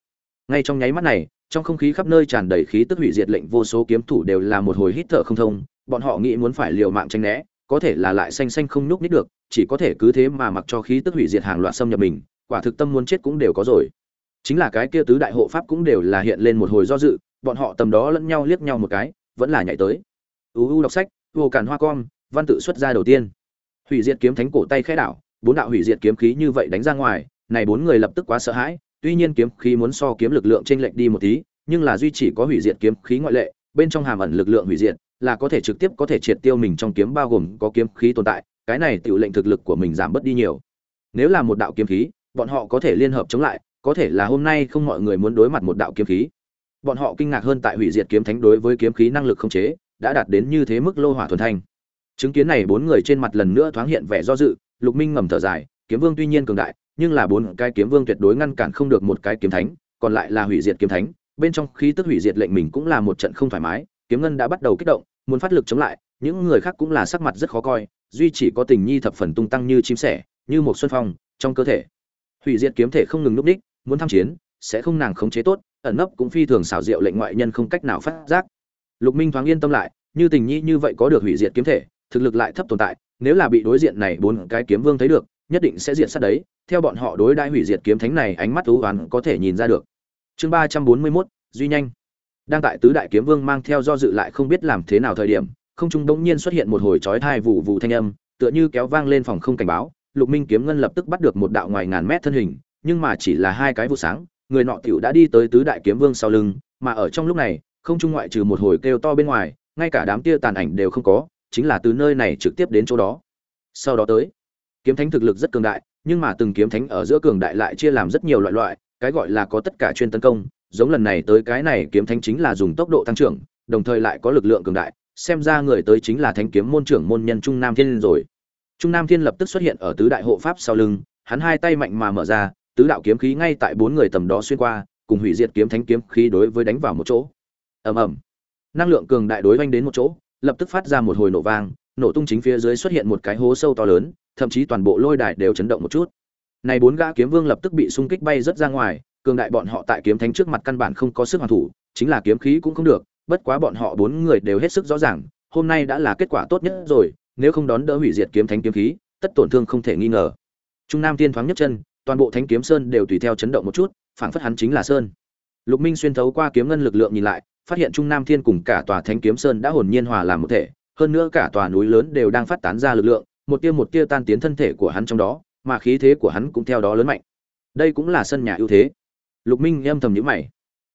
Ngay trong nháy mắt này, trong không khí khắp nơi tràn đầy khí tức hủy diệt lệnh vô số kiếm thủ đều là một hồi hít thở không thông, bọn họ nghĩ muốn phải liều mạng tranh né, có thể là lại xanh xanh không nhúc nít được, chỉ có thể cứ thế mà mặc cho khí tức hủy diệt hàng loạt xâm nhập mình, quả thực tâm muốn chết cũng đều có rồi. Chính là cái kia tứ đại hộ pháp cũng đều là hiện lên một hồi do dự, bọn họ tầm đó lẫn nhau liếc nhau một cái, vẫn là nhảy tới. Uu đọc sách, vô cản hoa com văn tự xuất ra đầu tiên. Hủy diệt kiếm thánh cổ tay khẽ đảo, bốn đạo hủy diệt kiếm khí như vậy đánh ra ngoài, này bốn người lập tức quá sợ hãi, tuy nhiên kiếm khí muốn so kiếm lực lượng trên lệch đi một tí, nhưng là duy chỉ có hủy diệt kiếm khí ngoại lệ, bên trong hàm ẩn lực lượng hủy diệt, là có thể trực tiếp có thể triệt tiêu mình trong kiếm, bao gồm có kiếm khí tồn tại, cái này tự lệnh thực lực của mình giảm bớt đi nhiều. Nếu là một đạo kiếm khí, bọn họ có thể liên hợp chống lại, có thể là hôm nay không mọi người muốn đối mặt một đạo kiếm khí. Bọn họ kinh ngạc hơn tại hủy diệt kiếm thánh đối với kiếm khí năng lực không chế, đã đạt đến như thế mức lô hỏa thuần thanh chứng kiến này bốn người trên mặt lần nữa thoáng hiện vẻ do dự, lục minh ngầm thở dài, kiếm vương tuy nhiên cường đại, nhưng là bốn cái kiếm vương tuyệt đối ngăn cản không được một cái kiếm thánh, còn lại là hủy diệt kiếm thánh. Bên trong khí tức hủy diệt lệnh mình cũng là một trận không thoải mái, kiếm ngân đã bắt đầu kích động, muốn phát lực chống lại, những người khác cũng là sắc mặt rất khó coi, duy chỉ có tình nhi thập phần tung tăng như chim sẻ, như một xuân phong trong cơ thể. Hủy diệt kiếm thể không ngừng núp đích, muốn tham chiến, sẽ không nàng khống chế tốt, ẩn nấp cũng phi thường xảo diệu lệnh ngoại nhân không cách nào phát giác. Lục minh thoáng yên tâm lại, như tình nhi như vậy có được hủy diệt kiếm thể thực lực lại thấp tồn tại nếu là bị đối diện này bốn cái kiếm vương thấy được nhất định sẽ diện sát đấy. Theo bọn họ đối đãi hủy diệt kiếm thánh này ánh mắt thú oán có thể nhìn ra được. Chương ba trăm bốn mươi 341, duy nhanh. Đang tại tứ đại kiếm vương mang theo do dự lại không biết làm thế nào thời điểm không trung đống nhiên xuất hiện một hồi chói tai vụ vụ thanh âm tựa như kéo vang lên phòng không cảnh báo. Lục minh kiếm ngân lập tức bắt được một đạo ngoài ngàn mét thân hình nhưng mà chỉ là hai cái vụ sáng người nọ tiểu đã đi tới tứ đại kiếm vương sau lưng mà ở trong lúc này không trung ngoại trừ một hồi kêu to bên ngoài ngay cả đám tia tàn ảnh đều không có chính là từ nơi này trực tiếp đến chỗ đó. Sau đó tới, kiếm thánh thực lực rất cường đại, nhưng mà từng kiếm thánh ở giữa cường đại lại chia làm rất nhiều loại loại, cái gọi là có tất cả chuyên tấn công, giống lần này tới cái này kiếm thánh chính là dùng tốc độ tăng trưởng, đồng thời lại có lực lượng cường đại, xem ra người tới chính là thánh kiếm môn trưởng môn nhân trung nam thiên rồi. Trung nam thiên lập tức xuất hiện ở tứ đại hộ pháp sau lưng, hắn hai tay mạnh mà mở ra, tứ đạo kiếm khí ngay tại bốn người tầm đó xuyên qua, cùng hủy diệt kiếm thánh kiếm khí đối với đánh vào một chỗ. Ầm ầm. Năng lượng cường đại đối oanh đến một chỗ lập tức phát ra một hồi nổ vang, nổ tung chính phía dưới xuất hiện một cái hố sâu to lớn, thậm chí toàn bộ lôi đài đều chấn động một chút. Này bốn gã kiếm vương lập tức bị xung kích bay rất ra ngoài, cường đại bọn họ tại kiếm thánh trước mặt căn bản không có sức hoàn thủ, chính là kiếm khí cũng không được, bất quá bọn họ bốn người đều hết sức rõ ràng, hôm nay đã là kết quả tốt nhất rồi, nếu không đón đỡ hủy diệt kiếm thánh kiếm khí, tất tổn thương không thể nghi ngờ. Trung nam tiên thoáng nhất chân, toàn bộ thánh kiếm sơn đều tùy theo chấn động một chút, phảng phất hắn chính là sơn lục minh xuyên thấu qua kiếm ngân lực lượng nhìn lại, phát hiện trung nam thiên cùng cả tòa thánh kiếm sơn đã hồn nhiên hòa làm một thể, hơn nữa cả tòa núi lớn đều đang phát tán ra lực lượng, một tia một tia tan tiến thân thể của hắn trong đó, mà khí thế của hắn cũng theo đó lớn mạnh. Đây cũng là sân nhà ưu thế. Lục minh âm thầm nhíu mày.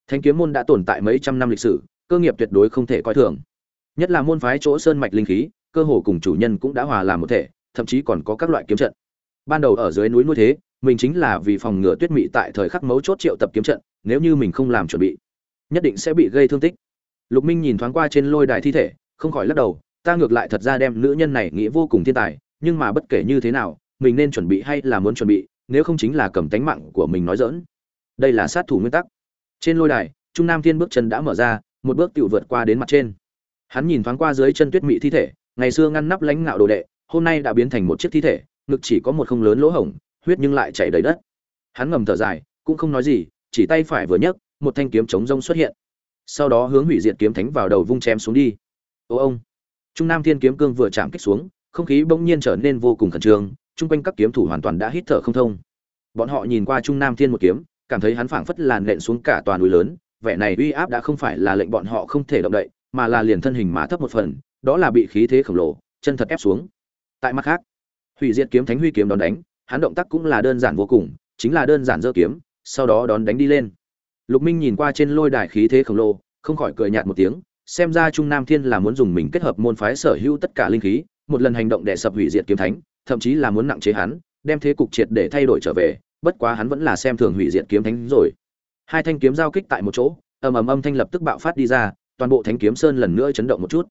Thánh kiếm môn đã tồn tại mấy trăm năm lịch sử, cơ nghiệp tuyệt đối không thể coi thường. Nhất là môn phái chỗ sơn mạch linh khí, cơ hồ cùng chủ nhân cũng đã hòa làm một thể, thậm chí còn có các loại kiếm trận. Ban đầu ở dưới núi nuôi thế, mình chính là vì phòng ngừa tuyết mị tại thời khắc mấu chốt triệu tập kiếm trận nếu như mình không làm chuẩn bị, nhất định sẽ bị gây thương tích. Lục minh nhìn thoáng qua trên lôi đài thi thể, không khỏi lắc đầu, ta ngược lại thật ra đem nữ nhân này nghĩ vô cùng thiên tài, nhưng mà bất kể như thế nào, mình nên chuẩn bị hay là muốn chuẩn bị, nếu không chính là cầm tánh mạng của mình nói dỡn đây là sát thủ nguyên tắc. Trên lôi đài, trung nam thiên bước chân đã mở ra, một bước tự vượt qua đến mặt trên. Hắn nhìn thoáng qua dưới chân tuyết mị thi thể, ngày xưa ngăn nắp lãnh ngạo đồ đệ, hôm nay đã biến thành một chiếc thi thể, ngực chỉ có một không lớn lỗ hổng, huyết nhưng lại chảy đầy đất. Hắn ngầm thở dài, cũng không nói gì chỉ tay phải vừa nhấc, một thanh kiếm chống rông xuất hiện. Sau đó hướng hủy diệt kiếm thánh vào đầu vung chém xuống đi. Ô ông, trung nam thiên kiếm cương vừa chạm kích xuống, không khí bỗng nhiên trở nên vô cùng khẩn trương, chung quanh các kiếm thủ hoàn toàn đã hít thở không thông. Bọn họ nhìn qua trung nam thiên một kiếm, cảm thấy hắn phảng phất làn nện xuống cả toàn núi lớn, vẻ này uy áp đã không phải là lệnh bọn họ không thể động đậy, mà là liền thân hình mà thấp một phần, đó là bị khí thế khổng lồ, chân thật ép xuống. Tại mặt khác, hủy diệt kiếm thánh huy kiếm đón đánh, hắn động tác cũng là đơn giản vô cùng, chính là đơn giản giơ kiếm sau đó đón đánh đi lên. Lục minh nhìn qua trên lôi đài khí thế khổng lồ, không khỏi cười nhạt một tiếng, xem ra trung nam thiên là muốn dùng mình kết hợp môn phái sở hữu tất cả linh khí, một lần hành động để sập hủy diệt kiếm thánh, thậm chí là muốn nặng chế hắn, đem thế cục triệt để thay đổi trở về, bất quá hắn vẫn là xem thường hủy diệt kiếm thánh rồi. Hai thanh kiếm giao kích tại một chỗ, ầm ầm âm thanh lập tức bạo phát đi ra, toàn bộ thánh kiếm sơn lần nữa chấn động một chút.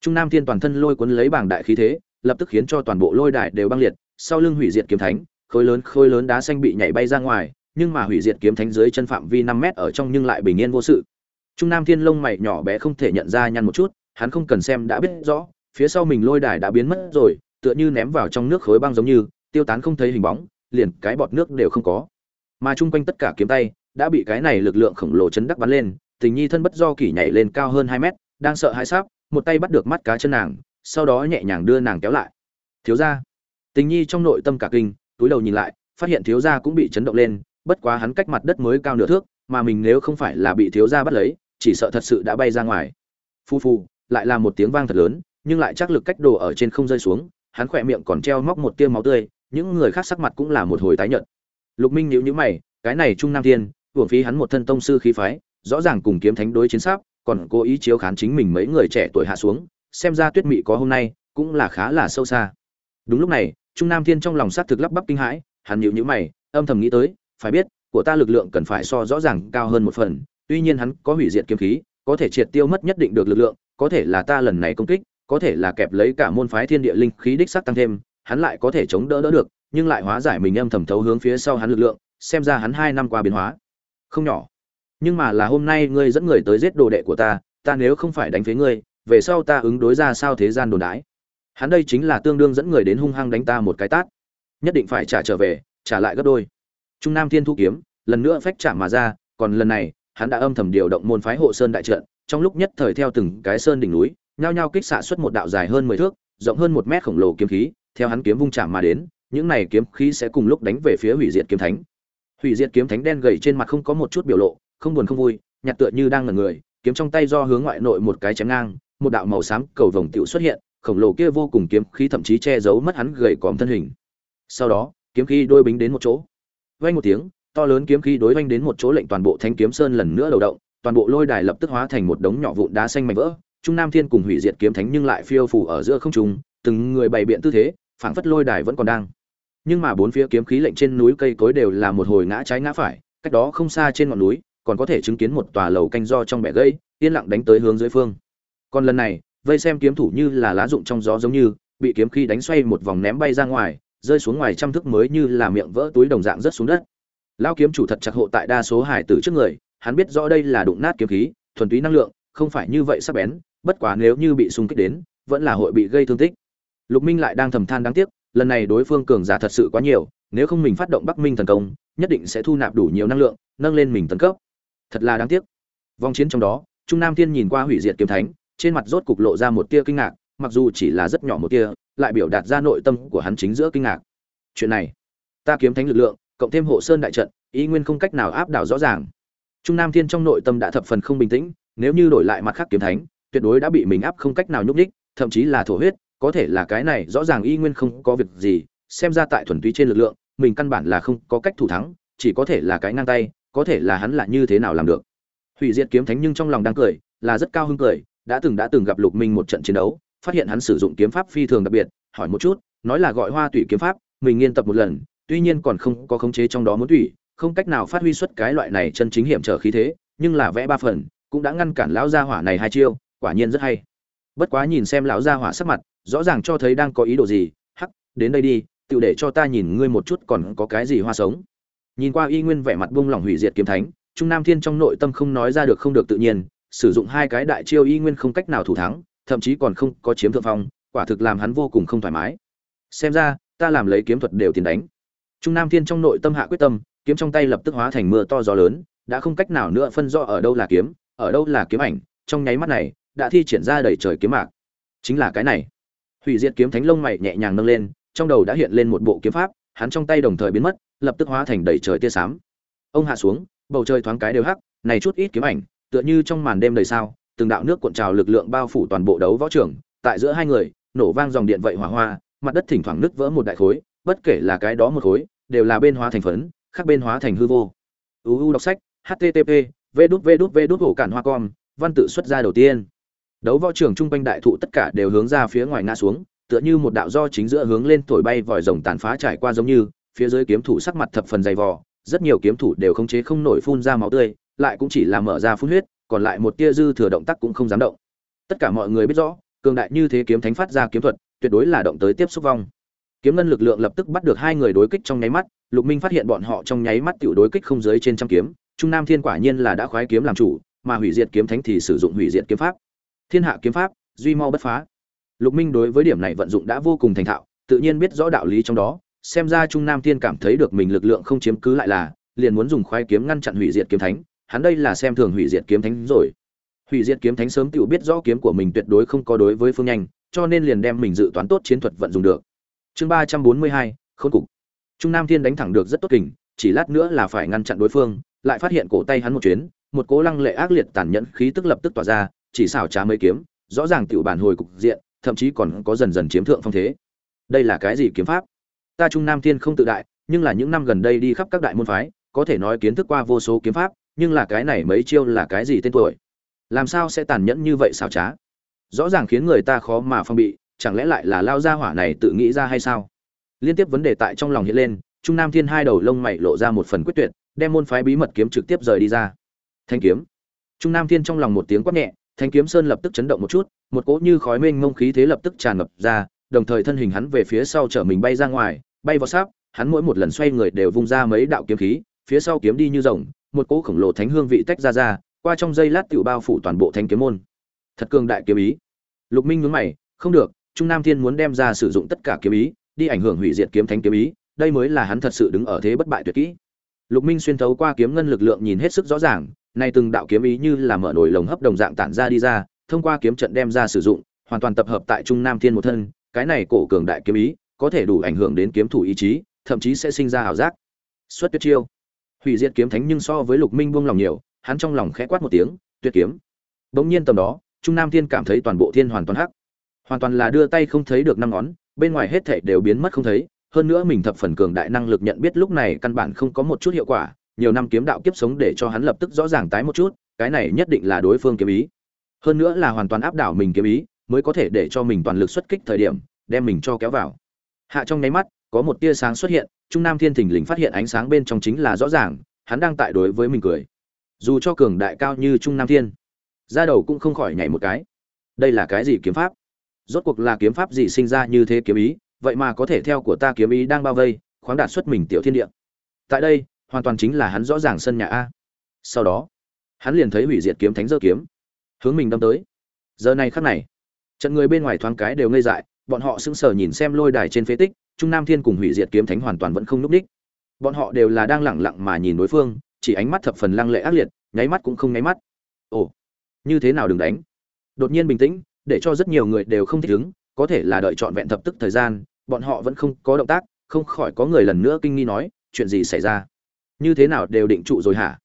Trung nam thiên toàn thân lôi cuốn lấy bảng đại khí thế, lập tức khiến cho toàn bộ lôi đài đều băng liệt, sau lưng hủy diệt kiếm thánh, khối lớn khối lớn đá xanh bị nhảy bay ra ngoài nhưng mà hủy diệt kiếm thánh dưới chân phạm vi năm mét ở trong nhưng lại bình yên vô sự. Trung nam thiên lông mày nhỏ bé không thể nhận ra nhăn một chút, hắn không cần xem đã biết rõ, phía sau mình lôi đài đã biến mất rồi, tựa như ném vào trong nước khối băng giống như, tiêu tán không thấy hình bóng, liền cái bọt nước đều không có. Mà chung quanh tất cả kiếm tay đã bị cái này lực lượng khổng lồ chấn đắc bắn lên, tình nhi thân bất do kỷ nhảy lên cao hơn hai mét, đang sợ hãi sáp một tay bắt được mắt cá chân nàng, sau đó nhẹ nhàng đưa nàng kéo lại. Thiếu gia. Tình nhi trong nội tâm cả kinh, túi đầu nhìn lại, phát hiện thiếu gia cũng bị chấn động lên bất quá hắn cách mặt đất mới cao nửa thước mà mình nếu không phải là bị thiếu gia bắt lấy chỉ sợ thật sự đã bay ra ngoài. Phu phu lại là một tiếng vang thật lớn nhưng lại chắc lực cách đồ ở trên không rơi xuống hắn khỏe miệng còn treo móc một tia máu tươi những người khác sắc mặt cũng là một hồi tái nhợt. Lục minh nhíu nhíu mày cái này trung nam thiên uổng phí hắn một thân tông sư khí phái rõ ràng cùng kiếm thánh đối chiến sắp, còn cố ý chiếu khán chính mình mấy người trẻ tuổi hạ xuống xem ra tuyết mị có hôm nay cũng là khá là sâu xa. Đúng lúc này trung nam thiên trong lòng sát thực lắp bắp kinh hãi hắn nhíu nhíu mày âm thầm nghĩ tới phải biết, của ta lực lượng cần phải so rõ ràng cao hơn một phần, tuy nhiên hắn có hủy diệt kiếm khí, có thể triệt tiêu mất nhất định được lực lượng, có thể là ta lần này công kích, có thể là kẹp lấy cả môn phái thiên địa linh khí đích sắc tăng thêm, hắn lại có thể chống đỡ đỡ được, nhưng lại hóa giải mình âm thầm thấu hướng phía sau hắn lực lượng, xem ra hắn hai năm qua biến hóa không nhỏ. Nhưng mà là hôm nay ngươi dẫn người tới giết đồ đệ của ta ta nếu không phải đánh phế ngươi, về sau ta ứng đối ra sao thế gian đồn đái hắn đây chính là tương đương dẫn người đến hung hăng đánh ta một cái tát. Nhất định phải trả trở về, trả lại gấp đôi trung nam thiên thu kiếm, lần nữa phách chạm mà ra, còn lần này, hắn đã âm thầm điều động môn phái hộ sơn đại trận, trong lúc nhất thời theo từng cái sơn đỉnh núi, nhao nhao kích xạ xuất một đạo dài hơn mười thước, rộng hơn một mét khổng lồ kiếm khí, theo hắn kiếm vung chạm mà đến, những này kiếm khí sẽ cùng lúc đánh về phía hủy diệt kiếm thánh. Hủy diệt kiếm thánh đen gầy trên mặt không có một chút biểu lộ, không buồn không vui, nhặt tựa như đang ngẩn người, kiếm trong tay do hướng ngoại nội một cái chém ngang, một đạo màu xám cầu vồng tiểu xuất hiện, khổng lồ kia vô cùng kiếm khí thậm chí che giấu mất hắn gầy còm thân hình. Sau đó, kiếm khí đôi bính đến một chỗ vang một tiếng, to lớn kiếm khí đối vang đến một chỗ lệnh toàn bộ thanh kiếm sơn lần nữa đầu động, toàn bộ lôi đài lập tức hóa thành một đống nhỏ vụn đá xanh mảnh vỡ, trung nam thiên cùng hủy diệt kiếm thánh nhưng lại phiêu phù ở giữa không trung, từng người bày biện tư thế, phảng phất lôi đài vẫn còn đang. Nhưng mà bốn phía kiếm khí lệnh trên núi cây cối đều là một hồi ngã trái ngã phải, cách đó không xa trên ngọn núi, còn có thể chứng kiến một tòa lầu canh do trong bẻ gây yên lặng đánh tới hướng dưới phương. Còn lần này, vây xem kiếm thủ như là lá rụng trong gió giống như, bị kiếm khí đánh xoay một vòng ném bay ra ngoài rơi xuống ngoài trăm thước mới như là miệng vỡ túi đồng dạng rất xuống đất. Lao kiếm chủ thật chặt hộ tại đa số hải tử trước người, hắn biết rõ đây là đụng nát kiếm khí, thuần túy năng lượng, không phải như vậy sắc bén, bất quá nếu như bị xung kích đến, vẫn là hội bị gây thương tích. Lục minh lại đang thầm than đáng tiếc, lần này đối phương cường giả thật sự quá nhiều, nếu không mình phát động bắc minh thần công, nhất định sẽ thu nạp đủ nhiều năng lượng, nâng lên mình tấn cấp. Thật là đáng tiếc. Vòng chiến trong đó, trung nam thiên nhìn qua hủy diệt kiếm thánh, trên mặt rốt cục lộ ra một tia kinh ngạc mặc dù chỉ là rất nhỏ một tia lại biểu đạt ra nội tâm của hắn chính giữa kinh ngạc. Chuyện này ta kiếm thánh lực lượng cộng thêm hộ sơn đại trận ý nguyên không cách nào áp đảo rõ ràng. Trung nam thiên trong nội tâm đã thập phần không bình tĩnh nếu như đổi lại mặt khác kiếm thánh tuyệt đối đã bị mình áp không cách nào nhúc nhích, thậm chí là thổ huyết có thể là cái này rõ ràng y nguyên không có việc gì xem ra tại thuần túy trên lực lượng mình căn bản là không có cách thủ thắng chỉ có thể là cái ngang tay có thể là hắn là như thế nào làm được. Hủy diệt kiếm thánh nhưng trong lòng đang cười là rất cao hứng cười đã từng đã từng gặp lục minh một trận chiến đấu phát hiện hắn sử dụng kiếm pháp phi thường đặc biệt, hỏi một chút, nói là gọi hoa tủy kiếm pháp, mình nghiên tập một lần, tuy nhiên còn không có khống chế trong đó muốn tủy, không cách nào phát huy xuất cái loại này chân chính hiểm trở khí thế, nhưng là vẽ ba phần, cũng đã ngăn cản lão gia hỏa này hai chiêu, quả nhiên rất hay. Bất quá nhìn xem lão gia hỏa sắc mặt, rõ ràng cho thấy đang có ý đồ gì, hắc, đến đây đi, tự để cho ta nhìn ngươi một chút còn có cái gì hoa sống. Nhìn qua y nguyên vẻ mặt buông lỏng hủy diệt kiếm thánh, trung nam thiên trong nội tâm không nói ra được không được tự nhiên, sử dụng hai cái đại chiêu y nguyên không cách nào thủ thắng thậm chí còn không có chiếm thượng phong, quả thực làm hắn vô cùng không thoải mái. Xem ra, ta làm lấy kiếm thuật đều tiền đánh. Trung nam thiên trong nội tâm hạ quyết tâm, kiếm trong tay lập tức hóa thành mưa to gió lớn, đã không cách nào nữa phân rõ ở đâu là kiếm, ở đâu là kiếm ảnh, trong nháy mắt này, đã thi triển ra đầy trời kiếm mạc. Chính là cái này. Hủy diệt kiếm thánh lông mày nhẹ nhàng nâng lên, trong đầu đã hiện lên một bộ kiếm pháp, hắn trong tay đồng thời biến mất, lập tức hóa thành đầy trời tia xám. Ông hạ xuống, bầu trời thoáng cái đều hắc, này chút ít kiếm ảnh, tựa như trong màn đêm đầy sao từng đạo nước cuộn trào lực lượng bao phủ toàn bộ đấu võ trường, tại giữa hai người, nổ vang dòng điện vậy hỏa hoa, mặt đất thỉnh thoảng nứt vỡ một đại khối, bất kể là cái đó một khối, đều là bên hóa thành phấn, khác bên hóa thành hư vô. Uu đọc sách http v đút v đút v đút hổ cản hoa com, văn tự xuất ra đầu tiên. Đấu võ trường trung quanh đại thụ tất cả đều hướng ra phía ngoài ngã xuống, tựa như một đạo do chính giữa hướng lên thổi bay vòi rồng tàn phá trải qua giống như, phía dưới kiếm thủ sắc mặt thập phần dày vò, rất nhiều kiếm thủ đều không chế không nổi phun ra máu tươi, lại cũng chỉ là mở ra phun huyết còn lại một tia dư thừa động tác cũng không dám động. Tất cả mọi người biết rõ, cường đại như thế kiếm thánh phát ra kiếm thuật, tuyệt đối là động tới tiếp xúc vong. Kiếm ngân lực lượng lập tức bắt được hai người đối kích trong nháy mắt, lục minh phát hiện bọn họ trong nháy mắt tiểu đối kích không dưới trên trăm kiếm, trung nam thiên quả nhiên là đã khoái kiếm làm chủ, mà hủy diệt kiếm thánh thì sử dụng hủy diệt kiếm pháp. Thiên hạ kiếm pháp, duy mau bất phá. Lục minh đối với điểm này vận dụng đã vô cùng thành thạo, tự nhiên biết rõ đạo lý trong đó, xem ra trung nam thiên cảm thấy được mình lực lượng không chiếm cứ lại là, liền muốn dùng khoái kiếm ngăn chặn hủy diệt kiếm thánh hắn đây là xem thường hủy diệt kiếm thánh rồi. Hủy diệt kiếm thánh sớm tự biết rõ kiếm của mình tuyệt đối không có đối với phương nhanh, cho nên liền đem mình dự toán tốt chiến thuật vận dụng được. Chương ba trăm bốn mươi hai khôn cục. Trung nam thiên đánh thẳng được rất tốt kình, chỉ lát nữa là phải ngăn chặn đối phương, lại phát hiện cổ tay hắn một chuyến, một cố lăng lệ ác liệt tàn nhẫn khí tức lập tức tỏa ra, chỉ xảo trá mấy kiếm, rõ ràng tự bản hồi cục diện, thậm chí còn có dần dần chiếm thượng phong thế. Đây là cái gì kiếm pháp? Ta trung nam thiên không tự đại, nhưng là những năm gần đây đi khắp các đại môn phái, có thể nói kiến thức qua vô số kiếm pháp nhưng là cái này mấy chiêu là cái gì tên tuổi? Làm sao sẽ tàn nhẫn như vậy xảo trá? Rõ ràng khiến người ta khó mà phong bị, chẳng lẽ lại là lao ra hỏa này tự nghĩ ra hay sao? Liên tiếp vấn đề tại trong lòng hiện lên, trung nam thiên hai đầu lông mày lộ ra một phần quyết tuyệt, đem môn phái bí mật kiếm trực tiếp rời đi ra. Thanh kiếm. Trung nam thiên trong lòng một tiếng quát nhẹ, thanh kiếm sơn lập tức chấn động một chút, một cỗ như khói mênh mông khí thế lập tức tràn ngập ra, đồng thời thân hình hắn về phía sau chở mình bay ra ngoài, bay vào sáp, hắn mỗi một lần xoay người đều vung ra mấy đạo kiếm khí, phía sau kiếm đi như rồng một cỗ khổng lồ thánh hương vị tách ra ra, qua trong giây lát tựu bao phủ toàn bộ thanh kiếm môn. Thật cường đại kiếm ý. Lục minh nhướng mày, không được, trung nam thiên muốn đem ra sử dụng tất cả kiếm ý, đi ảnh hưởng hủy diệt kiếm thánh kiếm ý, đây mới là hắn thật sự đứng ở thế bất bại tuyệt kỹ. Lục minh xuyên thấu qua kiếm ngân lực lượng nhìn hết sức rõ ràng, nay từng đạo kiếm ý như là mở nổi lồng hấp đồng dạng tản ra đi ra, thông qua kiếm trận đem ra sử dụng, hoàn toàn tập hợp tại trung nam thiên một thân, cái này cổ cường đại kiếm ý, có thể đủ ảnh hưởng đến kiếm thủ ý chí, thậm chí sẽ sinh ra ảo giác. Xuất tuyệt chiêu hủy diệt kiếm thánh nhưng so với lục minh buông lòng nhiều, hắn trong lòng khẽ quát một tiếng, tuyệt kiếm. Bỗng nhiên tầm đó, trung nam thiên cảm thấy toàn bộ thiên hoàn toàn hắc. Hoàn toàn là đưa tay không thấy được năm ngón, bên ngoài hết thảy đều biến mất không thấy, hơn nữa mình thập phần cường đại năng lực nhận biết lúc này căn bản không có một chút hiệu quả, nhiều năm kiếm đạo kiếp sống để cho hắn lập tức rõ ràng tái một chút, cái này nhất định là đối phương kiếm ý. Hơn nữa là hoàn toàn áp đảo mình kiếm ý, mới có thể để cho mình toàn lực xuất kích thời điểm, đem mình cho kéo vào. Hạ trong nháy mắt có một tia sáng xuất hiện, trung nam thiên thình lình phát hiện ánh sáng bên trong chính là rõ ràng, hắn đang tại đối với mình cười. Dù cho cường đại cao như trung nam thiên ra đầu cũng không khỏi nhảy một cái. Đây là cái gì kiếm pháp? Rốt cuộc là kiếm pháp gì sinh ra như thế kiếm ý? Vậy mà có thể theo của ta kiếm ý đang bao vây, khoáng đạt xuất mình tiểu thiên địa. Tại đây, hoàn toàn chính là hắn rõ ràng sân nhà a. Sau đó, hắn liền thấy hủy diệt kiếm thánh dơ kiếm. Hướng mình đâm tới. Giờ này khắc này, trận người bên ngoài thoáng cái đều ngây dại bọn họ sững sờ nhìn xem lôi đài trên phế tích, trung nam thiên cùng hủy diệt kiếm thánh hoàn toàn vẫn không núp đích bọn họ đều là đang lẳng lặng mà nhìn đối phương, chỉ ánh mắt thập phần lăng lệ ác liệt, nháy mắt cũng không nháy mắt. Ồ, như thế nào đừng đánh? Đột nhiên bình tĩnh, để cho rất nhiều người đều không thích ứng, có thể là đợi trọn vẹn thập tức thời gian, bọn họ vẫn không có động tác, không khỏi có người lần nữa kinh nghi nói, chuyện gì xảy ra? Như thế nào đều định trụ rồi hả?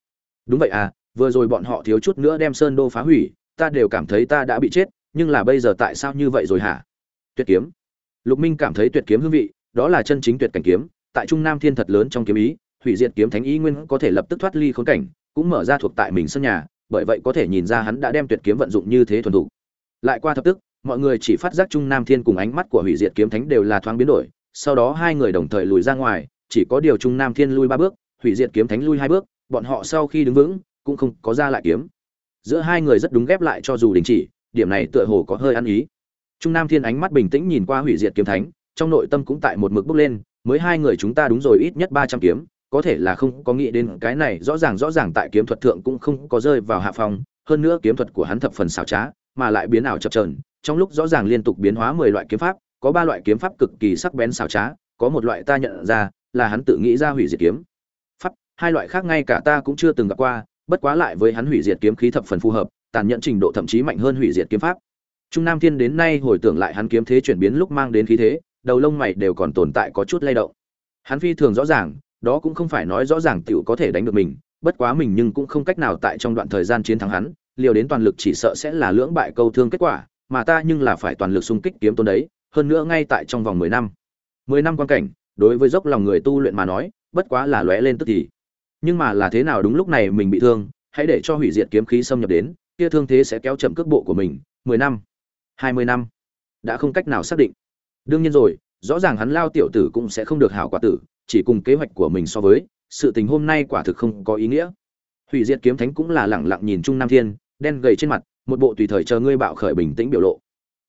Đúng vậy à vừa rồi bọn họ thiếu chút nữa đem sơn đô phá hủy, ta đều cảm thấy ta đã bị chết, nhưng là bây giờ tại sao như vậy rồi hả? Tuyệt kiếm. Lục minh cảm thấy tuyệt kiếm hương vị, đó là chân chính tuyệt cảnh kiếm, tại trung nam thiên thật lớn trong kiếm ý, hủy diệt kiếm thánh ý nguyên có thể lập tức thoát ly khốn cảnh, cũng mở ra thuộc tại mình sân nhà, bởi vậy có thể nhìn ra hắn đã đem tuyệt kiếm vận dụng như thế thuần thủ lại qua thập tức, mọi người chỉ phát giác trung nam thiên cùng ánh mắt của hủy diệt kiếm thánh đều là thoáng biến đổi, sau đó hai người đồng thời lùi ra ngoài, chỉ có điều trung nam thiên lui ba bước, hủy diệt kiếm thánh lui hai bước, bọn họ sau khi đứng vững, cũng không có ra lại kiếm. Giữa hai người rất đúng ghép lại cho dù đình chỉ, điểm này tựa hồ có hơi ăn ý trung nam thiên ánh mắt bình tĩnh nhìn qua hủy diệt kiếm thánh, trong nội tâm cũng tại một mực bước lên, mới hai người chúng ta đúng rồi, ít nhất ba trăm kiếm, có thể là không có nghĩ đến cái này, rõ ràng rõ ràng tại kiếm thuật thượng cũng không có rơi vào hạ phòng hơn nữa kiếm thuật của hắn thập phần xảo trá, mà lại biến ảo chập trờn trong lúc rõ ràng liên tục biến hóa mười loại kiếm pháp, có ba loại kiếm pháp cực kỳ sắc bén xảo trá, có một loại ta nhận ra là hắn tự nghĩ ra hủy diệt kiếm. Pháp, hai loại khác ngay cả ta cũng chưa từng gặp qua, bất quá lại với hắn hủy diệt kiếm khí thập phần phù hợp, tàn nhẫn trình độ thậm chí mạnh hơn hủy diệt kiếm pháp trung nam thiên đến nay hồi tưởng lại hắn kiếm thế chuyển biến lúc mang đến khí thế, đầu lông mày đều còn tồn tại có chút lay động. Hắn phi thường rõ ràng, đó cũng không phải nói rõ ràng tiểu có thể đánh được mình, bất quá mình nhưng cũng không cách nào tại trong đoạn thời gian chiến thắng hắn, liều đến toàn lực chỉ sợ sẽ là lưỡng bại câu thương kết quả, mà ta nhưng là phải toàn lực xung kích kiếm tôn đấy, hơn nữa ngay tại trong vòng mười năm. Mười năm quan cảnh, đối với dốc lòng người tu luyện mà nói, bất quá là lóe lên tức thì. Nhưng mà là thế nào đúng lúc này mình bị thương, hãy để cho hủy diệt kiếm khí xâm nhập đến, kia thương thế sẽ kéo chậm cước bộ của mình, mười năm hai mươi năm. Đã không cách nào xác định. Đương nhiên rồi, rõ ràng hắn lao tiểu tử cũng sẽ không được hảo quả tử, chỉ cùng kế hoạch của mình so với, sự tình hôm nay quả thực không có ý nghĩa. Hủy diệt kiếm thánh cũng là lẳng lặng nhìn trung nam thiên, đen gầy trên mặt, một bộ tùy thời chờ ngươi bạo khởi bình tĩnh biểu lộ.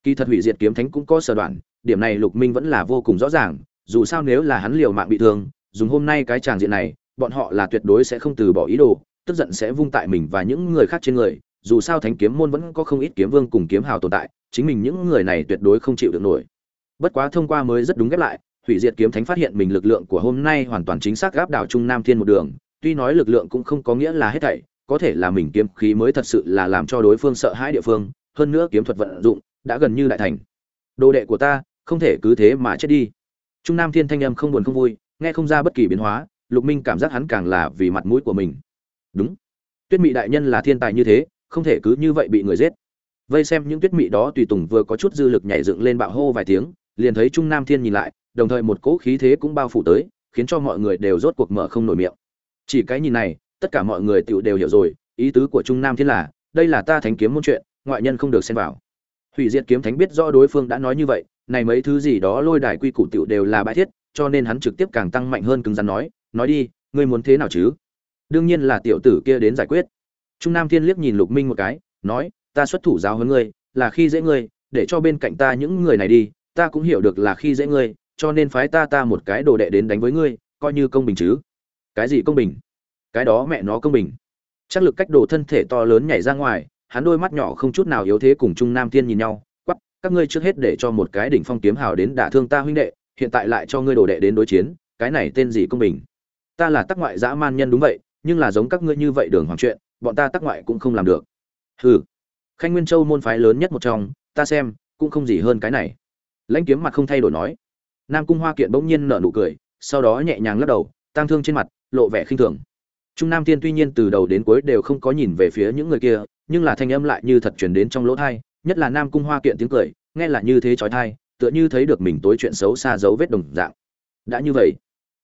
Kỳ thật hủy diệt kiếm thánh cũng có sở đoạn, điểm này lục minh vẫn là vô cùng rõ ràng, dù sao nếu là hắn liều mạng bị thương, dùng hôm nay cái tràng diện này, bọn họ là tuyệt đối sẽ không từ bỏ ý đồ, tức giận sẽ vung tại mình và những người khác trên người dù sao thánh kiếm môn vẫn có không ít kiếm vương cùng kiếm hào tồn tại, chính mình những người này tuyệt đối không chịu được nổi. Bất quá thông qua mới rất đúng ghép lại, hủy diệt kiếm thánh phát hiện mình lực lượng của hôm nay hoàn toàn chính xác gáp đảo trung nam thiên một đường, tuy nói lực lượng cũng không có nghĩa là hết thảy, có thể là mình kiếm khí mới thật sự là làm cho đối phương sợ hãi địa phương, hơn nữa kiếm thuật vận dụng đã gần như đại thành. Đồ đệ của ta, không thể cứ thế mà chết đi. Trung nam thiên thanh âm không buồn không vui, nghe không ra bất kỳ biến hóa, lục minh cảm giác hắn càng là vì mặt mũi của mình. Đúng. Tuyết mị đại nhân là thiên tài như thế không thể cứ như vậy bị người giết. Vây xem những tuyết mị đó tùy tùng vừa có chút dư lực nhảy dựng lên bạo hô vài tiếng, liền thấy trung nam thiên nhìn lại, đồng thời một cỗ khí thế cũng bao phủ tới, khiến cho mọi người đều rốt cuộc mở không nổi miệng. Chỉ cái nhìn này, tất cả mọi người tựu đều hiểu rồi, ý tứ của trung nam thiên là, đây là ta thánh kiếm môn chuyện, ngoại nhân không được xen vào. Hủy diệt kiếm thánh biết rõ đối phương đã nói như vậy, này mấy thứ gì đó lôi đài quy củ tựu đều là bãi thiết, cho nên hắn trực tiếp càng tăng mạnh hơn cứng rắn nói nói đi, ngươi muốn thế nào chứ? Đương nhiên là tiểu tử kia đến giải quyết trung nam thiên liếc nhìn lục minh một cái nói ta xuất thủ giáo huấn ngươi là khi dễ ngươi để cho bên cạnh ta những người này đi ta cũng hiểu được là khi dễ ngươi cho nên phái ta ta một cái đồ đệ đến đánh với ngươi coi như công bình chứ. Cái gì công bình? Cái đó mẹ nó công bình. Chắc lực cách đồ thân thể to lớn nhảy ra ngoài hắn đôi mắt nhỏ không chút nào yếu thế cùng trung nam thiên nhìn nhau quắc, các ngươi trước hết để cho một cái đỉnh phong kiếm hào đến đả thương ta huynh đệ hiện tại lại cho ngươi đồ đệ đến đối chiến cái này tên gì công bình? Ta là tắc ngoại dã man nhân đúng vậy nhưng là giống các ngươi như vậy đường hoàng chuyện bọn ta tắc ngoại cũng không làm được. Hừ. Khanh nguyên châu môn phái lớn nhất một trong, ta xem, cũng không gì hơn cái này. Lãnh kiếm mặt không thay đổi nói. Nam cung hoa kiện bỗng nhiên nở nụ cười, sau đó nhẹ nhàng lắc đầu, tang thương trên mặt, lộ vẻ khinh thường. Trung nam thiên tuy nhiên từ đầu đến cuối đều không có nhìn về phía những người kia, nhưng là thanh âm lại như thật truyền đến trong lỗ thai nhất là nam cung hoa kiện tiếng cười, nghe là như thế trói thai tựa như thấy được mình tối chuyện xấu xa dấu vết đồng dạng. Đã như vậy,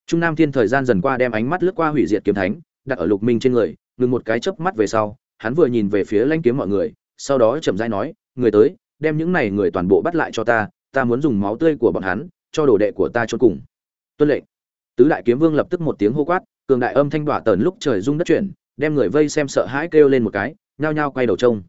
trung nam thiên thời gian dần qua đem ánh mắt lướt qua hủy diệt kiếm thánh, đặt ở lục minh trên người ngừng một cái chớp mắt về sau, hắn vừa nhìn về phía lãnh kiếm mọi người, sau đó chậm rãi nói, người tới, đem những này người toàn bộ bắt lại cho ta ta muốn dùng máu tươi của bọn hắn cho đồ đệ của ta cho cùng. Tuân lệnh. Tứ đại kiếm vương lập tức một tiếng hô quát, cường đại âm thanh đỏa tần lúc trời rung đất chuyển, đem người vây xem sợ hãi kêu lên một cái, nhao nhao quay đầu trông.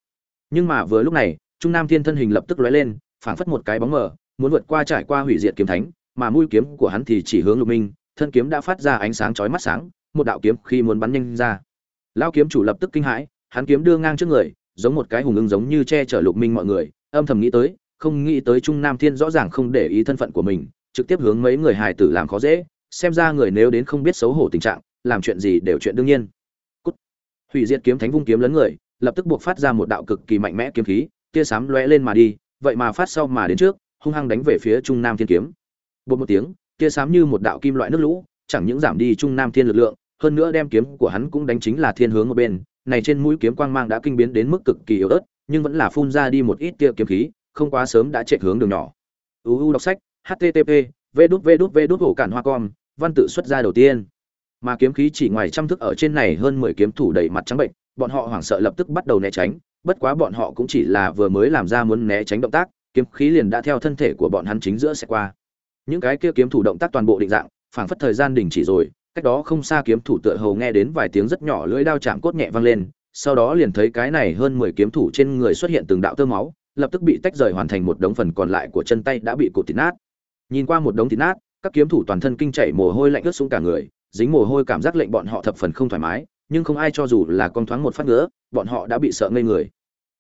Nhưng mà vừa lúc này, trung nam thiên thân hình lập tức lóe lên, phảng phất một cái bóng mờ, muốn vượt qua trải qua hủy diệt kiếm thánh, mà mũi kiếm của hắn thì chỉ hướng lục minh, thân kiếm đã phát ra ánh sáng chói mắt sáng, một đạo kiếm khi muốn bắn nhanh ra lão kiếm chủ lập tức kinh hãi, hắn kiếm đưa ngang trước người, giống một cái hùng ưng giống như che chở lục minh mọi người, âm thầm nghĩ tới, không nghĩ tới trung nam thiên rõ ràng không để ý thân phận của mình, trực tiếp hướng mấy người hài tử làm khó dễ, xem ra người nếu đến không biết xấu hổ tình trạng, làm chuyện gì đều chuyện đương nhiên Cút. hủy diệt kiếm thánh vung kiếm lớn người, lập tức buộc phát ra một đạo cực kỳ mạnh mẽ kiếm khí, tia sám lóe lên mà đi, vậy mà phát sau mà đến trước, hung hăng đánh về phía trung nam thiên kiếm bột một tiếng, tia sám như một đạo kim loại nước lũ, chẳng những giảm đi trung nam thiên lực lượng hơn nữa đem kiếm của hắn cũng đánh chính là thiên hướng một bên, này trên mũi kiếm quang mang đã kinh biến đến mức cực kỳ yếu ớt, nhưng vẫn là phun ra đi một ít tia kiếm khí, không quá sớm đã chạy hướng đường nhỏ. Uu đọc sách http v đút v đút v đút hổ cản hoa com, văn tự xuất ra đầu tiên. Mà kiếm khí chỉ ngoài trăm thức ở trên này hơn mười kiếm thủ đầy mặt trắng bệnh, bọn họ hoảng sợ lập tức bắt đầu né tránh, bất quá bọn họ cũng chỉ là vừa mới làm ra muốn né tránh động tác, kiếm khí liền đã theo thân thể của bọn hắn chính giữa sẽ qua. Những cái kia kiếm thủ động tác toàn bộ định dạng, phảng phất thời gian đình chỉ rồi cách đó không xa kiếm thủ tựa hầu nghe đến vài tiếng rất nhỏ lưỡi đao chạm cốt nhẹ vang lên, sau đó liền thấy cái này hơn mười kiếm thủ trên người xuất hiện từng đạo tơ máu, lập tức bị tách rời hoàn thành một đống phần còn lại của chân tay đã bị cột thịt nát. Nhìn qua một đống thịt nát, các kiếm thủ toàn thân kinh chảy mồ hôi lạnh ướt xuống cả người, dính mồ hôi cảm giác lệnh bọn họ thập phần không thoải mái, nhưng không ai cho dù là con thoáng một phát nữa, bọn họ đã bị sợ ngây người.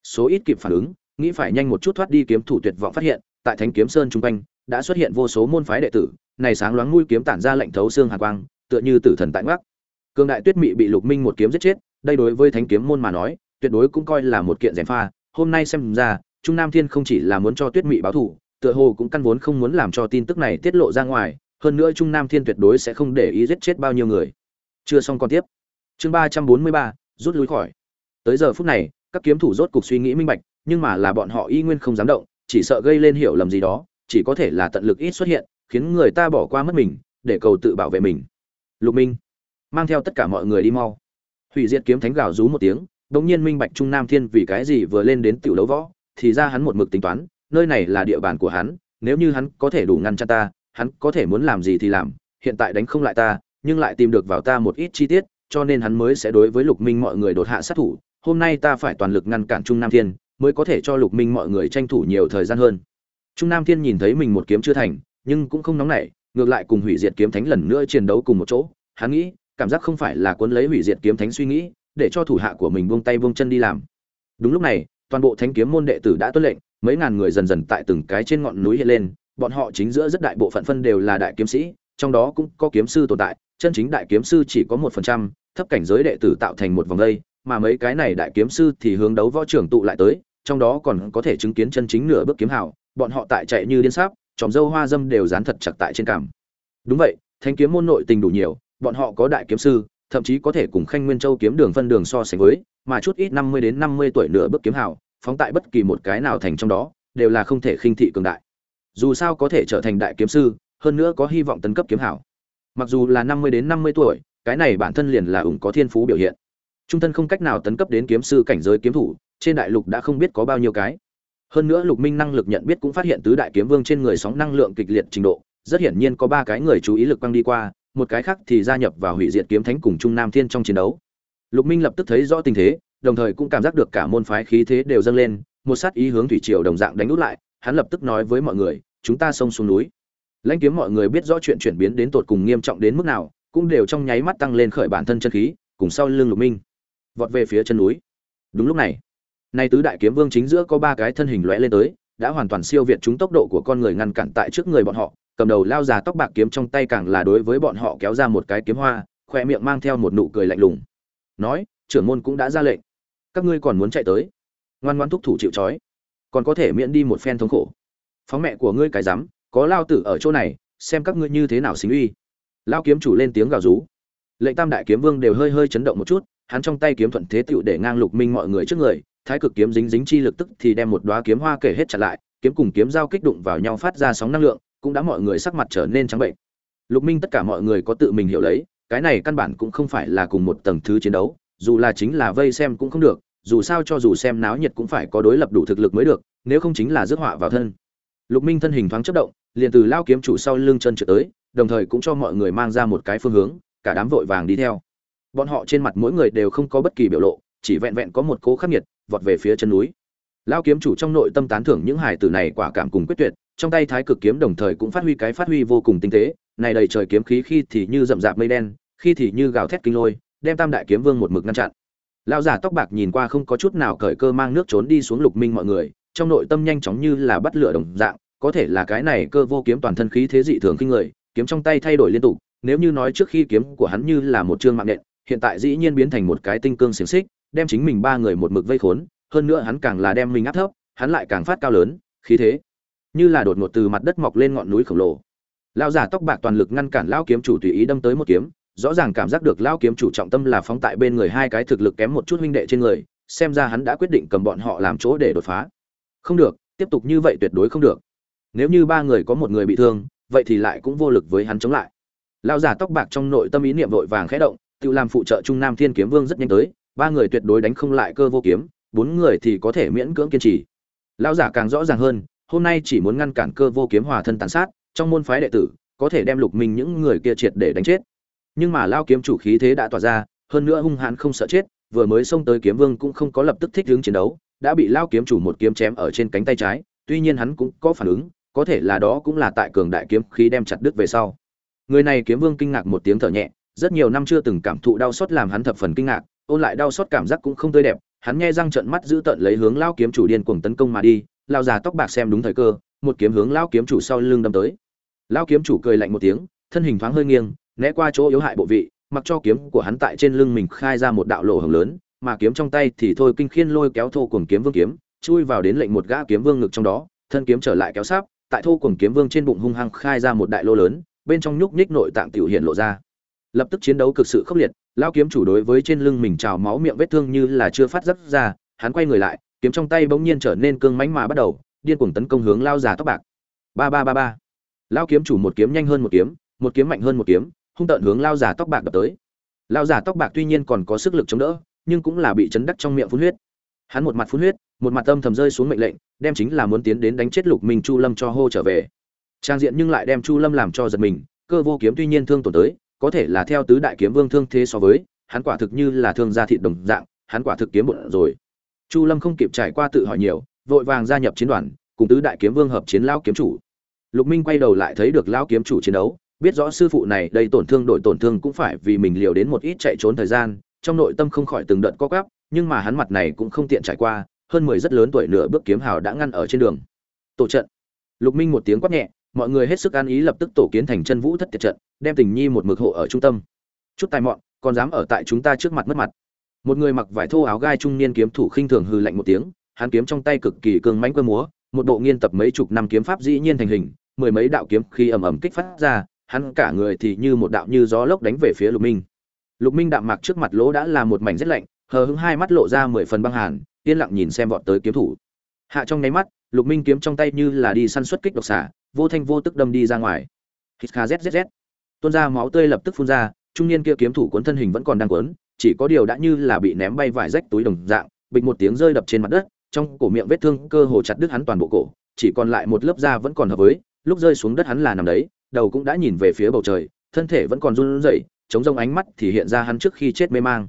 Số ít kịp phản ứng, nghĩ phải nhanh một chút thoát đi kiếm thủ tuyệt vọng phát hiện, tại thánh kiếm sơn trung quanh, đã xuất hiện vô số môn phái đệ tử, này sáng loáng mũi kiếm tản ra lệnh thấu xương hàn quang tựa như tử thần tại ngoắc. Cường đại tuyết mị bị lục minh một kiếm giết chết, đây đối với thánh kiếm môn mà nói, tuyệt đối cũng coi là một kiện rèm pha. Hôm nay xem ra, trung nam thiên không chỉ là muốn cho tuyết mị báo thù, tựa hồ cũng căn vốn không muốn làm cho tin tức này tiết lộ ra ngoài, hơn nữa trung nam thiên tuyệt đối sẽ không để ý giết chết bao nhiêu người. Chưa xong còn tiếp. Chương ba trăm bốn mươi ba, rút lui khỏi. Tới giờ phút này, các kiếm thủ rốt cục suy nghĩ minh bạch, nhưng mà là bọn họ y nguyên không dám động, chỉ sợ gây lên hiểu lầm gì đó, chỉ có thể là tận lực ít xuất hiện, khiến người ta bỏ qua mất mình, để cầu tự bảo vệ mình lục minh. Mang theo tất cả mọi người đi mau. Hủy diệt kiếm thánh gào rú một tiếng, đống nhiên minh bạch trung nam thiên vì cái gì vừa lên đến tiểu đấu võ, thì ra hắn một mực tính toán, nơi này là địa bàn của hắn, nếu như hắn có thể đủ ngăn chặn ta, hắn có thể muốn làm gì thì làm, hiện tại đánh không lại ta, nhưng lại tìm được vào ta một ít chi tiết, cho nên hắn mới sẽ đối với lục minh mọi người đột hạ sát thủ, hôm nay ta phải toàn lực ngăn cản trung nam thiên, mới có thể cho lục minh mọi người tranh thủ nhiều thời gian hơn. Trung nam thiên nhìn thấy mình một kiếm chưa thành, nhưng cũng không nóng nảy ngược lại cùng hủy diệt kiếm thánh lần nữa chiến đấu cùng một chỗ, hắn nghĩ, cảm giác không phải là cuốn lấy hủy diệt kiếm thánh suy nghĩ, để cho thủ hạ của mình buông tay buông chân đi làm. Đúng lúc này, toàn bộ thánh kiếm môn đệ tử đã tuân lệnh, mấy ngàn người dần dần tại từng cái trên ngọn núi hiện lên, bọn họ chính giữa rất đại bộ phận phân đều là đại kiếm sĩ, trong đó cũng có kiếm sư tồn tại, chân chính đại kiếm sư chỉ có một phần trăm, thấp cảnh giới đệ tử tạo thành một vòng đây, mà mấy cái này đại kiếm sư thì hướng đấu võ trưởng tụ lại tới, trong đó còn có thể chứng kiến chân chính nửa bước kiếm hảo bọn họ tại chạy như điên sáp tròm dâu hoa dâm đều dán thật chặt tại trên cằm. Đúng vậy Thánh kiếm môn nội tình đủ nhiều, bọn họ có đại kiếm sư, thậm chí có thể cùng khanh nguyên châu kiếm đường phân đường so sánh với, mà chút ít năm mươi đến năm mươi tuổi nửa bước kiếm hảo phóng tại bất kỳ một cái nào thành trong đó, đều là không thể khinh thị cường đại. Dù sao có thể trở thành đại kiếm sư, hơn nữa có hy vọng tấn cấp kiếm hảo mặc dù là năm mươi đến năm mươi tuổi, cái này bản thân liền là ủng có thiên phú biểu hiện. Trung thân không cách nào tấn cấp đến kiếm sư cảnh giới kiếm thủ, trên đại lục đã không biết có bao nhiêu cái hơn nữa lục minh năng lực nhận biết cũng phát hiện tứ đại kiếm vương trên người sóng năng lượng kịch liệt trình độ, rất hiển nhiên có ba cái người chú ý lực quăng đi qua, một cái khác thì gia nhập vào hủy diệt kiếm thánh cùng trung nam thiên trong chiến đấu. Lục minh lập tức thấy rõ tình thế, đồng thời cũng cảm giác được cả môn phái khí thế đều dâng lên, một sát ý hướng thủy triều đồng dạng đánh út lại, hắn lập tức nói với mọi người, chúng ta xông xuống núi. Lãnh kiếm mọi người biết rõ chuyện chuyển biến đến tột cùng nghiêm trọng đến mức nào, cũng đều trong nháy mắt tăng lên khởi bản thân chân khí, cùng sau lưng lục minh, vọt về phía chân núi. Đúng lúc này nay tứ đại kiếm vương chính giữa có ba cái thân hình lóe lên tới, đã hoàn toàn siêu việt chúng tốc độ của con người ngăn cản tại trước người bọn họ, cầm đầu lao già tóc bạc kiếm trong tay càng là đối với bọn họ kéo ra một cái kiếm hoa khoe miệng mang theo một nụ cười lạnh lùng. Nói, trưởng môn cũng đã ra lệnh. Các ngươi còn muốn chạy tới? Ngoan ngoan thúc thủ chịu trói. Còn có thể miễn đi một phen thống khổ. Phóng mẹ của ngươi cái rắm, có lao tử ở chỗ này, xem các ngươi như thế nào xính uy. Lao kiếm chủ lên tiếng gào rú. Lệnh tam đại kiếm vương đều hơi hơi chấn động một chút, hắn trong tay kiếm thuận thế tựu để ngang lục minh mọi người trước người thái cực kiếm dính dính chi lực tức thì đem một đóa kiếm hoa kể hết chặt lại, kiếm cùng kiếm giao kích đụng vào nhau phát ra sóng năng lượng, cũng đã mọi người sắc mặt trở nên trắng bệnh. Lục minh tất cả mọi người có tự mình hiểu lấy, cái này căn bản cũng không phải là cùng một tầng thứ chiến đấu, dù là chính là vây xem cũng không được, dù sao cho dù xem náo nhiệt cũng phải có đối lập đủ thực lực mới được, nếu không chính là rước họa vào thân. Lục minh thân hình thoáng chất động, liền từ lao kiếm chủ sau lưng chân trượt tới, đồng thời cũng cho mọi người mang ra một cái phương hướng, cả đám vội vàng đi theo. Bọn họ trên mặt mỗi người đều không có bất kỳ biểu lộ chỉ vẹn vẹn có một cố khắc nghiệt, vọt về phía chân núi. Lao kiếm chủ trong nội tâm tán thưởng những hải tử này quả cảm cùng quyết tuyệt, trong tay thái cực kiếm đồng thời cũng phát huy cái phát huy vô cùng tinh tế, này đầy trời kiếm khí khi thì như rậm rạp mây đen, khi thì như gào thét kinh lôi, đem tam đại kiếm vương một mực ngăn chặn. Lão giả tóc bạc nhìn qua không có chút nào cởi cơ mang nước trốn đi xuống lục minh mọi người, trong nội tâm nhanh chóng như là bắt lửa đồng dạng, có thể là cái này cơ vô kiếm toàn thân khí thế dị thường kinh người, kiếm trong tay thay đổi liên tục, nếu như nói trước khi kiếm của hắn như là một chương mạng nện hiện tại dĩ nhiên biến thành một cái tinh cương xiềng xích đem chính mình ba người một mực vây khốn, hơn nữa hắn càng là đem mình áp thấp, hắn lại càng phát cao lớn, khí thế như là đột ngột từ mặt đất mọc lên ngọn núi khổng lồ. Lão giả tóc bạc toàn lực ngăn cản lão kiếm chủ tùy ý đâm tới một kiếm, rõ ràng cảm giác được lão kiếm chủ trọng tâm là phóng tại bên người hai cái thực lực kém một chút huynh đệ trên người, xem ra hắn đã quyết định cầm bọn họ làm chỗ để đột phá. Không được, tiếp tục như vậy tuyệt đối không được. Nếu như ba người có một người bị thương, vậy thì lại cũng vô lực với hắn chống lại. Lão giả tóc bạc trong nội tâm ý niệm vội vàng khẽ động, tự làm phụ trợ trung nam thiên kiếm vương rất nhanh tới ba người tuyệt đối đánh không lại cơ vô kiếm, bốn người thì có thể miễn cưỡng kiên trì. Lão giả càng rõ ràng hơn, hôm nay chỉ muốn ngăn cản cơ vô kiếm hòa thân tàn sát, trong môn phái đệ tử, có thể đem lục minh những người kia triệt để đánh chết. Nhưng mà lao kiếm chủ khí thế đã tỏa ra, hơn nữa hung hãn không sợ chết, vừa mới xông tới kiếm vương cũng không có lập tức thích hướng chiến đấu, đã bị lao kiếm chủ một kiếm chém ở trên cánh tay trái, tuy nhiên hắn cũng có phản ứng, có thể là đó cũng là tại cường đại kiếm khí đem chặt đứt về sau. Người này kiếm vương kinh ngạc một tiếng thở nhẹ, rất nhiều năm chưa từng cảm thụ đau xót làm hắn thập phần kinh ngạc ôn lại đau xót cảm giác cũng không tươi đẹp, hắn nghe răng trợn mắt giữ tận lấy hướng lao kiếm chủ điên cuồng tấn công mà đi lao già tóc bạc xem đúng thời cơ, một kiếm hướng lao kiếm chủ sau lưng đâm tới. Lao kiếm chủ cười lạnh một tiếng, thân hình thoáng hơi nghiêng, né qua chỗ yếu hại bộ vị, mặc cho kiếm của hắn tại trên lưng mình khai ra một đạo lỗ hồng lớn, mà kiếm trong tay thì thôi kinh khiên lôi kéo thô cuồng kiếm vương kiếm, chui vào đến lệnh một gã kiếm vương ngực trong đó, thân kiếm trở lại kéo sáp, tại thô cuồng kiếm vương trên bụng hung hăng khai ra một đại lô lớn, bên trong nhúc nhích nội tạng tiểu hiện lộ ra. Lập tức chiến đấu cực sự khốc liệt lao kiếm chủ đối với trên lưng mình trào máu miệng vết thương như là chưa phát giác ra, hắn quay người lại, kiếm trong tay bỗng nhiên trở nên cương mãnh mà bắt đầu, điên cuồng tấn công hướng lao già tóc bạc. Ba ba ba ba. Lao kiếm chủ một kiếm nhanh hơn một kiếm một kiếm mạnh hơn một kiếm, hung tợn hướng lao già tóc bạc đập tới. Lao già tóc bạc tuy nhiên còn có sức lực chống đỡ, nhưng cũng là bị chấn đắc trong miệng phun huyết. Hắn một mặt phun huyết, một mặt âm thầm rơi xuống mệnh lệnh, đem chính là muốn tiến đến đánh chết lục minh chu lâm cho hô trở về. Trang diện nhưng lại đem chu lâm làm cho giật mình, cơ vô kiếm tuy nhiên thương tổn tới có thể là theo tứ đại kiếm vương thương thế so với, hắn quả thực như là thương gia thịt đồng dạng, hắn quả thực kiếm bụng rồi. Chu lâm không kịp trải qua tự hỏi nhiều, vội vàng gia nhập chiến đoàn, cùng tứ đại kiếm vương hợp chiến lao kiếm chủ. Lục minh quay đầu lại thấy được lao kiếm chủ chiến đấu, biết rõ sư phụ này đây tổn thương đổi tổn thương cũng phải vì mình liều đến một ít chạy trốn thời gian, trong nội tâm không khỏi từng đợt co quắp, nhưng mà hắn mặt này cũng không tiện trải qua, hơn mười rất lớn tuổi nửa bước kiếm hào đã ngăn ở trên đường. Tổ trận. Lục minh một tiếng quát nhẹ mọi người hết sức an ý lập tức tổ kiến thành chân vũ thất tiệt trận, đem tình nhi một mực hộ ở trung tâm. Chút tài mọn, còn dám ở tại chúng ta trước mặt mất mặt. Một người mặc vải thô áo gai trung niên kiếm thủ khinh thường hư lạnh một tiếng, hắn kiếm trong tay cực kỳ cương mãnh cơ múa, một bộ nghiên tập mấy chục năm kiếm pháp dĩ nhiên thành hình, mười mấy đạo kiếm khi ầm ầm kích phát ra, hắn cả người thì như một đạo như gió lốc đánh về phía lục minh. Lục minh đạm mặc trước mặt lỗ đã là một mảnh rất lạnh, hờ hững hai mắt lộ ra mười phần băng hàn, yên lặng nhìn xem vọt tới kiếm thủ. Hạ trong nháy mắt, lục minh kiếm trong tay như là đi săn xuất kích độc xả vô thanh vô tức đâm đi ra ngoài. Hít kha zzz tuôn ra máu tươi lập tức phun ra, trung niên kia kiếm thủ cuốn thân hình vẫn còn đang cuốn, chỉ có điều đã như là bị ném bay vải rách túi đồng dạng, bịch một tiếng rơi đập trên mặt đất, trong cổ miệng vết thương cơ hồ chặt đứt hắn toàn bộ cổ, chỉ còn lại một lớp da vẫn còn hợp với, lúc rơi xuống đất hắn là nằm đấy, đầu cũng đã nhìn về phía bầu trời, thân thể vẫn còn run rẩy, chống rông ánh mắt thì hiện ra hắn trước khi chết mê mang.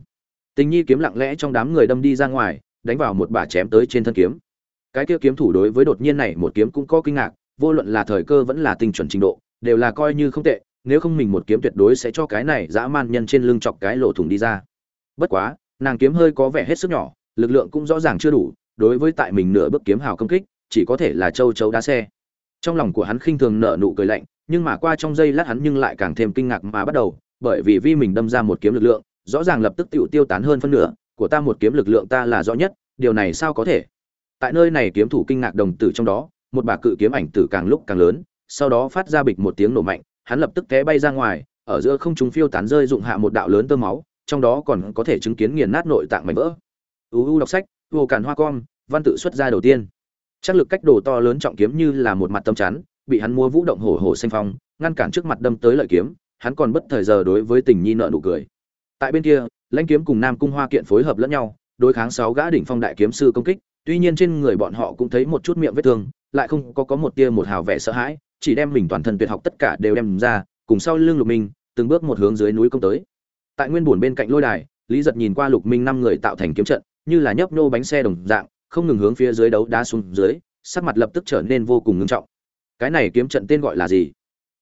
Tình nhi kiếm lặng lẽ trong đám người đâm đi ra ngoài, đánh vào một bà chém tới trên thân kiếm. Cái kia kiếm thủ đối với đột nhiên này một kiếm cũng có kinh ngạc vô luận là thời cơ vẫn là tinh chuẩn trình độ, đều là coi như không tệ, nếu không mình một kiếm tuyệt đối sẽ cho cái này dã man nhân trên lưng chọc cái lỗ thủng đi ra. Bất quá, nàng kiếm hơi có vẻ hết sức nhỏ, lực lượng cũng rõ ràng chưa đủ, đối với tại mình nửa bước kiếm hào công kích, chỉ có thể là châu chấu đá xe. Trong lòng của hắn khinh thường nở nụ cười lạnh, nhưng mà qua trong giây lát hắn nhưng lại càng thêm kinh ngạc mà bắt đầu, bởi vì vi mình đâm ra một kiếm lực lượng, rõ ràng lập tức tiêu tiêu tán hơn phân nửa, của ta một kiếm lực lượng ta là rõ nhất, điều này sao có thể? Tại nơi này kiếm thủ kinh ngạc đồng tử trong đó một bà cự kiếm ảnh tử càng lúc càng lớn, sau đó phát ra bịch một tiếng nổ mạnh, hắn lập tức té bay ra ngoài, ở giữa không trung phiêu tán rơi dụng hạ một đạo lớn tơ máu, trong đó còn có thể chứng kiến nghiền nát nội tạng mảnh vỡ. Uu đọc sách, vô cản hoa con, văn tự xuất ra đầu tiên. Chắc lực cách đồ to lớn trọng kiếm như là một mặt tâm chắn, bị hắn mua vũ động hổ hổ xanh phong, ngăn cản trước mặt đâm tới lợi kiếm, hắn còn bất thời giờ đối với tình nhi nợ nụ cười. Tại bên kia, lãnh kiếm cùng nam cung hoa kiện phối hợp lẫn nhau, đối kháng sáu gã đỉnh phong đại kiếm sư công kích tuy nhiên trên người bọn họ cũng thấy một chút miệng vết thương, lại không có có một tia một hào vẻ sợ hãi, chỉ đem mình toàn thân tuyệt học tất cả đều đem ra, cùng sau lưng lục minh, từng bước một hướng dưới núi công tới. Tại nguyên buồn bên cạnh lôi đài, lý giật nhìn qua lục minh năm người tạo thành kiếm trận, như là nhấp nô bánh xe đồng dạng, không ngừng hướng phía dưới đấu đá xuống dưới, sắc mặt lập tức trở nên vô cùng ngưng trọng. Cái này kiếm trận tên gọi là gì?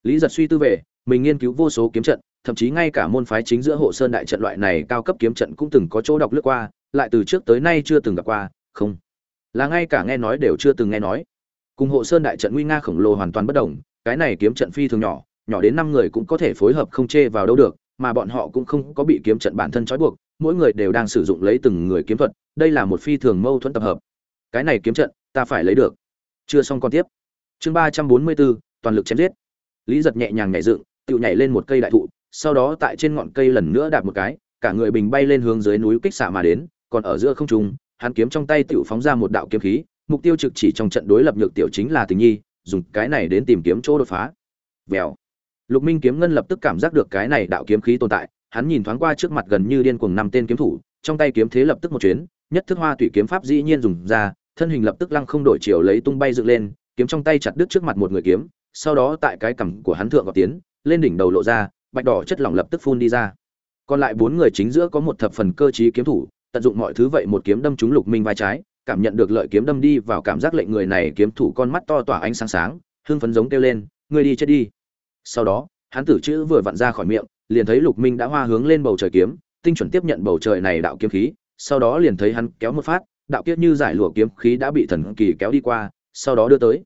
Lý giật suy tư về, mình nghiên cứu vô số kiếm trận, thậm chí ngay cả môn phái chính giữa hộ sơn đại trận loại này cao cấp kiếm trận cũng từng có chỗ đọc lướt qua, lại từ trước tới nay chưa từng gặp qua, không là ngay cả nghe nói đều chưa từng nghe nói. Cùng hộ sơn đại trận nguy nga khổng lồ hoàn toàn bất đồng, cái này kiếm trận phi thường nhỏ nhỏ đến năm người cũng có thể phối hợp không chê vào đâu được, mà bọn họ cũng không có bị kiếm trận bản thân trói buộc, mỗi người đều đang sử dụng lấy từng người kiếm thuật, đây là một phi thường mâu thuẫn tập hợp. Cái này kiếm trận, ta phải lấy được. Chưa xong còn tiếp. Chương ba trăm bốn mươi bốn, toàn lực chém giết. Lý giật nhẹ nhàng nhảy dựng tự nhảy lên một cây đại thụ, sau đó tại trên ngọn cây lần nữa đạp một cái, cả người bình bay lên hướng dưới núi kích xạ mà đến, còn ở giữa không trung hắn kiếm trong tay tự phóng ra một đạo kiếm khí, mục tiêu trực chỉ trong trận đối lập nhược tiểu chính là tình nhi, dùng cái này đến tìm kiếm chỗ đột phá. Vèo. Lục minh kiếm ngân lập tức cảm giác được cái này đạo kiếm khí tồn tại, hắn nhìn thoáng qua trước mặt gần như điên cuồng năm tên kiếm thủ, trong tay kiếm thế lập tức một chuyến, nhất thức hoa tùy kiếm pháp dĩ nhiên dùng ra, thân hình lập tức lăng không đổi chiều lấy tung bay dựng lên, kiếm trong tay chặt đứt trước mặt một người kiếm, sau đó tại cái cằm của hắn thượng vào tiến, lên đỉnh đầu lộ ra, bạch đỏ chất lỏng lập tức phun đi ra. Còn lại bốn người chính giữa có một thập phần cơ trí kiếm thủ tận dụng mọi thứ vậy một kiếm đâm trúng lục minh vai trái, cảm nhận được lợi kiếm đâm đi vào cảm giác lệnh người này kiếm thủ con mắt to tỏa ánh sáng sáng, hưng phấn giống kêu lên, ngươi đi chết đi. Sau đó, hắn tử chữ vừa vặn ra khỏi miệng, liền thấy lục minh đã hoa hướng lên bầu trời kiếm, tinh chuẩn tiếp nhận bầu trời này đạo kiếm khí, sau đó liền thấy hắn kéo một phát, đạo kiếp như giải lụa kiếm khí đã bị thần kỳ kéo đi qua, sau đó đưa tới.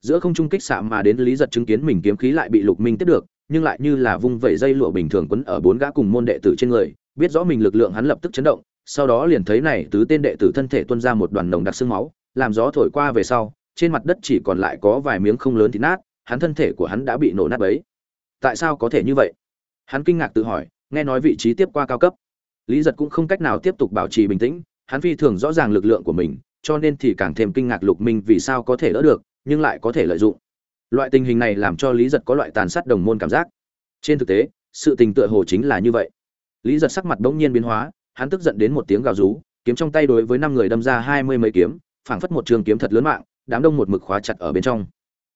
Giữa không trung kích xạ mà đến lý giật chứng kiến mình kiếm khí lại bị lục minh tiếp được, nhưng lại như là vung vẩy dây lụa bình thường quấn ở bốn gã cùng môn đệ tử trên người, biết rõ mình lực lượng hắn lập tức chấn động sau đó liền thấy này tứ tên đệ tử thân thể tuôn ra một đoàn nồng đặc xương máu, làm gió thổi qua về sau, trên mặt đất chỉ còn lại có vài miếng không lớn thì nát, hắn thân thể của hắn đã bị nổ nát bấy. Tại sao có thể như vậy? Hắn kinh ngạc tự hỏi, nghe nói vị trí tiếp qua cao cấp. Lý giật cũng không cách nào tiếp tục bảo trì bình tĩnh, hắn phi thường rõ ràng lực lượng của mình, cho nên thì càng thêm kinh ngạc lục minh vì sao có thể đỡ được, nhưng lại có thể lợi dụng. Loại tình hình này làm cho lý giật có loại tàn sát đồng môn cảm giác. Trên thực tế, sự tình tựa hồ chính là như vậy. Lý giật sắc mặt bỗng nhiên biến hóa hắn tức giận đến một tiếng gào rú, kiếm trong tay đối với năm người đâm ra hai mươi mấy kiếm, phảng phất một trường kiếm thật lớn mạng, đám đông một mực khóa chặt ở bên trong.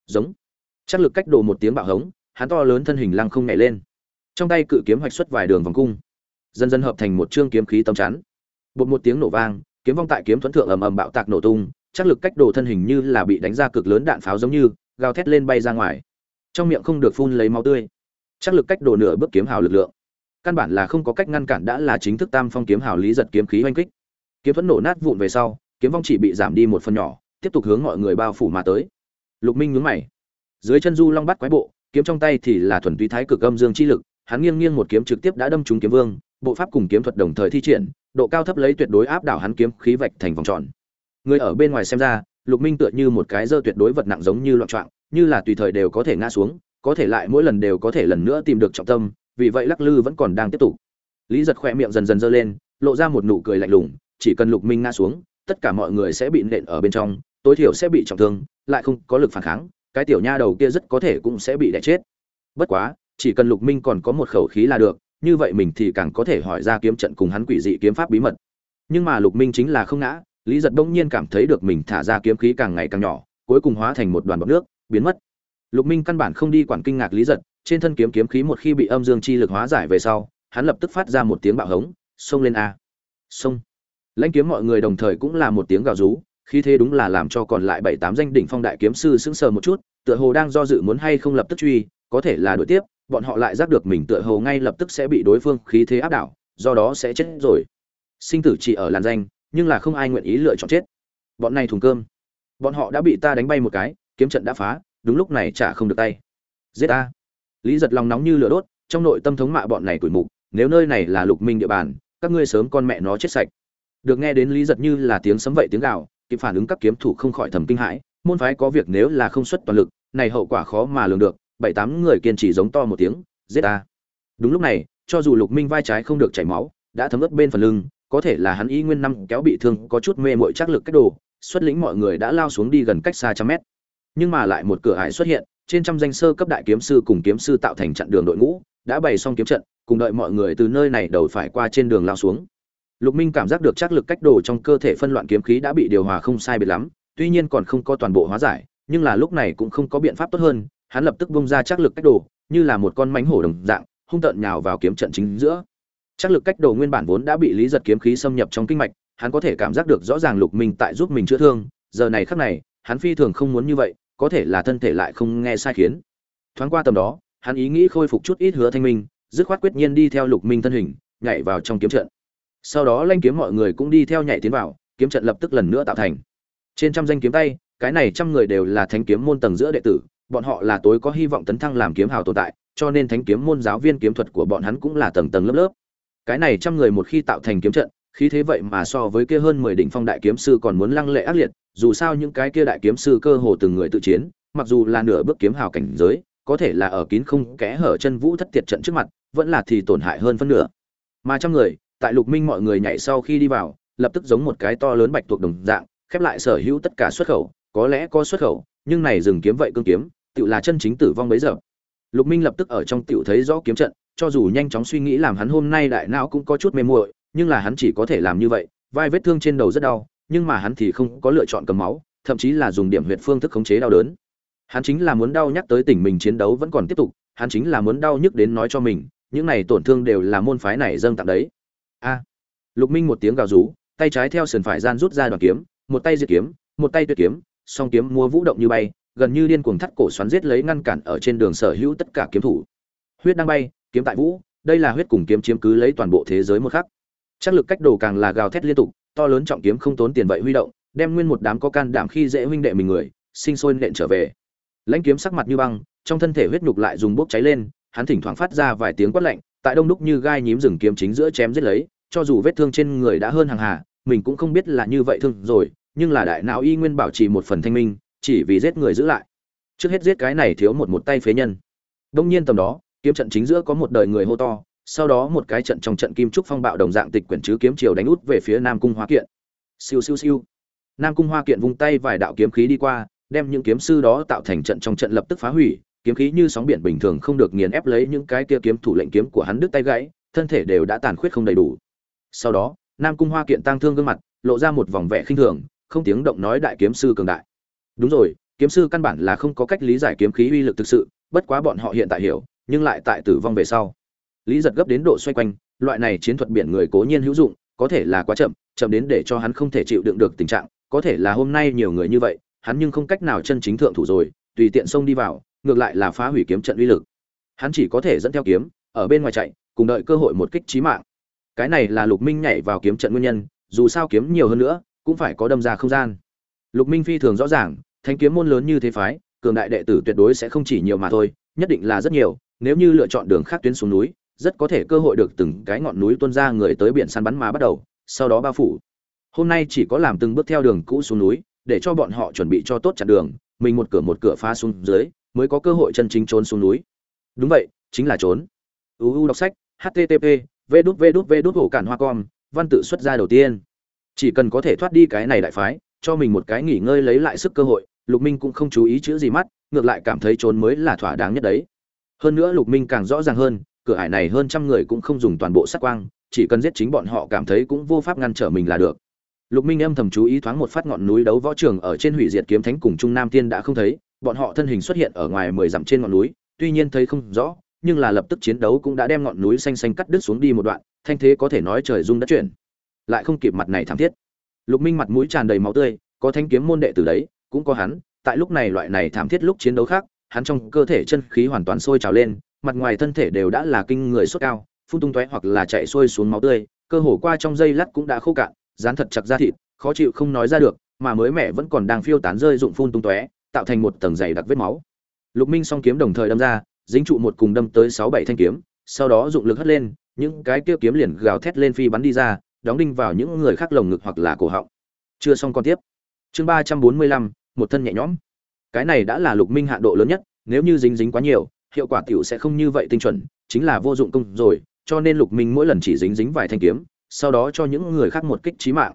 Giống. Chắc lực cách đồ một tiếng bạo hống, hắn to lớn thân hình lăng không nhảy lên. Trong tay cự kiếm hoạch xuất vài đường vòng cung. Dần dần hợp thành một chương kiếm khí tấm chắn. Bột một tiếng nổ vang, kiếm vong tại kiếm thuẫn thượng ầm ầm bạo tạc nổ tung, chắc lực cách đồ thân hình như là bị đánh ra cực lớn đạn pháo giống như, gào thét lên bay ra ngoài. Trong miệng không được phun lấy máu tươi. Chắc lực cách đồ nửa bước kiếm hào lực lượng căn bản là không có cách ngăn cản đã là chính thức tam phong kiếm hào lý giật kiếm khí oanh kích. Kiếm thuẫn nổ nát vụn về sau, kiếm vong chỉ bị giảm đi một phần nhỏ, tiếp tục hướng mọi người bao phủ mà tới. Lục minh nhướng mày. Dưới chân du long bắt quái bộ, kiếm trong tay thì là thuần túy thái cực âm dương chi lực, hắn nghiêng nghiêng một kiếm trực tiếp đã đâm trúng kiếm vương, bộ pháp cùng kiếm thuật đồng thời thi triển, độ cao thấp lấy tuyệt đối áp đảo hắn kiếm khí vạch thành vòng tròn. Người ở bên ngoài xem ra, lục minh tựa như một cái dơ tuyệt đối vật nặng giống như loạn trọng, như là tùy thời đều có thể ngã xuống, có thể lại mỗi lần đều có thể lần nữa tìm được trọng tâm vì vậy lắc lư vẫn còn đang tiếp tục. Lý giật khoe miệng dần dần dơ lên, lộ ra một nụ cười lạnh lùng, chỉ cần lục minh ngã xuống, tất cả mọi người sẽ bị nện ở bên trong, tối thiểu sẽ bị trọng thương, lại không có lực phản kháng, cái tiểu nha đầu kia rất có thể cũng sẽ bị đẻ chết. Bất quá, chỉ cần lục minh còn có một khẩu khí là được, như vậy mình thì càng có thể hỏi ra kiếm trận cùng hắn quỷ dị kiếm pháp bí mật. Nhưng mà lục minh chính là không ngã, lý giật bỗng nhiên cảm thấy được mình thả ra kiếm khí càng ngày càng nhỏ, cuối cùng hóa thành một đoàn bọt nước, biến mất. Lục minh căn bản không đi quản kinh ngạc lý giật trên thân kiếm kiếm khí một khi bị âm dương chi lực hóa giải về sau hắn lập tức phát ra một tiếng bạo hống xông lên a Xông. Lãnh kiếm mọi người đồng thời cũng là một tiếng gào rú, khí thế đúng là làm cho còn lại bảy tám danh đỉnh phong đại kiếm sư sững sờ một chút, tựa hồ đang do dự muốn hay không lập tức truy, có thể là đuổi tiếp, bọn họ lại giác được mình tựa hồ ngay lập tức sẽ bị đối phương khí thế áp đảo, do đó sẽ chết rồi. Sinh tử chỉ ở làn danh, nhưng là không ai nguyện ý lựa chọn chết. Bọn này thùng cơm, bọn họ đã bị ta đánh bay một cái, kiếm trận đã phá, đúng lúc này chả không được tay. Giết ta. Lý giật lòng nóng như lửa đốt, trong nội tâm thống mạ bọn này tuổi mục, nếu nơi này là Lục Minh địa bàn, các ngươi sớm con mẹ nó chết sạch. Được nghe đến Lý giật như là tiếng sấm vậy tiếng gạo kịp phản ứng các kiếm thủ không khỏi thầm kinh hãi, môn phái có việc nếu là không xuất toàn lực, này hậu quả khó mà lường được, bảy tám người kiên trì giống to một tiếng, giết ta. Đúng lúc này, cho dù Lục Minh vai trái không được chảy máu, đã thấm ướt bên phần lưng, có thể là hắn ý nguyên năm kéo bị thương, có chút mê mội chắc lực cách đồ, xuất lĩnh mọi người đã lao xuống đi gần cách xa trăm mét. Nhưng mà lại một cửa ải xuất hiện, trên trăm danh sơ cấp đại kiếm sư cùng kiếm sư tạo thành chặn đường đội ngũ, đã bày xong kiếm trận, cùng đợi mọi người từ nơi này đầu phải qua trên đường lao xuống. Lục Minh cảm giác được chắc lực cách đồ trong cơ thể phân loạn kiếm khí đã bị điều hòa không sai biệt lắm, tuy nhiên còn không có toàn bộ hóa giải, nhưng là lúc này cũng không có biện pháp tốt hơn, hắn lập tức bung ra chắc lực cách đồ, như là một con mánh hổ đồng dạng, hung tợn nhào vào kiếm trận chính giữa. Chắc lực cách đồ nguyên bản vốn đã bị lý giật kiếm khí xâm nhập trong kinh mạch, hắn có thể cảm giác được rõ ràng Lục Minh tại giúp mình chữa thương, giờ này khắc này, hắn phi thường không muốn như vậy, có thể là thân thể lại không nghe sai khiến. Thoáng qua tầm đó, hắn ý nghĩ khôi phục chút ít hứa thanh minh, dứt khoát quyết nhiên đi theo Lục Minh thân hình, nhảy vào trong kiếm trận. Sau đó lanh kiếm mọi người cũng đi theo nhảy tiến vào kiếm trận lập tức lần nữa tạo thành. Trên trăm danh kiếm tay cái này trăm người đều là thánh kiếm môn tầng giữa đệ tử bọn họ là tối có hy vọng tấn thăng làm kiếm hào tồn tại cho nên thánh kiếm môn giáo viên kiếm thuật của bọn hắn cũng là tầng tầng lớp lớp. Cái này trăm người một khi tạo thành kiếm trận khí thế vậy mà so với kia hơn mười đỉnh phong đại kiếm sư còn muốn lăng lệ ác liệt, dù sao những cái kia đại kiếm sư cơ hồ từng người tự chiến, mặc dù là nửa bước kiếm hào cảnh giới, có thể là ở kín không kẽ hở chân vũ thất tiệt trận trước mặt, vẫn là thì tổn hại hơn phân nửa. Mà trong người, tại lục minh mọi người nhảy sau khi đi vào, lập tức giống một cái to lớn bạch tuộc đồng dạng, khép lại sở hữu tất cả xuất khẩu, có lẽ có xuất khẩu, nhưng này dừng kiếm vậy cương kiếm, tựu là chân chính tử vong bấy giờ. Lục minh lập tức ở trong tiểu thấy rõ kiếm trận, cho dù nhanh chóng suy nghĩ làm hắn hôm nay đại não cũng có chút mê muội nhưng là hắn chỉ có thể làm như vậy, vai vết thương trên đầu rất đau, nhưng mà hắn thì không có lựa chọn cầm máu, thậm chí là dùng điểm huyệt phương thức khống chế đau đớn. Hắn chính là muốn đau nhắc tới tỉnh mình chiến đấu vẫn còn tiếp tục, hắn chính là muốn đau nhức đến nói cho mình, những này tổn thương đều là môn phái này dâng tặng đấy. A. Lục minh một tiếng gào rú, tay trái theo sườn phải gian rút ra đoàn kiếm, một tay diệt kiếm, một tay tuyệt kiếm, song kiếm múa vũ động như bay, gần như điên cuồng thắt cổ xoắn giết lấy ngăn cản ở trên đường sở hữu tất cả kiếm thủ. Huyết đang bay, kiếm tại vũ, đây là huyết cùng kiếm chiếm cứ lấy toàn bộ thế giới một khắc chắc lực cách đồ càng là gào thét liên tục, to lớn trọng kiếm không tốn tiền vậy huy động, đem nguyên một đám có can đảm khi dễ huynh đệ mình người, sinh sôi nện trở về. Lãnh kiếm sắc mặt như băng, trong thân thể huyết nhục lại dùng bốc cháy lên, hắn thỉnh thoảng phát ra vài tiếng quát lạnh, tại đông đúc như gai nhím rừng kiếm chính giữa chém giết lấy, cho dù vết thương trên người đã hơn hàng hà, mình cũng không biết là như vậy thương rồi, nhưng là đại não y nguyên bảo trì một phần thanh minh, chỉ vì giết người giữ lại. Trước hết giết cái này thiếu một một tay phế nhân. Đông nhiên tầm đó, kiếm trận chính giữa có một đời người hô to sau đó một cái trận trong trận kim trúc phong bạo đồng dạng tịch quyển chứ kiếm chiều đánh út về phía nam cung hoa kiện. Siêu siêu siêu. Nam cung hoa kiện vung tay vài đạo kiếm khí đi qua, đem những kiếm sư đó tạo thành trận trong trận lập tức phá hủy. Kiếm khí như sóng biển bình thường không được nghiền ép lấy những cái kia kiếm thủ lệnh kiếm của hắn đứt tay gãy, thân thể đều đã tàn khuyết không đầy đủ. Sau đó, nam cung hoa kiện tăng thương gương mặt, lộ ra một vòng vẻ khinh thường, không tiếng động nói đại kiếm sư cường đại. Đúng rồi, kiếm sư căn bản là không có cách lý giải kiếm khí uy lực thực sự, bất quá bọn họ hiện tại hiểu, nhưng lại tại tử vong về sau lý giật gấp đến độ xoay quanh, loại này chiến thuật biển người cố nhiên hữu dụng, có thể là quá chậm chậm đến để cho hắn không thể chịu đựng được tình trạng, có thể là hôm nay nhiều người như vậy, hắn nhưng không cách nào chân chính thượng thủ rồi, tùy tiện xông đi vào, ngược lại là phá hủy kiếm trận uy lực. Hắn chỉ có thể dẫn theo kiếm, ở bên ngoài chạy, cùng đợi cơ hội một kích trí mạng. Cái này là lục minh nhảy vào kiếm trận nguyên nhân, dù sao kiếm nhiều hơn nữa, cũng phải có đâm ra không gian. Lục minh phi thường rõ ràng, thanh kiếm môn lớn như thế phái, cường đại đệ tử tuyệt đối sẽ không chỉ nhiều mà thôi, nhất định là rất nhiều, nếu như lựa chọn đường khác tuyến xuống núi rất có thể cơ hội được từng cái ngọn núi tuôn ra người tới biển săn bắn mà bắt đầu, sau đó bao phủ. Hôm nay chỉ có làm từng bước theo đường cũ xuống núi, để cho bọn họ chuẩn bị cho tốt chặn đường, mình một cửa một cửa phá xuống dưới, mới có cơ hội chân chính trốn xuống núi. Đúng vậy, chính là trốn. Uu đọc sách http v đút v đút v đút hổ cản hoa com, văn tự xuất ra đầu tiên. Chỉ cần có thể thoát đi cái này đại phái, cho mình một cái nghỉ ngơi lấy lại sức cơ hội, lục minh cũng không chú ý chữ gì mắt, ngược lại cảm thấy trốn mới là thỏa đáng nhất đấy. Hơn nữa lục minh càng rõ ràng hơn cửa ải này hơn trăm người cũng không dùng toàn bộ sát quang, chỉ cần giết chính bọn họ cảm thấy cũng vô pháp ngăn trở mình là được. Lục minh âm thầm chú ý thoáng một phát ngọn núi đấu võ trường ở trên hủy diệt kiếm thánh cùng trung nam tiên đã không thấy, bọn họ thân hình xuất hiện ở ngoài mười dặm trên ngọn núi, tuy nhiên thấy không rõ, nhưng là lập tức chiến đấu cũng đã đem ngọn núi xanh xanh cắt đứt xuống đi một đoạn, thanh thế có thể nói trời rung đất chuyển. Lại không kịp mặt này thảm thiết. Lục minh mặt mũi tràn đầy máu tươi, có thanh kiếm môn đệ tử đấy, cũng có hắn, tại lúc này loại này thảm thiết lúc chiến đấu khác, hắn trong cơ thể chân khí hoàn toàn sôi trào lên mặt ngoài thân thể đều đã là kinh người sốt cao, phun tung tóe hoặc là chạy xuôi xuống máu tươi, cơ hồ qua trong dây lát cũng đã khô cạn, dán thật chặt ra thịt, khó chịu không nói ra được, mà mới mẹ vẫn còn đang phiêu tán rơi dụng phun tung tóe, tạo thành một tầng dày đặc vết máu. Lục minh song kiếm đồng thời đâm ra, dính trụ một cùng đâm tới sáu bảy thanh kiếm, sau đó dụng lực hất lên, những cái kia kiếm liền gào thét lên phi bắn đi ra, đóng đinh vào những người khác lồng ngực hoặc là cổ họng. Chưa xong con tiếp. Chương ba trăm bốn mươi lăm, một thân nhẹ nhõm. Cái này đã là lục minh hạn độ lớn nhất, nếu như dính dính quá nhiều hiệu quả tiểu sẽ không như vậy tinh chuẩn, chính là vô dụng công rồi, cho nên lục minh mỗi lần chỉ dính dính vài thanh kiếm, sau đó cho những người khác một kích chí mạng.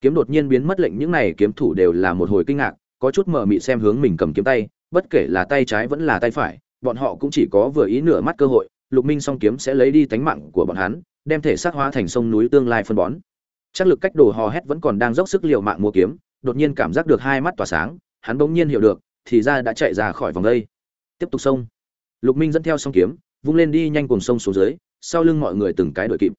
Kiếm đột nhiên biến mất lệnh những này kiếm thủ đều là một hồi kinh ngạc, có chút mờ mịt xem hướng mình cầm kiếm tay, bất kể là tay trái vẫn là tay phải, bọn họ cũng chỉ có vừa ý nửa mắt cơ hội, lục minh song kiếm sẽ lấy đi tánh mạng của bọn hắn, đem thể xác hóa thành sông núi tương lai phân bón. Chắc lực cách đồ hò hét vẫn còn đang dốc sức liều mạng mua kiếm, đột nhiên cảm giác được hai mắt tỏa sáng, hắn bỗng nhiên hiểu được, thì ra đã chạy ra khỏi vòng đây. Tiếp tục xông lục minh dẫn theo song kiếm, vung lên đi nhanh cùng sông xuống dưới, sau lưng mọi người từng cái đuổi kịp.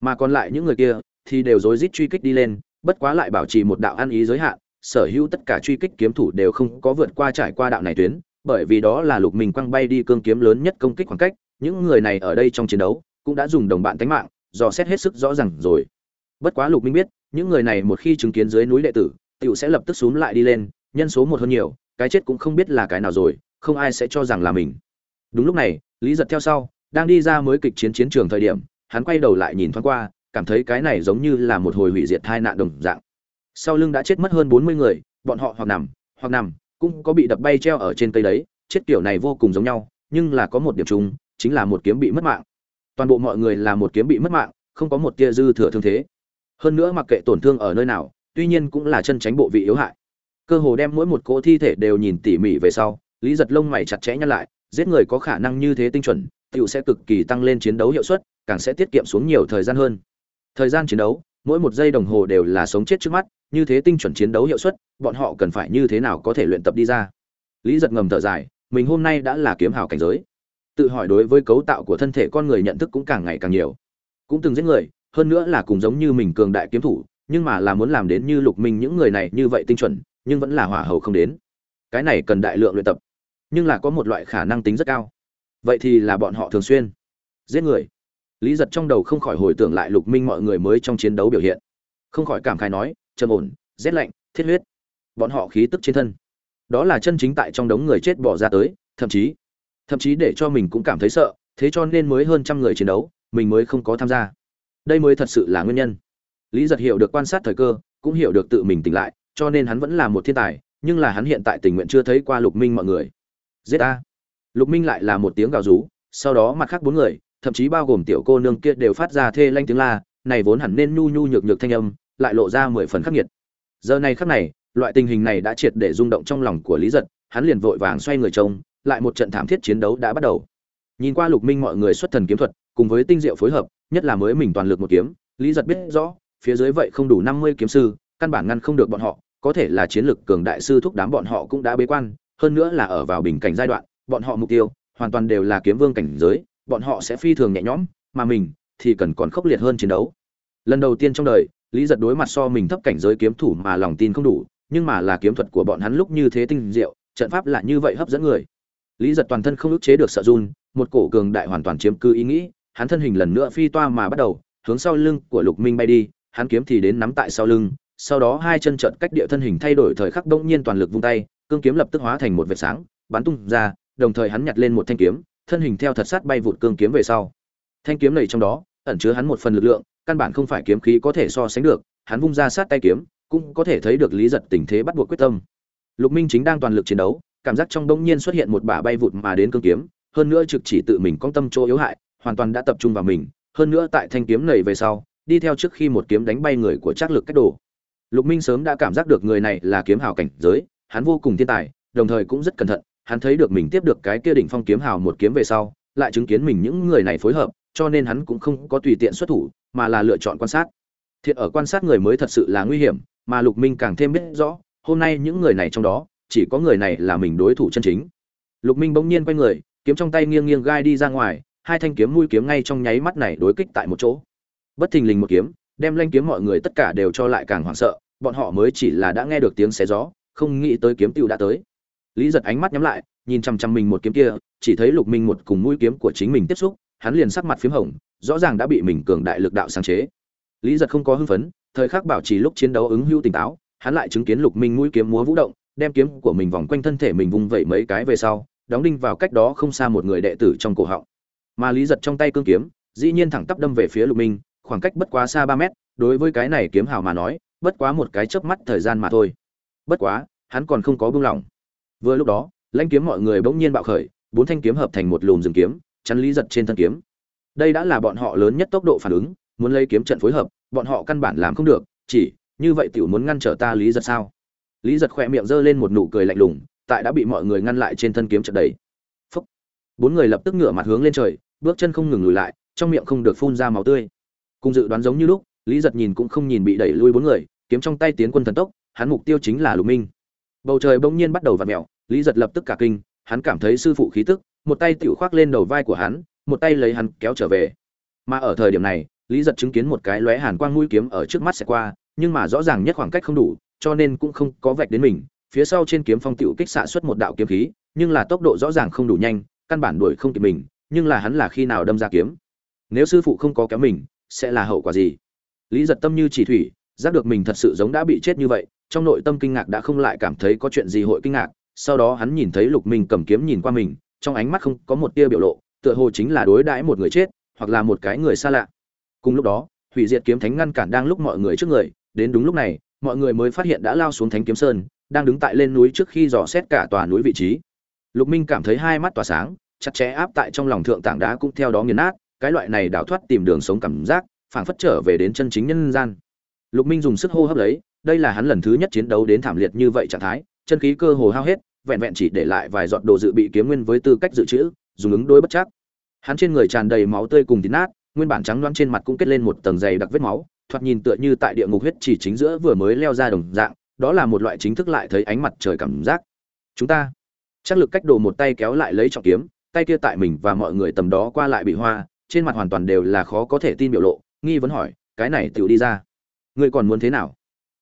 Mà còn lại những người kia thì đều rối rít truy kích đi lên, bất quá lại bảo trì một đạo ăn ý giới hạn, sở hữu tất cả truy kích kiếm thủ đều không có vượt qua trải qua đạo này tuyến, bởi vì đó là lục minh quăng bay đi cương kiếm lớn nhất công kích khoảng cách, những người này ở đây trong chiến đấu cũng đã dùng đồng bạn tánh mạng, dò xét hết sức rõ ràng rồi. Bất quá lục minh biết, những người này một khi chứng kiến dưới núi đệ tử, tiểu sẽ lập tức xuống lại đi lên, nhân số một hơn nhiều, cái chết cũng không biết là cái nào rồi, không ai sẽ cho rằng là mình đúng lúc này, lý giật theo sau, đang đi ra mới kịch chiến chiến trường thời điểm, hắn quay đầu lại nhìn thoáng qua, cảm thấy cái này giống như là một hồi hủy diệt tai nạn đồng dạng. Sau lưng đã chết mất hơn bốn mươi người, bọn họ hoặc nằm hoặc nằm, cũng có bị đập bay treo ở trên cây đấy, chết kiểu này vô cùng giống nhau, nhưng là có một điểm chung, chính là một kiếm bị mất mạng. Toàn bộ mọi người là một kiếm bị mất mạng, không có một tia dư thừa thương thế. Hơn nữa mặc kệ tổn thương ở nơi nào, tuy nhiên cũng là chân tránh bộ vị yếu hại. Cơ hồ đem mỗi một cỗ thi thể đều nhìn tỉ mỉ về sau, lý giật lông mày chặt chẽ nhăn lại giết người có khả năng như thế tinh chuẩn, tiểu sẽ cực kỳ tăng lên chiến đấu hiệu suất, càng sẽ tiết kiệm xuống nhiều thời gian hơn. Thời gian chiến đấu, mỗi một giây đồng hồ đều là sống chết trước mắt, như thế tinh chuẩn chiến đấu hiệu suất, bọn họ cần phải như thế nào có thể luyện tập đi ra? Lý giật ngầm thở dài, mình hôm nay đã là kiếm hào cảnh giới. Tự hỏi đối với cấu tạo của thân thể con người nhận thức cũng càng ngày càng nhiều. Cũng từng giết người, hơn nữa là cùng giống như mình cường đại kiếm thủ, nhưng mà là muốn làm đến như lục minh những người này như vậy tinh chuẩn, nhưng vẫn là hỏa hầu không đến. Cái này cần đại lượng luyện tập nhưng là có một loại khả năng tính rất cao. Vậy thì là bọn họ thường xuyên giết người. Lý giật trong đầu không khỏi hồi tưởng lại lục minh mọi người mới trong chiến đấu biểu hiện. Không khỏi cảm khai nói, trầm ổn, rét lạnh, thiết huyết. Bọn họ khí tức trên thân. Đó là chân chính tại trong đống người chết bỏ ra tới, thậm chí thậm chí để cho mình cũng cảm thấy sợ, thế cho nên mới hơn trăm người chiến đấu, mình mới không có tham gia. Đây mới thật sự là nguyên nhân. Lý giật hiểu được quan sát thời cơ, cũng hiểu được tự mình tỉnh lại, cho nên hắn vẫn là một thiên tài, nhưng là hắn hiện tại tình nguyện chưa thấy qua lục minh mọi người giết a lục minh lại là một tiếng gào rú, sau đó mặt khác bốn người, thậm chí bao gồm tiểu cô nương kia đều phát ra thê lanh tiếng la, này vốn hẳn nên nhu nhu nhược nhược thanh âm, lại lộ ra mười phần khắc nghiệt. Giờ này khắc này, loại tình hình này đã triệt để rung động trong lòng của lý giật, hắn liền vội vàng xoay người trông, lại một trận thảm thiết chiến đấu đã bắt đầu. Nhìn qua lục minh mọi người xuất thần kiếm thuật, cùng với tinh diệu phối hợp, nhất là mới mình toàn lực một kiếm, lý giật biết rõ, phía dưới vậy không đủ năm mươi kiếm sư, căn bản ngăn không được bọn họ, có thể là chiến lực cường đại sư thúc đám bọn họ cũng đã bế quan hơn nữa là ở vào bình cảnh giai đoạn, bọn họ mục tiêu hoàn toàn đều là kiếm vương cảnh giới, bọn họ sẽ phi thường nhẹ nhõm, mà mình thì cần còn khốc liệt hơn chiến đấu. Lần đầu tiên trong đời, lý giật đối mặt so mình thấp cảnh giới kiếm thủ mà lòng tin không đủ, nhưng mà là kiếm thuật của bọn hắn lúc như thế tinh diệu, trận pháp lại như vậy hấp dẫn người. Lý giật toàn thân không ức chế được sợ run, một cổ cường đại hoàn toàn chiếm cư ý nghĩ, hắn thân hình lần nữa phi toa mà bắt đầu, hướng sau lưng của lục minh bay đi, hắn kiếm thì đến nắm tại sau lưng, sau đó hai chân trợn cách địa thân hình thay đổi thời khắc bỗng nhiên toàn lực vung tay cương kiếm lập tức hóa thành một vệt sáng, bắn tung ra, đồng thời hắn nhặt lên một thanh kiếm, thân hình theo thật sát bay vụt cương kiếm về sau thanh kiếm này trong đó, ẩn chứa hắn một phần lực lượng, căn bản không phải kiếm khí có thể so sánh được, hắn vung ra sát tay kiếm, cũng có thể thấy được lý giật tình thế bắt buộc quyết tâm lục minh chính đang toàn lực chiến đấu, cảm giác trong đống nhiên xuất hiện một bả bay vụt mà đến cương kiếm, hơn nữa trực chỉ tự mình có tâm chỗ yếu hại, hoàn toàn đã tập trung vào mình, hơn nữa tại thanh kiếm này về sau, đi theo trước khi một kiếm đánh bay người của trác lực cách đổ. lục minh sớm đã cảm giác được người này là kiếm hào cảnh giới hắn vô cùng thiên tài, đồng thời cũng rất cẩn thận, hắn thấy được mình tiếp được cái kia đỉnh phong kiếm hào một kiếm về sau, lại chứng kiến mình những người này phối hợp, cho nên hắn cũng không có tùy tiện xuất thủ, mà là lựa chọn quan sát. Thiệt ở quan sát người mới thật sự là nguy hiểm, mà lục minh càng thêm biết rõ, hôm nay những người này trong đó, chỉ có người này là mình đối thủ chân chính. Lục minh bỗng nhiên quay người, kiếm trong tay nghiêng nghiêng gai đi ra ngoài, hai thanh kiếm mũi kiếm ngay trong nháy mắt này đối kích tại một chỗ. Bất thình lình một kiếm, đem lanh kiếm mọi người tất cả đều cho lại càng hoảng sợ, bọn họ mới chỉ là đã nghe được tiếng xé gió không nghĩ tới kiếm tiêu đã tới. Lý giật ánh mắt nhắm lại, nhìn chăm chăm mình một kiếm kia, chỉ thấy lục minh một cùng mũi kiếm của chính mình tiếp xúc, hắn liền sắc mặt p h í m hồng, rõ ràng đã bị mình cường đại lực đạo sáng chế. Lý giật không có hưng phấn, thời khắc bảo trì lúc chiến đấu ứng hữu tỉnh táo, hắn lại chứng kiến lục minh mũi kiếm múa vũ động, đem kiếm của mình vòng quanh thân thể mình vung vẩy mấy cái về sau, đóng đinh vào cách đó không xa một người đệ tử trong cổ họng. Mà lý giật trong tay cương kiếm, dĩ nhiên thẳng tắp đâm về phía lục minh, khoảng cách bất quá xa ba mét, đối với cái này kiếm hào mà nói, bất quá một cái chớp mắt thời gian mà thôi bất quá, hắn còn không có buông lỏng. Vừa lúc đó, lãnh kiếm mọi người bỗng nhiên bạo khởi, bốn thanh kiếm hợp thành một lùm rừng kiếm, chắn lý giật trên thân kiếm. Đây đã là bọn họ lớn nhất tốc độ phản ứng, muốn lấy kiếm trận phối hợp, bọn họ căn bản làm không được, chỉ, như vậy tiểu muốn ngăn trở ta lý giật sao? Lý giật khỏe miệng giơ lên một nụ cười lạnh lùng, tại đã bị mọi người ngăn lại trên thân kiếm trận đầy. Phúc. bốn người lập tức ngửa mặt hướng lên trời, bước chân không ngừng lùi lại, trong miệng không được phun ra máu tươi. Cùng dự đoán giống như lúc, lý giật nhìn cũng không nhìn bị đẩy lui bốn người kiếm trong tay tiến quân thần tốc, hắn mục tiêu chính là lục minh. Bầu trời bỗng nhiên bắt đầu v ặ mẹo lý giật lập tức cả kinh, hắn cảm thấy sư phụ khí tức, một tay tự khoác lên đầu vai của hắn, một tay lấy hắn kéo trở về. Mà ở thời điểm này, lý giật chứng kiến một cái lóe hàn quang mũi kiếm ở trước mắt sẽ qua, nhưng mà rõ ràng nhất khoảng cách không đủ, cho nên cũng không có vạch đến mình. Phía sau trên kiếm phong tựu kích xạ xuất một đạo kiếm khí, nhưng là tốc độ rõ ràng không đủ nhanh, căn bản đuổi không kịp mình, nhưng là hắn là khi nào đâm ra kiếm? Nếu sư phụ không có kéo mình, sẽ là hậu quả gì? Lý giật tâm như chỉ thủy giác được mình thật sự giống đã bị chết như vậy, trong nội tâm kinh ngạc đã không lại cảm thấy có chuyện gì hội kinh ngạc, sau đó hắn nhìn thấy lục minh cầm kiếm nhìn qua mình, trong ánh mắt không có một tia biểu lộ, tựa hồ chính là đối đãi một người chết, hoặc là một cái người xa lạ. Cùng lúc đó, hủy diệt kiếm thánh ngăn cản đang lúc mọi người trước người, đến đúng lúc này, mọi người mới phát hiện đã lao xuống thánh kiếm sơn, đang đứng tại lên núi trước khi dò xét cả tòa núi vị trí. Lục minh cảm thấy hai mắt tỏa sáng, chặt chẽ áp tại trong lòng thượng tảng đá cũng theo đó nghiền nát, cái loại này đảo thoát tìm đường sống cảm giác, phảng phất trở về đến chân chính nhân gian lục minh dùng sức hô hấp lấy, đây là hắn lần thứ nhất chiến đấu đến thảm liệt như vậy trạng thái, chân khí cơ hồ hao hết, vẹn vẹn chỉ để lại vài giọt đồ dự bị kiếm nguyên với tư cách dự trữ, dùng ứng đối bất chắc. Hắn trên người tràn đầy máu tươi cùng thịt nát, nguyên bản trắng loáng trên mặt cũng kết lên một tầng dày đặc vết máu, thoạt nhìn tựa như tại địa ngục huyết chỉ chính giữa vừa mới leo ra đồng dạng, đó là một loại chính thức lại thấy ánh mặt trời cảm giác. Chúng ta, chắc lực cách đồ một tay kéo lại lấy trọng kiếm, tay kia tại mình và mọi người tầm đó qua lại bị hoa, trên mặt hoàn toàn đều là khó có thể tin biểu lộ, nghi vấn hỏi, cái này tựu đi ra ngươi còn muốn thế nào?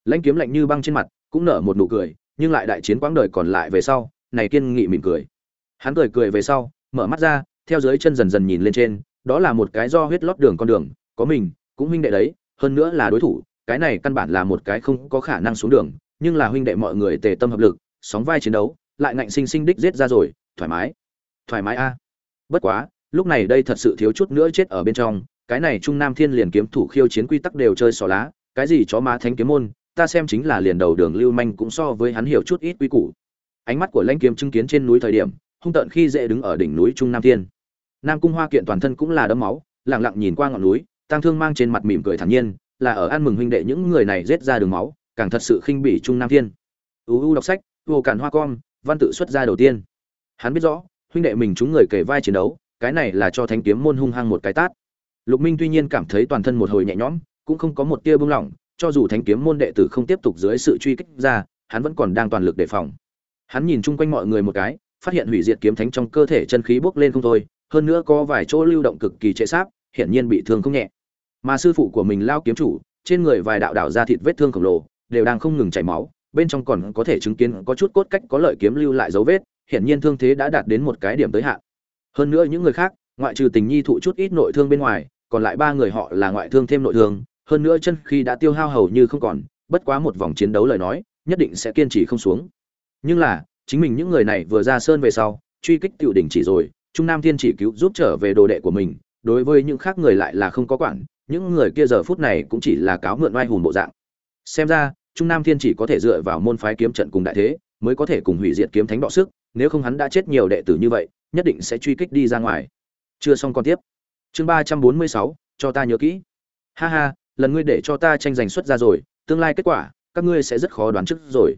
Lãnh kiếm lạnh như băng trên mặt, cũng nở một nụ cười, nhưng lại đại chiến quãng đời còn lại về sau, này kiên nghị mỉm cười. Hắn cười cười về sau, mở mắt ra, theo dưới chân dần dần nhìn lên trên, đó là một cái do huyết lót đường con đường, có mình, cũng huynh đệ đấy, hơn nữa là đối thủ, cái này căn bản là một cái không có khả năng xuống đường, nhưng là huynh đệ mọi người tề tâm hợp lực, sóng vai chiến đấu, lại ngạnh sinh sinh đích giết ra rồi, thoải mái. Thoải mái a. À. Bất quá, lúc này đây thật sự thiếu chút nữa chết ở bên trong, cái này trung nam thiên liền kiếm thủ khiêu chiến quy tắc đều chơi xỏ lá cái gì chó má thánh kiếm môn, ta xem chính là liền đầu đường lưu manh cũng so với hắn hiểu chút ít quy củ. Ánh mắt của lãnh kiếm chứng kiến trên núi thời điểm, hung tợn khi dễ đứng ở đỉnh núi trung nam thiên. Nam cung hoa kiện toàn thân cũng là đấm máu, lặng lặng nhìn qua ngọn núi tăng thương mang trên mặt mỉm cười thản nhiên, là ở ăn mừng huynh đệ những người này giết ra đường máu, càng thật sự khinh bỉ trung nam thiên. Uu đọc sách, vô cản hoa com, văn tự xuất ra đầu tiên. Hắn biết rõ, huynh đệ mình chúng người kể vai chiến đấu, cái này là cho thánh kiếm môn hung hăng một cái tát. Lục minh tuy nhiên cảm thấy toàn thân một hồi nhẹ nhõm cũng không có một tia bưng lỏng, cho dù Thánh kiếm môn đệ tử không tiếp tục dưới sự truy kích ra, hắn vẫn còn đang toàn lực đề phòng. Hắn nhìn chung quanh mọi người một cái, phát hiện hủy diệt kiếm thánh trong cơ thể chân khí bốc lên không thôi, hơn nữa có vài chỗ lưu động cực kỳ trệ sáp, hiển nhiên bị thương không nhẹ. Mà sư phụ của mình lao kiếm chủ, trên người vài đạo đảo ra thịt vết thương khổng lồ, đều đang không ngừng chảy máu, bên trong còn có thể chứng kiến có chút cốt cách có lợi kiếm lưu lại dấu vết, hiển nhiên thương thế đã đạt đến một cái điểm tới hạn. Hơn nữa những người khác, ngoại trừ tình nhi thụ chút ít nội thương bên ngoài, còn lại ba người họ là ngoại thương thêm nội thương hơn nữa chân khi đã tiêu hao hầu như không còn, bất quá một vòng chiến đấu lời nói, nhất định sẽ kiên trì không xuống. Nhưng là, chính mình những người này vừa ra sơn về sau, truy kích tiểu đỉnh chỉ rồi, trung nam thiên chỉ cứu giúp trở về đồ đệ của mình, đối với những khác người lại là không có quản, những người kia giờ phút này cũng chỉ là cáo mượn oai hùng bộ dạng. Xem ra, trung nam thiên chỉ có thể dựa vào môn phái kiếm trận cùng đại thế, mới có thể cùng hủy diệt kiếm thánh đọ sức, nếu không hắn đã chết nhiều đệ tử như vậy, nhất định sẽ truy kích đi ra ngoài. Chưa xong còn tiếp. Chương ba trăm bốn mươi sáu, cho ta nhớ kỹ. Ha ha lần ngươi để cho ta tranh giành xuất ra rồi, tương lai kết quả, các ngươi sẽ rất khó đoán trước rồi.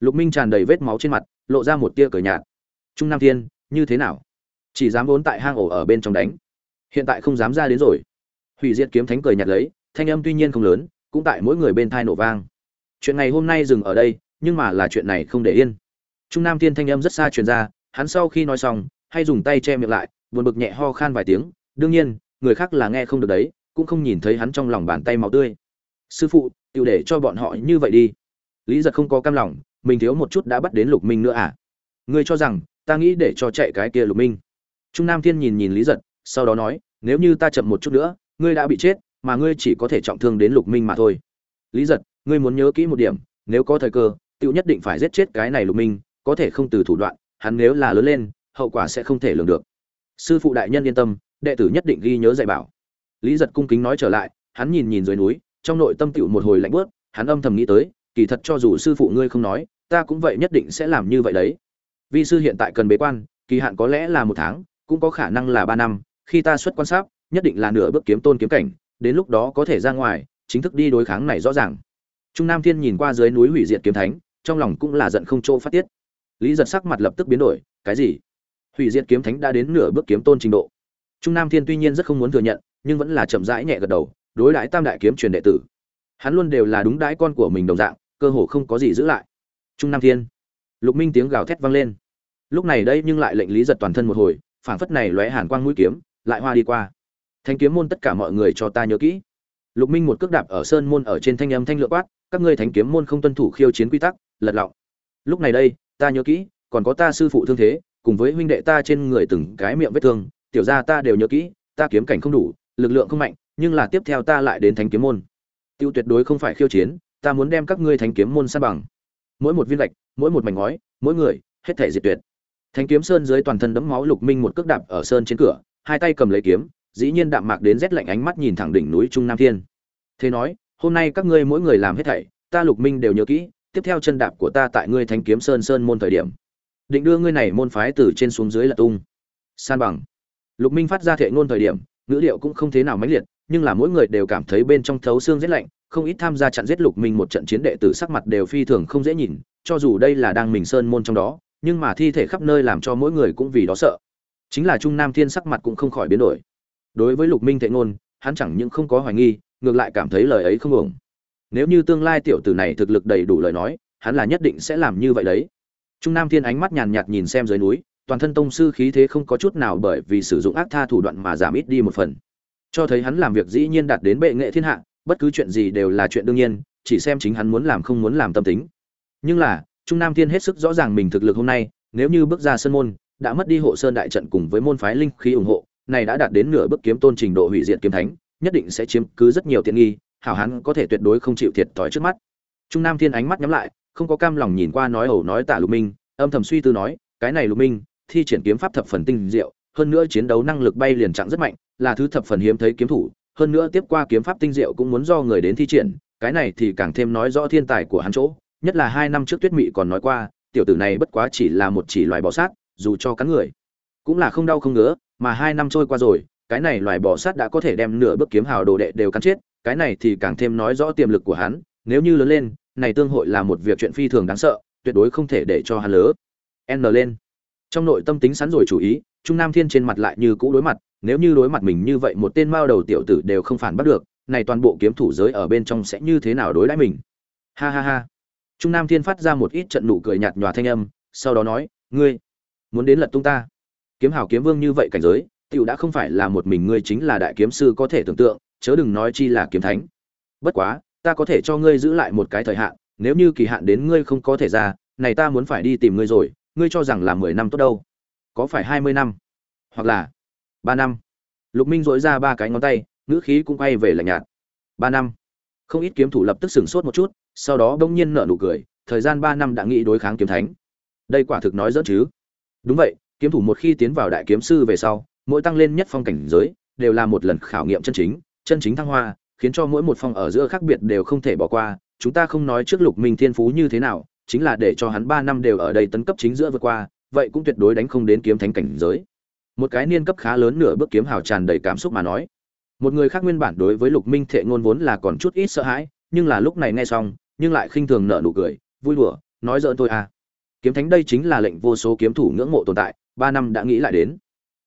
Lục minh tràn đầy vết máu trên mặt, lộ ra một tia cờ nhạt. Trung nam thiên, như thế nào? Chỉ dám vốn tại hang ổ ở bên trong đánh. Hiện tại không dám ra đến rồi. Hủy diệt kiếm thánh cười nhạt lấy, thanh âm tuy nhiên không lớn, cũng tại mỗi người bên thai nổ vang. Chuyện này hôm nay dừng ở đây, nhưng mà là chuyện này không để yên. Trung nam thiên thanh âm rất xa truyền ra, hắn sau khi nói xong, hay dùng tay che miệng lại, buồn bực nhẹ ho khan vài tiếng. Đương nhiên, người khác là nghe không được đấy cũng không nhìn thấy hắn trong lòng bàn tay máu tươi. Sư phụ tự để cho bọn họ như vậy đi. Lý giật không có cam lòng, mình thiếu một chút đã bắt đến lục minh nữa à? Ngươi cho rằng, ta nghĩ để cho chạy cái kia lục minh. Trung nam thiên nhìn nhìn lý giật, sau đó nói, nếu như ta chậm một chút nữa, ngươi đã bị chết, mà ngươi chỉ có thể trọng thương đến lục minh mà thôi. Lý giật, ngươi muốn nhớ kỹ một điểm, nếu có thời cơ tự nhất định phải giết chết cái này lục minh, có thể không từ thủ đoạn, hắn nếu là lớn lên, hậu quả sẽ không thể lường được. Sư phụ đại nhân yên tâm, đệ tử nhất định ghi nhớ dạy bảo lý giật cung kính nói trở lại, hắn nhìn nhìn dưới núi, trong nội tâm tựu một hồi lạnh bớt hắn âm thầm nghĩ tới, kỳ thật cho dù sư phụ ngươi không nói, ta cũng vậy nhất định sẽ làm như vậy đấy. Vi sư hiện tại cần bế quan, kỳ hạn có lẽ là một tháng, cũng có khả năng là ba năm, khi ta xuất quan sát nhất định là nửa bước kiếm tôn kiếm cảnh, đến lúc đó có thể ra ngoài, chính thức đi đối kháng này rõ ràng. Trung nam thiên nhìn qua dưới núi hủy diệt kiếm thánh, trong lòng cũng là giận không chỗ phát tiết. Lý giật sắc mặt lập tức biến đổi, cái gì? Hủy diệt kiếm thánh đã đến nửa bước kiếm tôn trình độ. Trung nam thiên tuy nhiên rất không muốn thừa nhận nhưng vẫn là chậm rãi nhẹ gật đầu, đối đãi tam đại kiếm truyền đệ tử. Hắn luôn đều là đúng đãi con của mình đồng dạng, cơ hồ không có gì giữ lại. Trung nam thiên. Lục minh tiếng gào thét vang lên. Lúc này đây nhưng lại lệnh lý giật toàn thân một hồi, phảng phất này lóe hàn quang mũi kiếm, lại hoa đi qua. Thanh kiếm môn tất cả mọi người cho ta nhớ kỹ. Lục minh một cước đạp ở sơn môn ở trên thanh âm thanh lượng quát, các ngươi thánh kiếm môn không tuân thủ khiêu chiến quy tắc, lật lọng. Lúc này đây, ta nhớ kỹ, còn có ta sư phụ thương thế, cùng với huynh đệ ta trên người từng cái miệng vết thương, tiểu gia ta đều nhớ kỹ, ta kiếm cảnh không đủ lực lượng không mạnh, nhưng là tiếp theo ta lại đến thánh kiếm môn. Tiêu tuyệt đối không phải khiêu chiến, ta muốn đem các ngươi thánh kiếm môn san bằng. Mỗi một viên gạch, mỗi một mảnh ngói, mỗi người, hết thảy diệt tuyệt. Thánh kiếm sơn dưới toàn thân đẫm máu lục minh một cước đạp ở sơn trên cửa, hai tay cầm lấy kiếm, dĩ nhiên đạm mạc đến rét lạnh ánh mắt nhìn thẳng đỉnh núi trung nam thiên. Thế nói, hôm nay các ngươi mỗi người làm hết thảy, ta lục minh đều nhớ kỹ, tiếp theo chân đạp của ta tại ngươi thánh kiếm sơn sơn môn thời điểm. Định đưa ngươi này môn phái từ trên xuống dưới là tung. San bằng. Lục minh phát ra thệ ngôn thời điểm ngữ điệu cũng không thế nào mãnh liệt, nhưng là mỗi người đều cảm thấy bên trong thấu xương rét lạnh, không ít tham gia chặn giết lục minh một trận chiến đệ tử sắc mặt đều phi thường không dễ nhìn, cho dù đây là đang mình sơn môn trong đó, nhưng mà thi thể khắp nơi làm cho mỗi người cũng vì đó sợ. Chính là trung nam thiên sắc mặt cũng không khỏi biến đổi. Đối với lục minh thệ ngôn, hắn chẳng những không có hoài nghi, ngược lại cảm thấy lời ấy không ổn. Nếu như tương lai tiểu tử này thực lực đầy đủ lời nói, hắn là nhất định sẽ làm như vậy đấy. Trung nam thiên ánh mắt nhàn nhạt nhìn xem dưới núi toàn thân tông sư khí thế không có chút nào bởi vì sử dụng ác tha thủ đoạn mà giảm ít đi một phần. Cho thấy hắn làm việc dĩ nhiên đạt đến bệ nghệ thiên hạ, bất cứ chuyện gì đều là chuyện đương nhiên, chỉ xem chính hắn muốn làm không muốn làm tâm tính. Nhưng là, trung nam thiên hết sức rõ ràng mình thực lực hôm nay, nếu như bước ra sân môn, đã mất đi hộ sơn đại trận cùng với môn phái linh khí ủng hộ, này đã đạt đến nửa bước kiếm tôn trình độ hủy diệt kiếm thánh, nhất định sẽ chiếm cứ rất nhiều tiện nghi, hảo hắn có thể tuyệt đối không chịu thiệt thòi trước mắt. Trung nam thiên ánh mắt nhắm lại, không có cam lòng nhìn qua nói ẩu nói tả lục minh, âm thầm suy tư nói, cái này lục minh thi triển kiếm pháp thập phần tinh diệu, hơn nữa chiến đấu năng lực bay liền trạng rất mạnh, là thứ thập phần hiếm thấy kiếm thủ, hơn nữa tiếp qua kiếm pháp tinh diệu cũng muốn do người đến thi triển, cái này thì càng thêm nói rõ thiên tài của hắn chỗ, nhất là hai năm trước tuyết mị còn nói qua, tiểu tử này bất quá chỉ là một chỉ loài bò sát, dù cho cắn người cũng là không đau không ngứa, mà hai năm trôi qua rồi, cái này loài bò sát đã có thể đem nửa bước kiếm hào đồ đệ đều cắn chết, cái này thì càng thêm nói rõ tiềm lực của hắn, nếu như lớn lên, này tương hội là một việc chuyện phi thường đáng sợ, tuyệt đối không thể để cho hắn lỡ. N lên trong nội tâm tính sẵn rồi chủ ý, trung nam thiên trên mặt lại như cũ đối mặt, nếu như đối mặt mình như vậy một tên mao đầu tiểu tử đều không phản bắt được, này toàn bộ kiếm thủ giới ở bên trong sẽ như thế nào đối đãi mình? Ha ha ha. Trung nam thiên phát ra một ít trận nụ cười nhạt nhòa thanh âm, sau đó nói, ngươi muốn đến lật tung ta? Kiếm hào kiếm vương như vậy cảnh giới, tiểu đã không phải là một mình ngươi chính là đại kiếm sư có thể tưởng tượng, chớ đừng nói chi là kiếm thánh. Bất quá, ta có thể cho ngươi giữ lại một cái thời hạn, nếu như kỳ hạn đến ngươi không có thể ra, này ta muốn phải đi tìm ngươi rồi ngươi cho rằng là mười năm tốt đâu? Có phải hai mươi năm? Hoặc là ba năm? Lục minh dỗi ra ba cái ngón tay, ngữ khí cũng quay về lạnh nhạt. Ba năm. Không ít kiếm thủ lập tức sửng sốt một chút, sau đó bỗng nhiên nở nụ cười, thời gian ba năm đã nghĩ đối kháng kiếm thánh. Đây quả thực nói dỡn chứ? Đúng vậy, kiếm thủ một khi tiến vào đại kiếm sư về sau, mỗi tăng lên nhất phong cảnh giới, đều là một lần khảo nghiệm chân chính chân chính thăng hoa, khiến cho mỗi một phong ở giữa khác biệt đều không thể bỏ qua. Chúng ta không nói trước lục minh thiên phú như thế nào chính là để cho hắn ba năm đều ở đây tấn cấp chính giữa vượt qua, vậy cũng tuyệt đối đánh không đến kiếm thánh cảnh giới. Một cái niên cấp khá lớn nửa bước kiếm hào tràn đầy cảm xúc mà nói. Một người khác nguyên bản đối với lục minh thệ ngôn vốn là còn chút ít sợ hãi, nhưng là lúc này nghe xong, nhưng lại khinh thường nở nụ cười, vui đùa, nói giỡn tôi à. Kiếm thánh đây chính là lệnh vô số kiếm thủ ngưỡng mộ tồn tại, ba năm đã nghĩ lại đến.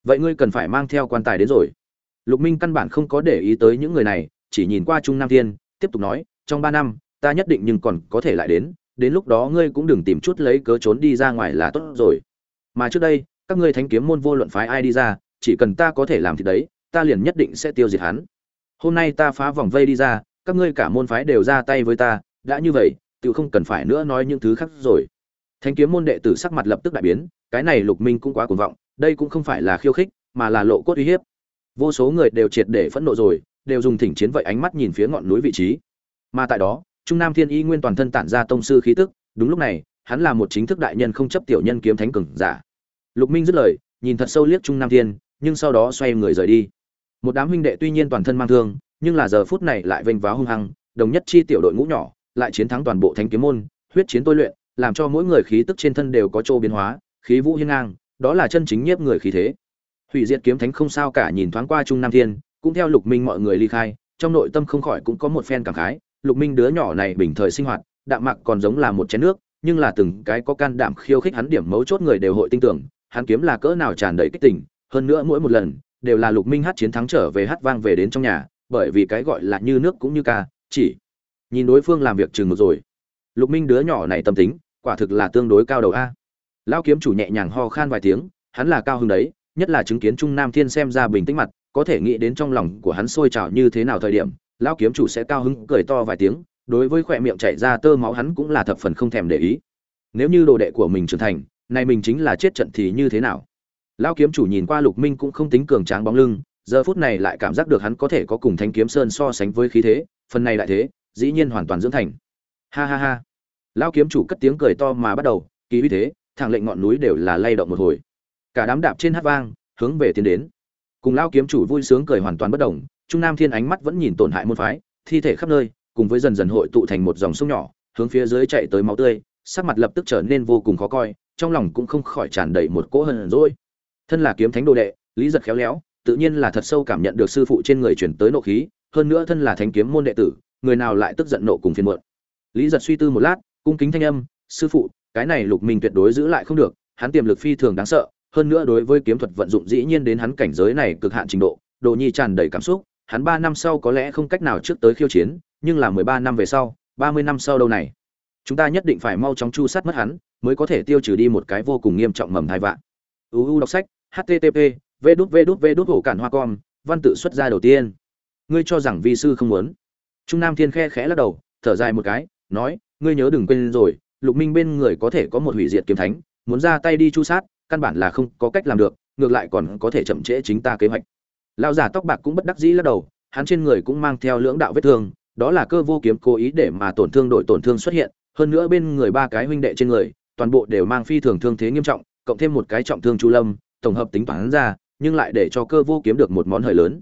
Vậy ngươi cần phải mang theo quan tài đến rồi. Lục minh căn bản không có để ý tới những người này, chỉ nhìn qua trung nam thiên, tiếp tục nói, trong ba năm, ta nhất định nhưng còn có thể lại đến đến lúc đó ngươi cũng đừng tìm chút lấy cớ trốn đi ra ngoài là tốt rồi. Mà trước đây, các ngươi thánh kiếm môn vô luận phái ai đi ra, chỉ cần ta có thể làm thì đấy, ta liền nhất định sẽ tiêu diệt hắn. Hôm nay ta phá vòng vây đi ra, các ngươi cả môn phái đều ra tay với ta, đã như vậy, tự không cần phải nữa nói những thứ khác rồi. Thánh kiếm môn đệ tử sắc mặt lập tức đại biến, cái này lục minh cũng quá cuồng vọng, đây cũng không phải là khiêu khích, mà là lộ cốt uy hiếp. Vô số người đều triệt để phẫn nộ rồi, đều dùng thỉnh chiến vậy ánh mắt nhìn phía ngọn núi vị trí. Mà tại đó trung nam thiên y nguyên toàn thân tản ra tông sư khí tức, đúng lúc này, hắn là một chính thức đại nhân không chấp tiểu nhân kiếm thánh cường giả. Lục minh dứt lời, nhìn thật sâu liếc trung nam thiên, nhưng sau đó xoay người rời đi. Một đám huynh đệ tuy nhiên toàn thân mang thương, nhưng là giờ phút này lại vênh váo hung hăng, đồng nhất chi tiểu đội ngũ nhỏ, lại chiến thắng toàn bộ thánh kiếm môn, huyết chiến tôi luyện, làm cho mỗi người khí tức trên thân đều có chỗ biến hóa, khí vũ hiên ngang, đó là chân chính nhiếp người khí thế. Hủy diệt kiếm thánh không sao cả nhìn thoáng qua trung nam thiên, cũng theo lục minh mọi người ly khai, trong nội tâm không khỏi cũng có một phen cảm khái lục minh đứa nhỏ này bình thời sinh hoạt, đạm mạc còn giống là một chén nước, nhưng là từng cái có can đảm khiêu khích hắn điểm mấu chốt người đều hội tin tưởng, hắn kiếm là cỡ nào tràn đầy kích tình, hơn nữa mỗi một lần, đều là lục minh hát chiến thắng trở về hát vang về đến trong nhà, bởi vì cái gọi là như nước cũng như ca, chỉ nhìn đối phương làm việc chừng một rồi. Lục minh đứa nhỏ này tâm tính, quả thực là tương đối cao đầu a. Lão kiếm chủ nhẹ nhàng ho khan vài tiếng, hắn là cao hứng đấy, nhất là chứng kiến trung nam thiên xem ra bình tĩnh mặt, có thể nghĩ đến trong lòng của hắn sôi trào như thế nào thời điểm lão kiếm chủ sẽ cao hứng cười to vài tiếng, đối với khỏe miệng chảy ra tơ máu hắn cũng là thập phần không thèm để ý. Nếu như đồ đệ của mình trưởng thành này mình chính là chết trận thì như thế nào? Lão kiếm chủ nhìn qua lục minh cũng không tính cường tráng bóng lưng, giờ phút này lại cảm giác được hắn có thể có cùng thanh kiếm sơn so sánh với khí thế, phần này lại thế, dĩ nhiên hoàn toàn dưỡng thành. Ha ha ha. Lão kiếm chủ cất tiếng cười to mà bắt đầu, kỳ uy thế, thẳng lệnh ngọn núi đều là lay động một hồi. Cả đám đạp trên hát vang, hướng về tiến đến. Cùng lão kiếm chủ vui sướng cười hoàn toàn bất động trung nam thiên ánh mắt vẫn nhìn tổn hại môn phái, thi thể khắp nơi, cùng với dần dần hội tụ thành một dòng sông nhỏ, hướng phía dưới chạy tới máu tươi, sắc mặt lập tức trở nên vô cùng khó coi, trong lòng cũng không khỏi tràn đầy một cỗ hận rỗi thân là kiếm thánh đồ đệ, lý giật khéo léo, tự nhiên là thật sâu cảm nhận được sư phụ trên người chuyển tới nộ khí, hơn nữa thân là thánh kiếm môn đệ tử, người nào lại tức giận nộ cùng phiền muộn. Lý giật suy tư một lát, cung kính thanh âm, sư phụ, cái này lục minh tuyệt đối giữ lại không được, hắn tiềm lực phi thường đáng sợ, hơn nữa đối với kiếm thuật vận dụng dĩ nhiên đến hắn cảnh giới này cực hạn trình độ, đồ nhi tràn đầy cảm xúc hắn ba năm sau có lẽ không cách nào trước tới khiêu chiến, nhưng là mười ba năm về sau, ba mươi năm sau đâu này? Chúng ta nhất định phải mau chóng chu sát mất hắn, mới có thể tiêu trừ đi một cái vô cùng nghiêm trọng mầm thai vạn. Uu đọc sách http v đút v đút v đút hổ cản hoa com văn tự xuất ra đầu tiên. Ngươi cho rằng vi sư không muốn? Trung nam thiên khe khẽ lắc đầu, thở dài một cái, nói, ngươi nhớ đừng quên rồi, lục minh bên người có thể có một hủy diệt kiếm thánh, muốn ra tay đi chu sát, căn bản là không có cách làm được, ngược lại còn có thể chậm trễ chính ta kế hoạch lão giả tóc bạc cũng bất đắc dĩ lắc đầu, hắn trên người cũng mang theo lưỡng đạo vết thương, đó là cơ vô kiếm cố ý để mà tổn thương đội tổn thương xuất hiện, hơn nữa bên người ba cái huynh đệ trên người, toàn bộ đều mang phi thường thương thế nghiêm trọng, cộng thêm một cái trọng thương chu lâm, tổng hợp tính toán ra, nhưng lại để cho cơ vô kiếm được một món hời lớn.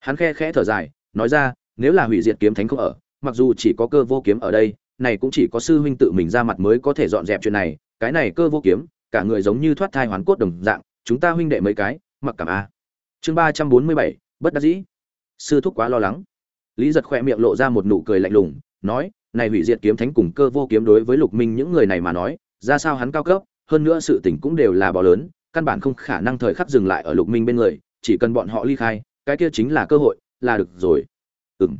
Hắn khe khẽ thở dài, nói ra, nếu là hủy diệt kiếm thánh không ở, mặc dù chỉ có cơ vô kiếm ở đây, này cũng chỉ có sư huynh tự mình ra mặt mới có thể dọn dẹp chuyện này, cái này cơ vô kiếm, cả người giống như thoát thai hoán cốt đồng dạng, chúng ta huynh đệ mấy cái, mặc cảm a chương ba trăm bốn mươi bảy, bất đắc dĩ. Sư thúc quá lo lắng. Lý giật khoe miệng lộ ra một nụ cười lạnh lùng, nói, này hủy diệt kiếm thánh cùng cơ vô kiếm đối với lục minh những người này mà nói, ra sao hắn cao cấp, hơn nữa sự tình cũng đều là bò lớn, căn bản không khả năng thời khắc dừng lại ở lục minh bên người, chỉ cần bọn họ ly khai, cái kia chính là cơ hội, là được rồi. Ừm.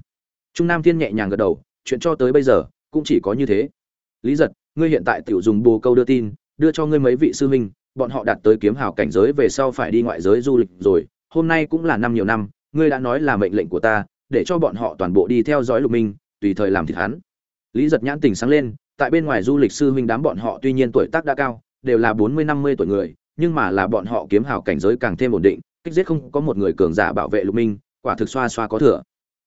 Trung nam thiên nhẹ nhàng gật đầu, chuyện cho tới bây giờ, cũng chỉ có như thế. Lý giật, ngươi hiện tại tiểu dùng bồ câu đưa tin, đưa cho ngươi mấy vị sư huynh, bọn họ đạt tới kiếm hào cảnh giới về sau phải đi ngoại giới du lịch rồi hôm nay cũng là năm nhiều năm, ngươi đã nói là mệnh lệnh của ta, để cho bọn họ toàn bộ đi theo dõi lục minh, tùy thời làm thịt hắn. Lý giật nhãn tình sáng lên, tại bên ngoài du lịch sư huynh đám bọn họ tuy nhiên tuổi tác đã cao, đều là bốn mươi năm mươi tuổi người, nhưng mà là bọn họ kiếm hào cảnh giới càng thêm ổn định kích giết không có một người cường giả bảo vệ lục minh, quả thực xoa xoa có thừa.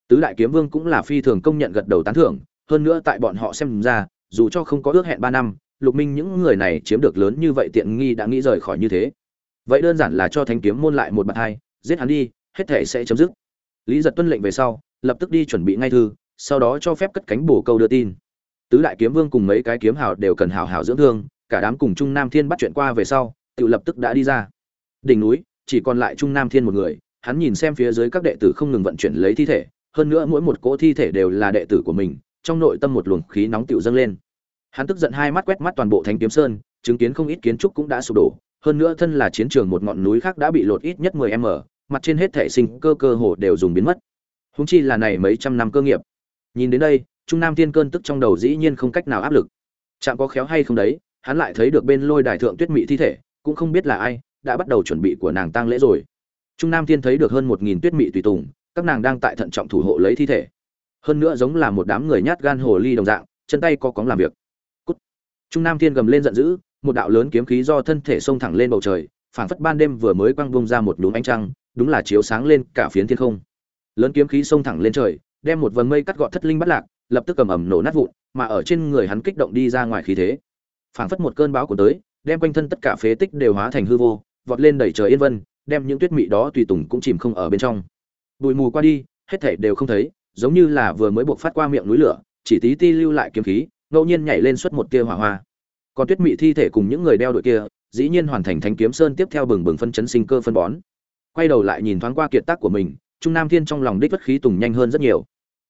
Tứ đại kiếm vương cũng là phi thường công nhận gật đầu tán thưởng, hơn nữa tại bọn họ xem ra, dù cho không có ước hẹn ba năm, lục minh những người này chiếm được lớn như vậy tiện nghi đã nghĩ rời khỏi như thế. Vậy đơn giản là cho thanh kiếm môn lại một bậc hai giết hắn đi, hết thể sẽ chấm dứt. Lý giật tuân lệnh về sau, lập tức đi chuẩn bị ngay thư, sau đó cho phép cất cánh bổ câu đưa tin. Tứ đại kiếm vương cùng mấy cái kiếm hào đều cần hào hào dưỡng thương, cả đám cùng trung nam thiên bắt chuyện qua về sau, tự lập tức đã đi ra. Đỉnh núi, chỉ còn lại trung nam thiên một người, hắn nhìn xem phía dưới các đệ tử không ngừng vận chuyển lấy thi thể, hơn nữa mỗi một cỗ thi thể đều là đệ tử của mình, trong nội tâm một luồng khí nóng tựu dâng lên. Hắn tức giận hai mắt quét mắt toàn bộ thánh kiếm sơn, chứng kiến không ít kiến trúc cũng đã sụp đổ hơn nữa thân là chiến trường một ngọn núi khác đã bị lột ít nhất 10 m mặt trên hết thể sinh cơ cơ hồ đều dùng biến mất. Huống chi là này mấy trăm năm cơ nghiệp. Nhìn đến đây, trung nam thiên cơn tức trong đầu dĩ nhiên không cách nào áp lực. Chạm có khéo hay không đấy, hắn lại thấy được bên lôi đài thượng tuyết mỹ thi thể, cũng không biết là ai, đã bắt đầu chuẩn bị của nàng tang lễ rồi. Trung nam thiên thấy được hơn một nghìn tuyết mỹ tùy tùng, các nàng đang tại thận trọng thủ hộ lấy thi thể. Hơn nữa giống là một đám người nhát gan hồ ly đồng dạng, chân tay co cóng làm việc. Cút. trung nam thiên gầm lên giận dữ một đạo lớn kiếm khí do thân thể xông thẳng lên bầu trời, phảng phất ban đêm vừa mới quăng bông ra một núm ánh trăng, đúng là chiếu sáng lên cả phiến thiên không. Lớn kiếm khí xông thẳng lên trời, đem một vầng mây cắt gọn thất linh bắt lạc, lập tức cầm ẩm nổ nát vụn, mà ở trên người hắn kích động đi ra ngoài khí thế. Phảng phất một cơn bão của tới, đem quanh thân tất cả phế tích đều hóa thành hư vô, vọt lên đẩy trời yên vân, đem những tuyết mị đó tùy tùng cũng chìm không ở bên trong. Bụi mù qua đi, hết thảy đều không thấy, giống như là vừa mới buộc phát qua miệng núi lửa, chỉ tí ti lưu lại kiếm khí, ngẫu nhiên nhảy lên xuất một tia hỏa hoa còn tuyết mị thi thể cùng những người đeo đội kia, dĩ nhiên hoàn thành thánh kiếm sơn tiếp theo bừng bừng phân chấn sinh cơ phân bón. Quay đầu lại nhìn thoáng qua kiệt tác của mình, trung nam thiên trong lòng đích vất khí tùng nhanh hơn rất nhiều.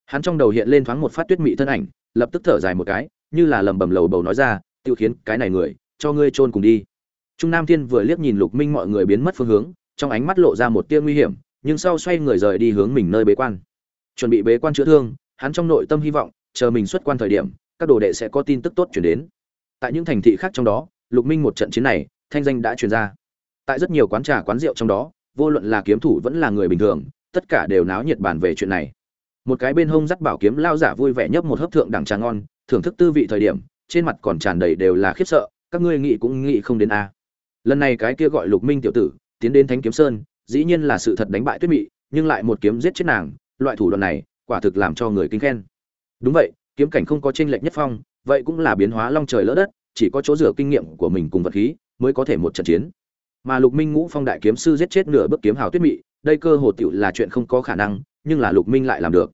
Hắn trong đầu hiện lên thoáng một phát tuyết mị thân ảnh, lập tức thở dài một cái, như là lầm bầm lầu bầu nói ra tiêu khiến cái này người, cho ngươi chôn cùng đi. Trung nam thiên vừa liếc nhìn lục minh mọi người biến mất phương hướng, trong ánh mắt lộ ra một tia nguy hiểm, nhưng sau xoay người rời đi hướng mình nơi bế quan. Chuẩn bị bế quan chữa thương, hắn trong nội tâm hy vọng, chờ mình xuất quan thời điểm, các đồ đệ sẽ có tin tức tốt chuyển đến tại những thành thị khác trong đó, lục minh một trận chiến này, thanh danh đã truyền ra. Tại rất nhiều quán trà, quán rượu trong đó, vô luận là kiếm thủ vẫn là người bình thường, tất cả đều náo nhiệt bàn về chuyện này. Một cái bên hông dắt bảo kiếm lao giả vui vẻ nhấp một hớp thượng đẳng trà ngon, thưởng thức tư vị thời điểm, trên mặt còn tràn đầy đều là khiếp sợ, các ngươi nghĩ cũng nghĩ không đến a. Lần này cái kia gọi lục minh tiểu tử, tiến đến thánh kiếm sơn, dĩ nhiên là sự thật đánh bại tuyết mị, nhưng lại một kiếm giết chết nàng, loại thủ đoạn này, quả thực làm cho người kinh khen. Đúng vậy, kiếm cảnh không có tranh lệch nhất phong vậy cũng là biến hóa long trời lỡ đất, chỉ có chỗ dựa kinh nghiệm của mình cùng vật khí mới có thể một trận chiến. Mà lục minh ngũ phong đại kiếm sư giết chết nửa bước kiếm hào tuyết mị, đây cơ hồ tựu là chuyện không có khả năng, nhưng là lục minh lại làm được.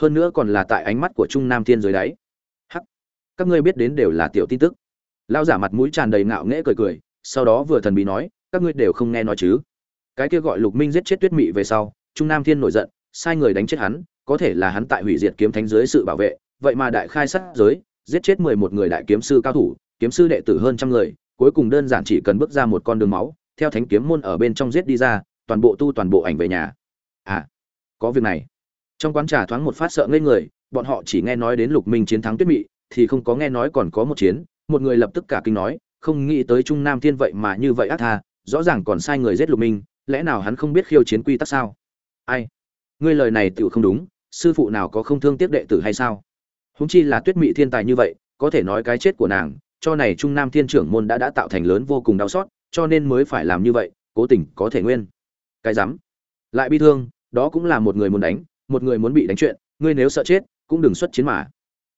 Hơn nữa còn là tại ánh mắt của trung nam thiên dưới đáy. Hắc! Các ngươi biết đến đều là tiểu tin tức. Lao giả mặt mũi tràn đầy ngạo nghễ cười cười, sau đó vừa thần bí nói, các ngươi đều không nghe nói chứ. Cái kia gọi lục minh giết chết tuyết mị về sau, trung nam thiên nổi giận, sai người đánh chết hắn, có thể là hắn tại hủy diệt kiếm thánh dưới sự bảo vệ, vậy mà đại khai sát giới giết chết mười một người đại kiếm sư cao thủ, kiếm sư đệ tử hơn trăm người, cuối cùng đơn giản chỉ cần bước ra một con đường máu, theo thánh kiếm môn ở bên trong giết đi ra, toàn bộ tu toàn bộ ảnh về nhà. À có việc này. Trong quán trà thoáng một phát sợ ngây người, bọn họ chỉ nghe nói đến lục minh chiến thắng tuyết mị, thì không có nghe nói còn có một chiến, một người lập tức cả kinh nói, không nghĩ tới trung nam thiên vậy mà như vậy ác tha, rõ ràng còn sai người giết lục minh, lẽ nào hắn không biết khiêu chiến quy tắc sao? Ai? Ngươi lời này tựu không đúng, sư phụ nào có không thương tiếc đệ tử hay sao? Húng chi là tuyết mị thiên tài như vậy, có thể nói cái chết của nàng, cho này trung nam thiên trưởng môn đã đã tạo thành lớn vô cùng đau xót, cho nên mới phải làm như vậy, cố tình có thể nguyên. Cái rắm. Lại bi thương, đó cũng là một người muốn đánh, một người muốn bị đánh chuyện, ngươi nếu sợ chết, cũng đừng xuất chiến mà.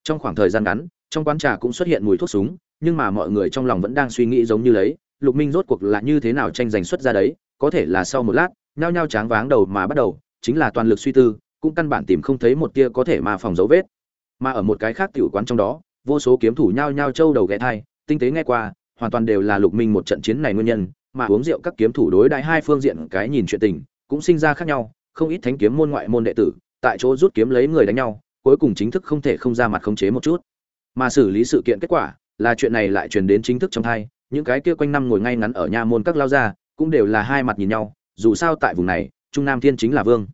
Trong khoảng thời gian ngắn, trong quán trà cũng xuất hiện mùi thuốc súng, nhưng mà mọi người trong lòng vẫn đang suy nghĩ giống như lấy, lục minh rốt cuộc là như thế nào tranh giành xuất ra đấy, có thể là sau một lát, nhao nhao tráng váng đầu mà bắt đầu, chính là toàn lực suy tư, cũng căn bản tìm không thấy một tia có thể mà phòng dấu vết mà ở một cái khác tiểu quán trong đó, vô số kiếm thủ nhao nhao châu đầu ghé thai, tinh tế nghe qua, hoàn toàn đều là lục minh một trận chiến này nguyên nhân, mà uống rượu các kiếm thủ đối đại hai phương diện cái nhìn chuyện tình, cũng sinh ra khác nhau, không ít thánh kiếm môn ngoại môn đệ tử, tại chỗ rút kiếm lấy người đánh nhau, cuối cùng chính thức không thể không ra mặt khống chế một chút. Mà xử lý sự kiện kết quả, là chuyện này lại truyền đến chính thức trong thai, những cái kia quanh năm ngồi ngay ngắn ở nha môn các lao gia, cũng đều là hai mặt nhìn nhau, dù sao tại vùng này, trung nam thiên chính là vương.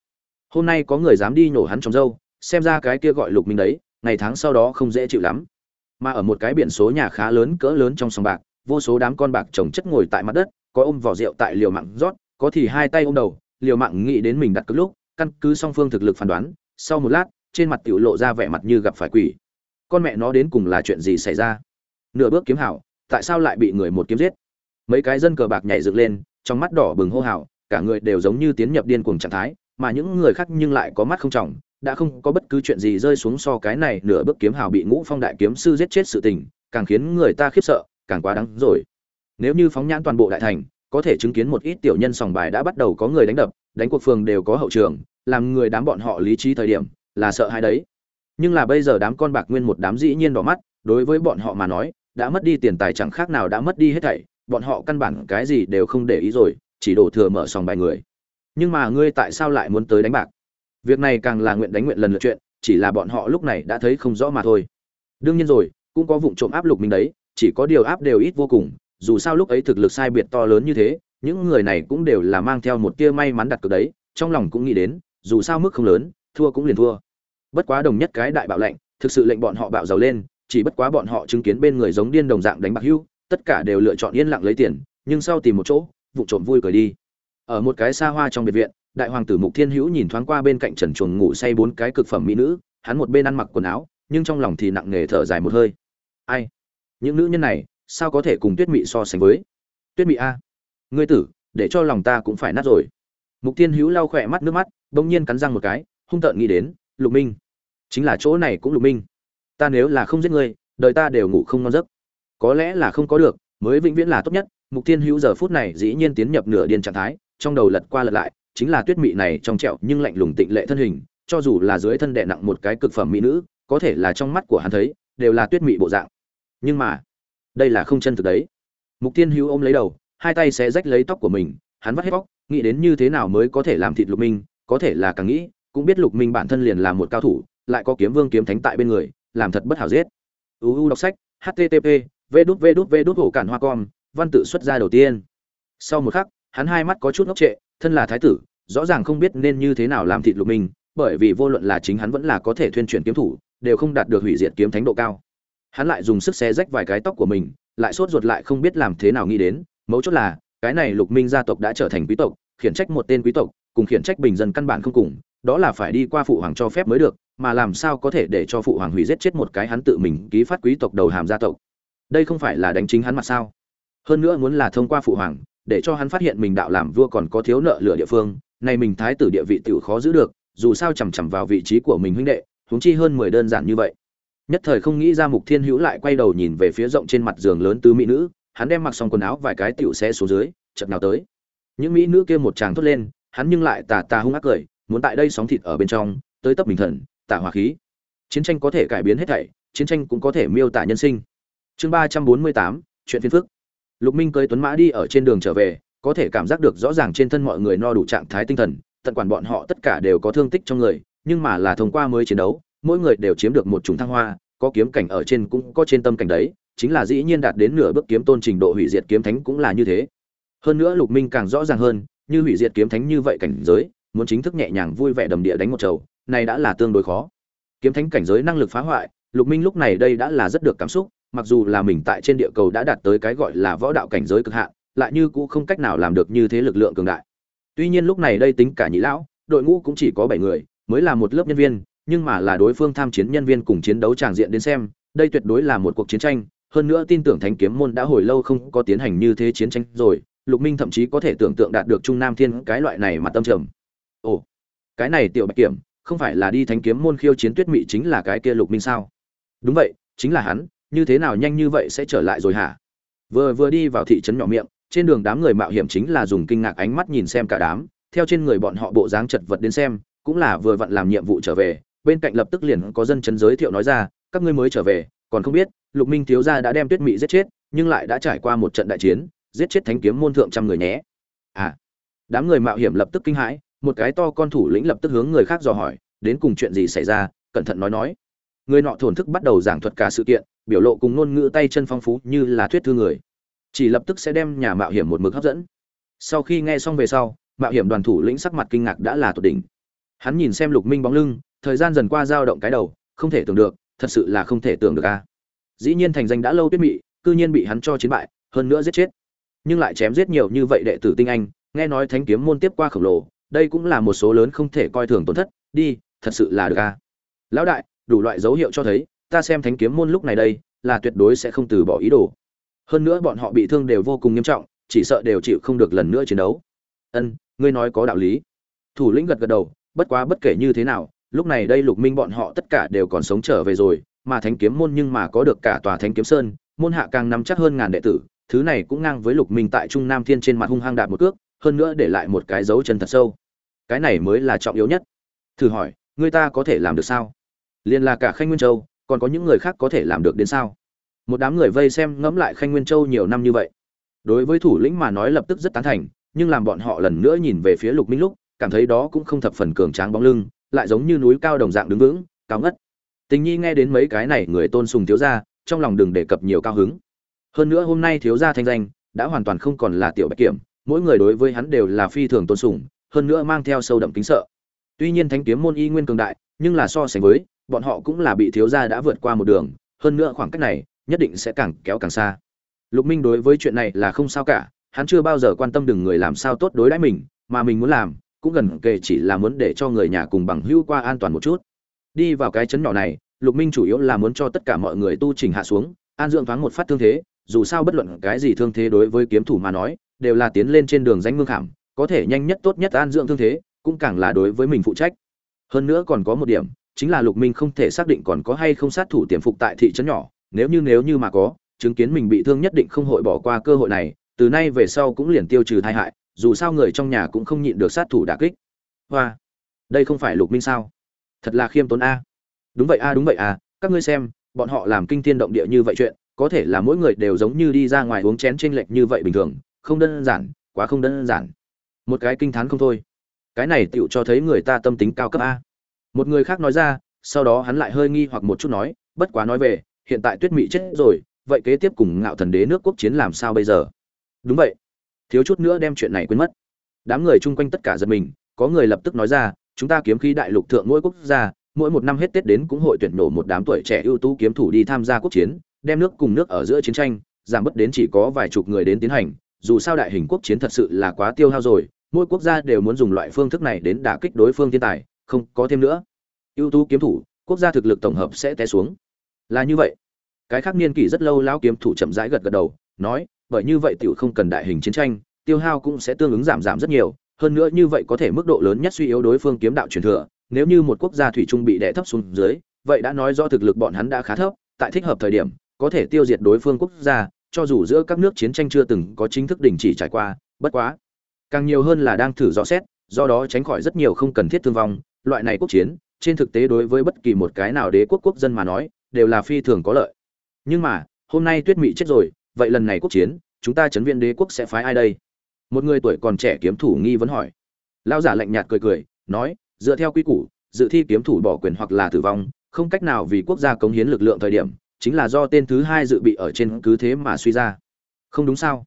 Hôm nay có người dám đi nhổ hắn trong dâu, xem ra cái kia gọi lục minh đấy ngày tháng sau đó không dễ chịu lắm. Mà ở một cái biển số nhà khá lớn cỡ lớn trong sòng bạc, vô số đám con bạc trồng chất ngồi tại mặt đất, có ôm vỏ rượu tại liều mạng rót, có thì hai tay ôm đầu, liều mạng nghĩ đến mình đặt cược lúc, căn cứ song phương thực lực phán đoán, sau một lát, trên mặt tiểu lộ ra vẻ mặt như gặp phải quỷ. Con mẹ nó đến cùng là chuyện gì xảy ra? Nửa bước kiếm hảo, tại sao lại bị người một kiếm giết? Mấy cái dân cờ bạc nhảy dựng lên, trong mắt đỏ bừng hô hào, cả người đều giống như tiến nhập điên cuồng trạng thái, mà những người khác nhưng lại có mắt không trọng đã không có bất cứ chuyện gì rơi xuống so cái này nửa bước kiếm hào bị ngũ phong đại kiếm sư giết chết sự tình, càng khiến người ta khiếp sợ, càng quá đáng rồi. Nếu như phóng nhãn toàn bộ đại thành, có thể chứng kiến một ít tiểu nhân sòng bài đã bắt đầu có người đánh đập, đánh cuộc phường đều có hậu trường, làm người đám bọn họ lý trí thời điểm, là sợ hãi đấy. Nhưng là bây giờ đám con bạc nguyên một đám dĩ nhiên đỏ mắt, đối với bọn họ mà nói, đã mất đi tiền tài chẳng khác nào đã mất đi hết thảy, bọn họ căn bản cái gì đều không để ý rồi, chỉ đổ thừa mở sòng bài người. Nhưng mà ngươi tại sao lại muốn tới đánh bạc? Việc này càng là nguyện đánh nguyện lần lượt chuyện, chỉ là bọn họ lúc này đã thấy không rõ mà thôi. Đương nhiên rồi, cũng có vụng trộm áp lục mình đấy, chỉ có điều áp đều ít vô cùng, dù sao lúc ấy thực lực sai biệt to lớn như thế, những người này cũng đều là mang theo một tia may mắn đặt cược đấy, trong lòng cũng nghĩ đến, dù sao mức không lớn, thua cũng liền thua. Bất quá đồng nhất cái đại bạo lệnh, thực sự lệnh bọn họ bạo giàu lên, chỉ bất quá bọn họ chứng kiến bên người giống điên đồng dạng đánh bạc hưu, tất cả đều lựa chọn yên lặng lấy tiền, nhưng sau tìm một chỗ, vụ trộm vui cười đi. Ở một cái xa hoa trong biệt viện đại hoàng tử mục thiên hữu nhìn thoáng qua bên cạnh trần chuồng ngủ say bốn cái cực phẩm mỹ nữ, hắn một bên ăn mặc quần áo, nhưng trong lòng thì nặng nề thở dài một hơi. Ai? Những nữ nhân này, sao có thể cùng tuyết mị so sánh với? Tuyết mị a, ngươi tử, để cho lòng ta cũng phải nát rồi. Mục tiên hữu lau khỏe mắt nước mắt, bỗng nhiên cắn răng một cái, hung tợn nghĩ đến, lục minh. Chính là chỗ này cũng lục minh. Ta nếu là không giết ngươi, đời ta đều ngủ không ngon giấc. Có lẽ là không có được, mới vĩnh viễn là tốt nhất. Mục tiên hữu giờ phút này dĩ nhiên tiến nhập nửa điên trạng thái, trong đầu lật qua lật lại chính là tuyết mị này trong trẹo nhưng lạnh lùng tịnh lệ thân hình cho dù là dưới thân đè nặng một cái cực phẩm mỹ nữ có thể là trong mắt của hắn thấy đều là tuyết mị bộ dạng nhưng mà đây là không chân thực đấy mục tiên hữu ôm lấy đầu hai tay sẽ rách lấy tóc của mình hắn vắt hết bóc nghĩ đến như thế nào mới có thể làm thịt lục minh có thể là càng nghĩ cũng biết lục minh bản thân liền là một cao thủ lại có kiếm vương kiếm thánh tại bên người làm thật bất hảo giết uu đọc sách http v đút v đút v đút hổ cản hoa con văn tự xuất ra đầu tiên sau một khắc hắn hai mắt có chút ngốc trệ thân là thái tử, rõ ràng không biết nên như thế nào làm thịt lục minh bởi vì vô luận là chính hắn vẫn là có thể thuyên chuyển kiếm thủ, đều không đạt được hủy diệt kiếm thánh độ cao. Hắn lại dùng sức xé rách vài cái tóc của mình, lại sốt ruột lại không biết làm thế nào nghĩ đến, mấu chốt là, cái này lục minh gia tộc đã trở thành quý tộc, khiển trách một tên quý tộc, cùng khiển trách bình dân căn bản không cùng, đó là phải đi qua phụ hoàng cho phép mới được, mà làm sao có thể để cho phụ hoàng hủy giết chết một cái hắn tự mình ký phát quý tộc đầu hàm gia tộc. Đây không phải là đánh chính hắn mặt sao? Hơn nữa muốn là thông qua phụ hoàng để cho hắn phát hiện mình đạo làm vua còn có thiếu nợ lửa địa phương này mình thái tử địa vị tiểu khó giữ được, dù sao chằm chằm vào vị trí của mình huynh đệ, huống chi hơn mười đơn giản như vậy. Nhất thời không nghĩ ra mục thiên hữu lại quay đầu nhìn về phía rộng trên mặt giường lớn tứ mỹ nữ, hắn đem mặc xong quần áo vài cái tiểu xe xuống dưới, chợt nào tới. Những mỹ nữ kia một tràng thốt lên, hắn nhưng lại tà tà hung ác cười, muốn tại đây sóng thịt ở bên trong, tới tấp bình thần tả hỏa khí. Chiến tranh có thể cải biến hết thảy, chiến tranh cũng có thể miêu tả nhân sinh. Chương ba trăm bốn mươi tám, chuyện phiền phức lục minh cưới tuấn mã đi ở trên đường trở về, có thể cảm giác được rõ ràng trên thân mọi người no đủ trạng thái tinh thần, tận quản bọn họ tất cả đều có thương tích trong người, nhưng mà là thông qua mới chiến đấu, mỗi người đều chiếm được một chủng thăng hoa, có kiếm cảnh ở trên cũng có trên tâm cảnh đấy, chính là dĩ nhiên đạt đến nửa bước kiếm tôn trình độ hủy diệt kiếm thánh cũng là như thế. Hơn nữa lục minh càng rõ ràng hơn, như hủy diệt kiếm thánh như vậy cảnh giới, muốn chính thức nhẹ nhàng vui vẻ đầm địa đánh một chầu, này đã là tương đối khó. Kiếm thánh cảnh giới năng lực phá hoại, lục minh lúc này đây đã là rất được cảm xúc mặc dù là mình tại trên địa cầu đã đạt tới cái gọi là võ đạo cảnh giới cực hạn, lại như cũng không cách nào làm được như thế lực lượng cường đại. Tuy nhiên lúc này đây tính cả nhị lão, đội ngũ cũng chỉ có bảy người, mới là một lớp nhân viên, nhưng mà là đối phương tham chiến nhân viên cùng chiến đấu tràng diện đến xem, đây tuyệt đối là một cuộc chiến tranh. Hơn nữa tin tưởng thánh kiếm môn đã hồi lâu không có tiến hành như thế chiến tranh rồi, lục minh thậm chí có thể tưởng tượng đạt được trung nam thiên cái loại này mà tâm trầm. Ồ, cái này tiểu bạch kiểm, không phải là đi thánh kiếm môn khiêu chiến tuyết mị chính là cái kia lục minh sao? Đúng vậy, chính là hắn như thế nào nhanh như vậy sẽ trở lại rồi hả? Vừa vừa đi vào thị trấn nhỏ miệng, trên đường đám người mạo hiểm chính là dùng kinh ngạc ánh mắt nhìn xem cả đám, theo trên người bọn họ bộ dáng chật vật đến xem, cũng là vừa vặn làm nhiệm vụ trở về, bên cạnh lập tức liền có dân chấn giới thiệu nói ra, các ngươi mới trở về, còn không biết, lục minh thiếu gia đã đem tuyết mị giết chết, nhưng lại đã trải qua một trận đại chiến, giết chết thánh kiếm môn thượng trăm người nhé. À đám người mạo hiểm lập tức kinh hãi, một cái to con thủ lĩnh lập tức hướng người khác dò hỏi, đến cùng chuyện gì xảy ra? Cẩn thận nói nói người nọ thổn thức bắt đầu giảng thuật cả sự kiện, biểu lộ cùng ngôn ngữ tay chân phong phú như là thuyết thư người. Chỉ lập tức sẽ đem nhà mạo hiểm một mực hấp dẫn. Sau khi nghe xong về sau, mạo hiểm đoàn thủ lĩnh sắc mặt kinh ngạc đã là tột đỉnh. Hắn nhìn xem lục minh bóng lưng, thời gian dần qua dao động cái đầu, không thể tưởng được, thật sự là không thể tưởng được a. Dĩ nhiên thành danh đã lâu tuyết mị, cư nhiên bị hắn cho chiến bại, hơn nữa giết chết. Nhưng lại chém giết nhiều như vậy đệ tử tinh anh, nghe nói thánh kiếm môn tiếp qua khổng lồ, đây cũng là một số lớn không thể coi thường tổn thất, đi, thật sự là được a. Lão đại đủ loại dấu hiệu cho thấy, ta xem thánh kiếm môn lúc này đây, là tuyệt đối sẽ không từ bỏ ý đồ. Hơn nữa bọn họ bị thương đều vô cùng nghiêm trọng, chỉ sợ đều chịu không được lần nữa chiến đấu. Ân, ngươi nói có đạo lý. Thủ lĩnh gật gật đầu, bất quá bất kể như thế nào, lúc này đây lục minh bọn họ tất cả đều còn sống trở về rồi, mà thánh kiếm môn nhưng mà có được cả tòa thánh kiếm sơn, môn hạ càng nắm chắc hơn ngàn đệ tử, thứ này cũng ngang với lục minh tại trung nam thiên trên mặt hung hăng đạp một cước, hơn nữa để lại một cái dấu chân thật sâu. Cái này mới là trọng yếu nhất. Thử hỏi, người ta có thể làm được sao? Liền là cả khanh nguyên châu, còn có những người khác có thể làm được đến sao? Một đám người vây xem ngẫm lại khanh nguyên châu nhiều năm như vậy. Đối với thủ lĩnh mà nói lập tức rất tán thành, nhưng làm bọn họ lần nữa nhìn về phía lục minh lúc, cảm thấy đó cũng không thập phần cường tráng bóng lưng, lại giống như núi cao đồng dạng đứng vững, cao ngất. Tình nhi nghe đến mấy cái này người tôn sùng thiếu gia, trong lòng đừng đề cập nhiều cao hứng. Hơn nữa hôm nay thiếu gia thanh danh, đã hoàn toàn không còn là tiểu bạch kiểm, mỗi người đối với hắn đều là phi thường tôn sùng, hơn nữa mang theo sâu đậm kính sợ. Tuy nhiên thánh kiếm môn y nguyên cường đại, nhưng là so sánh với bọn họ cũng là bị thiếu gia đã vượt qua một đường, hơn nữa khoảng cách này nhất định sẽ càng kéo càng xa. Lục minh đối với chuyện này là không sao cả, hắn chưa bao giờ quan tâm đừng người làm sao tốt đối đãi mình, mà mình muốn làm, cũng gần kề chỉ là muốn để cho người nhà cùng bằng hữu qua an toàn một chút. Đi vào cái chấn nhỏ này, lục minh chủ yếu là muốn cho tất cả mọi người tu trình hạ xuống, an dưỡng thoáng một phát thương thế, dù sao bất luận cái gì thương thế đối với kiếm thủ mà nói, đều là tiến lên trên đường danh mương khảm, có thể nhanh nhất tốt nhất an dưỡng thương thế, cũng càng là đối với mình phụ trách. Hơn nữa còn có một điểm chính là lục minh không thể xác định còn có hay không sát thủ tiềm phục tại thị trấn nhỏ, nếu như nếu như mà có, chứng kiến mình bị thương nhất định không hội bỏ qua cơ hội này, từ nay về sau cũng liền tiêu trừ tai hại, dù sao người trong nhà cũng không nhịn được sát thủ đả kích. Hoa, đây không phải lục minh sao? Thật là khiêm tốn a. Đúng vậy a, đúng vậy a, các ngươi xem, bọn họ làm kinh thiên động địa như vậy chuyện, có thể là mỗi người đều giống như đi ra ngoài uống chén chênh lệch như vậy bình thường, không đơn giản, quá không đơn giản. Một cái kinh thán không thôi. Cái này tựu cho thấy người ta tâm tính cao cấp a một người khác nói ra, sau đó hắn lại hơi nghi hoặc một chút nói, bất quá nói về, hiện tại tuyết mị chết rồi, vậy kế tiếp cùng ngạo thần đế nước quốc chiến làm sao bây giờ? Đúng vậy. Thiếu chút nữa đem chuyện này quên mất. Đám người chung quanh tất cả giật mình, có người lập tức nói ra, chúng ta kiếm khí đại lục thượng mỗi quốc gia, mỗi một năm hết tết đến cũng hội tuyển nổ một đám tuổi trẻ ưu tú kiếm thủ đi tham gia quốc chiến, đem nước cùng nước ở giữa chiến tranh, giảm bớt đến chỉ có vài chục người đến tiến hành. Dù sao đại hình quốc chiến thật sự là quá tiêu hao rồi, mỗi quốc gia đều muốn dùng loại phương thức này đến đả kích đối phương thiên tài không có thêm nữa. Ưu tú kiếm thủ, quốc gia thực lực tổng hợp sẽ té xuống. Là như vậy. Cái khác niên kỷ rất lâu lão kiếm thủ chậm rãi gật gật đầu, nói, bởi như vậy tiểu không cần đại hình chiến tranh, tiêu hao cũng sẽ tương ứng giảm giảm rất nhiều, hơn nữa như vậy có thể mức độ lớn nhất suy yếu đối phương kiếm đạo truyền thừa. Nếu như một quốc gia thủy trung bị đè thấp xuống dưới, vậy đã nói do thực lực bọn hắn đã khá thấp, tại thích hợp thời điểm, có thể tiêu diệt đối phương quốc gia, cho dù giữa các nước chiến tranh chưa từng có chính thức đình chỉ trải qua, bất quá, càng nhiều hơn là đang thử rõ xét, do đó tránh khỏi rất nhiều không cần thiết thương vong loại này quốc chiến, trên thực tế đối với bất kỳ một cái nào đế quốc quốc dân mà nói, đều là phi thường có lợi. Nhưng mà, hôm nay tuyết mị chết rồi, vậy lần này quốc chiến, chúng ta chấn viên đế quốc sẽ phái ai đây? Một người tuổi còn trẻ kiếm thủ nghi vấn hỏi. Lão giả lạnh nhạt cười cười, nói, dựa theo quy củ, dự thi kiếm thủ bỏ quyền hoặc là tử vong, không cách nào vì quốc gia cống hiến lực lượng thời điểm, chính là do tên thứ hai dự bị ở trên cứ thế mà suy ra. Không đúng sao?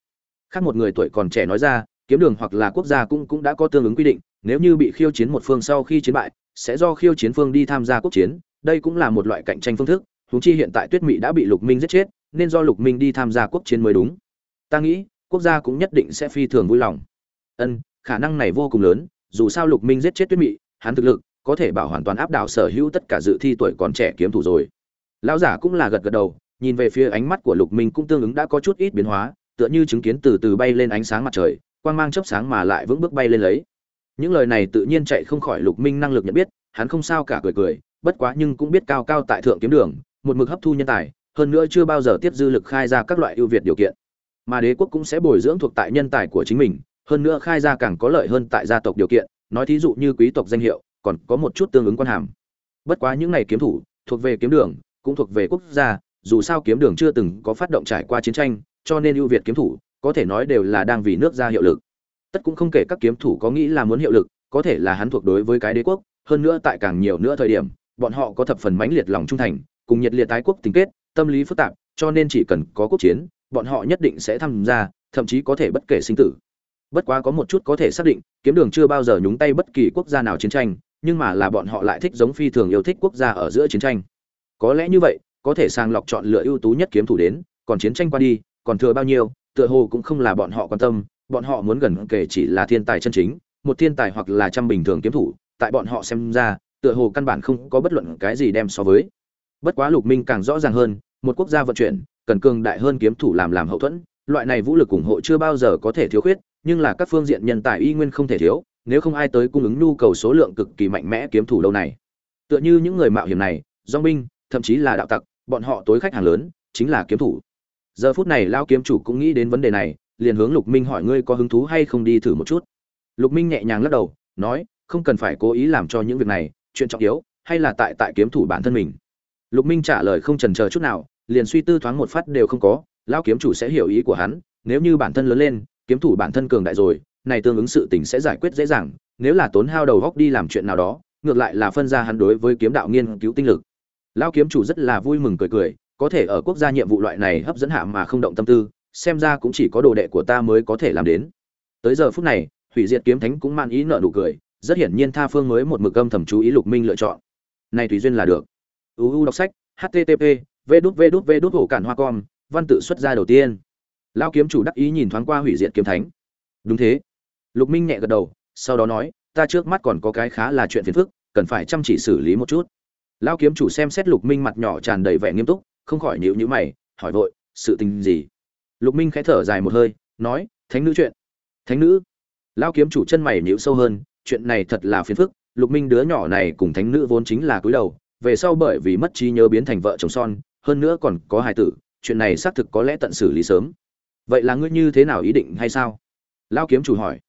Khác một người tuổi còn trẻ nói ra, kiếm đường hoặc là quốc gia cũng cũng đã có tương ứng quy định nếu như bị khiêu chiến một phương sau khi chiến bại, sẽ do khiêu chiến phương đi tham gia quốc chiến. Đây cũng là một loại cạnh tranh phương thức. Huống chi hiện tại tuyết mỹ đã bị lục minh giết chết, nên do lục minh đi tham gia quốc chiến mới đúng. Ta nghĩ, quốc gia cũng nhất định sẽ phi thường vui lòng. Ân, khả năng này vô cùng lớn. Dù sao lục minh giết chết tuyết mỹ hắn thực lực có thể bảo hoàn toàn áp đảo sở hữu tất cả dự thi tuổi còn trẻ kiếm thủ rồi. Lão giả cũng là gật gật đầu, nhìn về phía ánh mắt của lục minh cũng tương ứng đã có chút ít biến hóa, tựa như chứng kiến từ từ bay lên ánh sáng mặt trời, quang mang chớp sáng mà lại vững bước bay lên lấy những lời này tự nhiên chạy không khỏi lục minh năng lực nhận biết, hắn không sao cả cười cười, bất quá nhưng cũng biết cao cao tại thượng kiếm đường, một mực hấp thu nhân tài, hơn nữa chưa bao giờ tiếp dư lực khai ra các loại ưu việt điều kiện. Mà đế quốc cũng sẽ bồi dưỡng thuộc tại nhân tài của chính mình, hơn nữa khai ra càng có lợi hơn tại gia tộc điều kiện, nói thí dụ như quý tộc danh hiệu, còn có một chút tương ứng quan hàm. Bất quá những này kiếm thủ, thuộc về kiếm đường, cũng thuộc về quốc gia, dù sao kiếm đường chưa từng có phát động trải qua chiến tranh, cho nên ưu việt kiếm thủ, có thể nói đều là đang vì nước ra hiệu lực tất cũng không kể các kiếm thủ có nghĩ là muốn hiệu lực, có thể là hắn thuộc đối với cái đế quốc, hơn nữa tại càng nhiều nữa thời điểm, bọn họ có thập phần mãnh liệt lòng trung thành, cùng nhiệt liệt tái quốc tình kết, tâm lý phức tạp, cho nên chỉ cần có quốc chiến, bọn họ nhất định sẽ tham gia, thậm chí có thể bất kể sinh tử. Bất quá có một chút có thể xác định, kiếm đường chưa bao giờ nhúng tay bất kỳ quốc gia nào chiến tranh, nhưng mà là bọn họ lại thích giống phi thường yêu thích quốc gia ở giữa chiến tranh. Có lẽ như vậy, có thể sàng lọc chọn lựa ưu tú nhất kiếm thủ đến, còn chiến tranh qua đi, còn thừa bao nhiêu, tựa hồ cũng không là bọn họ quan tâm bọn họ muốn gần kể chỉ là thiên tài chân chính, một thiên tài hoặc là trăm bình thường kiếm thủ, tại bọn họ xem ra, tựa hồ căn bản không có bất luận cái gì đem so với. Bất quá lục minh càng rõ ràng hơn, một quốc gia vận chuyển, cần cường đại hơn kiếm thủ làm làm hậu thuẫn, loại này vũ lực ủng hộ chưa bao giờ có thể thiếu khuyết, nhưng là các phương diện nhân tài y nguyên không thể thiếu, nếu không ai tới cung ứng nhu cầu số lượng cực kỳ mạnh mẽ kiếm thủ đâu này. Tựa như những người mạo hiểm này, dong binh thậm chí là đạo tặc, bọn họ tối khách hàng lớn, chính là kiếm thủ. Giờ phút này lão kiếm chủ cũng nghĩ đến vấn đề này liền hướng lục minh hỏi ngươi có hứng thú hay không đi thử một chút. Lục minh nhẹ nhàng lắc đầu, nói, không cần phải cố ý làm cho những việc này, chuyện trọng yếu, hay là tại tại kiếm thủ bản thân mình. Lục minh trả lời không chần chờ chút nào, liền suy tư thoáng một phát đều không có, lão kiếm chủ sẽ hiểu ý của hắn, nếu như bản thân lớn lên, kiếm thủ bản thân cường đại rồi, này tương ứng sự tình sẽ giải quyết dễ dàng, nếu là tốn hao đầu góc đi làm chuyện nào đó, ngược lại là phân ra hắn đối với kiếm đạo nghiên cứu tinh lực. Lão kiếm chủ rất là vui mừng cười cười, có thể ở quốc gia nhiệm vụ loại này hấp dẫn hạ mà không động tâm tư xem ra cũng chỉ có đồ đệ của ta mới có thể làm đến. Tới giờ phút này, hủy diệt kiếm thánh cũng man ý nợ nụ cười, rất hiển nhiên tha phương mới một mực âm thầm chú ý lục minh lựa chọn. Này tùy duyên là được. Uu đọc sách http v đút v đút v đút hổ cản hoa com, văn tự xuất ra đầu tiên. Lao kiếm chủ đắc ý nhìn thoáng qua hủy diệt kiếm thánh. Đúng thế. Lục minh nhẹ gật đầu, sau đó nói, ta trước mắt còn có cái khá là chuyện phiền phức, cần phải chăm chỉ xử lý một chút. Lao kiếm chủ xem xét lục minh mặt nhỏ tràn đầy vẻ nghiêm túc, không khỏi nhíu nhíu mày, hỏi vội, sự tình gì? Lục minh khẽ thở dài một hơi, nói, thánh nữ chuyện. Thánh nữ? Lao kiếm chủ chân mày nhíu sâu hơn, chuyện này thật là phiền phức, lục minh đứa nhỏ này cùng thánh nữ vốn chính là cúi đầu, về sau bởi vì mất trí nhớ biến thành vợ chồng son, hơn nữa còn có hài tử, chuyện này xác thực có lẽ tận xử lý sớm. Vậy là ngươi như thế nào ý định hay sao? Lao kiếm chủ hỏi.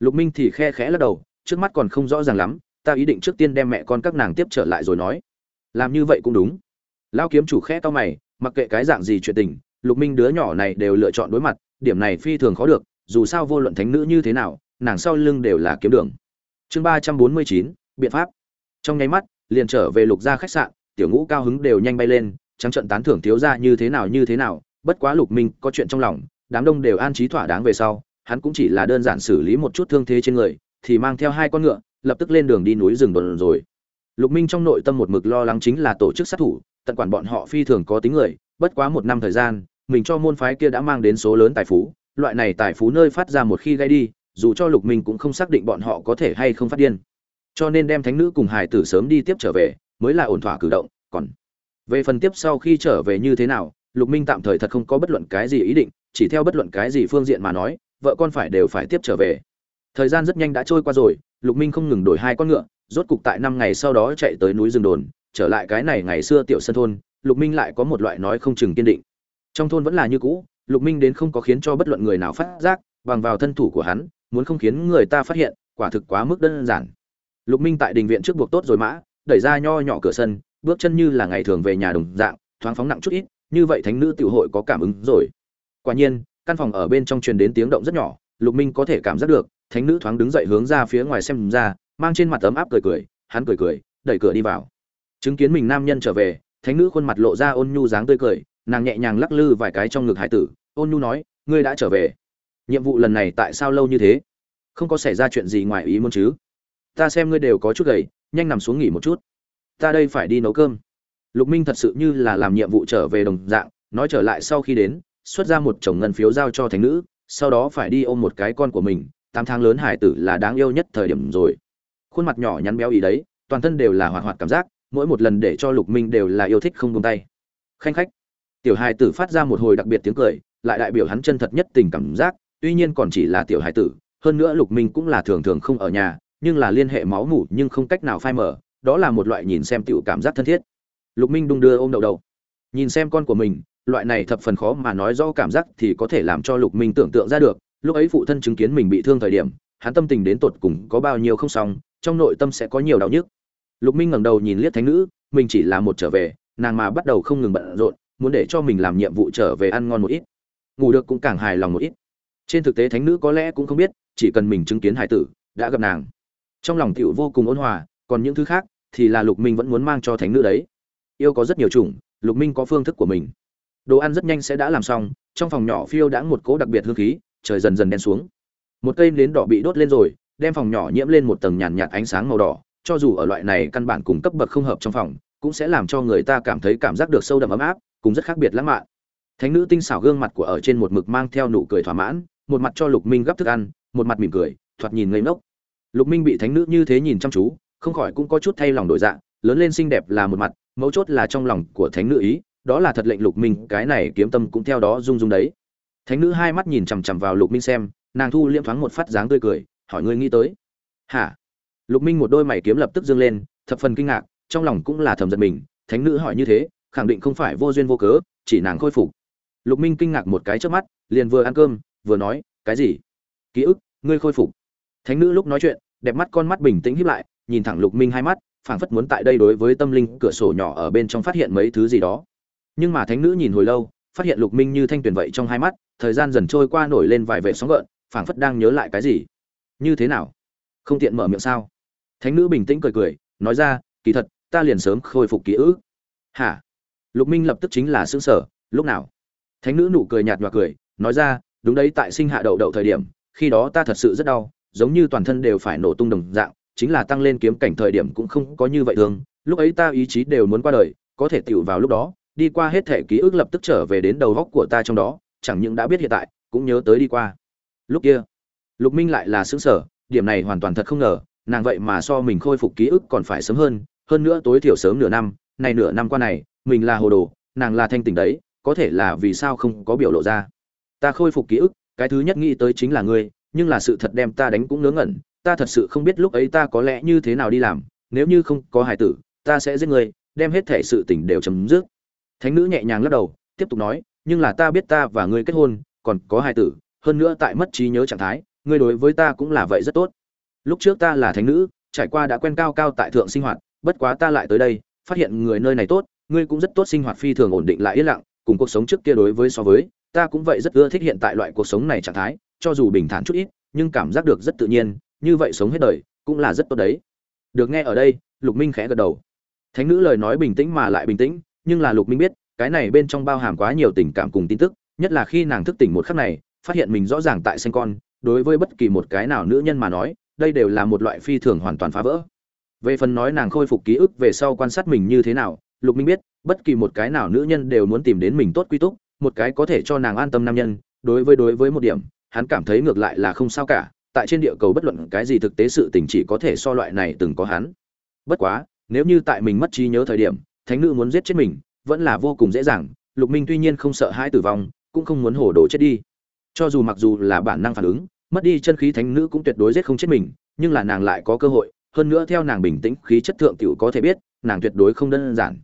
Lục minh thì khe khẽ lắc đầu, trước mắt còn không rõ ràng lắm, ta ý định trước tiên đem mẹ con các nàng tiếp trở lại rồi nói. Làm như vậy cũng đúng. Lao kiếm chủ khẽ to mày, mặc kệ cái dạng gì chuyện tình lục minh đứa nhỏ này đều lựa chọn đối mặt, điểm này phi thường khó được, dù sao vô luận thánh nữ như thế nào, nàng sau lưng đều là kiếm đường. Chương ba trăm bốn mươi chín, biện pháp. Trong nháy mắt, liền trở về lục gia khách sạn, tiểu ngũ cao hứng đều nhanh bay lên, trắng trận tán thưởng thiếu gia như thế nào như thế nào, bất quá lục minh có chuyện trong lòng, đám đông đều an trí thỏa đáng về sau, hắn cũng chỉ là đơn giản xử lý một chút thương thế trên người, thì mang theo hai con ngựa, lập tức lên đường đi núi rừng đồn rồi. Lục minh trong nội tâm một mực lo lắng chính là tổ chức sát thủ, tận quản bọn họ phi thường có tính người bất quá một năm thời gian, mình cho môn phái kia đã mang đến số lớn tài phú, loại này tài phú nơi phát ra một khi gây đi, dù cho lục minh cũng không xác định bọn họ có thể hay không phát điên. Cho nên đem thánh nữ cùng hải tử sớm đi tiếp trở về, mới là ổn thỏa cử động, còn về phần tiếp sau khi trở về như thế nào, lục minh tạm thời thật không có bất luận cái gì ý định, chỉ theo bất luận cái gì phương diện mà nói, vợ con phải đều phải tiếp trở về. Thời gian rất nhanh đã trôi qua rồi, lục minh không ngừng đổi hai con ngựa, rốt cục tại năm ngày sau đó chạy tới núi rừng đồn, trở lại cái này ngày xưa tiểu sân thôn lục minh lại có một loại nói không chừng kiên định. Trong thôn vẫn là như cũ, lục minh đến không có khiến cho bất luận người nào phát giác, bằng vào thân thủ của hắn, muốn không khiến người ta phát hiện, quả thực quá mức đơn giản. Lục minh tại đình viện trước buộc tốt rồi mã, đẩy ra nho nhỏ cửa sân, bước chân như là ngày thường về nhà đồng dạng, thoáng phóng nặng chút ít, như vậy thánh nữ tiểu hội có cảm ứng rồi. Quả nhiên, căn phòng ở bên trong truyền đến tiếng động rất nhỏ, lục minh có thể cảm giác được, thánh nữ thoáng đứng dậy hướng ra phía ngoài xem ra, mang trên mặt ấm áp cười cười, hắn cười cười, đẩy cửa đi vào. Chứng kiến mình nam nhân trở về thánh nữ khuôn mặt lộ ra ôn nhu dáng tươi cười, nàng nhẹ nhàng lắc lư vài cái trong ngực hải tử, ôn nhu nói, ngươi đã trở về. Nhiệm vụ lần này tại sao lâu như thế? Không có xảy ra chuyện gì ngoài ý muốn chứ? Ta xem ngươi đều có chút gầy, nhanh nằm xuống nghỉ một chút. Ta đây phải đi nấu cơm. Lục minh thật sự như là làm nhiệm vụ trở về đồng dạng, nói trở lại sau khi đến, xuất ra một chồng ngân phiếu giao cho thánh nữ, sau đó phải đi ôm một cái con của mình, tám tháng lớn hải tử là đáng yêu nhất thời điểm rồi. Khuôn mặt nhỏ nhắn béo ý đấy, toàn thân đều là hoạt hoạt cảm giác mỗi một lần để cho lục minh đều là yêu thích không buông tay. Khanh khách. Tiểu hải tử phát ra một hồi đặc biệt tiếng cười, lại đại biểu hắn chân thật nhất tình cảm giác, tuy nhiên còn chỉ là tiểu hải tử, hơn nữa lục minh cũng là thường thường không ở nhà, nhưng là liên hệ máu mủ nhưng không cách nào phai mở đó là một loại nhìn xem tiểu cảm giác thân thiết. Lục minh đung đưa ôm đầu đầu. Nhìn xem con của mình, loại này thập phần khó mà nói rõ cảm giác thì có thể làm cho lục minh tưởng tượng ra được, lúc ấy phụ thân chứng kiến mình bị thương thời điểm, hắn tâm tình đến tột cùng có bao nhiêu không xong, trong nội tâm sẽ có nhiều đau nhức lục minh ngẩng đầu nhìn liếc thánh nữ mình chỉ là một trở về nàng mà bắt đầu không ngừng bận rộn muốn để cho mình làm nhiệm vụ trở về ăn ngon một ít ngủ được cũng càng hài lòng một ít. Trên thực tế thánh nữ có lẽ cũng không biết chỉ cần mình chứng kiến hải tử đã gặp nàng. Trong lòng tiểu vô cùng ôn hòa còn những thứ khác thì là lục minh vẫn muốn mang cho thánh nữ đấy. Yêu có rất nhiều chủng lục minh có phương thức của mình. Đồ ăn rất nhanh sẽ đã làm xong trong phòng nhỏ phiêu đã một cỗ đặc biệt hương khí trời dần dần đen xuống. Một cây nến đỏ bị đốt lên rồi đem phòng nhỏ nhiễm lên một tầng nhàn nhạt, nhạt ánh sáng màu đỏ cho dù ở loại này căn bản cùng cấp bậc không hợp trong phòng, cũng sẽ làm cho người ta cảm thấy cảm giác được sâu đậm ấm áp cũng rất khác biệt lãng mạn. Thánh nữ tinh xảo gương mặt của ở trên một mực mang theo nụ cười thỏa mãn, một mặt cho lục minh gấp thức ăn, một mặt mỉm cười, thoạt nhìn ngây ngốc. Lục minh bị thánh nữ như thế nhìn chăm chú, không khỏi cũng có chút thay lòng đổi dạ lớn lên xinh đẹp là một mặt, mấu chốt là trong lòng của thánh nữ ý, đó là thật lệnh lục minh, cái này kiếm tâm cũng theo đó rung rung đấy. Thánh nữ hai mắt nhìn chằm chằm vào lục minh xem, nàng thu liễm thoáng một phát dáng tươi cười, hỏi ngươi nghĩ tới. Hả? Lục minh một đôi mày kiếm lập tức dương lên, thập phần kinh ngạc, trong lòng cũng là thầm giật mình, thánh nữ hỏi như thế, khẳng định không phải vô duyên vô cớ, chỉ nàng khôi phục. Lục minh kinh ngạc một cái trước mắt, liền vừa ăn cơm, vừa nói, cái gì? Ký ức, ngươi khôi phục? Thánh nữ lúc nói chuyện, đẹp mắt con mắt bình tĩnh híp lại, nhìn thẳng lục minh hai mắt, phảng phất muốn tại đây đối với tâm linh cửa sổ nhỏ ở bên trong phát hiện mấy thứ gì đó. Nhưng mà thánh nữ nhìn hồi lâu, phát hiện lục minh như thanh tuyền vậy trong hai mắt, thời gian dần trôi qua nổi lên vài vệ sóng gợn, phảng phất đang nhớ lại cái gì. Như thế nào? Không tiện mở miệng sao? Thánh nữ bình tĩnh cười cười, nói ra, kỳ thật, ta liền sớm khôi phục ký ức. Hả? Lục minh lập tức chính là xương sở lúc nào? Thánh nữ nụ cười nhạt nhòa cười, nói ra, đúng đấy, tại sinh hạ đậu đậu thời điểm, khi đó ta thật sự rất đau, giống như toàn thân đều phải nổ tung đồng dạng, chính là tăng lên kiếm cảnh thời điểm cũng không có như vậy thường. Lúc ấy ta ý chí đều muốn qua đời, có thể tựu vào lúc đó, đi qua hết thể ký ức lập tức trở về đến đầu góc của ta trong đó, chẳng những đã biết hiện tại, cũng nhớ tới đi qua. Lúc kia, lục minh lại là xứng sở điểm này hoàn toàn thật không ngờ nàng vậy mà so mình khôi phục ký ức còn phải sớm hơn hơn nữa tối thiểu sớm nửa năm, này nửa năm qua này, mình là hồ đồ, nàng là thanh tỉnh đấy, có thể là vì sao không có biểu lộ ra. Ta khôi phục ký ức, cái thứ nhất nghĩ tới chính là ngươi, nhưng là sự thật đem ta đánh cũng ngớ ngẩn, ta thật sự không biết lúc ấy ta có lẽ như thế nào đi làm, nếu như không có hài tử, ta sẽ giết ngươi, đem hết thể sự tình đều chấm dứt. Thánh nữ nhẹ nhàng lắc đầu, tiếp tục nói, nhưng là ta biết ta và ngươi kết hôn, còn có hài tử, hơn nữa tại mất trí nhớ trạng thái, ngươi đối với ta cũng là vậy rất tốt lúc trước ta là thánh nữ, trải qua đã quen cao cao tại thượng sinh hoạt, bất quá ta lại tới đây, phát hiện người nơi này tốt, ngươi cũng rất tốt sinh hoạt phi thường ổn định lại yên lặng, cùng cuộc sống trước kia đối với so với, ta cũng vậy rất ưa thích hiện tại loại cuộc sống này trạng thái, cho dù bình thản chút ít, nhưng cảm giác được rất tự nhiên, như vậy sống hết đời, cũng là rất tốt đấy. Được nghe ở đây, lục minh khẽ gật đầu. Thánh nữ lời nói bình tĩnh mà lại bình tĩnh, nhưng là lục minh biết, cái này bên trong bao hàm quá nhiều tình cảm cùng tin tức, nhất là khi nàng thức tỉnh một khắc này, phát hiện mình rõ ràng tại sinh con, đối với bất kỳ một cái nào nữ nhân mà nói đây đều là một loại phi thường hoàn toàn phá vỡ. Về phần nói nàng khôi phục ký ức về sau quan sát mình như thế nào, lục minh biết, bất kỳ một cái nào nữ nhân đều muốn tìm đến mình tốt quy túc, một cái có thể cho nàng an tâm nam nhân, đối với đối với một điểm, hắn cảm thấy ngược lại là không sao cả, tại trên địa cầu bất luận cái gì thực tế sự tình chỉ có thể so loại này từng có hắn. Bất quá, nếu như tại mình mất trí nhớ thời điểm, thánh nữ muốn giết chết mình, vẫn là vô cùng dễ dàng, lục minh tuy nhiên không sợ hãi tử vong, cũng không muốn hổ đồ chết đi. Cho dù mặc dù là bản năng phản ứng mất đi chân khí thánh nữ cũng tuyệt đối giết không chết mình, nhưng là nàng lại có cơ hội, hơn nữa theo nàng bình tĩnh, khí chất thượng tiểu có thể biết, nàng tuyệt đối không đơn giản.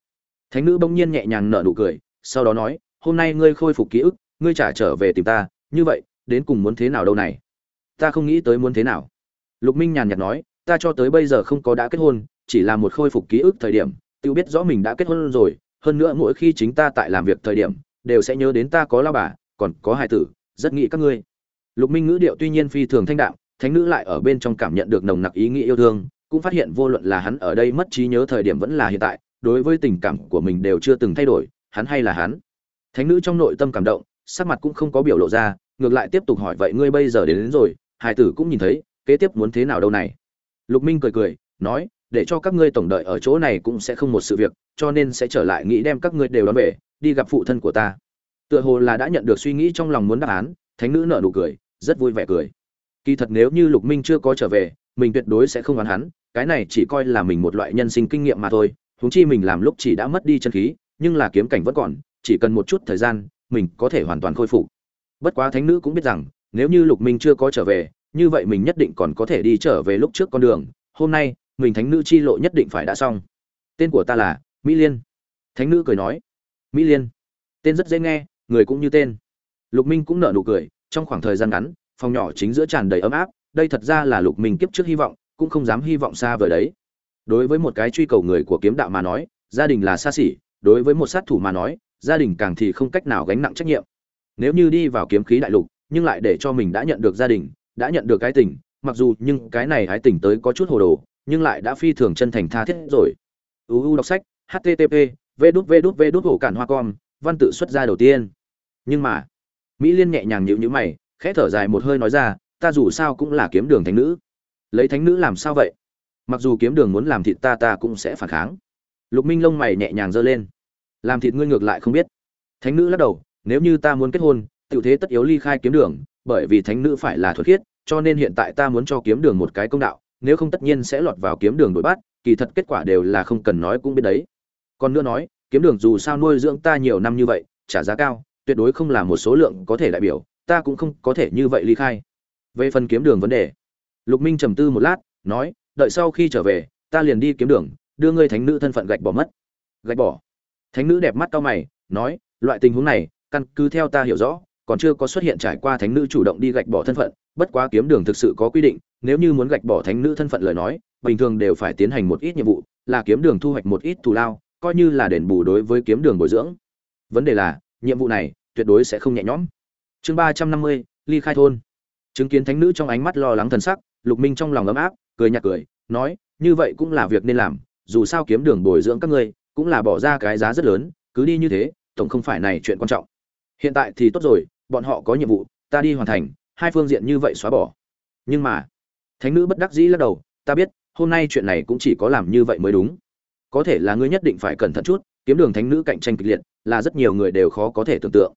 Thánh nữ bỗng nhiên nhẹ nhàng nở nụ cười, sau đó nói, hôm nay ngươi khôi phục ký ức, ngươi trả trở về tìm ta, như vậy, đến cùng muốn thế nào đâu này? Ta không nghĩ tới muốn thế nào. Lục minh nhàn nhạt nói, ta cho tới bây giờ không có đã kết hôn, chỉ là một khôi phục ký ức thời điểm, tự biết rõ mình đã kết hôn rồi, hơn nữa mỗi khi chính ta tại làm việc thời điểm, đều sẽ nhớ đến ta có lao bà, còn có hài tử, rất nghĩ các ngươi lục minh ngữ điệu tuy nhiên phi thường thanh đạm thánh nữ lại ở bên trong cảm nhận được nồng nặc ý nghĩa yêu thương cũng phát hiện vô luận là hắn ở đây mất trí nhớ thời điểm vẫn là hiện tại đối với tình cảm của mình đều chưa từng thay đổi hắn hay là hắn. Thánh nữ trong nội tâm cảm động sắc mặt cũng không có biểu lộ ra ngược lại tiếp tục hỏi vậy ngươi bây giờ đến, đến rồi? Hải tử cũng nhìn thấy kế tiếp muốn thế nào đâu này? Lục minh cười cười nói để cho các ngươi tổng đợi ở chỗ này cũng sẽ không một sự việc cho nên sẽ trở lại nghĩ đem các ngươi đều đón về đi gặp phụ thân của ta. Tựa hồ là đã nhận được suy nghĩ trong lòng muốn đáp án thánh nữ nở nụ cười rất vui vẻ cười. Kỳ thật nếu như lục minh chưa có trở về, mình tuyệt đối sẽ không oán hắn, cái này chỉ coi là mình một loại nhân sinh kinh nghiệm mà thôi, huống chi mình làm lúc chỉ đã mất đi chân khí, nhưng là kiếm cảnh vẫn còn, chỉ cần một chút thời gian, mình có thể hoàn toàn khôi phục. Bất quá thánh nữ cũng biết rằng, nếu như lục minh chưa có trở về, như vậy mình nhất định còn có thể đi trở về lúc trước con đường, hôm nay, mình thánh nữ chi lộ nhất định phải đã xong. Tên của ta là mỹ liên. Thánh nữ cười nói, mỹ liên. Tên rất dễ nghe, người cũng như tên. Lục minh cũng nở nụ cười trong khoảng thời gian ngắn, phòng nhỏ chính giữa tràn đầy ấm áp, đây thật ra là lục minh kiếp trước hy vọng, cũng không dám hy vọng xa vời đấy. Đối với một cái truy cầu người của kiếm đạo mà nói, gia đình là xa xỉ, đối với một sát thủ mà nói, gia đình càng thì không cách nào gánh nặng trách nhiệm. Nếu như đi vào kiếm khí đại lục, nhưng lại để cho mình đã nhận được gia đình, đã nhận được cái tình, mặc dù nhưng cái này hái tỉnh tới có chút hồ đồ, nhưng lại đã phi thường chân thành tha thiết rồi. Uu đọc sách http v đút v đút v đút hổ cản hoa com, văn tự xuất ra đầu tiên. Nhưng mà mỹ liên nhẹ nhàng nhịu nhữ mày, khẽ thở dài một hơi nói ra, ta dù sao cũng là kiếm đường thánh nữ. Lấy thánh nữ làm sao vậy? Mặc dù kiếm đường muốn làm thịt ta ta cũng sẽ phản kháng. Lục minh lông mày nhẹ nhàng giơ lên. Làm thịt ngươi ngược lại không biết. Thánh nữ lắc đầu, nếu như ta muốn kết hôn, tiểu thế tất yếu ly khai kiếm đường, bởi vì thánh nữ phải là thuật khiết, cho nên hiện tại ta muốn cho kiếm đường một cái công đạo, nếu không tất nhiên sẽ lọt vào kiếm đường đổi bắt, kỳ thật kết quả đều là không cần nói cũng biết đấy. Còn nữa nói, kiếm đường dù sao nuôi dưỡng ta nhiều năm như vậy, trả giá cao tuyệt đối không là một số lượng có thể đại biểu, ta cũng không có thể như vậy ly khai. Về phần kiếm đường vấn đề, lục minh trầm tư một lát, nói, đợi sau khi trở về, ta liền đi kiếm đường, đưa ngươi thánh nữ thân phận gạch bỏ mất. Gạch bỏ? Thánh nữ đẹp mắt cao mày, nói, loại tình huống này, căn cứ theo ta hiểu rõ, còn chưa có xuất hiện trải qua thánh nữ chủ động đi gạch bỏ thân phận, bất quá kiếm đường thực sự có quy định, nếu như muốn gạch bỏ thánh nữ thân phận lời nói, bình thường đều phải tiến hành một ít nhiệm vụ, là kiếm đường thu hoạch một ít thù lao, coi như là đền bù đối với kiếm đường bồi dưỡng. Vấn đề là nhiệm vụ này, tuyệt đối sẽ không nhẹ nhõm. Chương ba trăm năm mươi, ly khai thôn. Chứng kiến thánh nữ trong ánh mắt lo lắng thần sắc, lục minh trong lòng ấm áp, cười nhạt cười, nói, như vậy cũng là việc nên làm, dù sao kiếm đường bồi dưỡng các ngươi, cũng là bỏ ra cái giá rất lớn, cứ đi như thế, tổng không phải này chuyện quan trọng. Hiện tại thì tốt rồi, bọn họ có nhiệm vụ, ta đi hoàn thành, hai phương diện như vậy xóa bỏ. Nhưng mà, thánh nữ bất đắc dĩ lắc đầu, ta biết, hôm nay chuyện này cũng chỉ có làm như vậy mới đúng. Có thể là ngươi nhất định phải cẩn thận chút, kiếm đường thánh nữ cạnh tranh kịch liệt là rất nhiều người đều khó có thể tưởng tượng.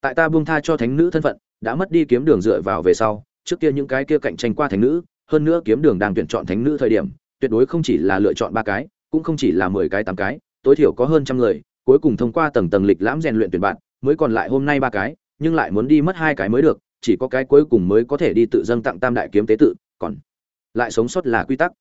Tại ta buông tha cho thánh nữ thân phận, đã mất đi kiếm đường dựa vào về sau, trước kia những cái kia cạnh tranh qua thánh nữ, hơn nữa kiếm đường đang tuyển chọn thánh nữ thời điểm, tuyệt đối không chỉ là lựa chọn ba cái, cũng không chỉ là mười cái, tám cái, tối thiểu có hơn trăm người, cuối cùng thông qua tầng tầng lịch lãm rèn luyện tuyển bạn, mới còn lại hôm nay ba cái, nhưng lại muốn đi mất hai cái mới được, chỉ có cái cuối cùng mới có thể đi tự dâng tặng tam đại kiếm tế tự, còn lại sống sót là quy tắc.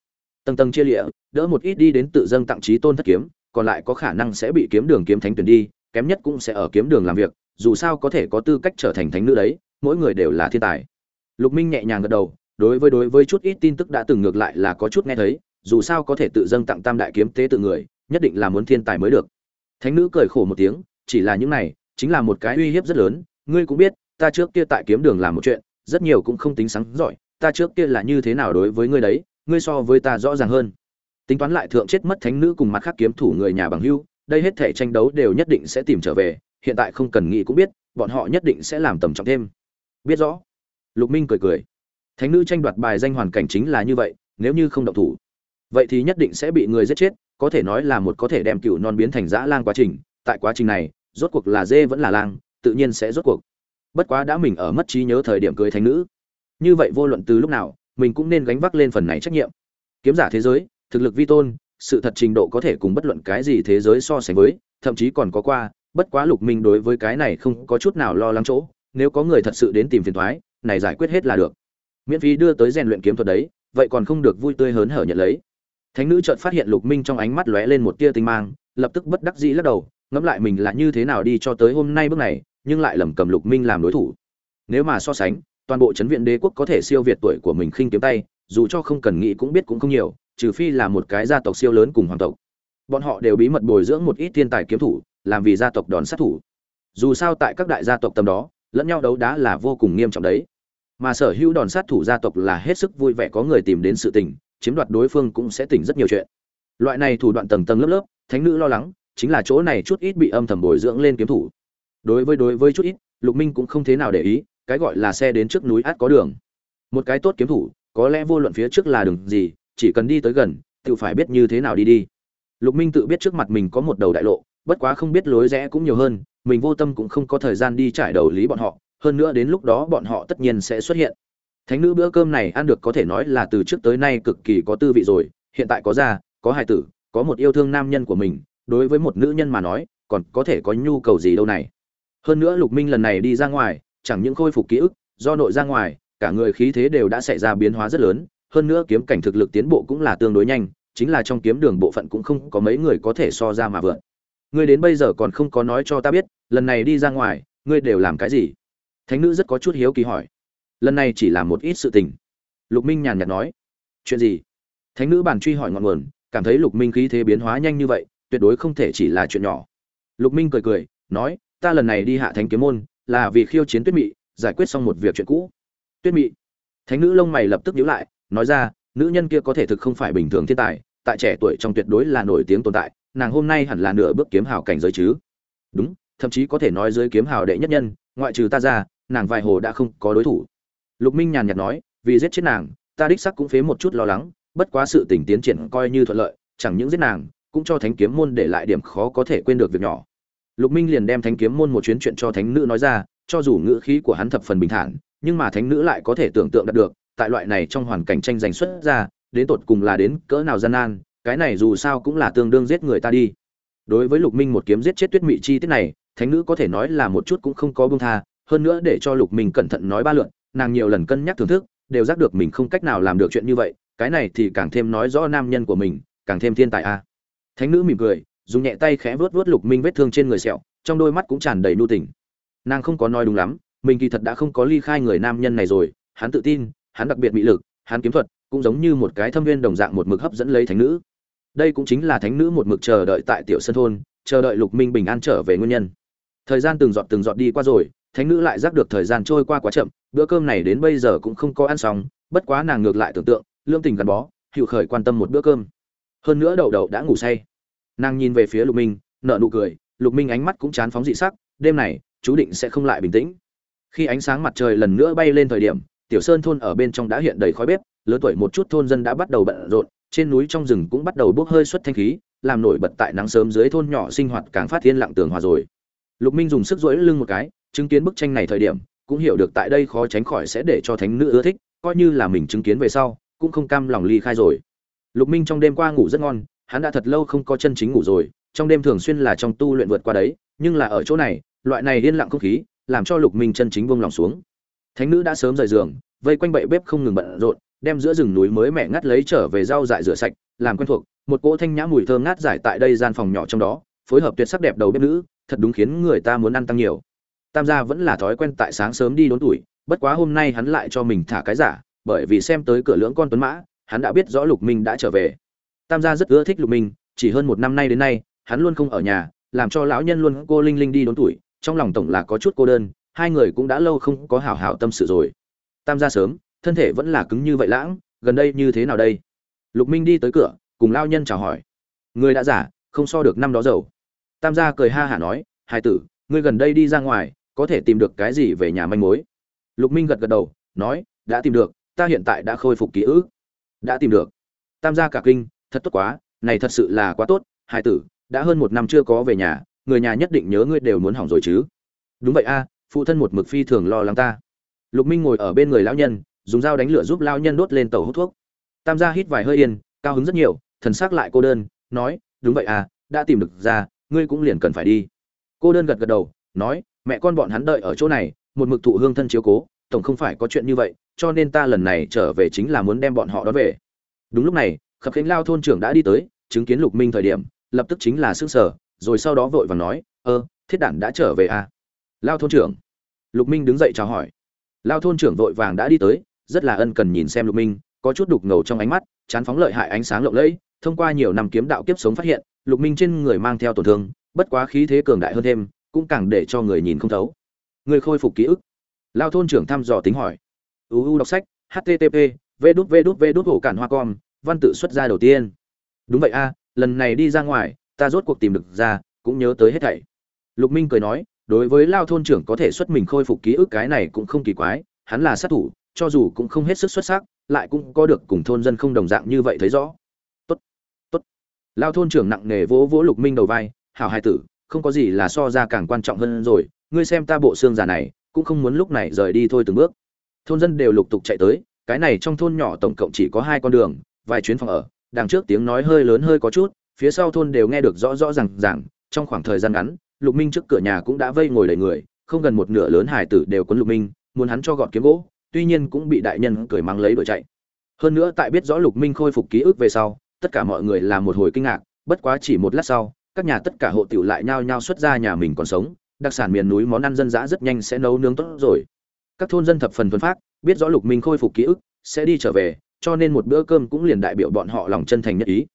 Tầng tầng chia lịa, đỡ một ít đi đến tự dâng tặng trí tôn thất kiếm, còn lại có khả năng sẽ bị kiếm đường kiếm thánh tuyển đi kém nhất cũng sẽ ở kiếm đường làm việc, dù sao có thể có tư cách trở thành thánh nữ đấy, mỗi người đều là thiên tài. Lục minh nhẹ nhàng gật đầu, đối với đối với chút ít tin tức đã từng ngược lại là có chút nghe thấy, dù sao có thể tự dâng tặng tam đại kiếm tế tự người, nhất định là muốn thiên tài mới được. Thánh nữ cười khổ một tiếng, chỉ là những này, chính là một cái uy hiếp rất lớn, ngươi cũng biết, ta trước kia tại kiếm đường làm một chuyện, rất nhiều cũng không tính sáng giỏi, ta trước kia là như thế nào đối với ngươi đấy, ngươi so với ta rõ ràng hơn. Tính toán lại thượng chết mất thánh nữ cùng mặt khác kiếm thủ người nhà bằng hưu đây hết thể tranh đấu đều nhất định sẽ tìm trở về, hiện tại không cần nghĩ cũng biết, bọn họ nhất định sẽ làm tầm trọng thêm. Biết rõ. Lục minh cười cười. Thánh nữ tranh đoạt bài danh hoàn cảnh chính là như vậy, nếu như không động thủ, vậy thì nhất định sẽ bị người giết chết, có thể nói là một có thể đem cựu non biến thành dã lang quá trình. Tại quá trình này, rốt cuộc là dê vẫn là lang, tự nhiên sẽ rốt cuộc. Bất quá đã mình ở mất trí nhớ thời điểm cưới thánh nữ. Như vậy vô luận từ lúc nào, mình cũng nên gánh vác lên phần này trách nhiệm. Kiếm giả thế giới, thực lực vi tôn sự thật trình độ có thể cùng bất luận cái gì thế giới so sánh với thậm chí còn có qua bất quá lục minh đối với cái này không có chút nào lo lắng chỗ nếu có người thật sự đến tìm phiền toái, này giải quyết hết là được. Miễn phí đưa tới rèn luyện kiếm thuật đấy vậy còn không được vui tươi hớn hở nhận lấy. Thánh nữ chợt phát hiện lục minh trong ánh mắt lóe lên một tia tinh mang lập tức bất đắc dĩ lắc đầu ngẫm lại mình là như thế nào đi cho tới hôm nay bước này nhưng lại lầm cầm lục minh làm đối thủ. Nếu mà so sánh toàn bộ chấn viện đế quốc có thể siêu việt tuổi của mình khinh kiếm tay dù cho không cần nghĩ cũng biết cũng không nhiều trừ phi là một cái gia tộc siêu lớn cùng hoàng tộc. Bọn họ đều bí mật bồi dưỡng một ít thiên tài kiếm thủ, làm vì gia tộc đòn sát thủ. Dù sao tại các đại gia tộc tầm đó, lẫn nhau đấu đá là vô cùng nghiêm trọng đấy. Mà sở hữu đòn sát thủ gia tộc là hết sức vui vẻ có người tìm đến sự tình, chiếm đoạt đối phương cũng sẽ tỉnh rất nhiều chuyện. Loại này thủ đoạn tầng tầng lớp lớp, thánh nữ lo lắng, chính là chỗ này chút ít bị âm thầm bồi dưỡng lên kiếm thủ. Đối với đối với chút ít, lục minh cũng không thế nào để ý, cái gọi là xe đến trước núi át có đường. Một cái tốt kiếm thủ, có lẽ vô luận phía trước là đường gì chỉ cần đi tới gần, tự phải biết như thế nào đi đi. Lục minh tự biết trước mặt mình có một đầu đại lộ, bất quá không biết lối rẽ cũng nhiều hơn, mình vô tâm cũng không có thời gian đi trải đầu lý bọn họ, hơn nữa đến lúc đó bọn họ tất nhiên sẽ xuất hiện. Thánh nữ bữa cơm này ăn được có thể nói là từ trước tới nay cực kỳ có tư vị rồi, hiện tại có gia, có hài tử, có một yêu thương nam nhân của mình, đối với một nữ nhân mà nói, còn có thể có nhu cầu gì đâu này. Hơn nữa lục minh lần này đi ra ngoài, chẳng những khôi phục ký ức, do nội ra ngoài, cả người khí thế đều đã xảy ra biến hóa rất lớn hơn nữa kiếm cảnh thực lực tiến bộ cũng là tương đối nhanh, chính là trong kiếm đường bộ phận cũng không có mấy người có thể so ra mà vượt. Ngươi đến bây giờ còn không có nói cho ta biết, lần này đi ra ngoài, ngươi đều làm cái gì? Thánh nữ rất có chút hiếu kỳ hỏi. Lần này chỉ là một ít sự tình. Lục minh nhàn nhạt nói. Chuyện gì? Thánh nữ bản truy hỏi ngọn nguồn, cảm thấy lục minh khí thế biến hóa nhanh như vậy, tuyệt đối không thể chỉ là chuyện nhỏ. Lục minh cười cười, nói, ta lần này đi hạ thánh kiếm môn, là vì khiêu chiến tuyết mị, giải quyết xong một việc chuyện cũ. Tuyết mị. Thánh nữ lông mày lập tức nhíu lại nói ra, nữ nhân kia có thể thực không phải bình thường thiên tài, tại trẻ tuổi trong tuyệt đối là nổi tiếng tồn tại, nàng hôm nay hẳn là nửa bước kiếm hào cảnh giới chứ. Đúng, thậm chí có thể nói dưới kiếm hào đệ nhất nhân, ngoại trừ ta ra, nàng vài hồ đã không có đối thủ. Lục minh nhàn nhạt nói, vì giết chết nàng, ta đích sắc cũng phế một chút lo lắng, bất quá sự tình tiến triển coi như thuận lợi, chẳng những giết nàng, cũng cho thánh kiếm môn để lại điểm khó có thể quên được việc nhỏ. Lục minh liền đem thánh kiếm môn một chuyến chuyện cho thánh nữ nói ra, cho dù ngữ khí của hắn thập phần bình thản, nhưng mà thánh nữ lại có thể tưởng tượng được tại loại này trong hoàn cảnh tranh giành xuất ra, đến tột cùng là đến cỡ nào gian nan, cái này dù sao cũng là tương đương giết người ta đi. Đối với lục minh một kiếm giết chết tuyết mị chi tiết này, thánh nữ có thể nói là một chút cũng không có buông tha, hơn nữa để cho lục minh cẩn thận nói ba lượn nàng nhiều lần cân nhắc thưởng thức, đều giác được mình không cách nào làm được chuyện như vậy, cái này thì càng thêm nói rõ nam nhân của mình, càng thêm thiên tài a. Thánh nữ mỉm cười, dùng nhẹ tay khẽ vuốt vuốt lục minh vết thương trên người sẹo, trong đôi mắt cũng tràn đầy nu tình nàng không có nói đúng lắm, mình kỳ thật đã không có ly khai người nam nhân này rồi, hắn tự tin hắn đặc biệt mỹ lực, hắn kiếm thuật cũng giống như một cái thâm viên đồng dạng một mực hấp dẫn lấy thánh nữ. Đây cũng chính là thánh nữ một mực chờ đợi tại tiểu sân thôn, chờ đợi lục minh bình an trở về nguyên nhân. Thời gian từng giọt từng giọt đi qua rồi, thánh nữ lại giác được thời gian trôi qua quá chậm, bữa cơm này đến bây giờ cũng không có ăn xong, bất quá nàng ngược lại tưởng tượng, lương tình gắn bó hiệu khởi quan tâm một bữa cơm. Hơn nữa đậu đậu đã ngủ say. Nàng nhìn về phía lục minh, nở nụ cười, lục minh ánh mắt cũng chán phóng dị sắc, đêm này, chú định sẽ không lại bình tĩnh. Khi ánh sáng mặt trời lần nữa bay lên thời điểm tiểu sơn thôn ở bên trong đã hiện đầy khói bếp lớn tuổi một chút thôn dân đã bắt đầu bận rộn, trên núi trong rừng cũng bắt đầu bốc hơi xuất thanh khí, làm nổi bật tại nắng sớm dưới thôn nhỏ sinh hoạt càng phát thiên lặng tường hòa rồi. Lục minh dùng sức duỗi lưng một cái, chứng kiến bức tranh này thời điểm, cũng hiểu được tại đây khó tránh khỏi sẽ để cho thánh nữ ưa thích, coi như là mình chứng kiến về sau, cũng không cam lòng ly khai rồi. Lục minh trong đêm qua ngủ rất ngon, hắn đã thật lâu không có chân chính ngủ rồi, trong đêm thường xuyên là trong tu luyện vượt qua đấy, nhưng là ở chỗ này, loại này yên lặng không khí, làm cho lục minh chân chính buông lòng xuống thánh nữ đã sớm rời giường, vây quanh bậy bếp không ngừng bận rộn, đem giữa rừng núi mới mẹ ngắt lấy trở về rau dại rửa sạch, làm quen thuộc, một cỗ thanh nhã mùi thơm ngát giải tại đây gian phòng nhỏ trong đó, phối hợp tuyệt sắc đẹp đầu bếp nữ, thật đúng khiến người ta muốn ăn tăng nhiều. Tam gia vẫn là thói quen tại sáng sớm đi đốn tuổi, bất quá hôm nay hắn lại cho mình thả cái giả, bởi vì xem tới cửa lưỡng con tuấn mã, hắn đã biết rõ lục minh đã trở về. Tam gia rất ưa thích lục minh, chỉ hơn một năm nay đến nay, hắn luôn không ở nhà, làm cho lão nhân luôn cô linh linh đi đốn tuổi, trong lòng tổng là có chút cô đơn hai người cũng đã lâu không có hảo hảo tâm sự rồi. Tam gia sớm, thân thể vẫn là cứng như vậy lãng, gần đây như thế nào đây? Lục minh đi tới cửa, cùng lao nhân chào hỏi. Người đã giả, không so được năm đó giàu. Tam gia cười ha hả nói hai tử, ngươi gần đây đi ra ngoài, có thể tìm được cái gì về nhà manh mối? Lục minh gật gật đầu, nói, đã tìm được, ta hiện tại đã khôi phục ký ức. Đã tìm được. Tam gia cả kinh, thật tốt quá, này thật sự là quá tốt hai tử, đã hơn một năm chưa có về nhà, người nhà nhất định nhớ ngươi đều muốn hỏng rồi chứ. Đúng vậy a phụ thân một mực phi thường lo lắng ta. Lục minh ngồi ở bên người lão nhân, dùng dao đánh lửa giúp lão nhân đốt lên tàu hút thuốc. Tam gia hít vài hơi yên, cao hứng rất nhiều, thần sắc lại cô đơn, nói, đúng vậy à đã tìm được ra, ngươi cũng liền cần phải đi. Cô đơn gật gật đầu, nói, mẹ con bọn hắn đợi ở chỗ này, một mực thụ hương thân chiếu cố, tổng không phải có chuyện như vậy, cho nên ta lần này trở về chính là muốn đem bọn họ đón về. Đúng lúc này, khập khánh lao thôn trưởng đã đi tới, chứng kiến lục minh thời điểm, lập tức chính là s ư sở rồi sau đó vội vàng nói, ơ, thiết đản đã trở về à? Lao thôn trưởng. Lục minh đứng dậy chào hỏi. Lao thôn trưởng vội vàng đã đi tới, rất là ân cần nhìn xem lục minh, có chút đục ngầu trong ánh mắt, chán phóng lợi hại ánh sáng lộng lẫy, thông qua nhiều năm kiếm đạo kiếp sống phát hiện, lục minh trên người mang theo tổn thương, bất quá khí thế cường đại hơn thêm, cũng càng để cho người nhìn không thấu. Người khôi phục ký ức. Lao thôn trưởng thăm dò tính hỏi. Uu đọc sách http v đút v đút v đút hổ cản hoa com, văn tự xuất ra đầu tiên. Đúng vậy a, lần này đi ra ngoài, ta rốt cuộc tìm được ra, cũng nhớ tới hết thảy. Lục minh cười nói đối với lao thôn trưởng có thể xuất mình khôi phục ký ức cái này cũng không kỳ quái, hắn là sát thủ, cho dù cũng không hết sức xuất sắc, lại cũng có được cùng thôn dân không đồng dạng như vậy thấy rõ. Tốt tốt. Lao thôn trưởng nặng nề vỗ vỗ lục minh đầu vai, hảo hai tử, không có gì là so ra càng quan trọng hơn rồi, ngươi xem ta bộ xương già này, cũng không muốn lúc này rời đi thôi từng bước. Thôn dân đều lục tục chạy tới, cái này trong thôn nhỏ tổng cộng chỉ có hai con đường, vài chuyến phòng ở, đằng trước tiếng nói hơi lớn hơi có chút, phía sau thôn đều nghe được rõ rõ ràng ràng, trong khoảng thời gian ngắn lục minh trước cửa nhà cũng đã vây ngồi đầy người, không gần một nửa lớn hải tử đều quấn lục minh, muốn hắn cho gọt kiếm gỗ, tuy nhiên cũng bị đại nhân cười mắng lấy đuổi chạy. Hơn nữa tại biết rõ lục minh khôi phục ký ức về sau, tất cả mọi người là một hồi kinh ngạc, bất quá chỉ một lát sau, các nhà tất cả hộ tiểu lại nhao nhao xuất ra nhà mình còn sống, đặc sản miền núi món ăn dân dã rất nhanh sẽ nấu nướng tốt rồi. Các thôn dân thập phần thuần phát biết rõ lục minh khôi phục ký ức, sẽ đi trở về, cho nên một bữa cơm cũng liền đại biểu bọn họ lòng chân thành nhất ý.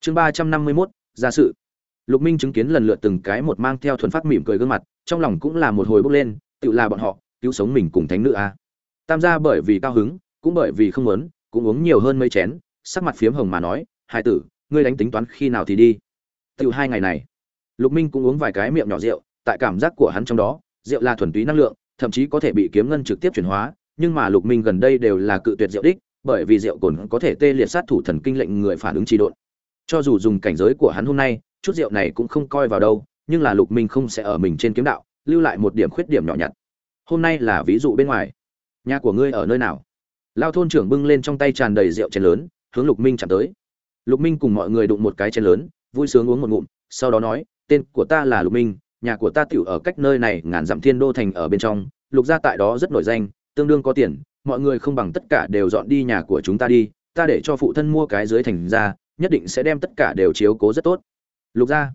Chương ba trăm năm mươi mốt, gia sự lục minh chứng kiến lần lượt từng cái một mang theo thuần phát mỉm cười gương mặt, trong lòng cũng là một hồi bốc lên, tự là bọn họ, cứu sống mình cùng thánh nữ a. Tam gia bởi vì cao hứng, cũng bởi vì không muốn, cũng uống nhiều hơn mấy chén, sắc mặt phiếm hồng mà nói hai tử, ngươi đánh tính toán khi nào thì đi? Tự hai ngày này, lục minh cũng uống vài cái miệng nhỏ rượu, tại cảm giác của hắn trong đó, rượu là thuần túy năng lượng, thậm chí có thể bị kiếm ngân trực tiếp chuyển hóa, nhưng mà lục minh gần đây đều là cự tuyệt rượu đích, bởi vì rượu cồn có thể tê liệt sát thủ thần kinh lệnh người phản ứng trì độn. Cho dù dùng cảnh giới của hắn hôm nay chút rượu này cũng không coi vào đâu, nhưng là lục minh không sẽ ở mình trên kiếm đạo, lưu lại một điểm khuyết điểm nhỏ nhặt. Hôm nay là ví dụ bên ngoài. Nhà của ngươi ở nơi nào? Lao thôn trưởng bưng lên trong tay tràn đầy rượu chén lớn, hướng lục minh chạm tới. Lục minh cùng mọi người đụng một cái chén lớn, vui sướng uống một ngụm, sau đó nói, tên của ta là lục minh, nhà của ta tiểu ở cách nơi này ngàn dặm thiên đô thành ở bên trong, lục gia tại đó rất nổi danh, tương đương có tiền, mọi người không bằng tất cả đều dọn đi nhà của chúng ta đi, ta để cho phụ thân mua cái dưới thành ra, nhất định sẽ đem tất cả đều chiếu cố rất tốt lục gia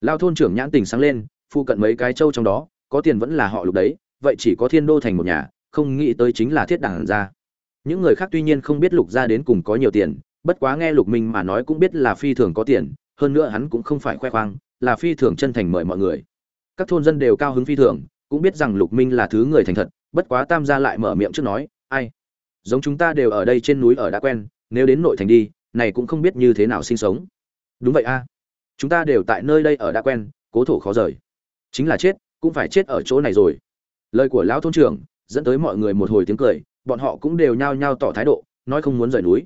lao thôn trưởng nhãn tình sáng lên, phụ cận mấy cái châu trong đó, có tiền vẫn là họ lục đấy, vậy chỉ có thiên đô thành một nhà, không nghĩ tới chính là thiết đảng gia những người khác tuy nhiên không biết lục gia đến cùng có nhiều tiền, bất quá nghe lục minh mà nói cũng biết là phi thường có tiền, hơn nữa hắn cũng không phải khoe khoang, là phi thường chân thành mời mọi người. Các thôn dân đều cao hứng phi thường, cũng biết rằng lục minh là thứ người thành thật, bất quá tam gia lại mở miệng trước nói, ai? Giống chúng ta đều ở đây trên núi ở đã quen, nếu đến nội thành đi, này cũng không biết như thế nào sinh sống. Đúng vậy a chúng ta đều tại nơi đây ở đã quen, cố thổ khó rời. Chính là chết, cũng phải chết ở chỗ này rồi. Lời của lão thôn trưởng, dẫn tới mọi người một hồi tiếng cười, bọn họ cũng đều nhao nhao tỏ thái độ, nói không muốn rời núi.